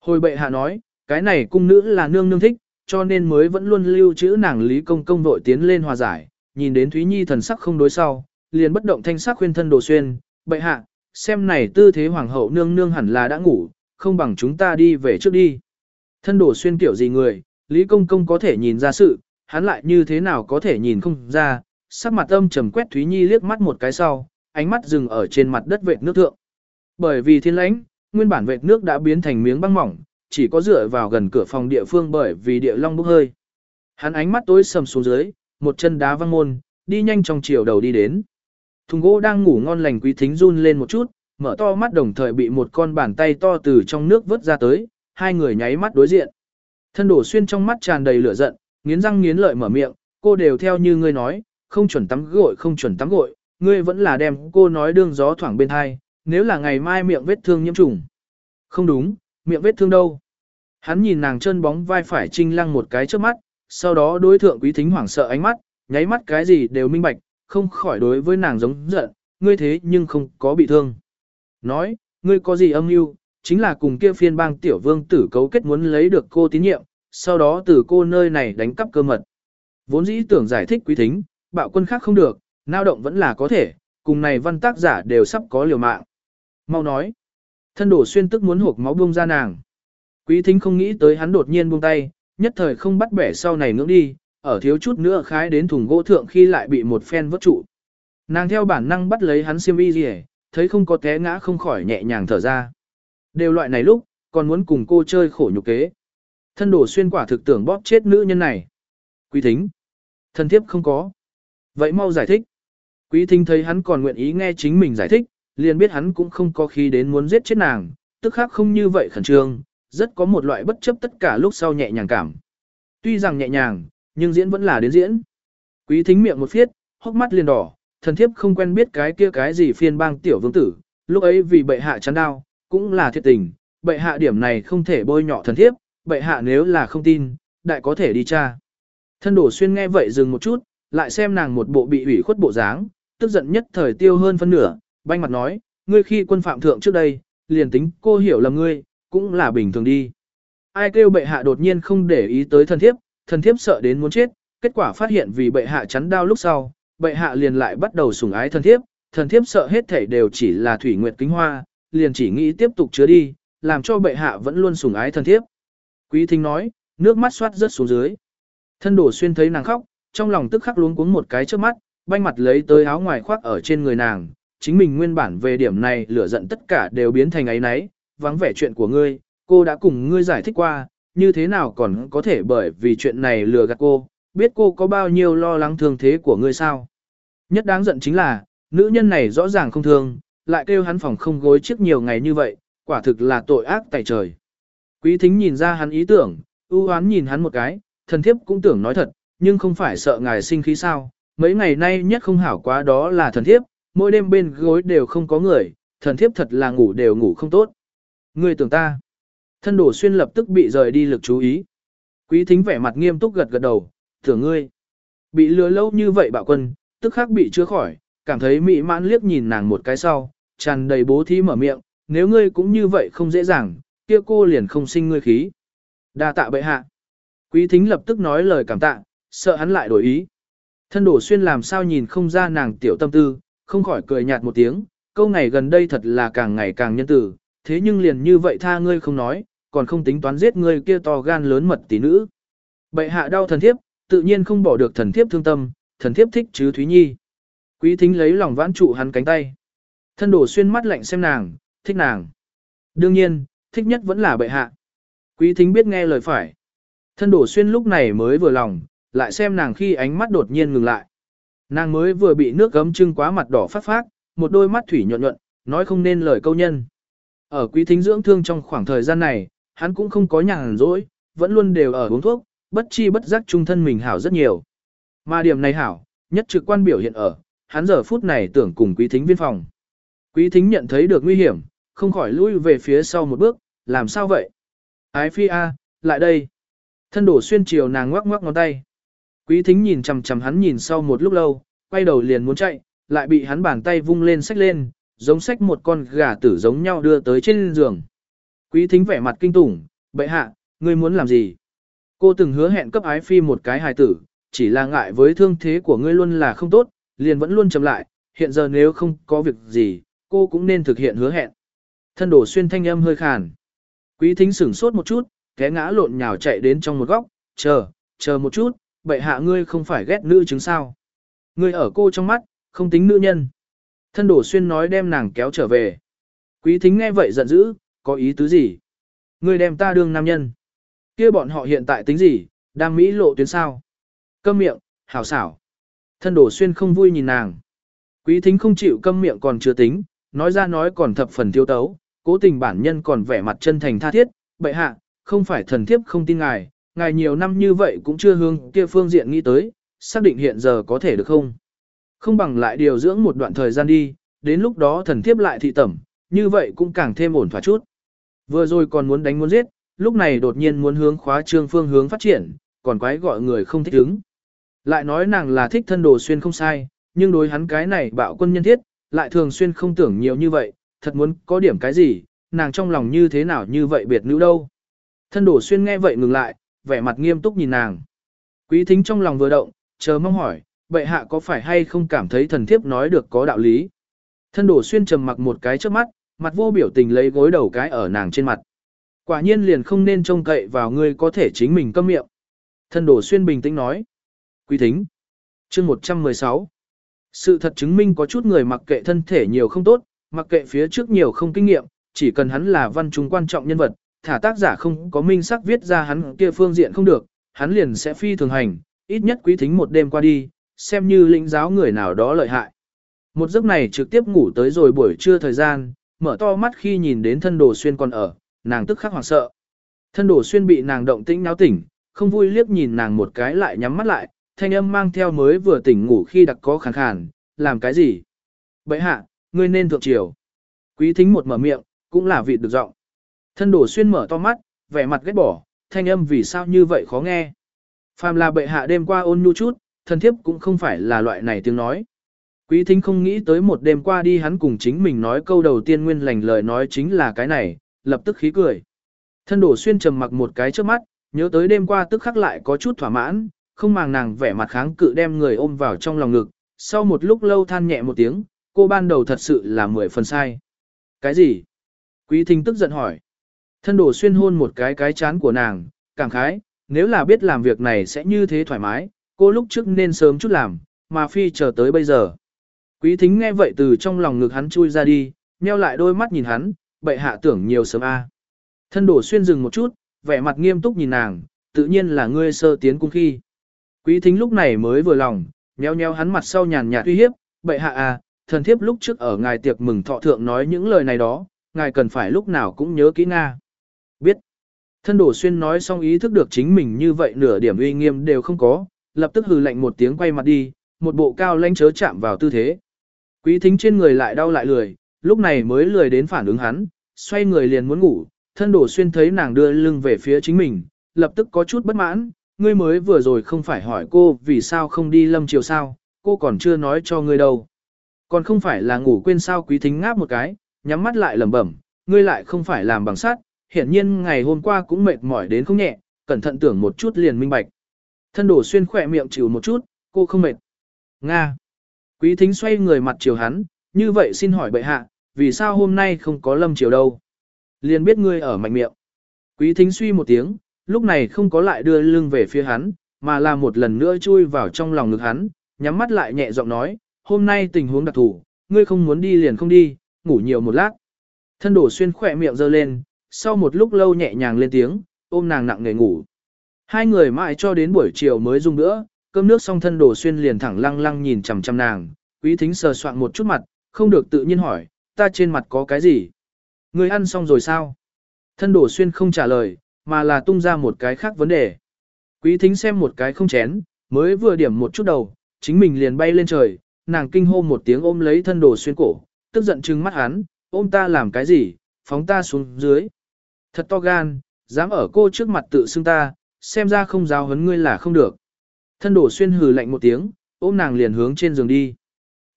Hồi bệ hạ nói, cái này cung nữ là nương nương thích, cho nên mới vẫn luôn lưu trữ nàng Lý Công Công vội tiến lên hòa giải, nhìn đến Thúy Nhi thần sắc không đối sau, liền bất động thanh sắc khuyên thân đồ xuyên, bệ hạ, xem này tư thế hoàng hậu nương nương hẳn là đã ngủ, không bằng chúng ta đi về trước đi. Thân đồ xuyên tiểu gì người, Lý Công Công có thể nhìn ra sự, hắn lại như thế nào có thể nhìn không ra, sắc mặt âm trầm quét Thúy Nhi liếc mắt một cái sau, ánh mắt dừng ở trên mặt đất vệt nước thượng. Bởi vì thiên lãnh, nguyên bản vệt nước đã biến thành miếng băng mỏng, chỉ có dựa vào gần cửa phòng địa phương bởi vì địa long bốc hơi. Hắn ánh mắt tối sầm xuống dưới, một chân đá văng môn, đi nhanh trong chiều đầu đi đến. Thùng gỗ đang ngủ ngon lành quý thính run lên một chút, mở to mắt đồng thời bị một con bàn tay to từ trong nước vớt ra tới, hai người nháy mắt đối diện. Thân đổ xuyên trong mắt tràn đầy lửa giận, nghiến răng nghiến lợi mở miệng, cô đều theo như ngươi nói, không chuẩn tắm gội không chuẩn tắm gội, ngươi vẫn là đem cô nói đương gió thoảng bên hai, nếu là ngày mai miệng vết thương nhiễm trùng. Không đúng, miệng vết thương đâu. Hắn nhìn nàng chân bóng vai phải trinh lăng một cái trước mắt, sau đó đối thượng quý thính hoảng sợ ánh mắt, nháy mắt cái gì đều minh bạch, không khỏi đối với nàng giống giận, ngươi thế nhưng không có bị thương. Nói, ngươi có gì âm mưu, chính là cùng kia phiên bang tiểu vương tử cấu kết muốn lấy được cô tín nhiệm, sau đó từ cô nơi này đánh cắp cơ mật. Vốn dĩ tưởng giải thích quý thính, bạo quân khác không được, nao động vẫn là có thể, cùng này văn tác giả đều sắp có liều mạng. Mau nói, thân đổ xuyên tức muốn hộp máu buông ra nàng. Quý thính không nghĩ tới hắn đột nhiên buông tay, nhất thời không bắt bẻ sau này ngưỡng đi, ở thiếu chút nữa khái đến thùng gỗ thượng khi lại bị một phen vớt trụ. Nàng theo bản năng bắt lấy hắn xiêm y gì thấy không có té ngã không khỏi nhẹ nhàng thở ra. Đều loại này lúc, còn muốn cùng cô chơi khổ nhục kế. Thân đổ xuyên quả thực tưởng bóp chết nữ nhân này. Quý thính. Thân thiếp không có. Vậy mau giải thích. Quý thính thấy hắn còn nguyện ý nghe chính mình giải thích, liền biết hắn cũng không có khi đến muốn giết chết nàng, tức khác không như vậy khẩn trương, rất có một loại bất chấp tất cả lúc sau nhẹ nhàng cảm. Tuy rằng nhẹ nhàng, nhưng diễn vẫn là đến diễn. Quý thính miệng một phiết, hốc mắt liền đỏ, thần thiếp không quen biết cái kia cái gì phiên bang tiểu vương tử, lúc ấy vì bệ hạ chán đau, cũng là thiệt tình, bệ hạ điểm này không thể bôi nhọ thần thiếp, bệ hạ nếu là không tin, đại có thể đi tra. Thân đổ xuyên nghe vậy dừng một chút, lại xem nàng một bộ bị ủy khuất bộ dáng, tức giận nhất thời tiêu hơn phân nửa, banh mặt nói, ngươi khi quân phạm thượng trước đây, liền tính cô hiểu lầm ngươi, cũng là bình thường đi. Ai kêu bệ hạ đột nhiên không để ý tới thần thiếp, thần thiếp sợ đến muốn chết, kết quả phát hiện vì bệ hạ chắn đau lúc sau, bệ hạ liền lại bắt đầu sủng ái thần thiếp, thần thiếp sợ hết thảy đều chỉ là thủy nguyệt kính hoa, liền chỉ nghĩ tiếp tục chứa đi, làm cho bệ hạ vẫn luôn sủng ái thần thiếp. Quý thính nói, nước mắt xoát rớt xuống dưới. Thân đổ xuyên thấy nàng khóc, trong lòng tức khắc luống cuống một cái trước mắt, banh mặt lấy tới áo ngoài khoác ở trên người nàng, chính mình nguyên bản về điểm này lửa giận tất cả đều biến thành ấy nấy, vắng vẻ chuyện của ngươi, cô đã cùng ngươi giải thích qua, như thế nào còn có thể bởi vì chuyện này lừa gạt cô, biết cô có bao nhiêu lo lắng thương thế của ngươi sao. Nhất đáng giận chính là, nữ nhân này rõ ràng không thương, lại kêu hắn phòng không gối trước nhiều ngày như vậy, quả thực là tội ác tại trời. Quý thính nhìn ra hắn ý tưởng, ưu hoán nhìn hắn một cái, thần thiếp cũng tưởng nói thật, nhưng không phải sợ ngài sinh khí sao, mấy ngày nay nhất không hảo quá đó là thần thiếp, mỗi đêm bên gối đều không có người, thần thiếp thật là ngủ đều ngủ không tốt. Ngươi tưởng ta, thân đổ xuyên lập tức bị rời đi lực chú ý. Quý thính vẻ mặt nghiêm túc gật gật đầu, tưởng ngươi. Bị lừa lâu như vậy bạo quân, tức khắc bị chưa khỏi, cảm thấy mị mãn liếc nhìn nàng một cái sau, tràn đầy bố thí mở miệng, nếu ngươi cũng như vậy không dễ dàng, kia cô liền không sinh ngươi khí. đa tạ bệ hạ. Quý thính lập tức nói lời cảm tạ, sợ hắn lại đổi ý. Thân đổ xuyên làm sao nhìn không ra nàng tiểu tâm tư, không khỏi cười nhạt một tiếng, câu này gần đây thật là càng ngày càng nhân tử, thế nhưng liền như vậy tha ngươi không nói, còn không tính toán giết ngươi kia to gan lớn mật tỷ nữ. Bệ hạ đau thần thiếp, tự nhiên không bỏ được thần thiếp thương tâm, thần thiếp thích chứ Thúy Nhi. Quý thính lấy lòng vãn trụ hắn cánh tay. Thân đổ xuyên mắt lạnh xem nàng, thích nàng. Đương nhiên, thích nhất vẫn là bệ hạ. Quý thính biết nghe lời phải. Thân đổ xuyên lúc này mới vừa lòng, lại xem nàng khi ánh mắt đột nhiên ngừng lại. Nàng mới vừa bị nước gấm trưng quá mặt đỏ phát phát, một đôi mắt thủy nhuận nhuận, nói không nên lời câu nhân. Ở quý thính dưỡng thương trong khoảng thời gian này, hắn cũng không có nhàn rỗi, vẫn luôn đều ở uống thuốc, bất chi bất giác trung thân mình hảo rất nhiều. Mà điểm này hảo, nhất trực quan biểu hiện ở, hắn giờ phút này tưởng cùng quý thính viên phòng. Quý thính nhận thấy được nguy hiểm, không khỏi lui về phía sau một bước, làm sao vậy? Ái phi A, lại đây. Thân đổ xuyên chiều nàng ngoắc ngoắc ngón tay. Quý thính nhìn chằm chằm hắn nhìn sau một lúc lâu, quay đầu liền muốn chạy, lại bị hắn bàn tay vung lên sách lên, giống sách một con gà tử giống nhau đưa tới trên giường. Quý thính vẻ mặt kinh tủng, bệ hạ, ngươi muốn làm gì? Cô từng hứa hẹn cấp ái phi một cái hài tử, chỉ là ngại với thương thế của ngươi luôn là không tốt, liền vẫn luôn chậm lại, hiện giờ nếu không có việc gì, cô cũng nên thực hiện hứa hẹn. Thân đổ xuyên thanh âm hơi khàn. Quý thính sửng sốt một chút, té ngã lộn nhào chạy đến trong một góc, chờ, chờ một chút, bệ hạ ngươi không phải ghét nữ chứng sao. Ngươi ở cô trong mắt, không tính nữ nhân. Thân đổ xuyên nói đem nàng kéo trở về. Quý thính nghe vậy giận dữ, có ý tứ gì? Ngươi đem ta đương nam nhân. kia bọn họ hiện tại tính gì, đang mỹ lộ tuyến sao? Câm miệng, hảo xảo. Thân đổ xuyên không vui nhìn nàng. Quý thính không chịu câm miệng còn chưa tính, nói ra nói còn thập phần tiêu tấu, cố tình bản nhân còn vẻ mặt chân thành tha thiết, bệ hạ, không phải thần thiếp không tin ngài, ngài nhiều năm như vậy cũng chưa hương kia phương diện nghĩ tới, xác định hiện giờ có thể được không? Không bằng lại điều dưỡng một đoạn thời gian đi, đến lúc đó thần thiếp lại thị tẩm, như vậy cũng càng thêm ổn thỏa chút. Vừa rồi còn muốn đánh muốn giết, lúc này đột nhiên muốn hướng khóa trương phương hướng phát triển, còn quái gọi người không thích ứng. Lại nói nàng là thích thân đồ xuyên không sai, nhưng đối hắn cái này bạo quân nhân thiết, lại thường xuyên không tưởng nhiều như vậy, thật muốn có điểm cái gì, nàng trong lòng như thế nào như vậy biệt nữ đâu. Thân đổ xuyên nghe vậy ngừng lại, vẻ mặt nghiêm túc nhìn nàng. Quý thính trong lòng vừa động, chờ mong hỏi, bệ hạ có phải hay không cảm thấy thần thiếp nói được có đạo lý. Thân đổ xuyên trầm mặc một cái trước mắt, mặt vô biểu tình lấy gối đầu cái ở nàng trên mặt. Quả nhiên liền không nên trông cậy vào ngươi có thể chính mình câm miệng. Thân đổ xuyên bình tĩnh nói. Quý thính. chương 116. Sự thật chứng minh có chút người mặc kệ thân thể nhiều không tốt, mặc kệ phía trước nhiều không kinh nghiệm, chỉ cần hắn là văn chúng quan trọng nhân vật, thả tác giả không có minh sắc viết ra hắn kia phương diện không được, hắn liền sẽ phi thường hành, ít nhất quý thính một đêm qua đi, xem như lĩnh giáo người nào đó lợi hại. Một giấc này trực tiếp ngủ tới rồi buổi trưa thời gian, mở to mắt khi nhìn đến thân đồ xuyên còn ở, nàng tức khắc hoảng sợ. Thân đồ xuyên bị nàng động tĩnh náo tỉnh, không vui liếc nhìn nàng một cái lại nhắm mắt lại, thanh âm mang theo mới vừa tỉnh ngủ khi đặc có khàn khàn, làm cái gì? Bậy hạ, ngươi nên thượng triều. Quý thính một mở miệng, cũng là vị được giọng. Thân đổ xuyên mở to mắt, vẻ mặt ghét bỏ, thanh âm vì sao như vậy khó nghe. Phàm là bệ hạ đêm qua ôn nhu chút, thân thiếp cũng không phải là loại này tiếng nói. Quý thính không nghĩ tới một đêm qua đi hắn cùng chính mình nói câu đầu tiên nguyên lành lời nói chính là cái này, lập tức khí cười. Thân đổ xuyên trầm mặc một cái trước mắt, nhớ tới đêm qua tức khắc lại có chút thỏa mãn, không màng nàng vẻ mặt kháng cự đem người ôm vào trong lòng ngực, sau một lúc lâu than nhẹ một tiếng, cô ban đầu thật sự là mười phần sai. Cái gì? Quý thính tức giận hỏi. Thân đổ xuyên hôn một cái cái chán của nàng, cảm khái, nếu là biết làm việc này sẽ như thế thoải mái, cô lúc trước nên sớm chút làm, mà phi chờ tới bây giờ. Quý thính nghe vậy từ trong lòng ngực hắn chui ra đi, nheo lại đôi mắt nhìn hắn, bệ hạ tưởng nhiều sớm a. Thân đổ xuyên dừng một chút, vẻ mặt nghiêm túc nhìn nàng, tự nhiên là ngươi sơ tiến cung khi. Quý thính lúc này mới vừa lòng, nheo nheo hắn mặt sau nhàn nhạt uy hiếp, bệ hạ à, thần thiếp lúc trước ở ngài tiệc mừng thọ thượng nói những lời này đó, ngài cần phải lúc nào cũng nhớ kỹ Nga. Biết. Thân đổ xuyên nói xong ý thức được chính mình như vậy nửa điểm uy nghiêm đều không có, lập tức hừ lạnh một tiếng quay mặt đi, một bộ cao lãnh chớ chạm vào tư thế. Quý thính trên người lại đau lại lười, lúc này mới lười đến phản ứng hắn, xoay người liền muốn ngủ, thân đổ xuyên thấy nàng đưa lưng về phía chính mình, lập tức có chút bất mãn, ngươi mới vừa rồi không phải hỏi cô vì sao không đi lâm chiều sao, cô còn chưa nói cho ngươi đâu. Còn không phải là ngủ quên sao quý thính ngáp một cái, nhắm mắt lại lẩm bẩm, ngươi lại không phải làm bằng sắt, hiển nhiên ngày hôm qua cũng mệt mỏi đến không nhẹ, cẩn thận tưởng một chút liền minh bạch. Thân đổ xuyên khỏe miệng chịu một chút, cô không mệt. Nga. Quý thính xoay người mặt chiều hắn, như vậy xin hỏi bệ hạ, vì sao hôm nay không có lâm chiều đâu? Liền biết ngươi ở mạnh miệng. Quý thính suy một tiếng, lúc này không có lại đưa lưng về phía hắn, mà là một lần nữa chui vào trong lòng ngực hắn, nhắm mắt lại nhẹ giọng nói, hôm nay tình huống đặc thù, ngươi không muốn đi liền không đi, ngủ nhiều một lát. Thân đổ xuyên khỏe miệng giơ lên, sau một lúc lâu nhẹ nhàng lên tiếng, ôm nàng nặng nề ngủ. Hai người mãi cho đến buổi chiều mới dùng nữa, cơm nước xong thân đồ xuyên liền thẳng lăng lăng nhìn chằm chằm nàng, quý thính sờ soạn một chút mặt, không được tự nhiên hỏi, ta trên mặt có cái gì? người ăn xong rồi sao? Thân đồ xuyên không trả lời, mà là tung ra một cái khác vấn đề. Quý thính xem một cái không chén, mới vừa điểm một chút đầu, chính mình liền bay lên trời, nàng kinh hô một tiếng ôm lấy thân đồ xuyên cổ, tức giận trừng mắt hắn, ôm ta làm cái gì, phóng ta xuống dưới. Thật to gan, dám ở cô trước mặt tự xưng ta, xem ra không giáo huấn ngươi là không được. Thân đổ xuyên hừ lạnh một tiếng, ôm nàng liền hướng trên giường đi.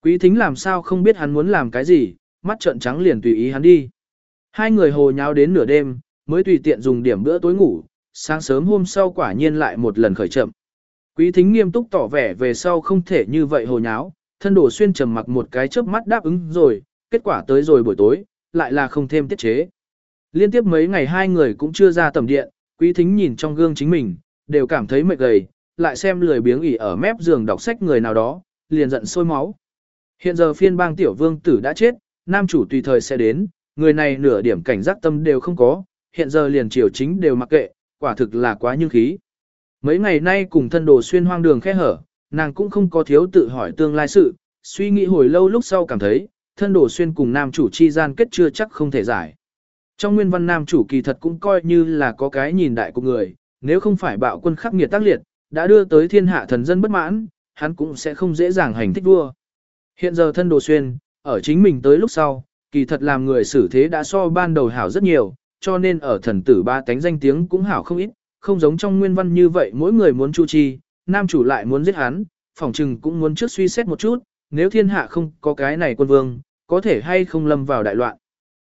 Quý thính làm sao không biết hắn muốn làm cái gì, mắt trợn trắng liền tùy ý hắn đi. Hai người hồ nháo đến nửa đêm, mới tùy tiện dùng điểm bữa tối ngủ, sáng sớm hôm sau quả nhiên lại một lần khởi chậm. Quý thính nghiêm túc tỏ vẻ về sau không thể như vậy hồ nháo, thân đổ xuyên trầm mặc một cái chớp mắt đáp ứng rồi, kết quả tới rồi buổi tối, lại là không thêm tiết chế. Liên tiếp mấy ngày hai người cũng chưa ra tầm điện, quý thính nhìn trong gương chính mình, đều cảm thấy mệt gầy, lại xem lười biếng ỉ ở mép giường đọc sách người nào đó, liền giận sôi máu. Hiện giờ phiên bang tiểu vương tử đã chết, nam chủ tùy thời sẽ đến, người này nửa điểm cảnh giác tâm đều không có, hiện giờ liền triều chính đều mặc kệ, quả thực là quá nhưng khí. Mấy ngày nay cùng thân đồ xuyên hoang đường khe hở, nàng cũng không có thiếu tự hỏi tương lai sự, suy nghĩ hồi lâu lúc sau cảm thấy, thân đồ xuyên cùng nam chủ chi gian kết chưa chắc không thể giải. Trong nguyên văn nam chủ kỳ thật cũng coi như là có cái nhìn đại của người, nếu không phải bạo quân khắc nghiệt tác liệt, đã đưa tới thiên hạ thần dân bất mãn, hắn cũng sẽ không dễ dàng hành thích vua. Hiện giờ thân đồ xuyên, ở chính mình tới lúc sau, kỳ thật làm người xử thế đã so ban đầu hảo rất nhiều, cho nên ở thần tử ba tánh danh tiếng cũng hảo không ít, không giống trong nguyên văn như vậy mỗi người muốn chu chi, nam chủ lại muốn giết hắn, phỏng trừng cũng muốn trước suy xét một chút, nếu thiên hạ không có cái này quân vương, có thể hay không lâm vào đại loạn.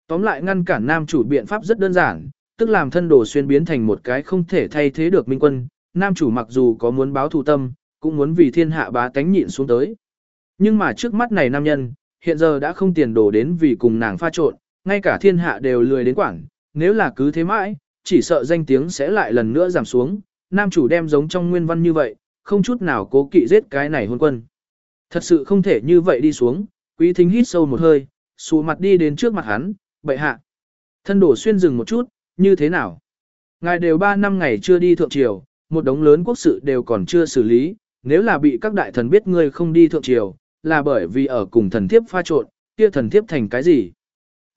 Tóm lại ngăn cản nam chủ biện pháp rất đơn giản, tức làm thân đồ xuyên biến thành một cái không thể thay thế được minh quân, nam chủ mặc dù có muốn báo thù tâm, cũng muốn vì thiên hạ bá tánh nhịn xuống tới. Nhưng mà trước mắt này nam nhân, hiện giờ đã không tiền đồ đến vì cùng nàng pha trộn, ngay cả thiên hạ đều lười đến quảng, nếu là cứ thế mãi, chỉ sợ danh tiếng sẽ lại lần nữa giảm xuống, nam chủ đem giống trong nguyên văn như vậy, không chút nào cố kỵ giết cái này hôn quân. Thật sự không thể như vậy đi xuống, quý thính hít sâu một hơi, xù mặt đi đến trước mặt hắn, bệ hạ. Thân đổ xuyên dừng một chút, như thế nào? Ngài đều 3 năm ngày chưa đi thượng triều, một đống lớn quốc sự đều còn chưa xử lý, nếu là bị các đại thần biết ngươi không đi thượng triều, là bởi vì ở cùng thần thiếp pha trộn, kia thần thiếp thành cái gì?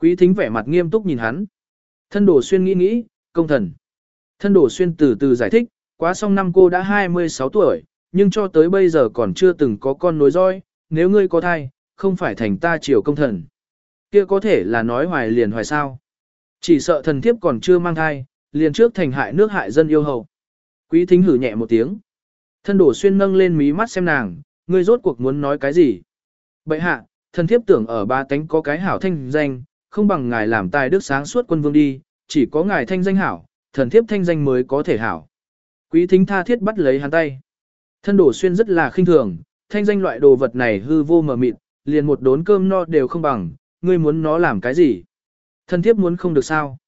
Quý thính vẻ mặt nghiêm túc nhìn hắn. Thân đổ xuyên nghĩ nghĩ, công thần. Thân đổ xuyên từ từ giải thích, quá xong năm cô đã 26 tuổi, nhưng cho tới bây giờ còn chưa từng có con nối roi, nếu ngươi có thai, không phải thành ta triều công thần. Kia có thể là nói hoài liền hoài sao. Chỉ sợ thần thiếp còn chưa mang thai, liền trước thành hại nước hại dân yêu hầu. Quý thính hử nhẹ một tiếng. Thân đổ xuyên nâng lên mí mắt xem nàng, ngươi rốt cuộc muốn nói cái gì. Bậy hạ, thần thiếp tưởng ở ba tánh có cái hảo thanh danh, không bằng ngài làm tài đức sáng suốt quân vương đi, chỉ có ngài thanh danh hảo, thần thiếp thanh danh mới có thể hảo. Quý thính tha thiết bắt lấy hắn tay. Thân đổ xuyên rất là khinh thường, thanh danh loại đồ vật này hư vô mờ mịt, liền một đốn cơm no đều không bằng, ngươi muốn nó làm cái gì? Thân thiếp muốn không được sao?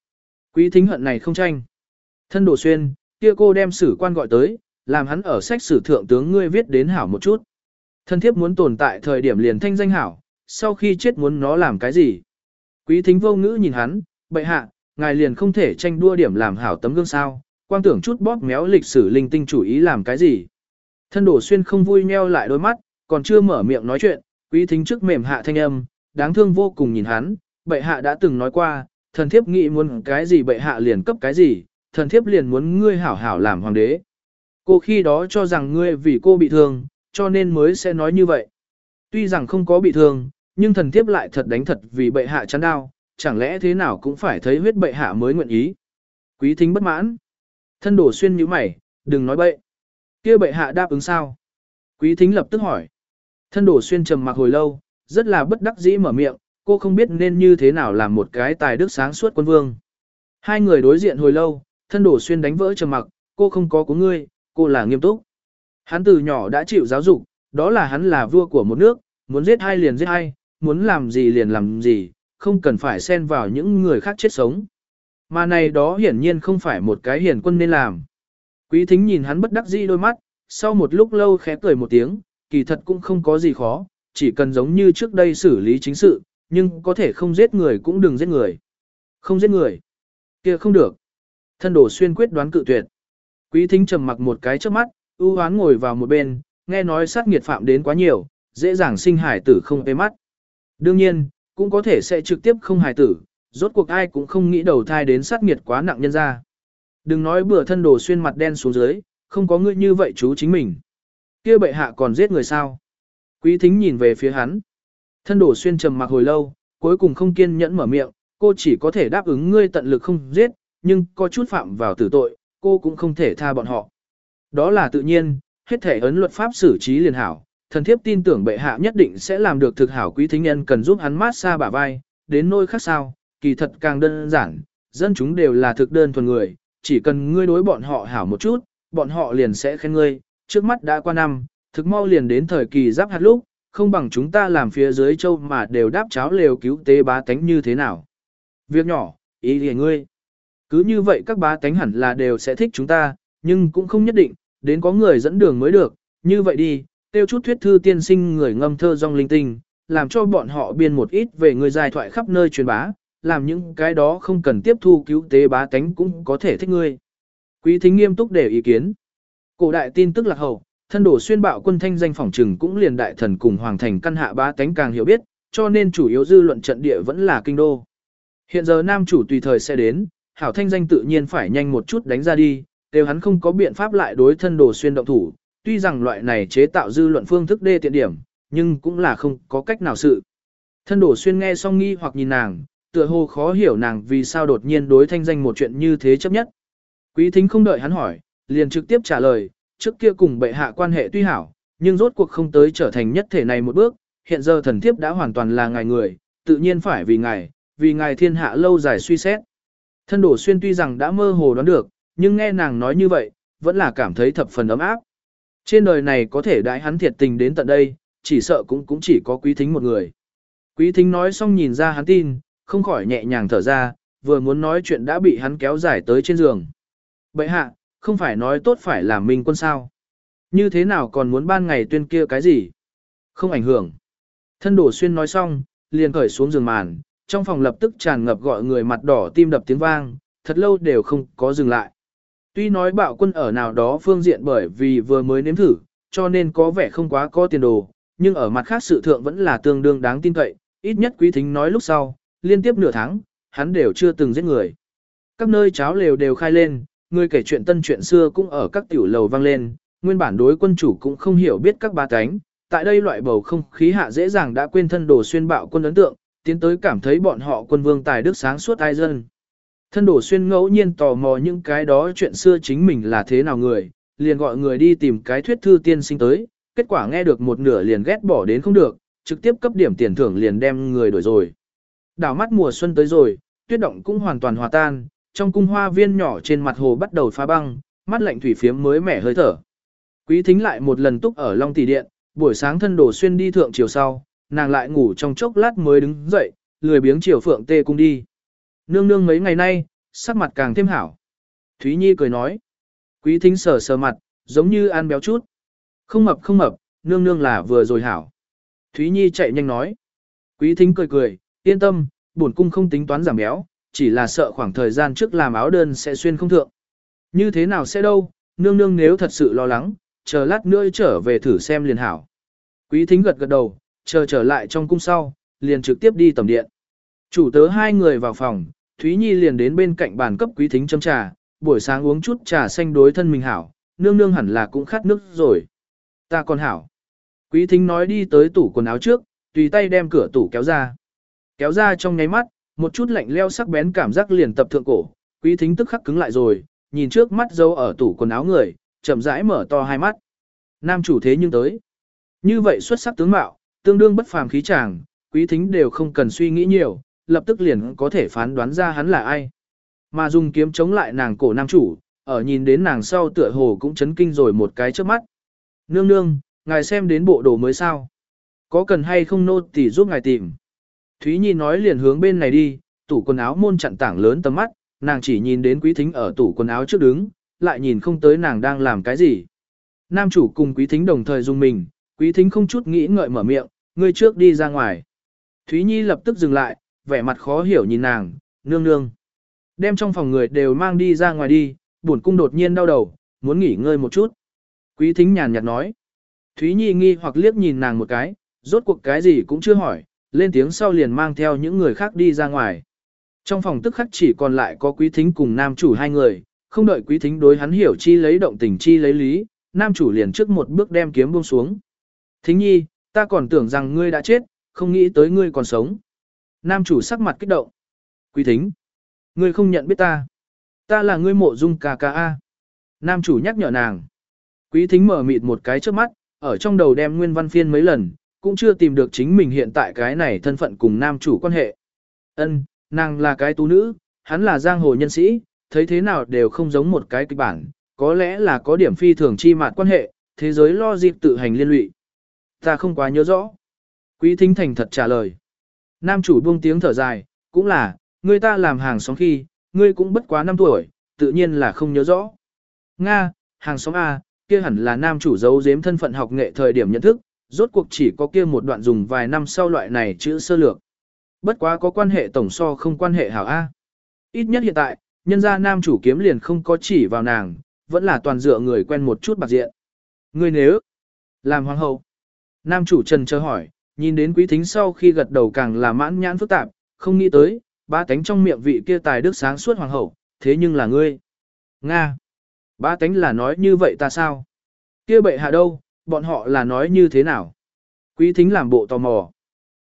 Quý thính hận này không tranh. Thân đổ xuyên, kia cô đem sử quan gọi tới, làm hắn ở sách sử thượng tướng ngươi viết đến hảo một chút. Thân thiếp muốn tồn tại thời điểm liền thanh danh hảo, sau khi chết muốn nó làm cái gì? Quý thính vô ngữ nhìn hắn, bệ hạ, ngài liền không thể tranh đua điểm làm hảo tấm gương sao, quang tưởng chút bóp méo lịch sử linh tinh chủ ý làm cái gì. Thân đổ xuyên không vui meo lại đôi mắt, còn chưa mở miệng nói chuyện, quý thính trước mềm hạ thanh âm, đáng thương vô cùng nhìn hắn, bệ hạ đã từng nói qua, thần thiếp nghĩ muốn cái gì bệ hạ liền cấp cái gì, thần thiếp liền muốn ngươi hảo hảo làm hoàng đế. Cô khi đó cho rằng ngươi vì cô bị thương, cho nên mới sẽ nói như vậy. Tuy rằng không có bị thương, nhưng thần thiếp lại thật đánh thật vì bệ hạ chán đau, chẳng lẽ thế nào cũng phải thấy huyết bệ hạ mới nguyện ý. Quý thính bất mãn. Thân đổ xuyên như mày, đừng nói bậy. kia bệ hạ đáp ứng sao? Quý thính lập tức hỏi. Thân đổ xuyên trầm mặc hồi lâu, rất là bất đắc dĩ mở miệng, cô không biết nên như thế nào làm một cái tài đức sáng suốt quân vương. Hai người đối diện hồi lâu, thân đổ xuyên đánh vỡ trầm mặc, cô không có của ngươi, cô là nghiêm túc. Hắn từ nhỏ đã chịu giáo dục, đó là hắn là vua của một nước, muốn giết hai liền giết hai, muốn làm gì liền làm gì, không cần phải xen vào những người khác chết sống. Mà này đó hiển nhiên không phải một cái hiển quân nên làm. Quý thính nhìn hắn bất đắc dĩ đôi mắt, sau một lúc lâu khẽ cười một tiếng, kỳ thật cũng không có gì khó, chỉ cần giống như trước đây xử lý chính sự, nhưng có thể không giết người cũng đừng giết người. Không giết người. kia không được. Thân đồ xuyên quyết đoán cự tuyệt. Quý thính trầm mặc một cái trước mắt, ưu hoán ngồi vào một bên, nghe nói sát nghiệt phạm đến quá nhiều, dễ dàng sinh hải tử không tê mắt. Đương nhiên, cũng có thể sẽ trực tiếp không hài tử, rốt cuộc ai cũng không nghĩ đầu thai đến sát nghiệt quá nặng nhân ra. Đừng nói bữa thân đồ xuyên mặt đen xuống dưới, không có ngươi như vậy chú chính mình. kia bệ hạ còn giết người sao? Quý thính nhìn về phía hắn. Thân đổ xuyên trầm mặc hồi lâu, cuối cùng không kiên nhẫn mở miệng, cô chỉ có thể đáp ứng ngươi tận lực không giết, nhưng có chút phạm vào tử tội, cô cũng không thể tha bọn họ. Đó là tự nhiên, hết thể ấn luật pháp xử trí liền hảo, thần thiếp tin tưởng bệ hạ nhất định sẽ làm được thực hảo quý thính nhân cần giúp hắn mát xa bả vai, đến nôi khác sao, kỳ thật càng đơn giản, dân chúng đều là thực đơn thuần người, chỉ cần ngươi đối bọn họ hảo một chút, bọn họ liền sẽ khen ngươi, trước mắt đã qua năm, thực mau liền đến thời kỳ giáp hạt lúc, không bằng chúng ta làm phía dưới châu mà đều đáp cháo lều cứu tế bá tánh như thế nào. Việc nhỏ, ý nghĩa ngươi. Cứ như vậy các bá tánh hẳn là đều sẽ thích chúng ta, nhưng cũng không nhất định, đến có người dẫn đường mới được, như vậy đi, tiêu chút thuyết thư tiên sinh người ngâm thơ rong linh tinh, làm cho bọn họ biên một ít về người dài thoại khắp nơi truyền bá, làm những cái đó không cần tiếp thu cứu tế bá tánh cũng có thể thích ngươi. Quý thính nghiêm túc để ý kiến. Cổ đại tin tức lạc hậu, thân đổ xuyên bạo quân thanh danh phỏng trừng cũng liền đại thần cùng hoàng thành căn hạ ba tánh càng hiểu biết, cho nên chủ yếu dư luận trận địa vẫn là kinh đô. Hiện giờ nam chủ tùy thời sẽ đến, hảo thanh danh tự nhiên phải nhanh một chút đánh ra đi, đều hắn không có biện pháp lại đối thân đồ xuyên động thủ, tuy rằng loại này chế tạo dư luận phương thức đê tiện điểm, nhưng cũng là không có cách nào sự. Thân đổ xuyên nghe xong nghi hoặc nhìn nàng, tựa hồ khó hiểu nàng vì sao đột nhiên đối thanh danh một chuyện như thế chấp nhất. Quý thính không đợi hắn hỏi, liền trực tiếp trả lời, trước kia cùng bệ hạ quan hệ tuy hảo, nhưng rốt cuộc không tới trở thành nhất thể này một bước, hiện giờ thần thiếp đã hoàn toàn là ngài người, tự nhiên phải vì ngài, vì ngài thiên hạ lâu dài suy xét. Thân đổ xuyên tuy rằng đã mơ hồ đoán được, nhưng nghe nàng nói như vậy, vẫn là cảm thấy thập phần ấm áp. Trên đời này có thể đãi hắn thiệt tình đến tận đây, chỉ sợ cũng cũng chỉ có quý thính một người. Quý thính nói xong nhìn ra hắn tin, không khỏi nhẹ nhàng thở ra, vừa muốn nói chuyện đã bị hắn kéo dài tới trên giường. Bậy hạ, không phải nói tốt phải làm minh quân sao. Như thế nào còn muốn ban ngày tuyên kia cái gì? Không ảnh hưởng. Thân đổ xuyên nói xong, liền cởi xuống giường màn, trong phòng lập tức tràn ngập gọi người mặt đỏ tim đập tiếng vang, thật lâu đều không có dừng lại. Tuy nói bạo quân ở nào đó phương diện bởi vì vừa mới nếm thử, cho nên có vẻ không quá có tiền đồ, nhưng ở mặt khác sự thượng vẫn là tương đương đáng tin cậy, ít nhất quý thính nói lúc sau, liên tiếp nửa tháng, hắn đều chưa từng giết người. Các nơi cháo lều đều khai lên, người kể chuyện tân chuyện xưa cũng ở các tiểu lầu vang lên, nguyên bản đối quân chủ cũng không hiểu biết các ba cánh, tại đây loại bầu không khí hạ dễ dàng đã quên thân đồ xuyên bạo quân ấn tượng, tiến tới cảm thấy bọn họ quân vương tài đức sáng suốt ai dân. Thân đổ xuyên ngẫu nhiên tò mò những cái đó chuyện xưa chính mình là thế nào người, liền gọi người đi tìm cái thuyết thư tiên sinh tới, kết quả nghe được một nửa liền ghét bỏ đến không được, trực tiếp cấp điểm tiền thưởng liền đem người đổi rồi. Đảo mắt mùa xuân tới rồi, tuyết động cũng hoàn toàn hòa tan, trong cung hoa viên nhỏ trên mặt hồ bắt đầu phá băng, mắt lạnh thủy phiếm mới mẻ hơi thở. Quý thính lại một lần túc ở Long Tỷ Điện, buổi sáng thân đồ xuyên đi thượng chiều sau, nàng lại ngủ trong chốc lát mới đứng dậy, lười biếng chiều phượng tê cung đi. Nương nương mấy ngày nay, sắc mặt càng thêm hảo. Thúy Nhi cười nói. Quý thính sờ sờ mặt, giống như ăn béo chút. Không mập không mập, nương nương là vừa rồi hảo. Thúy Nhi chạy nhanh nói. Quý thính cười cười, yên tâm, bổn cung không tính toán giảm béo, chỉ là sợ khoảng thời gian trước làm áo đơn sẽ xuyên không thượng. Như thế nào sẽ đâu, nương nương nếu thật sự lo lắng, chờ lát nữa trở về thử xem liền hảo. Quý thính gật gật đầu, chờ trở lại trong cung sau, liền trực tiếp đi tầm điện. Chủ tớ hai người vào phòng, Thúy Nhi liền đến bên cạnh bàn cấp quý thính châm trà, buổi sáng uống chút trà xanh đối thân mình hảo, nương nương hẳn là cũng khát nước rồi. Ta còn hảo. Quý thính nói đi tới tủ quần áo trước, tùy tay đem cửa tủ kéo ra. Kéo ra trong nháy mắt, một chút lạnh leo sắc bén cảm giác liền tập thượng cổ, quý thính tức khắc cứng lại rồi, nhìn trước mắt dâu ở tủ quần áo người, chậm rãi mở to hai mắt. Nam chủ thế nhưng tới. Như vậy xuất sắc tướng mạo, tương đương bất phàm khí chàng, quý thính đều không cần suy nghĩ nhiều, lập tức liền có thể phán đoán ra hắn là ai. Mà dùng kiếm chống lại nàng cổ nam chủ, ở nhìn đến nàng sau tựa hồ cũng chấn kinh rồi một cái trước mắt. Nương nương, ngài xem đến bộ đồ mới sao? Có cần hay không nô tỳ giúp ngài tìm? Thúy Nhi nói liền hướng bên này đi, tủ quần áo môn chặn tảng lớn tầm mắt, nàng chỉ nhìn đến quý thính ở tủ quần áo trước đứng, lại nhìn không tới nàng đang làm cái gì. Nam chủ cùng quý thính đồng thời dùng mình, quý thính không chút nghĩ ngợi mở miệng, ngươi trước đi ra ngoài. Thúy Nhi lập tức dừng lại, vẻ mặt khó hiểu nhìn nàng, nương nương. Đem trong phòng người đều mang đi ra ngoài đi, buồn cung đột nhiên đau đầu, muốn nghỉ ngơi một chút. Quý thính nhàn nhạt nói. Thúy Nhi nghi hoặc liếc nhìn nàng một cái, rốt cuộc cái gì cũng chưa hỏi, lên tiếng sau liền mang theo những người khác đi ra ngoài. Trong phòng tức khắc chỉ còn lại có quý thính cùng nam chủ hai người, không đợi quý thính đối hắn hiểu chi lấy động tình chi lấy lý, nam chủ liền trước một bước đem kiếm buông xuống. Thính nhi, ta còn tưởng rằng ngươi đã chết, không nghĩ tới ngươi còn sống. Nam chủ sắc mặt kích động. Quý thính, ngươi không nhận biết ta. Ta là ngươi mộ dung ca ca a. Nam chủ nhắc nhở nàng. Quý thính mở mịt một cái trước mắt, ở trong đầu đem nguyên văn phiên mấy lần, cũng chưa tìm được chính mình hiện tại cái này thân phận cùng nam chủ quan hệ. Ân, nàng là cái tú nữ, hắn là giang hồ nhân sĩ, thấy thế nào đều không giống một cái kịch bản, có lẽ là có điểm phi thường chi mạt quan hệ, thế giới lo dịp tự hành liên lụy. Ta không quá nhớ rõ. Quý thính thành thật trả lời. Nam chủ buông tiếng thở dài, cũng là, người ta làm hàng xóm khi, ngươi cũng bất quá 5 tuổi, tự nhiên là không nhớ rõ. Nga, hàng xóm A, kia hẳn là nam chủ giấu giếm thân phận học nghệ thời điểm nhận thức, rốt cuộc chỉ có kia một đoạn dùng vài năm sau loại này chữ sơ lược. Bất quá có quan hệ tổng so không quan hệ hảo A. Ít nhất hiện tại, nhân gia nam chủ kiếm liền không có chỉ vào nàng, vẫn là toàn dựa người quen một chút bạc diện. Ngươi nếu làm hoàng hậu. Nam chủ trần chờ hỏi, nhìn đến quý thính sau khi gật đầu càng là mãn nhãn phức tạp, không nghĩ tới, ba tánh trong miệng vị kia tài đức sáng suốt hoàng hậu, thế nhưng là ngươi. Nga. Ba tánh là nói như vậy ta sao? Kia bệ hạ đâu, bọn họ là nói như thế nào? Quý thính làm bộ tò mò.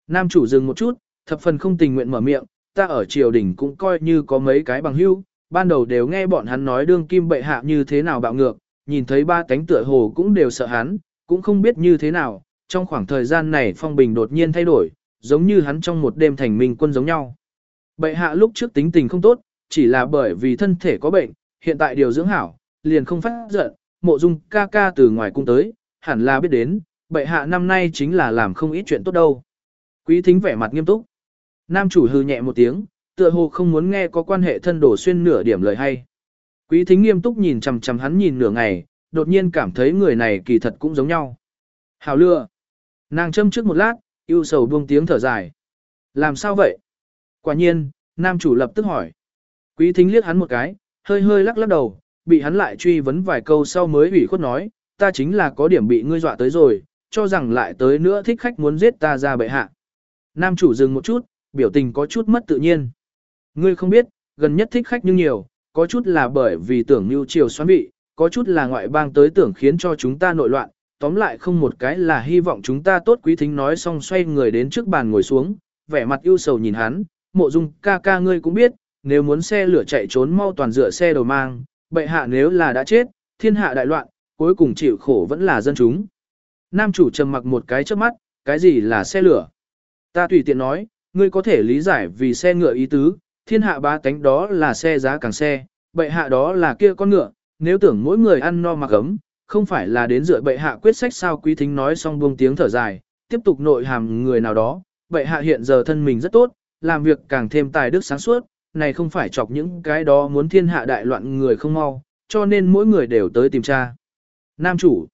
Nam chủ dừng một chút, thập phần không tình nguyện mở miệng, ta ở triều đình cũng coi như có mấy cái bằng hữu, ban đầu đều nghe bọn hắn nói đương kim bệ hạ như thế nào bạo ngược, nhìn thấy ba cánh tựa hồ cũng đều sợ hắn, cũng không biết như thế nào, trong khoảng thời gian này phong bình đột nhiên thay đổi, giống như hắn trong một đêm thành minh quân giống nhau. Bệ hạ lúc trước tính tình không tốt, chỉ là bởi vì thân thể có bệnh, hiện tại điều dưỡng hảo, liền không phát giận, mộ dung ca ca từ ngoài cung tới, hẳn là biết đến, bệ hạ năm nay chính là làm không ít chuyện tốt đâu. Quý thính vẻ mặt nghiêm túc. Nam chủ hư nhẹ một tiếng, tựa hồ không muốn nghe có quan hệ thân đổ xuyên nửa điểm lời hay. Quý thính nghiêm túc nhìn chằm chằm hắn nhìn nửa ngày, đột nhiên cảm thấy người này kỳ thật cũng giống nhau. Hảo lừa. Nàng châm trước một lát, yêu sầu buông tiếng thở dài. Làm sao vậy? Quả nhiên, nam chủ lập tức hỏi. Quý thính liếc hắn một cái, hơi hơi lắc lắc đầu, bị hắn lại truy vấn vài câu sau mới ủy khuất nói, ta chính là có điểm bị ngươi dọa tới rồi, cho rằng lại tới nữa thích khách muốn giết ta ra bệ hạ. Nam chủ dừng một chút, biểu tình có chút mất tự nhiên. Ngươi không biết, gần nhất thích khách nhưng nhiều, có chút là bởi vì tưởng mưu triều xoắn vị, có chút là ngoại bang tới tưởng khiến cho chúng ta nội loạn, tóm lại không một cái là hy vọng chúng ta tốt quý thính nói xong xoay người đến trước bàn ngồi xuống, vẻ mặt ưu sầu nhìn hắn, mộ dung ca ca ngươi cũng biết, nếu muốn xe lửa chạy trốn mau toàn dựa xe đầu mang, bệ hạ nếu là đã chết, thiên hạ đại loạn, cuối cùng chịu khổ vẫn là dân chúng. Nam chủ trầm mặc một cái trước mắt, cái gì là xe lửa? Ta tùy tiện nói, ngươi có thể lý giải vì xe ngựa ý tứ, thiên hạ ba tánh đó là xe giá càng xe, bệ hạ đó là kia con ngựa, nếu tưởng mỗi người ăn no mặc ấm, không phải là đến dựa bệ hạ quyết sách sao quý thính nói xong buông tiếng thở dài, tiếp tục nội hàm người nào đó, bệ hạ hiện giờ thân mình rất tốt, làm việc càng thêm tài đức sáng suốt, này không phải chọc những cái đó muốn thiên hạ đại loạn người không mau, cho nên mỗi người đều tới tìm tra. Nam chủ,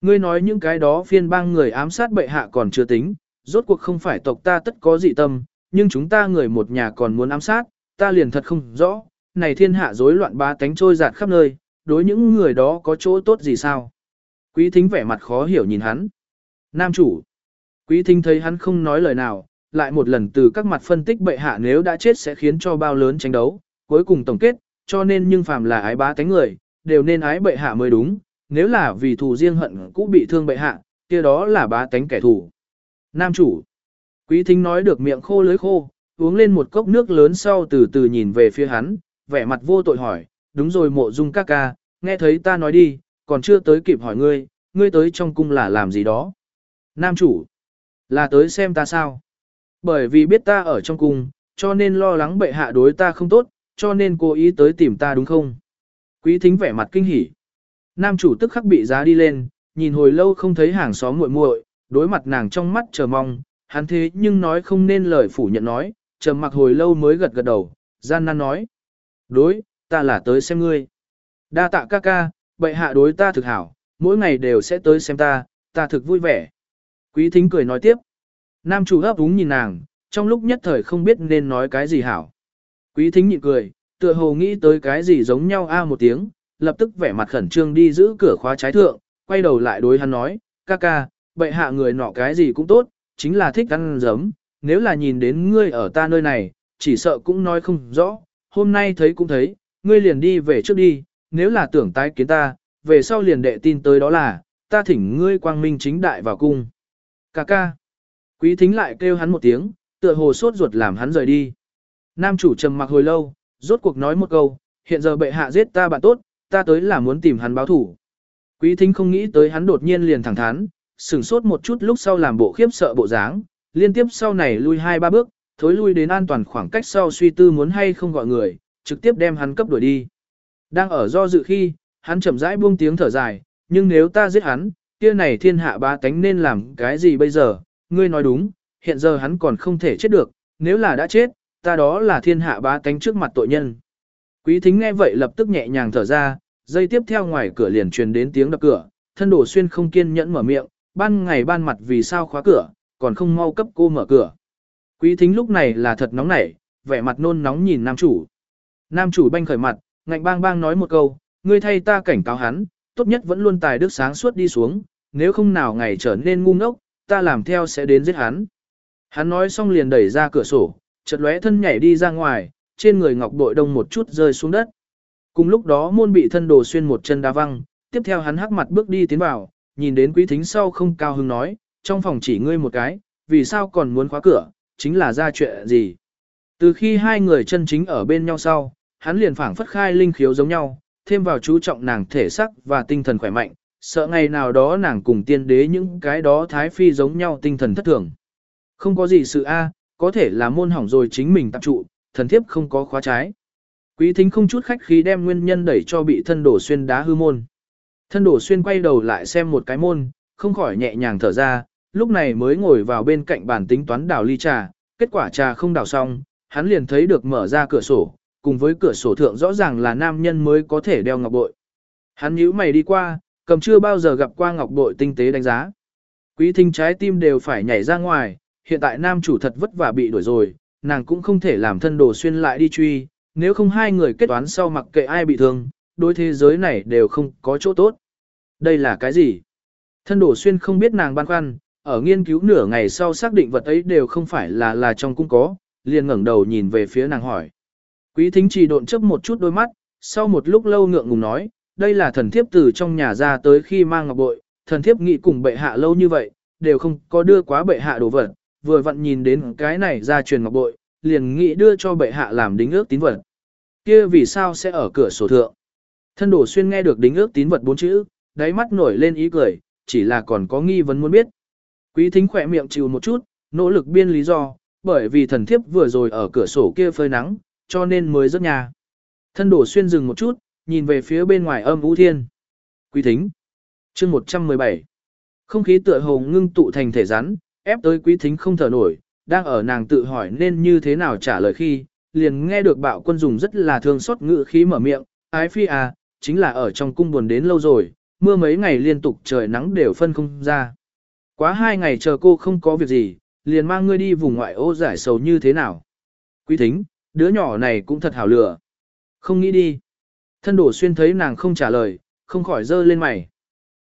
ngươi nói những cái đó phiên bang người ám sát bệ hạ còn chưa tính, rốt cuộc không phải tộc ta tất có dị tâm, nhưng chúng ta người một nhà còn muốn ám sát, ta liền thật không rõ, này thiên hạ rối loạn ba tánh trôi giạt khắp nơi, đối những người đó có chỗ tốt gì sao? Quý thính vẻ mặt khó hiểu nhìn hắn. Nam chủ, quý thính thấy hắn không nói lời nào, lại một lần từ các mặt phân tích bệ hạ nếu đã chết sẽ khiến cho bao lớn tranh đấu, cuối cùng tổng kết, cho nên nhưng phàm là ái bá tánh người, đều nên ái bệ hạ mới đúng, nếu là vì thù riêng hận cũ bị thương bệ hạ, kia đó là bá tánh kẻ thù. Nam chủ, quý thính nói được miệng khô lưới khô, uống lên một cốc nước lớn sau từ từ nhìn về phía hắn, vẻ mặt vô tội hỏi, đúng rồi mộ dung ca ca, nghe thấy ta nói đi, còn chưa tới kịp hỏi ngươi, ngươi tới trong cung là làm gì đó. Nam chủ, là tới xem ta sao? Bởi vì biết ta ở trong cung, cho nên lo lắng bệ hạ đối ta không tốt, cho nên cố ý tới tìm ta đúng không? Quý thính vẻ mặt kinh hỉ. Nam chủ tức khắc bị giá đi lên, nhìn hồi lâu không thấy hàng xóm muội muội, đối mặt nàng trong mắt chờ mong, hắn thế nhưng nói không nên lời phủ nhận nói, trầm mặc hồi lâu mới gật gật đầu, gian nan nói. Đối, ta là tới xem ngươi. Đa tạ ca ca, bệ hạ đối ta thực hảo, mỗi ngày đều sẽ tới xem ta, ta thực vui vẻ. Quý thính cười nói tiếp. Nam chủ ấp úng nhìn nàng, trong lúc nhất thời không biết nên nói cái gì hảo. Quý thính nhịn cười, tựa hồ nghĩ tới cái gì giống nhau a một tiếng, lập tức vẻ mặt khẩn trương đi giữ cửa khóa trái thượng, quay đầu lại đối hắn nói, ca ca, bệ hạ người nọ cái gì cũng tốt, chính là thích ăn giấm, nếu là nhìn đến ngươi ở ta nơi này, chỉ sợ cũng nói không rõ, hôm nay thấy cũng thấy, ngươi liền đi về trước đi, nếu là tưởng tái kiến ta, về sau liền đệ tin tới đó là, ta thỉnh ngươi quang minh chính đại vào cung. Ca ca. Quý thính lại kêu hắn một tiếng, tựa hồ sốt ruột làm hắn rời đi. Nam chủ trầm mặc hồi lâu, rốt cuộc nói một câu, hiện giờ bệ hạ giết ta bạn tốt, ta tới là muốn tìm hắn báo thủ. Quý thính không nghĩ tới hắn đột nhiên liền thẳng thắn, sửng sốt một chút lúc sau làm bộ khiếp sợ bộ dáng, liên tiếp sau này lui hai ba bước, thối lui đến an toàn khoảng cách sau suy tư muốn hay không gọi người, trực tiếp đem hắn cấp đuổi đi. Đang ở do dự khi, hắn chậm rãi buông tiếng thở dài, nhưng nếu ta giết hắn, kia này thiên hạ ba tánh nên làm cái gì bây giờ, ngươi nói đúng, hiện giờ hắn còn không thể chết được, nếu là đã chết, ta đó là thiên hạ ba tánh trước mặt tội nhân. Quý thính nghe vậy lập tức nhẹ nhàng thở ra, dây tiếp theo ngoài cửa liền truyền đến tiếng đập cửa, thân đổ xuyên không kiên nhẫn mở miệng, ban ngày ban mặt vì sao khóa cửa, còn không mau cấp cô mở cửa. Quý thính lúc này là thật nóng nảy, vẻ mặt nôn nóng nhìn nam chủ. Nam chủ banh khởi mặt, ngạnh bang bang nói một câu, ngươi thay ta cảnh cáo hắn, tốt nhất vẫn luôn tài đức sáng suốt đi xuống, nếu không nào ngày trở nên ngu ngốc, ta làm theo sẽ đến giết hắn. Hắn nói xong liền đẩy ra cửa sổ, chợt lóe thân nhảy đi ra ngoài, trên người ngọc bội đông một chút rơi xuống đất. Cùng lúc đó môn bị thân đồ xuyên một chân đá văng, tiếp theo hắn hắc mặt bước đi tiến vào, nhìn đến quý thính sau không cao hứng nói, trong phòng chỉ ngươi một cái, vì sao còn muốn khóa cửa, chính là ra chuyện gì. Từ khi hai người chân chính ở bên nhau sau, hắn liền phảng phất khai linh khiếu giống nhau, thêm vào chú trọng nàng thể sắc và tinh thần khỏe mạnh, sợ ngày nào đó nàng cùng tiên đế những cái đó thái phi giống nhau tinh thần thất thường. Không có gì sự a, có thể là môn hỏng rồi chính mình tập trụ, thần thiếp không có khóa trái. Quý thính không chút khách khí đem nguyên nhân đẩy cho bị thân đổ xuyên đá hư môn. Thân đổ xuyên quay đầu lại xem một cái môn, không khỏi nhẹ nhàng thở ra, lúc này mới ngồi vào bên cạnh bàn tính toán đảo ly trà, kết quả trà không đảo xong, hắn liền thấy được mở ra cửa sổ, cùng với cửa sổ thượng rõ ràng là nam nhân mới có thể đeo ngọc bội. Hắn nhíu mày đi qua, cầm chưa bao giờ gặp qua ngọc bội tinh tế đánh giá. Quý thính trái tim đều phải nhảy ra ngoài, hiện tại nam chủ thật vất vả bị đuổi rồi, nàng cũng không thể làm thân đồ xuyên lại đi truy, nếu không hai người kết toán sau mặc kệ ai bị thương, đối thế giới này đều không có chỗ tốt. Đây là cái gì? Thân đổ xuyên không biết nàng băn khoăn, ở nghiên cứu nửa ngày sau xác định vật ấy đều không phải là là trong cung có, liền ngẩng đầu nhìn về phía nàng hỏi. Quý thính chỉ độn chấp một chút đôi mắt, sau một lúc lâu ngượng ngùng nói, đây là thần thiếp từ trong nhà ra tới khi mang ngọc bội, thần thiếp nghị cùng bệ hạ lâu như vậy, đều không có đưa quá bệ hạ đồ vật, vừa vặn nhìn đến cái này ra truyền ngọc bội, liền nghĩ đưa cho bệ hạ làm đính ước tín vật. Kia vì sao sẽ ở cửa sổ thượng? Thân đổ xuyên nghe được đính ước tín vật bốn chữ, đáy mắt nổi lên ý cười, chỉ là còn có nghi vấn muốn biết. Quý thính khỏe miệng chịu một chút, nỗ lực biên lý do, bởi vì thần thiếp vừa rồi ở cửa sổ kia phơi nắng, cho nên mới rất nhà. Thân đổ xuyên dừng một chút, nhìn về phía bên ngoài âm vũ thiên. Quý thính. chương 117. Không khí tựa hồ ngưng tụ thành thể rắn, ép tới quý thính không thở nổi, đang ở nàng tự hỏi nên như thế nào trả lời khi, liền nghe được bạo quân dùng rất là thương xót ngữ khí mở miệng, ái phi à, chính là ở trong cung buồn đến lâu rồi, mưa mấy ngày liên tục trời nắng đều phân không ra. Quá hai ngày chờ cô không có việc gì, liền mang ngươi đi vùng ngoại ô giải sầu như thế nào. Quý thính, đứa nhỏ này cũng thật hảo lửa. Không nghĩ đi. Thân đổ xuyên thấy nàng không trả lời, không khỏi dơ lên mày.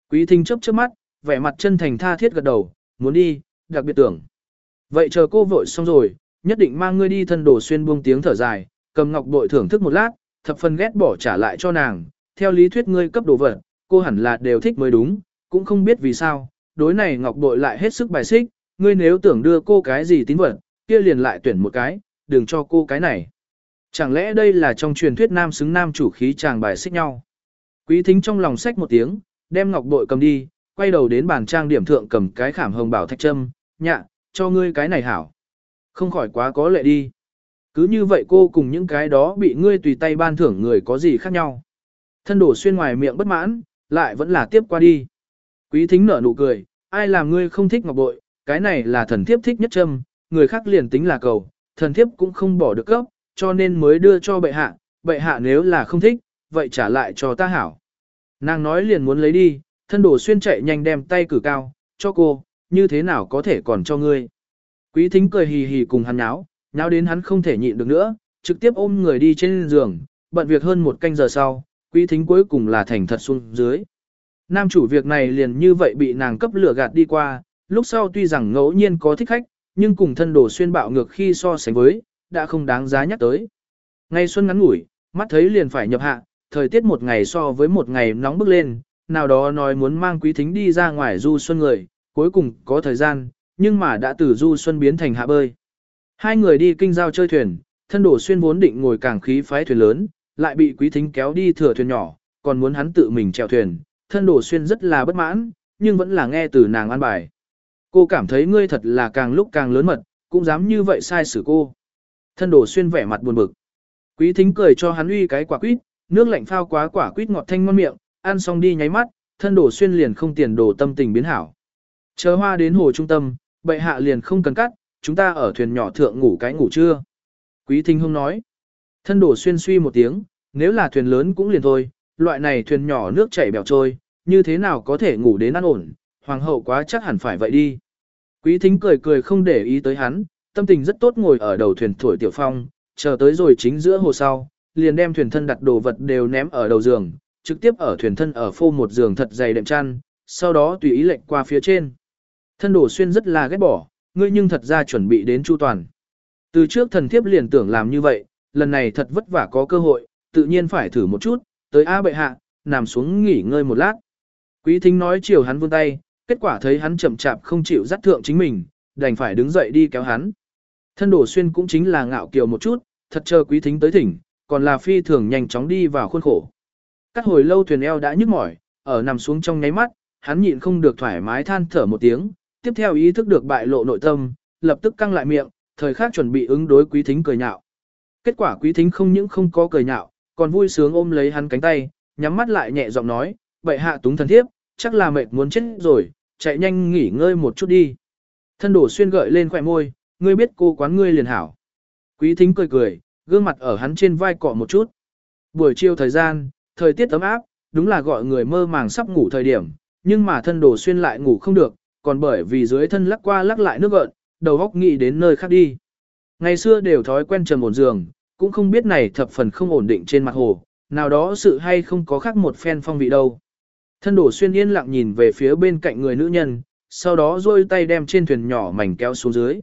Quý thính chớp chớp mắt, vẻ mặt chân thành tha thiết gật đầu, muốn đi, đặc biệt tưởng. Vậy chờ cô vội xong rồi, nhất định mang ngươi đi thân đổ xuyên buông tiếng thở dài, cầm ngọc bội thưởng thức một lát, thập phần ghét bỏ trả lại cho nàng. Theo lý thuyết ngươi cấp đồ vật, cô hẳn là đều thích mới đúng, cũng không biết vì sao, đối này ngọc bội lại hết sức bài xích, ngươi nếu tưởng đưa cô cái gì tín vật, kia liền lại tuyển một cái, đừng cho cô cái này. Chẳng lẽ đây là trong truyền thuyết nam xứng nam chủ khí chàng bài xích nhau? Quý thính trong lòng sách một tiếng, đem ngọc bội cầm đi, quay đầu đến bàn trang điểm thượng cầm cái khảm hồng bảo thạch trâm, nhạ, cho ngươi cái này hảo. Không khỏi quá có lệ đi. Cứ như vậy cô cùng những cái đó bị ngươi tùy tay ban thưởng người có gì khác nhau. Thân đổ xuyên ngoài miệng bất mãn, lại vẫn là tiếp qua đi. Quý thính nở nụ cười, ai làm ngươi không thích ngọc bội, cái này là thần thiếp thích nhất châm, người khác liền tính là cầu, thần thiếp cũng không bỏ được cấp, cho nên mới đưa cho bệ hạ, bệ hạ nếu là không thích, vậy trả lại cho ta hảo. Nàng nói liền muốn lấy đi, thân đổ xuyên chạy nhanh đem tay cử cao, cho cô, như thế nào có thể còn cho ngươi. Quý thính cười hì hì cùng hắn nháo, nháo đến hắn không thể nhịn được nữa, trực tiếp ôm người đi trên giường, bận việc hơn một canh giờ sau, quý thính cuối cùng là thành thật xuống dưới. Nam chủ việc này liền như vậy bị nàng cấp lửa gạt đi qua, lúc sau tuy rằng ngẫu nhiên có thích khách, nhưng cùng thân đồ xuyên bạo ngược khi so sánh với, đã không đáng giá nhắc tới. Ngày xuân ngắn ngủi, mắt thấy liền phải nhập hạ, thời tiết một ngày so với một ngày nóng bức lên, nào đó nói muốn mang quý thính đi ra ngoài du xuân người, cuối cùng có thời gian, nhưng mà đã từ du xuân biến thành hạ bơi. Hai người đi kinh giao chơi thuyền, thân đổ xuyên vốn định ngồi càng khí phái thuyền lớn, lại bị quý thính kéo đi thừa thuyền nhỏ, còn muốn hắn tự mình chèo thuyền, thân đổ xuyên rất là bất mãn, nhưng vẫn là nghe từ nàng an bài. Cô cảm thấy ngươi thật là càng lúc càng lớn mật, cũng dám như vậy sai xử cô. Thân đổ xuyên vẻ mặt buồn bực. Quý thính cười cho hắn uy cái quả quýt, nước lạnh phao quá quả quýt ngọt thanh ngon miệng, ăn xong đi nháy mắt, thân đổ xuyên liền không tiền đồ tâm tình biến hảo. Chờ hoa đến hồ trung tâm, bệ hạ liền không cần cắt, chúng ta ở thuyền nhỏ thượng ngủ cái ngủ trưa. Quý thính hông nói. Thân đổ xuyên suy một tiếng, nếu là thuyền lớn cũng liền thôi, loại này thuyền nhỏ nước chảy bèo trôi, như thế nào có thể ngủ đến ăn ổn, hoàng hậu quá chắc hẳn phải vậy đi. Quý thính cười cười không để ý tới hắn, tâm tình rất tốt ngồi ở đầu thuyền thổi tiểu phong, chờ tới rồi chính giữa hồ sau, liền đem thuyền thân đặt đồ vật đều ném ở đầu giường, trực tiếp ở thuyền thân ở phô một giường thật dày đệm chăn, sau đó tùy ý lệnh qua phía trên. Thân đổ xuyên rất là ghét bỏ, ngươi nhưng thật ra chuẩn bị đến chu toàn. Từ trước thần thiếp liền tưởng làm như vậy, lần này thật vất vả có cơ hội, tự nhiên phải thử một chút, tới A bệ hạ, nằm xuống nghỉ ngơi một lát. Quý thính nói chiều hắn vươn tay, kết quả thấy hắn chậm chạp không chịu dắt thượng chính mình, đành phải đứng dậy đi kéo hắn. Thân đổ xuyên cũng chính là ngạo kiều một chút, thật chờ quý thính tới thỉnh, còn là phi thường nhanh chóng đi vào khuôn khổ. Cắt hồi lâu thuyền eo đã nhức mỏi, ở nằm xuống trong nháy mắt, hắn nhịn không được thoải mái than thở một tiếng, tiếp theo ý thức được bại lộ nội tâm, lập tức căng lại miệng, thời khắc chuẩn bị ứng đối quý thính cười nhạo. Kết quả quý thính không những không có cười nhạo, còn vui sướng ôm lấy hắn cánh tay, nhắm mắt lại nhẹ giọng nói, bệ hạ túng thần thiếp, chắc là mệt muốn chết rồi, chạy nhanh nghỉ ngơi một chút đi. Thân đổ xuyên gợi lên khỏe môi, ngươi biết cô quán ngươi liền hảo. Quý thính cười cười, gương mặt ở hắn trên vai cọ một chút. Buổi chiều thời gian, thời tiết ấm áp, đúng là gọi người mơ màng sắp ngủ thời điểm, nhưng mà thân đồ xuyên lại ngủ không được, còn bởi vì dưới thân lắc qua lắc lại nước gợn, đầu óc nghĩ đến nơi khác đi. Ngày xưa đều thói quen trầm ổn giường, cũng không biết này thập phần không ổn định trên mặt hồ, nào đó sự hay không có khác một phen phong vị đâu. Thân đổ xuyên yên lặng nhìn về phía bên cạnh người nữ nhân, sau đó rôi tay đem trên thuyền nhỏ mảnh kéo xuống dưới.